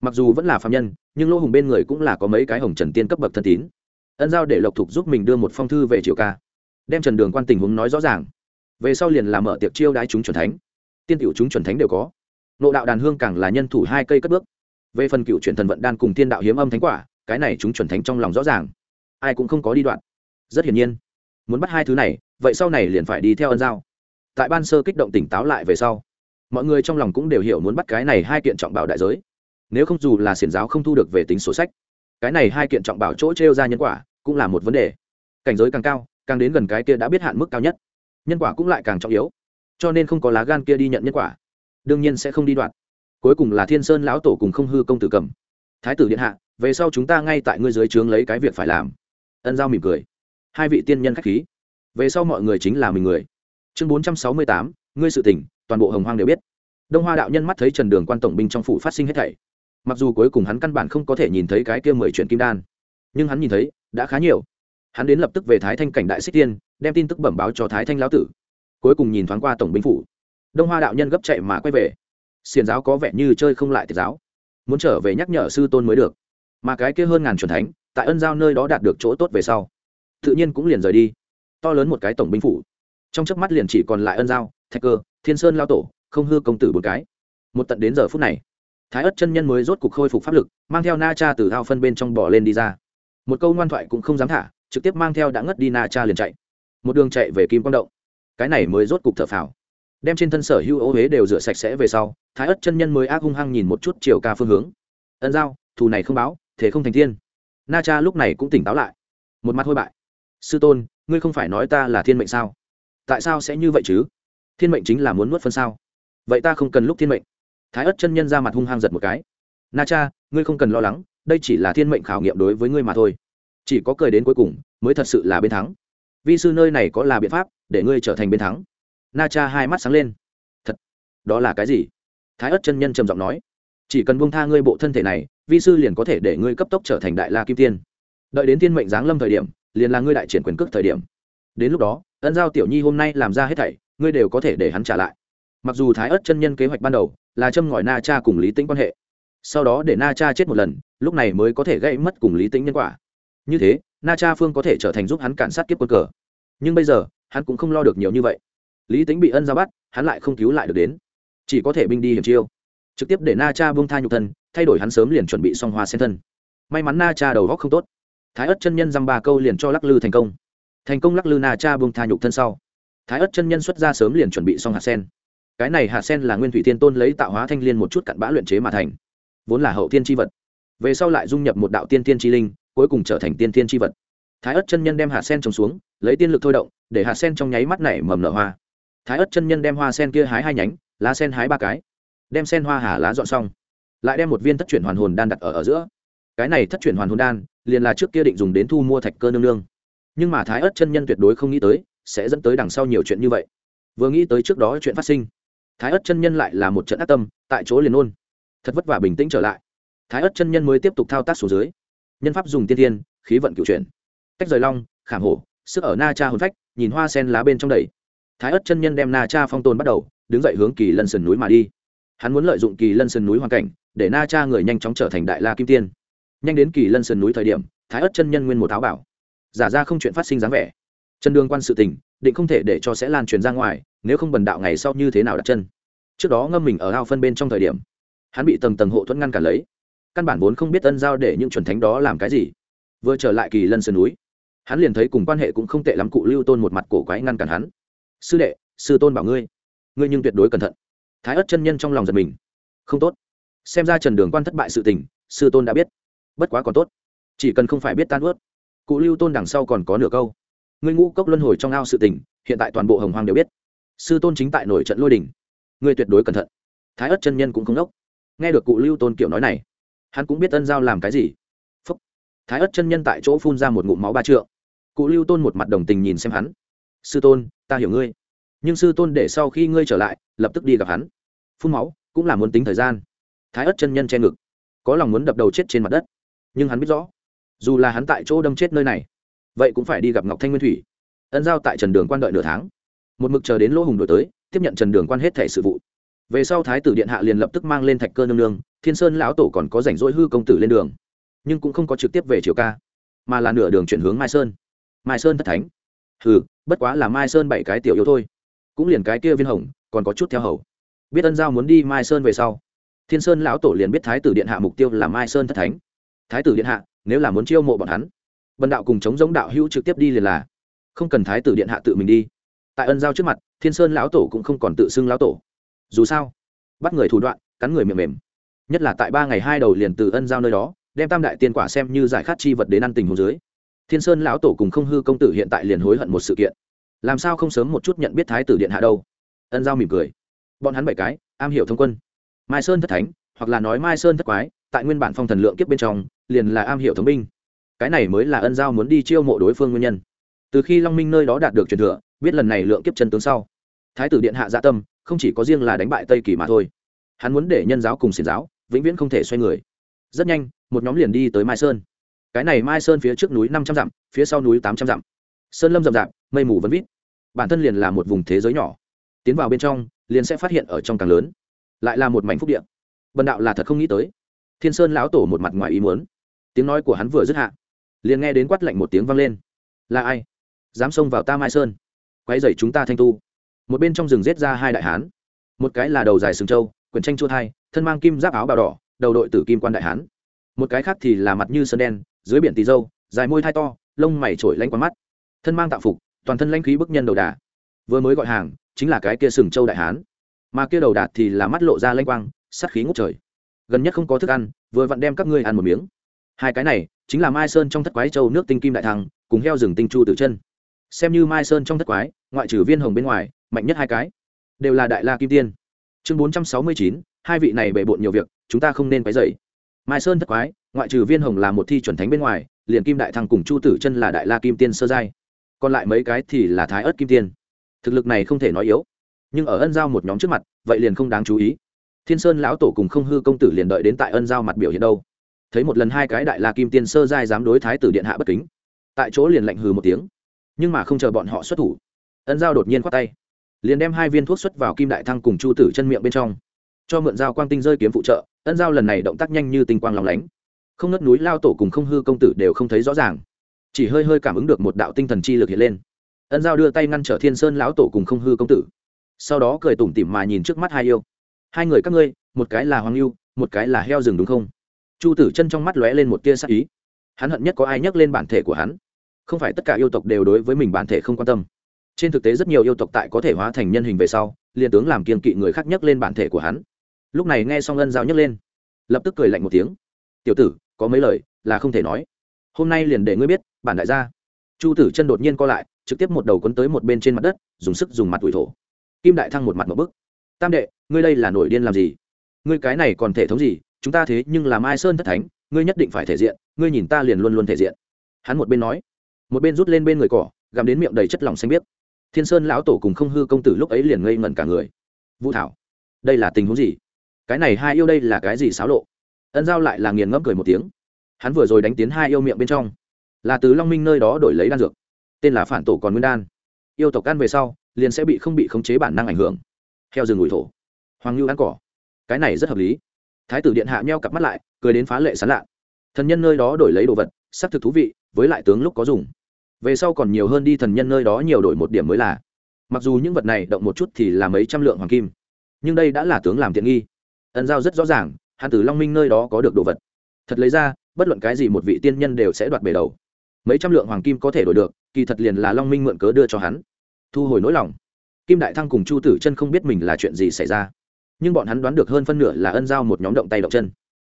Mặc dù vẫn là phạm nhân, nhưng lỗ hùng bên người cũng là có mấy cái hồng trần tiên cấp bậc thân tín. Ân giao để lộc thục giúp mình đưa một phong thư về triều ca. Đem trần đường quan tình huống nói rõ ràng. Về sau liền làm mở tiệc chiêu đái chúng chuẩn thánh. Tiên tiểu chúng chuẩn thánh đều có. Nộ đạo đàn hương càng là nhân thủ hai cây cất bước về phần cựu truyền thần vận đan cùng thiên đạo hiếm âm thánh quả, cái này chúng chuẩn thánh trong lòng rõ ràng. Ai cũng không có đi đoạn. Rất hiển nhiên, muốn bắt hai thứ này, vậy sau này liền phải đi theo ân giao. Tại ban sơ kích động tỉnh táo lại về sau, mọi người trong lòng cũng đều hiểu muốn bắt cái này hai kiện trọng bảo đại giới. Nếu không dù là xiển giáo không thu được về tính sổ sách, cái này hai kiện trọng bảo chỗ trêu ra nhân quả cũng là một vấn đề. Cảnh giới càng cao, càng đến gần cái kia đã biết hạn mức cao nhất. Nhân quả cũng lại càng trọng yếu, cho nên không có lá gan kia đi nhận nhân quả, đương nhiên sẽ không đi đoạn cuối cùng là thiên sơn lão tổ cùng không hư công tử cầm. Thái tử điện hạ, về sau chúng ta ngay tại ngươi dưới trướng lấy cái việc phải làm. Ân giao mỉm cười. Hai vị tiên nhân k h á c h khí. Về sau mọi người chính là mình người. Chương bốn trăm sáu mươi tám, ngươi sự tỉnh toàn bộ hồng hoang đều biết. Đông hoa đạo nhân mắt thấy trần đường quan tổng binh trong phủ phát sinh hết thảy. Mặc dù cuối cùng hắn căn bản không có thể nhìn thấy cái kia mười chuyện kim đan, nhưng hắn nhìn thấy, đã khá nhiều. Hắn đến lập tức về thái thanh cảnh đại xích tiên, đem tin tức bẩm báo cho thái thanh lão tử. Cuối cùng nhìn thoáng qua tổng binh phủ. Đông hoa đạo nhân gấp chạy mà quay về xiền giáo có vẻ như chơi không lại tiệt giáo. Muốn trở về nhắc nhở sư tôn mới được. Mà cái kia hơn ngàn truyền thánh, tại ân giao nơi đó đạt được chỗ tốt về sau, tự nhiên cũng liền rời đi. To lớn một cái tổng binh phủ. Trong chớp mắt liền chỉ còn lại ân giao, thạch cơ, thiên sơn lao tổ, không hư công tử một cái. Một tận đến giờ phút này, thái ất chân nhân mới rốt cục khôi phục pháp lực, mang theo na cha từ thao phân bên trong bỏ lên đi ra. Một câu ngoan thoại cũng không dám thả, trực tiếp mang theo đã ngất đi na cha liền chạy. Một đường chạy về kim quang động. Cái này mới rốt cục thở phào đem trên thân sở hữu ô huế đều rửa sạch sẽ về sau, thái ất chân nhân mới ác hung hăng nhìn một chút chiều ca phương hướng. Ân giao, thù này không báo, thế không thành thiên na cha lúc này cũng tỉnh táo lại. Một mặt hôi bại. Sư tôn, ngươi không phải nói ta là thiên mệnh sao? Tại sao sẽ như vậy chứ? Thiên mệnh chính là muốn nuốt phân sao? Vậy ta không cần lúc thiên mệnh. Thái ất chân nhân ra mặt hung hăng giật một cái. Na cha, ngươi không cần lo lắng, đây chỉ là thiên mệnh khảo nghiệm đối với ngươi mà thôi. Chỉ có cười đến cuối cùng, mới thật sự là bên thắng. Vi sư nơi này có là biện pháp để ngươi trở thành bên thắng na cha hai mắt sáng lên. Thật? Đó là cái gì? Thái ất chân nhân trầm giọng nói. Chỉ cần buông tha ngươi bộ thân thể này, vi sư liền có thể để ngươi cấp tốc trở thành đại la kim tiên. Đợi đến thiên mệnh giáng lâm thời điểm, liền là ngươi đại triển quyền cước thời điểm. Đến lúc đó, ân giao tiểu nhi hôm nay làm ra hết thảy, ngươi đều có thể để hắn trả lại. Mặc dù thái ớt chân nhân kế hoạch ban đầu là châm ngòi na cha cùng lý tĩnh quan hệ, sau đó để na cha chết một lần, lúc này mới có thể gây mất cùng lý tĩnh nhân quả. Như thế, na cha phương có thể trở thành giúp hắn cản sát kiếp quân cờ. Nhưng bây giờ, hắn cũng không lo được nhiều như vậy lý tĩnh bị ân ra bắt, hắn lại không cứu lại được đến. Chỉ có thể binh đi hiểm chiêu. Trực tiếp để na cha buông tha nhục thân, thay đổi hắn sớm liền chuẩn bị xong hoa sen thân. May mắn na cha đầu góc không tốt. Thái ất chân nhân dăm ba câu liền cho lắc lư thành công. Thành công lắc lư na cha vương tha nhục thân sau. Thái ất chân nhân xuất ra sớm liền chuẩn bị xong hạt sen. Cái này hạt sen là nguyên thủy thiên tôn lấy tạo hóa thanh liên một chút cặn bã luyện chế mà thành. Vốn là hậu tiên tri vật. Về sau lại dung nhập một đạo tiên tiên tri linh, cuối cùng trở thành tiên tiên tri vật. Thái ất chân nhân đem hạt sen trồng xuống, lấy tiên lực thôi động, để hạt sen trong nháy mắt nảy mầm nở hoa thái ất chân nhân đem hoa sen kia hái hai nhánh, lá sen hái ba cái. Đem sen hoa hà lá dọn xong. Lại đem một viên thất chuyển hoàn hồn đan đặt ở ở giữa. Cái này thất chuyển hoàn hồn đan, liền là trước kia định dùng đến thu mua thạch cơ nương nương. Nhưng mà thái ớt chân nhân tuyệt đối không nghĩ tới, sẽ dẫn tới đằng sau nhiều chuyện như vậy. Vừa nghĩ tới trước đó chuyện phát sinh, thái ớt chân nhân lại là một trận ác tâm, tại chỗ liền ôn. Thật vất vả bình tĩnh trở lại. Thái ớt chân nhân mới tiếp tục thao tác xuống dưới. Nhân pháp dùng tiên tiên, khí vận cựu chuyển. Tách rời long, khảm hổ, sức ở na cha hồn phách, nhìn hoa sen lá bên trong đầy thái ất chân nhân đem na cha phong tồn bắt đầu, đứng dậy hướng kỳ lân sườn núi mà đi. Hắn muốn lợi dụng kỳ lân sườn núi hoàn cảnh, để na cha người nhanh chóng trở thành đại la kim tiên. Nhanh đến kỳ lân sườn núi thời điểm, thái ất chân nhân nguyên một tháo bảo giả ra không chuyện phát sinh dáng vẻ. Chân đương quan sự tình, định không thể để cho sẽ lan truyền ra ngoài, nếu không bần đạo ngày sau như thế nào đặt chân. Trước đó ngâm mình ở ao phân bên trong thời điểm, hắn bị tầng tầng hộ thuẫn ngăn cản lấy. Căn bản vốn không biết ân giao để những chuẩn thánh đó làm cái gì. Vừa trở lại kỳ lân sườn núi, hắn liền thấy cùng quan hệ cũng không tệ lắm cụ lưu tôn một mặt cổ quái ngăn cản hắn sư đệ, sư tôn bảo ngươi. Ngươi nhưng tuyệt đối cẩn thận. Thái ất chân nhân trong lòng giật mình. Không tốt. Xem ra trần đường quan thất bại sự tình, sư tôn đã biết. Bất quá còn tốt. Chỉ cần không phải biết tan ướt cụ lưu tôn đằng sau còn có nửa câu. Ngươi ngũ cốc luân hồi trong ao sự tình, hiện tại toàn bộ hồng hoàng đều biết. Sư tôn chính tại nổi trận lôi đình. Ngươi tuyệt đối cẩn thận. Thái ất chân nhân cũng không đốc. Nghe được cụ lưu tôn kiểu nói này, hắn cũng biết ân giao làm cái gì. Phúc. thái ất chân nhân tại chỗ phun ra một ngụm máu ba trượng. Cụ lưu tôn một mặt đồng tình nhìn xem hắn sư tôn, ta hiểu ngươi. Nhưng sư tôn để sau khi ngươi trở lại, lập tức đi gặp hắn. Phun máu, cũng là muốn tính thời gian. Thái ất chân nhân che ngực. Có lòng muốn đập đầu chết trên mặt đất. Nhưng hắn biết rõ, dù là hắn tại chỗ đâm chết nơi này, vậy cũng phải đi gặp ngọc thanh nguyên thủy. Ân giao tại trần đường quan đợi nửa tháng. Một mực chờ đến lỗ hùng đổi tới, tiếp nhận trần đường quan hết thẻ sự vụ. Về sau thái tử điện hạ liền lập tức mang lên thạch cơ nương nương, thiên sơn lão tổ còn có rảnh rỗi hư công tử lên đường. Nhưng cũng không có trực tiếp về triều ca, mà là nửa đường chuyển hướng mai sơn. Mai sơn thất thánh hừ, bất quá là mai sơn bảy cái tiểu yếu thôi. Cũng liền cái kia viên hồng, còn có chút theo hầu. Biết ân giao muốn đi mai sơn về sau, thiên sơn lão tổ liền biết thái tử điện hạ mục tiêu là mai sơn thất thánh. Thái tử điện hạ, nếu là muốn chiêu mộ bọn hắn bần đạo cùng chống giống đạo hữu trực tiếp đi liền là, không cần thái tử điện hạ tự mình đi. Tại ân giao trước mặt, thiên sơn lão tổ cũng không còn tự xưng lão tổ. Dù sao, bắt người thủ đoạn, cắn người mềm mềm. Nhất là tại ba ngày hai đầu liền từ ân giao nơi đó, đem tam đại tiên quả xem như giải khát chi vật đến ăn tình hồ dưới thiên sơn lão tổ cùng không hư công tử hiện tại liền hối hận một sự kiện. Làm sao không sớm một chút nhận biết thái tử điện hạ đâu? Ân giao mỉm cười. Bọn hắn bảy cái, am hiểu thông quân. Mai sơn thất thánh, hoặc là nói mai sơn thất quái, tại nguyên bản phong thần lượng kiếp bên trong, liền là am hiểu thống binh. Cái này mới là ân giao muốn đi chiêu mộ đối phương nguyên nhân. Từ khi long minh nơi đó đạt được truyền thừa, biết lần này lượng kiếp chân tướng sau, thái tử điện hạ dạ tâm, không chỉ có riêng là đánh bại tây kỳ mà thôi. Hắn muốn để nhân giáo cùng xiển giáo, vĩnh viễn không thể xoay người. Rất nhanh, một nhóm liền đi tới mai sơn cái này mai sơn phía trước núi năm trăm dặm, phía sau núi tám trăm dặm. Sơn lâm rậm rạp, mây mù vẫn vít. Bản thân liền là một vùng thế giới nhỏ. Tiến vào bên trong, liền sẽ phát hiện ở trong càng lớn. Lại là một mảnh phúc điện bần đạo là thật không nghĩ tới. Thiên sơn lão tổ một mặt ngoài ý muốn. Tiếng nói của hắn vừa dứt hạ, liền nghe đến quát lạnh một tiếng vang lên. Là ai? Dám xông vào ta mai sơn. Quay dậy chúng ta thanh tu. Một bên trong rừng rết ra hai đại hán. Một cái là đầu dài sừng trâu, quyển tranh chua thai, thân mang kim giáp áo bào đỏ, đầu đội tử kim quan đại hán một cái khác thì là mặt như sơn đen, dưới biển tì dâu, dài môi thai to, lông mày trổi lanh quán mắt. Thân mang tạo phục, toàn thân lanh khí bức nhân đầu đà. Vừa mới gọi hàng, chính là cái kia sừng châu đại hán. Mà kia đầu đạt thì là mắt lộ ra lanh quang sắt khí ngút trời. Gần nhất không có thức ăn, vừa vặn đem các ngươi ăn một miếng. Hai cái này, chính là mai sơn trong thất quái châu nước tinh kim đại thăng cùng heo rừng tinh chu tử chân. Xem như mai sơn trong thất quái, ngoại trừ viên hồng bên ngoài, mạnh nhất hai cái, đều là đại la kim tiên. Chương bốn trăm sáu mươi chín, hai vị này bề bộn nhiều việc, chúng ta không nên quái dậy mai sơn thất quái, ngoại trừ viên hồng là một thi chuẩn thánh bên ngoài, liền kim đại thăng cùng chu tử chân là đại la kim tiên sơ giai. Còn lại mấy cái thì là thái ớt kim tiên. Thực lực này không thể nói yếu, nhưng ở ân giao một nhóm trước mặt, vậy liền không đáng chú ý. Thiên sơn lão tổ cùng không hư công tử liền đợi đến tại ân giao mặt biểu hiện đâu. Thấy một lần hai cái đại la kim tiên sơ giai dám đối thái tử điện hạ bất kính, tại chỗ liền lạnh hừ một tiếng. Nhưng mà không chờ bọn họ xuất thủ, ân giao đột nhiên khoát tay, liền đem hai viên thuốc xuất vào kim đại thăng cùng chu tử chân miệng bên trong, cho mượn dao quang tinh rơi kiếm phụ trợ ân giao lần này động tác nhanh như tinh quang lòng lánh. Không ngất núi lao tổ cùng không hư công tử đều không thấy rõ ràng. Chỉ hơi hơi cảm ứng được một đạo tinh thần chi lực hiện lên. Ân giao đưa tay ngăn trở thiên sơn lão tổ cùng không hư công tử. Sau đó cười tủm tỉm mà nhìn trước mắt hai yêu. Hai người các ngươi, một cái là hoàng yêu một cái là heo rừng đúng không? Chu tử chân trong mắt lóe lên một tia sắc ý. Hắn hận nhất có ai nhắc lên bản thể của hắn. Không phải tất cả yêu tộc đều đối với mình bản thể không quan tâm. Trên thực tế rất nhiều yêu tộc tại có thể hóa thành nhân hình về sau, liền tướng làm kiên kỵ người khác nhắc lên bản thể của hắn lúc này nghe xong ân giao nhấc lên, lập tức cười lạnh một tiếng. Tiểu tử, có mấy lời là không thể nói. Hôm nay liền để ngươi biết, bản đại gia. Chu tử chân đột nhiên co lại, trực tiếp một đầu quấn tới một bên trên mặt đất, dùng sức dùng mặt ủi thổ. Kim đại thăng một mặt một bức. Tam đệ, ngươi đây là nổi điên làm gì? Ngươi cái này còn thể thống gì? Chúng ta thế nhưng làm ai sơn thất thánh, ngươi nhất định phải thể diện, ngươi nhìn ta liền luôn luôn thể diện. Hắn một bên nói, một bên rút lên bên người cỏ gắm đến miệng đầy chất lỏng xanh biếc. Thiên sơn lão tổ cùng không hư công tử lúc ấy liền ngây ngẩn cả người. Vũ thảo, đây là tình huống gì? Cái này hai yêu đây là cái gì xáo lộ? Ân giao lại là nghiền ngẫm cười một tiếng. Hắn vừa rồi đánh tiến hai yêu miệng bên trong. Là từ long minh nơi đó đổi lấy đan dược. Tên là phản tổ còn nguyên đan. Yêu tộc ăn về sau, liền sẽ bị không bị khống chế bản năng ảnh hưởng. Theo rừng ủi thổ. Hoàng lưu ăn cỏ. Cái này rất hợp lý. Thái tử điện hạ nheo cặp mắt lại, cười đến phá lệ sán lạ. Thần nhân nơi đó đổi lấy đồ vật xác thực thú vị, với lại tướng lúc có dùng. Về sau còn nhiều hơn đi thần nhân nơi đó nhiều đổi một điểm mới là. Mặc dù những vật này động một chút thì là mấy trăm lượng hoàng kim, nhưng đây đã là tướng làm tiện nghi. Ân giao rất rõ ràng, hắn tử long minh nơi đó có được đồ vật. Thật lấy ra, bất luận cái gì một vị tiên nhân đều sẽ đoạt bể đầu. Mấy trăm lượng hoàng kim có thể đổi được, kỳ thật liền là long minh mượn cớ đưa cho hắn. Thu hồi nỗi lòng. Kim đại thăng cùng chu tử chân không biết mình là chuyện gì xảy ra. Nhưng bọn hắn đoán được hơn phân nửa là ân giao một nhóm động tay động chân.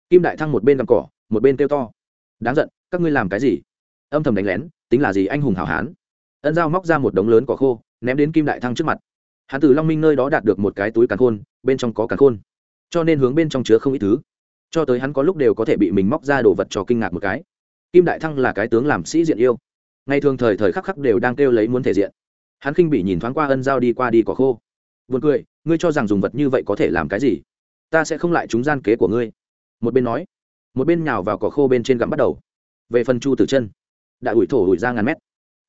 Kim đại thăng một bên gặm cỏ, một bên kêu to. Đáng giận, các ngươi làm cái gì? Âm thầm đánh lén, tính là gì anh hùng hảo hán. Ân giao móc ra một đống lớn cỏ khô, ném đến kim đại thăng trước mặt. Hắn từ long minh nơi đó đạt được một cái túi càn khôn, bên trong có càn khôn cho nên hướng bên trong chứa không ít thứ. Cho tới hắn có lúc đều có thể bị mình móc ra đồ vật cho kinh ngạc một cái. Kim đại thăng là cái tướng làm sĩ diện yêu. Ngày thường thời thời khắc khắc đều đang kêu lấy muốn thể diện. Hắn khinh bị nhìn thoáng qua ân giao đi qua đi cỏ khô. Vượt cười, ngươi cho rằng dùng vật như vậy có thể làm cái gì? Ta sẽ không lại chúng gian kế của ngươi. Một bên nói, một bên nhào vào cỏ khô bên trên gặm bắt đầu. Về phần chu tử chân đã ủi thổ ủi ra ngàn mét.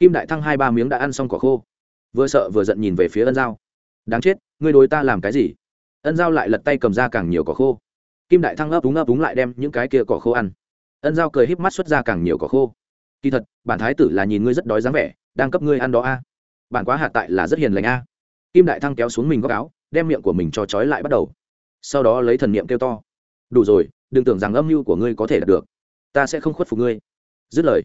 Kim đại thăng hai ba miếng đã ăn xong cỏ khô. Vừa sợ vừa giận nhìn về phía ân giao. Đáng chết, ngươi đối ta làm cái gì? Ân giao lại lật tay cầm ra càng nhiều cỏ khô. Kim đại thăng ấp úng ấp úng lại đem những cái kia cỏ khô ăn. Ân giao cười híp mắt xuất ra càng nhiều cỏ khô. Kỳ thật, bản thái tử là nhìn ngươi rất đói dáng vẻ, đang cấp ngươi ăn đó a. Bản quá hạ tại là rất hiền lành a. Kim đại thăng kéo xuống mình góc áo, đem miệng của mình cho trói lại bắt đầu. Sau đó lấy thần niệm kêu to. Đủ rồi, đừng tưởng rằng âm mưu của ngươi có thể đạt được. Ta sẽ không khuất phục ngươi. Dứt lời,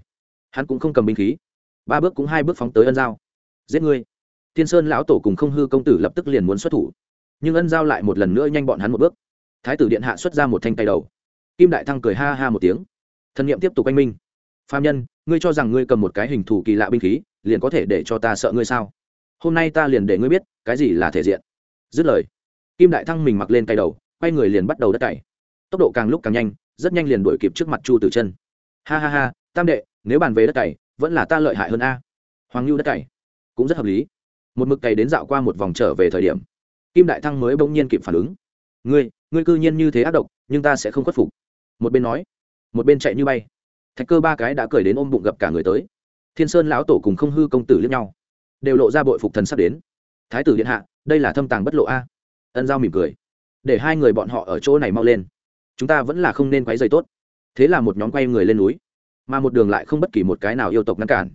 hắn cũng không cầm binh khí. Ba bước cũng hai bước phóng tới ân giao. Giết ngươi. Thiên sơn lão tổ cùng không hư công tử lập tức liền muốn xuất thủ nhưng ân giao lại một lần nữa nhanh bọn hắn một bước. Thái tử điện hạ xuất ra một thanh tay đầu. Kim đại thăng cười ha ha một tiếng. Thần nhiệm tiếp tục anh minh. Phạm nhân, ngươi cho rằng ngươi cầm một cái hình thù kỳ lạ binh khí, liền có thể để cho ta sợ ngươi sao? Hôm nay ta liền để ngươi biết, cái gì là thể diện. Dứt lời, kim đại thăng mình mặc lên tay đầu, quay người liền bắt đầu đất cày. Tốc độ càng lúc càng nhanh, rất nhanh liền đuổi kịp trước mặt chu tử chân. Ha ha ha, tam đệ, nếu bàn về đất cày, vẫn là ta lợi hại hơn a. Hoàng lưu đất cày, cũng rất hợp lý. Một mực cày đến dạo qua một vòng trở về thời điểm kim đại thăng mới bỗng nhiên kịp phản ứng. Ngươi ngươi cư nhiên như thế ác độc, nhưng ta sẽ không khuất phục. Một bên nói, một bên chạy như bay. Thạch cơ ba cái đã cười đến ôm bụng gặp cả người tới. Thiên sơn lão tổ cùng không hư công tử liếc nhau, đều lộ ra bội phục thần sắp đến. Thái tử điện hạ, đây là thâm tàng bất lộ a. Ân giao mỉm cười. Để hai người bọn họ ở chỗ này mau lên. Chúng ta vẫn là không nên quấy dày tốt. Thế là một nhóm quay người lên núi, mà một đường lại không bất kỳ một cái nào yêu tộc ngăn cản.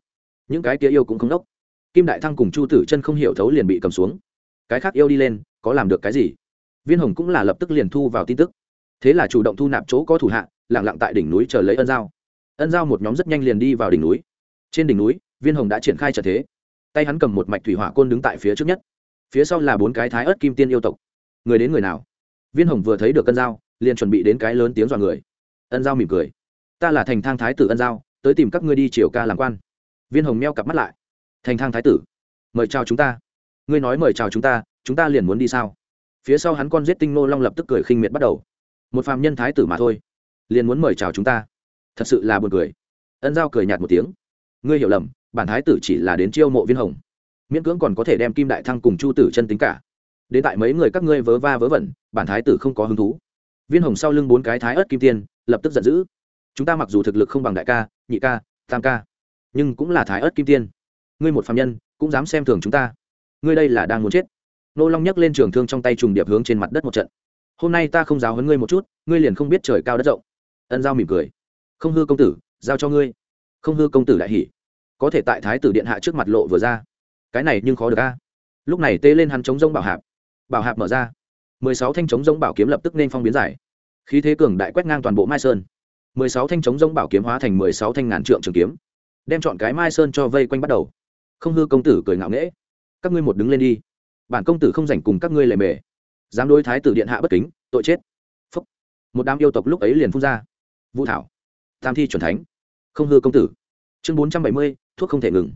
Những cái kia yêu cũng không đốc. Kim đại thăng cùng chu tử chân không hiểu thấu liền bị cầm xuống. Cái khác yêu đi lên có làm được cái gì? Viên hồng cũng là lập tức liền thu vào tin tức. Thế là chủ động thu nạp chỗ có thủ hạ lẳng lặng tại đỉnh núi chờ lấy ân giao. Ân giao một nhóm rất nhanh liền đi vào đỉnh núi. Trên đỉnh núi, viên hồng đã triển khai trở thế. Tay hắn cầm một mạch thủy hỏa côn đứng tại phía trước nhất. Phía sau là bốn cái thái ớt kim tiên yêu tộc. Người đến người nào? Viên hồng vừa thấy được ân giao, liền chuẩn bị đến cái lớn tiếng dọa người. Ân giao mỉm cười. Ta là thành thang thái tử ân giao, tới tìm các ngươi đi triều ca làm quan. Viên hồng meo cặp mắt lại. Thành thang thái tử, mời chào chúng ta. Ngươi nói mời chào chúng ta chúng ta liền muốn đi sao? Phía sau hắn con giết tinh nô long lập tức cười khinh miệt bắt đầu. Một phàm nhân thái tử mà thôi, liền muốn mời chào chúng ta. Thật sự là buồn cười. Ân giao cười nhạt một tiếng. Ngươi hiểu lầm, bản thái tử chỉ là đến chiêu mộ viên hồng. Miễn cưỡng còn có thể đem kim đại thăng cùng chu tử chân tính cả. Đến tại mấy người các ngươi vớ va vớ vẩn, bản thái tử không có hứng thú. Viên hồng sau lưng bốn cái thái ớt kim tiên, lập tức giận dữ. Chúng ta mặc dù thực lực không bằng đại ca, nhị ca, tam ca, nhưng cũng là thái ớt kim tiên. Ngươi một phạm nhân, cũng dám xem thường chúng ta. Ngươi đây là đang muốn chết nô long nhấc lên trường thương trong tay trùng điệp hướng trên mặt đất một trận. Hôm nay ta không giáo hấn ngươi một chút, ngươi liền không biết trời cao đất rộng. Ân giao mỉm cười. Không hư công tử, giao cho ngươi. Không hư công tử đại hỉ. Có thể tại thái tử điện hạ trước mặt lộ vừa ra. Cái này nhưng khó được a. Lúc này tê lên hắn chống rông bảo hạp. Bảo hạp mở ra. Mười sáu thanh chống rông bảo kiếm lập tức nên phong biến giải. Khí thế cường đại quét ngang toàn bộ mai sơn. Mười sáu thanh chống rông bảo kiếm hóa thành mười sáu thanh ngàn trượng trường kiếm, đem chọn cái mai sơn cho vây quanh bắt đầu. Không hư công tử cười ngạo nghễ. Các ngươi một đứng lên đi bản công tử không rảnh cùng các ngươi lề mề. Dám đối thái tử điện hạ bất kính, tội chết. Phúc. một đám yêu tộc lúc ấy liền phun ra. Vũ thảo. Tam thi chuẩn thánh. Không hư công tử. Chương bốn trăm bảy mươi, thuốc không thể ngừng.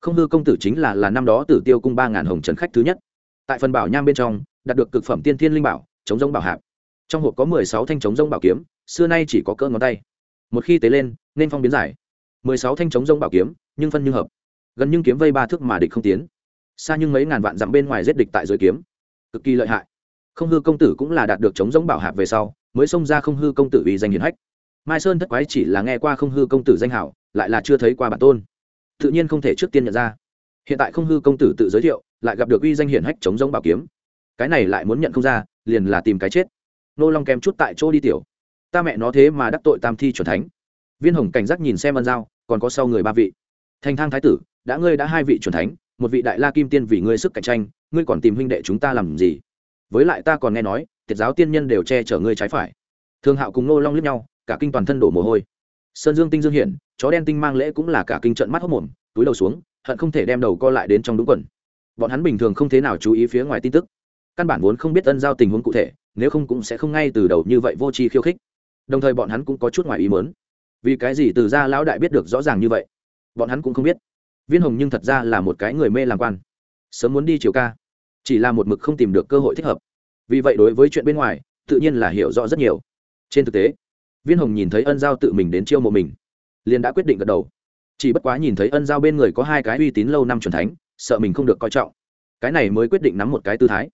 Không hư công tử chính là là năm đó tử tiêu cung ba ngàn hồng trần khách thứ nhất. Tại phần bảo nham bên trong, đạt được cực phẩm tiên thiên linh bảo, chống giống bảo hạp. Trong hộp có mười sáu thanh chống giống bảo kiếm, xưa nay chỉ có cỡ ngón tay. Một khi tế lên, nên phong biến giải. mười sáu thanh chống giống bảo kiếm, nhưng phân như hợp. Gần nhưng kiếm vây ba thước mà địch không tiến xa nhưng mấy ngàn vạn dặm bên ngoài giết địch tại dưới kiếm. Cực kỳ lợi hại. Không hư công tử cũng là đạt được chống giống bảo hạp về sau, mới xông ra không hư công tử vì danh hiền hách. Mai sơn thất quái chỉ là nghe qua không hư công tử danh hảo, lại là chưa thấy qua bản tôn. Tự nhiên không thể trước tiên nhận ra. Hiện tại không hư công tử tự giới thiệu, lại gặp được uy danh hiển hách chống giống bảo kiếm. Cái này lại muốn nhận không ra, liền là tìm cái chết. Nô long kém chút tại chỗ đi tiểu. Ta mẹ nó thế mà đắc tội tam thi chuẩn thánh. Viên hồng cảnh giác nhìn xem ân giao, còn có sau người ba vị. Thành thang thái tử, đã ngươi đã hai vị chuẩn thánh một vị đại la kim tiên vì ngươi sức cạnh tranh, ngươi còn tìm huynh đệ chúng ta làm gì? Với lại ta còn nghe nói, tiệt giáo tiên nhân đều che chở ngươi trái phải. Thương hạo cùng nô long liếc nhau, cả kinh toàn thân đổ mồ hôi. Sơn dương tinh dương hiển, chó đen tinh mang lễ cũng là cả kinh trận mắt hốc mồm, túi đầu xuống, hận không thể đem đầu co lại đến trong đúng quần. Bọn hắn bình thường không thế nào chú ý phía ngoài tin tức. Căn bản vốn không biết ân giao tình huống cụ thể, nếu không cũng sẽ không ngay từ đầu như vậy vô tri khiêu khích. Đồng thời bọn hắn cũng có chút ngoài ý mớn vì cái gì từ ra lão đại biết được rõ ràng như vậy? Bọn hắn cũng không biết viên hồng nhưng thật ra là một cái người mê làm quan. Sớm muốn đi chiều ca, chỉ là một mực không tìm được cơ hội thích hợp. Vì vậy đối với chuyện bên ngoài, tự nhiên là hiểu rõ rất nhiều. Trên thực tế, viên hồng nhìn thấy ân giao tự mình đến chiêu mộ mình, liền đã quyết định gật đầu. Chỉ bất quá nhìn thấy ân giao bên người có hai cái uy tín lâu năm c thánh, sợ mình không được coi trọng. Cái này mới quyết định nắm một cái tư thái.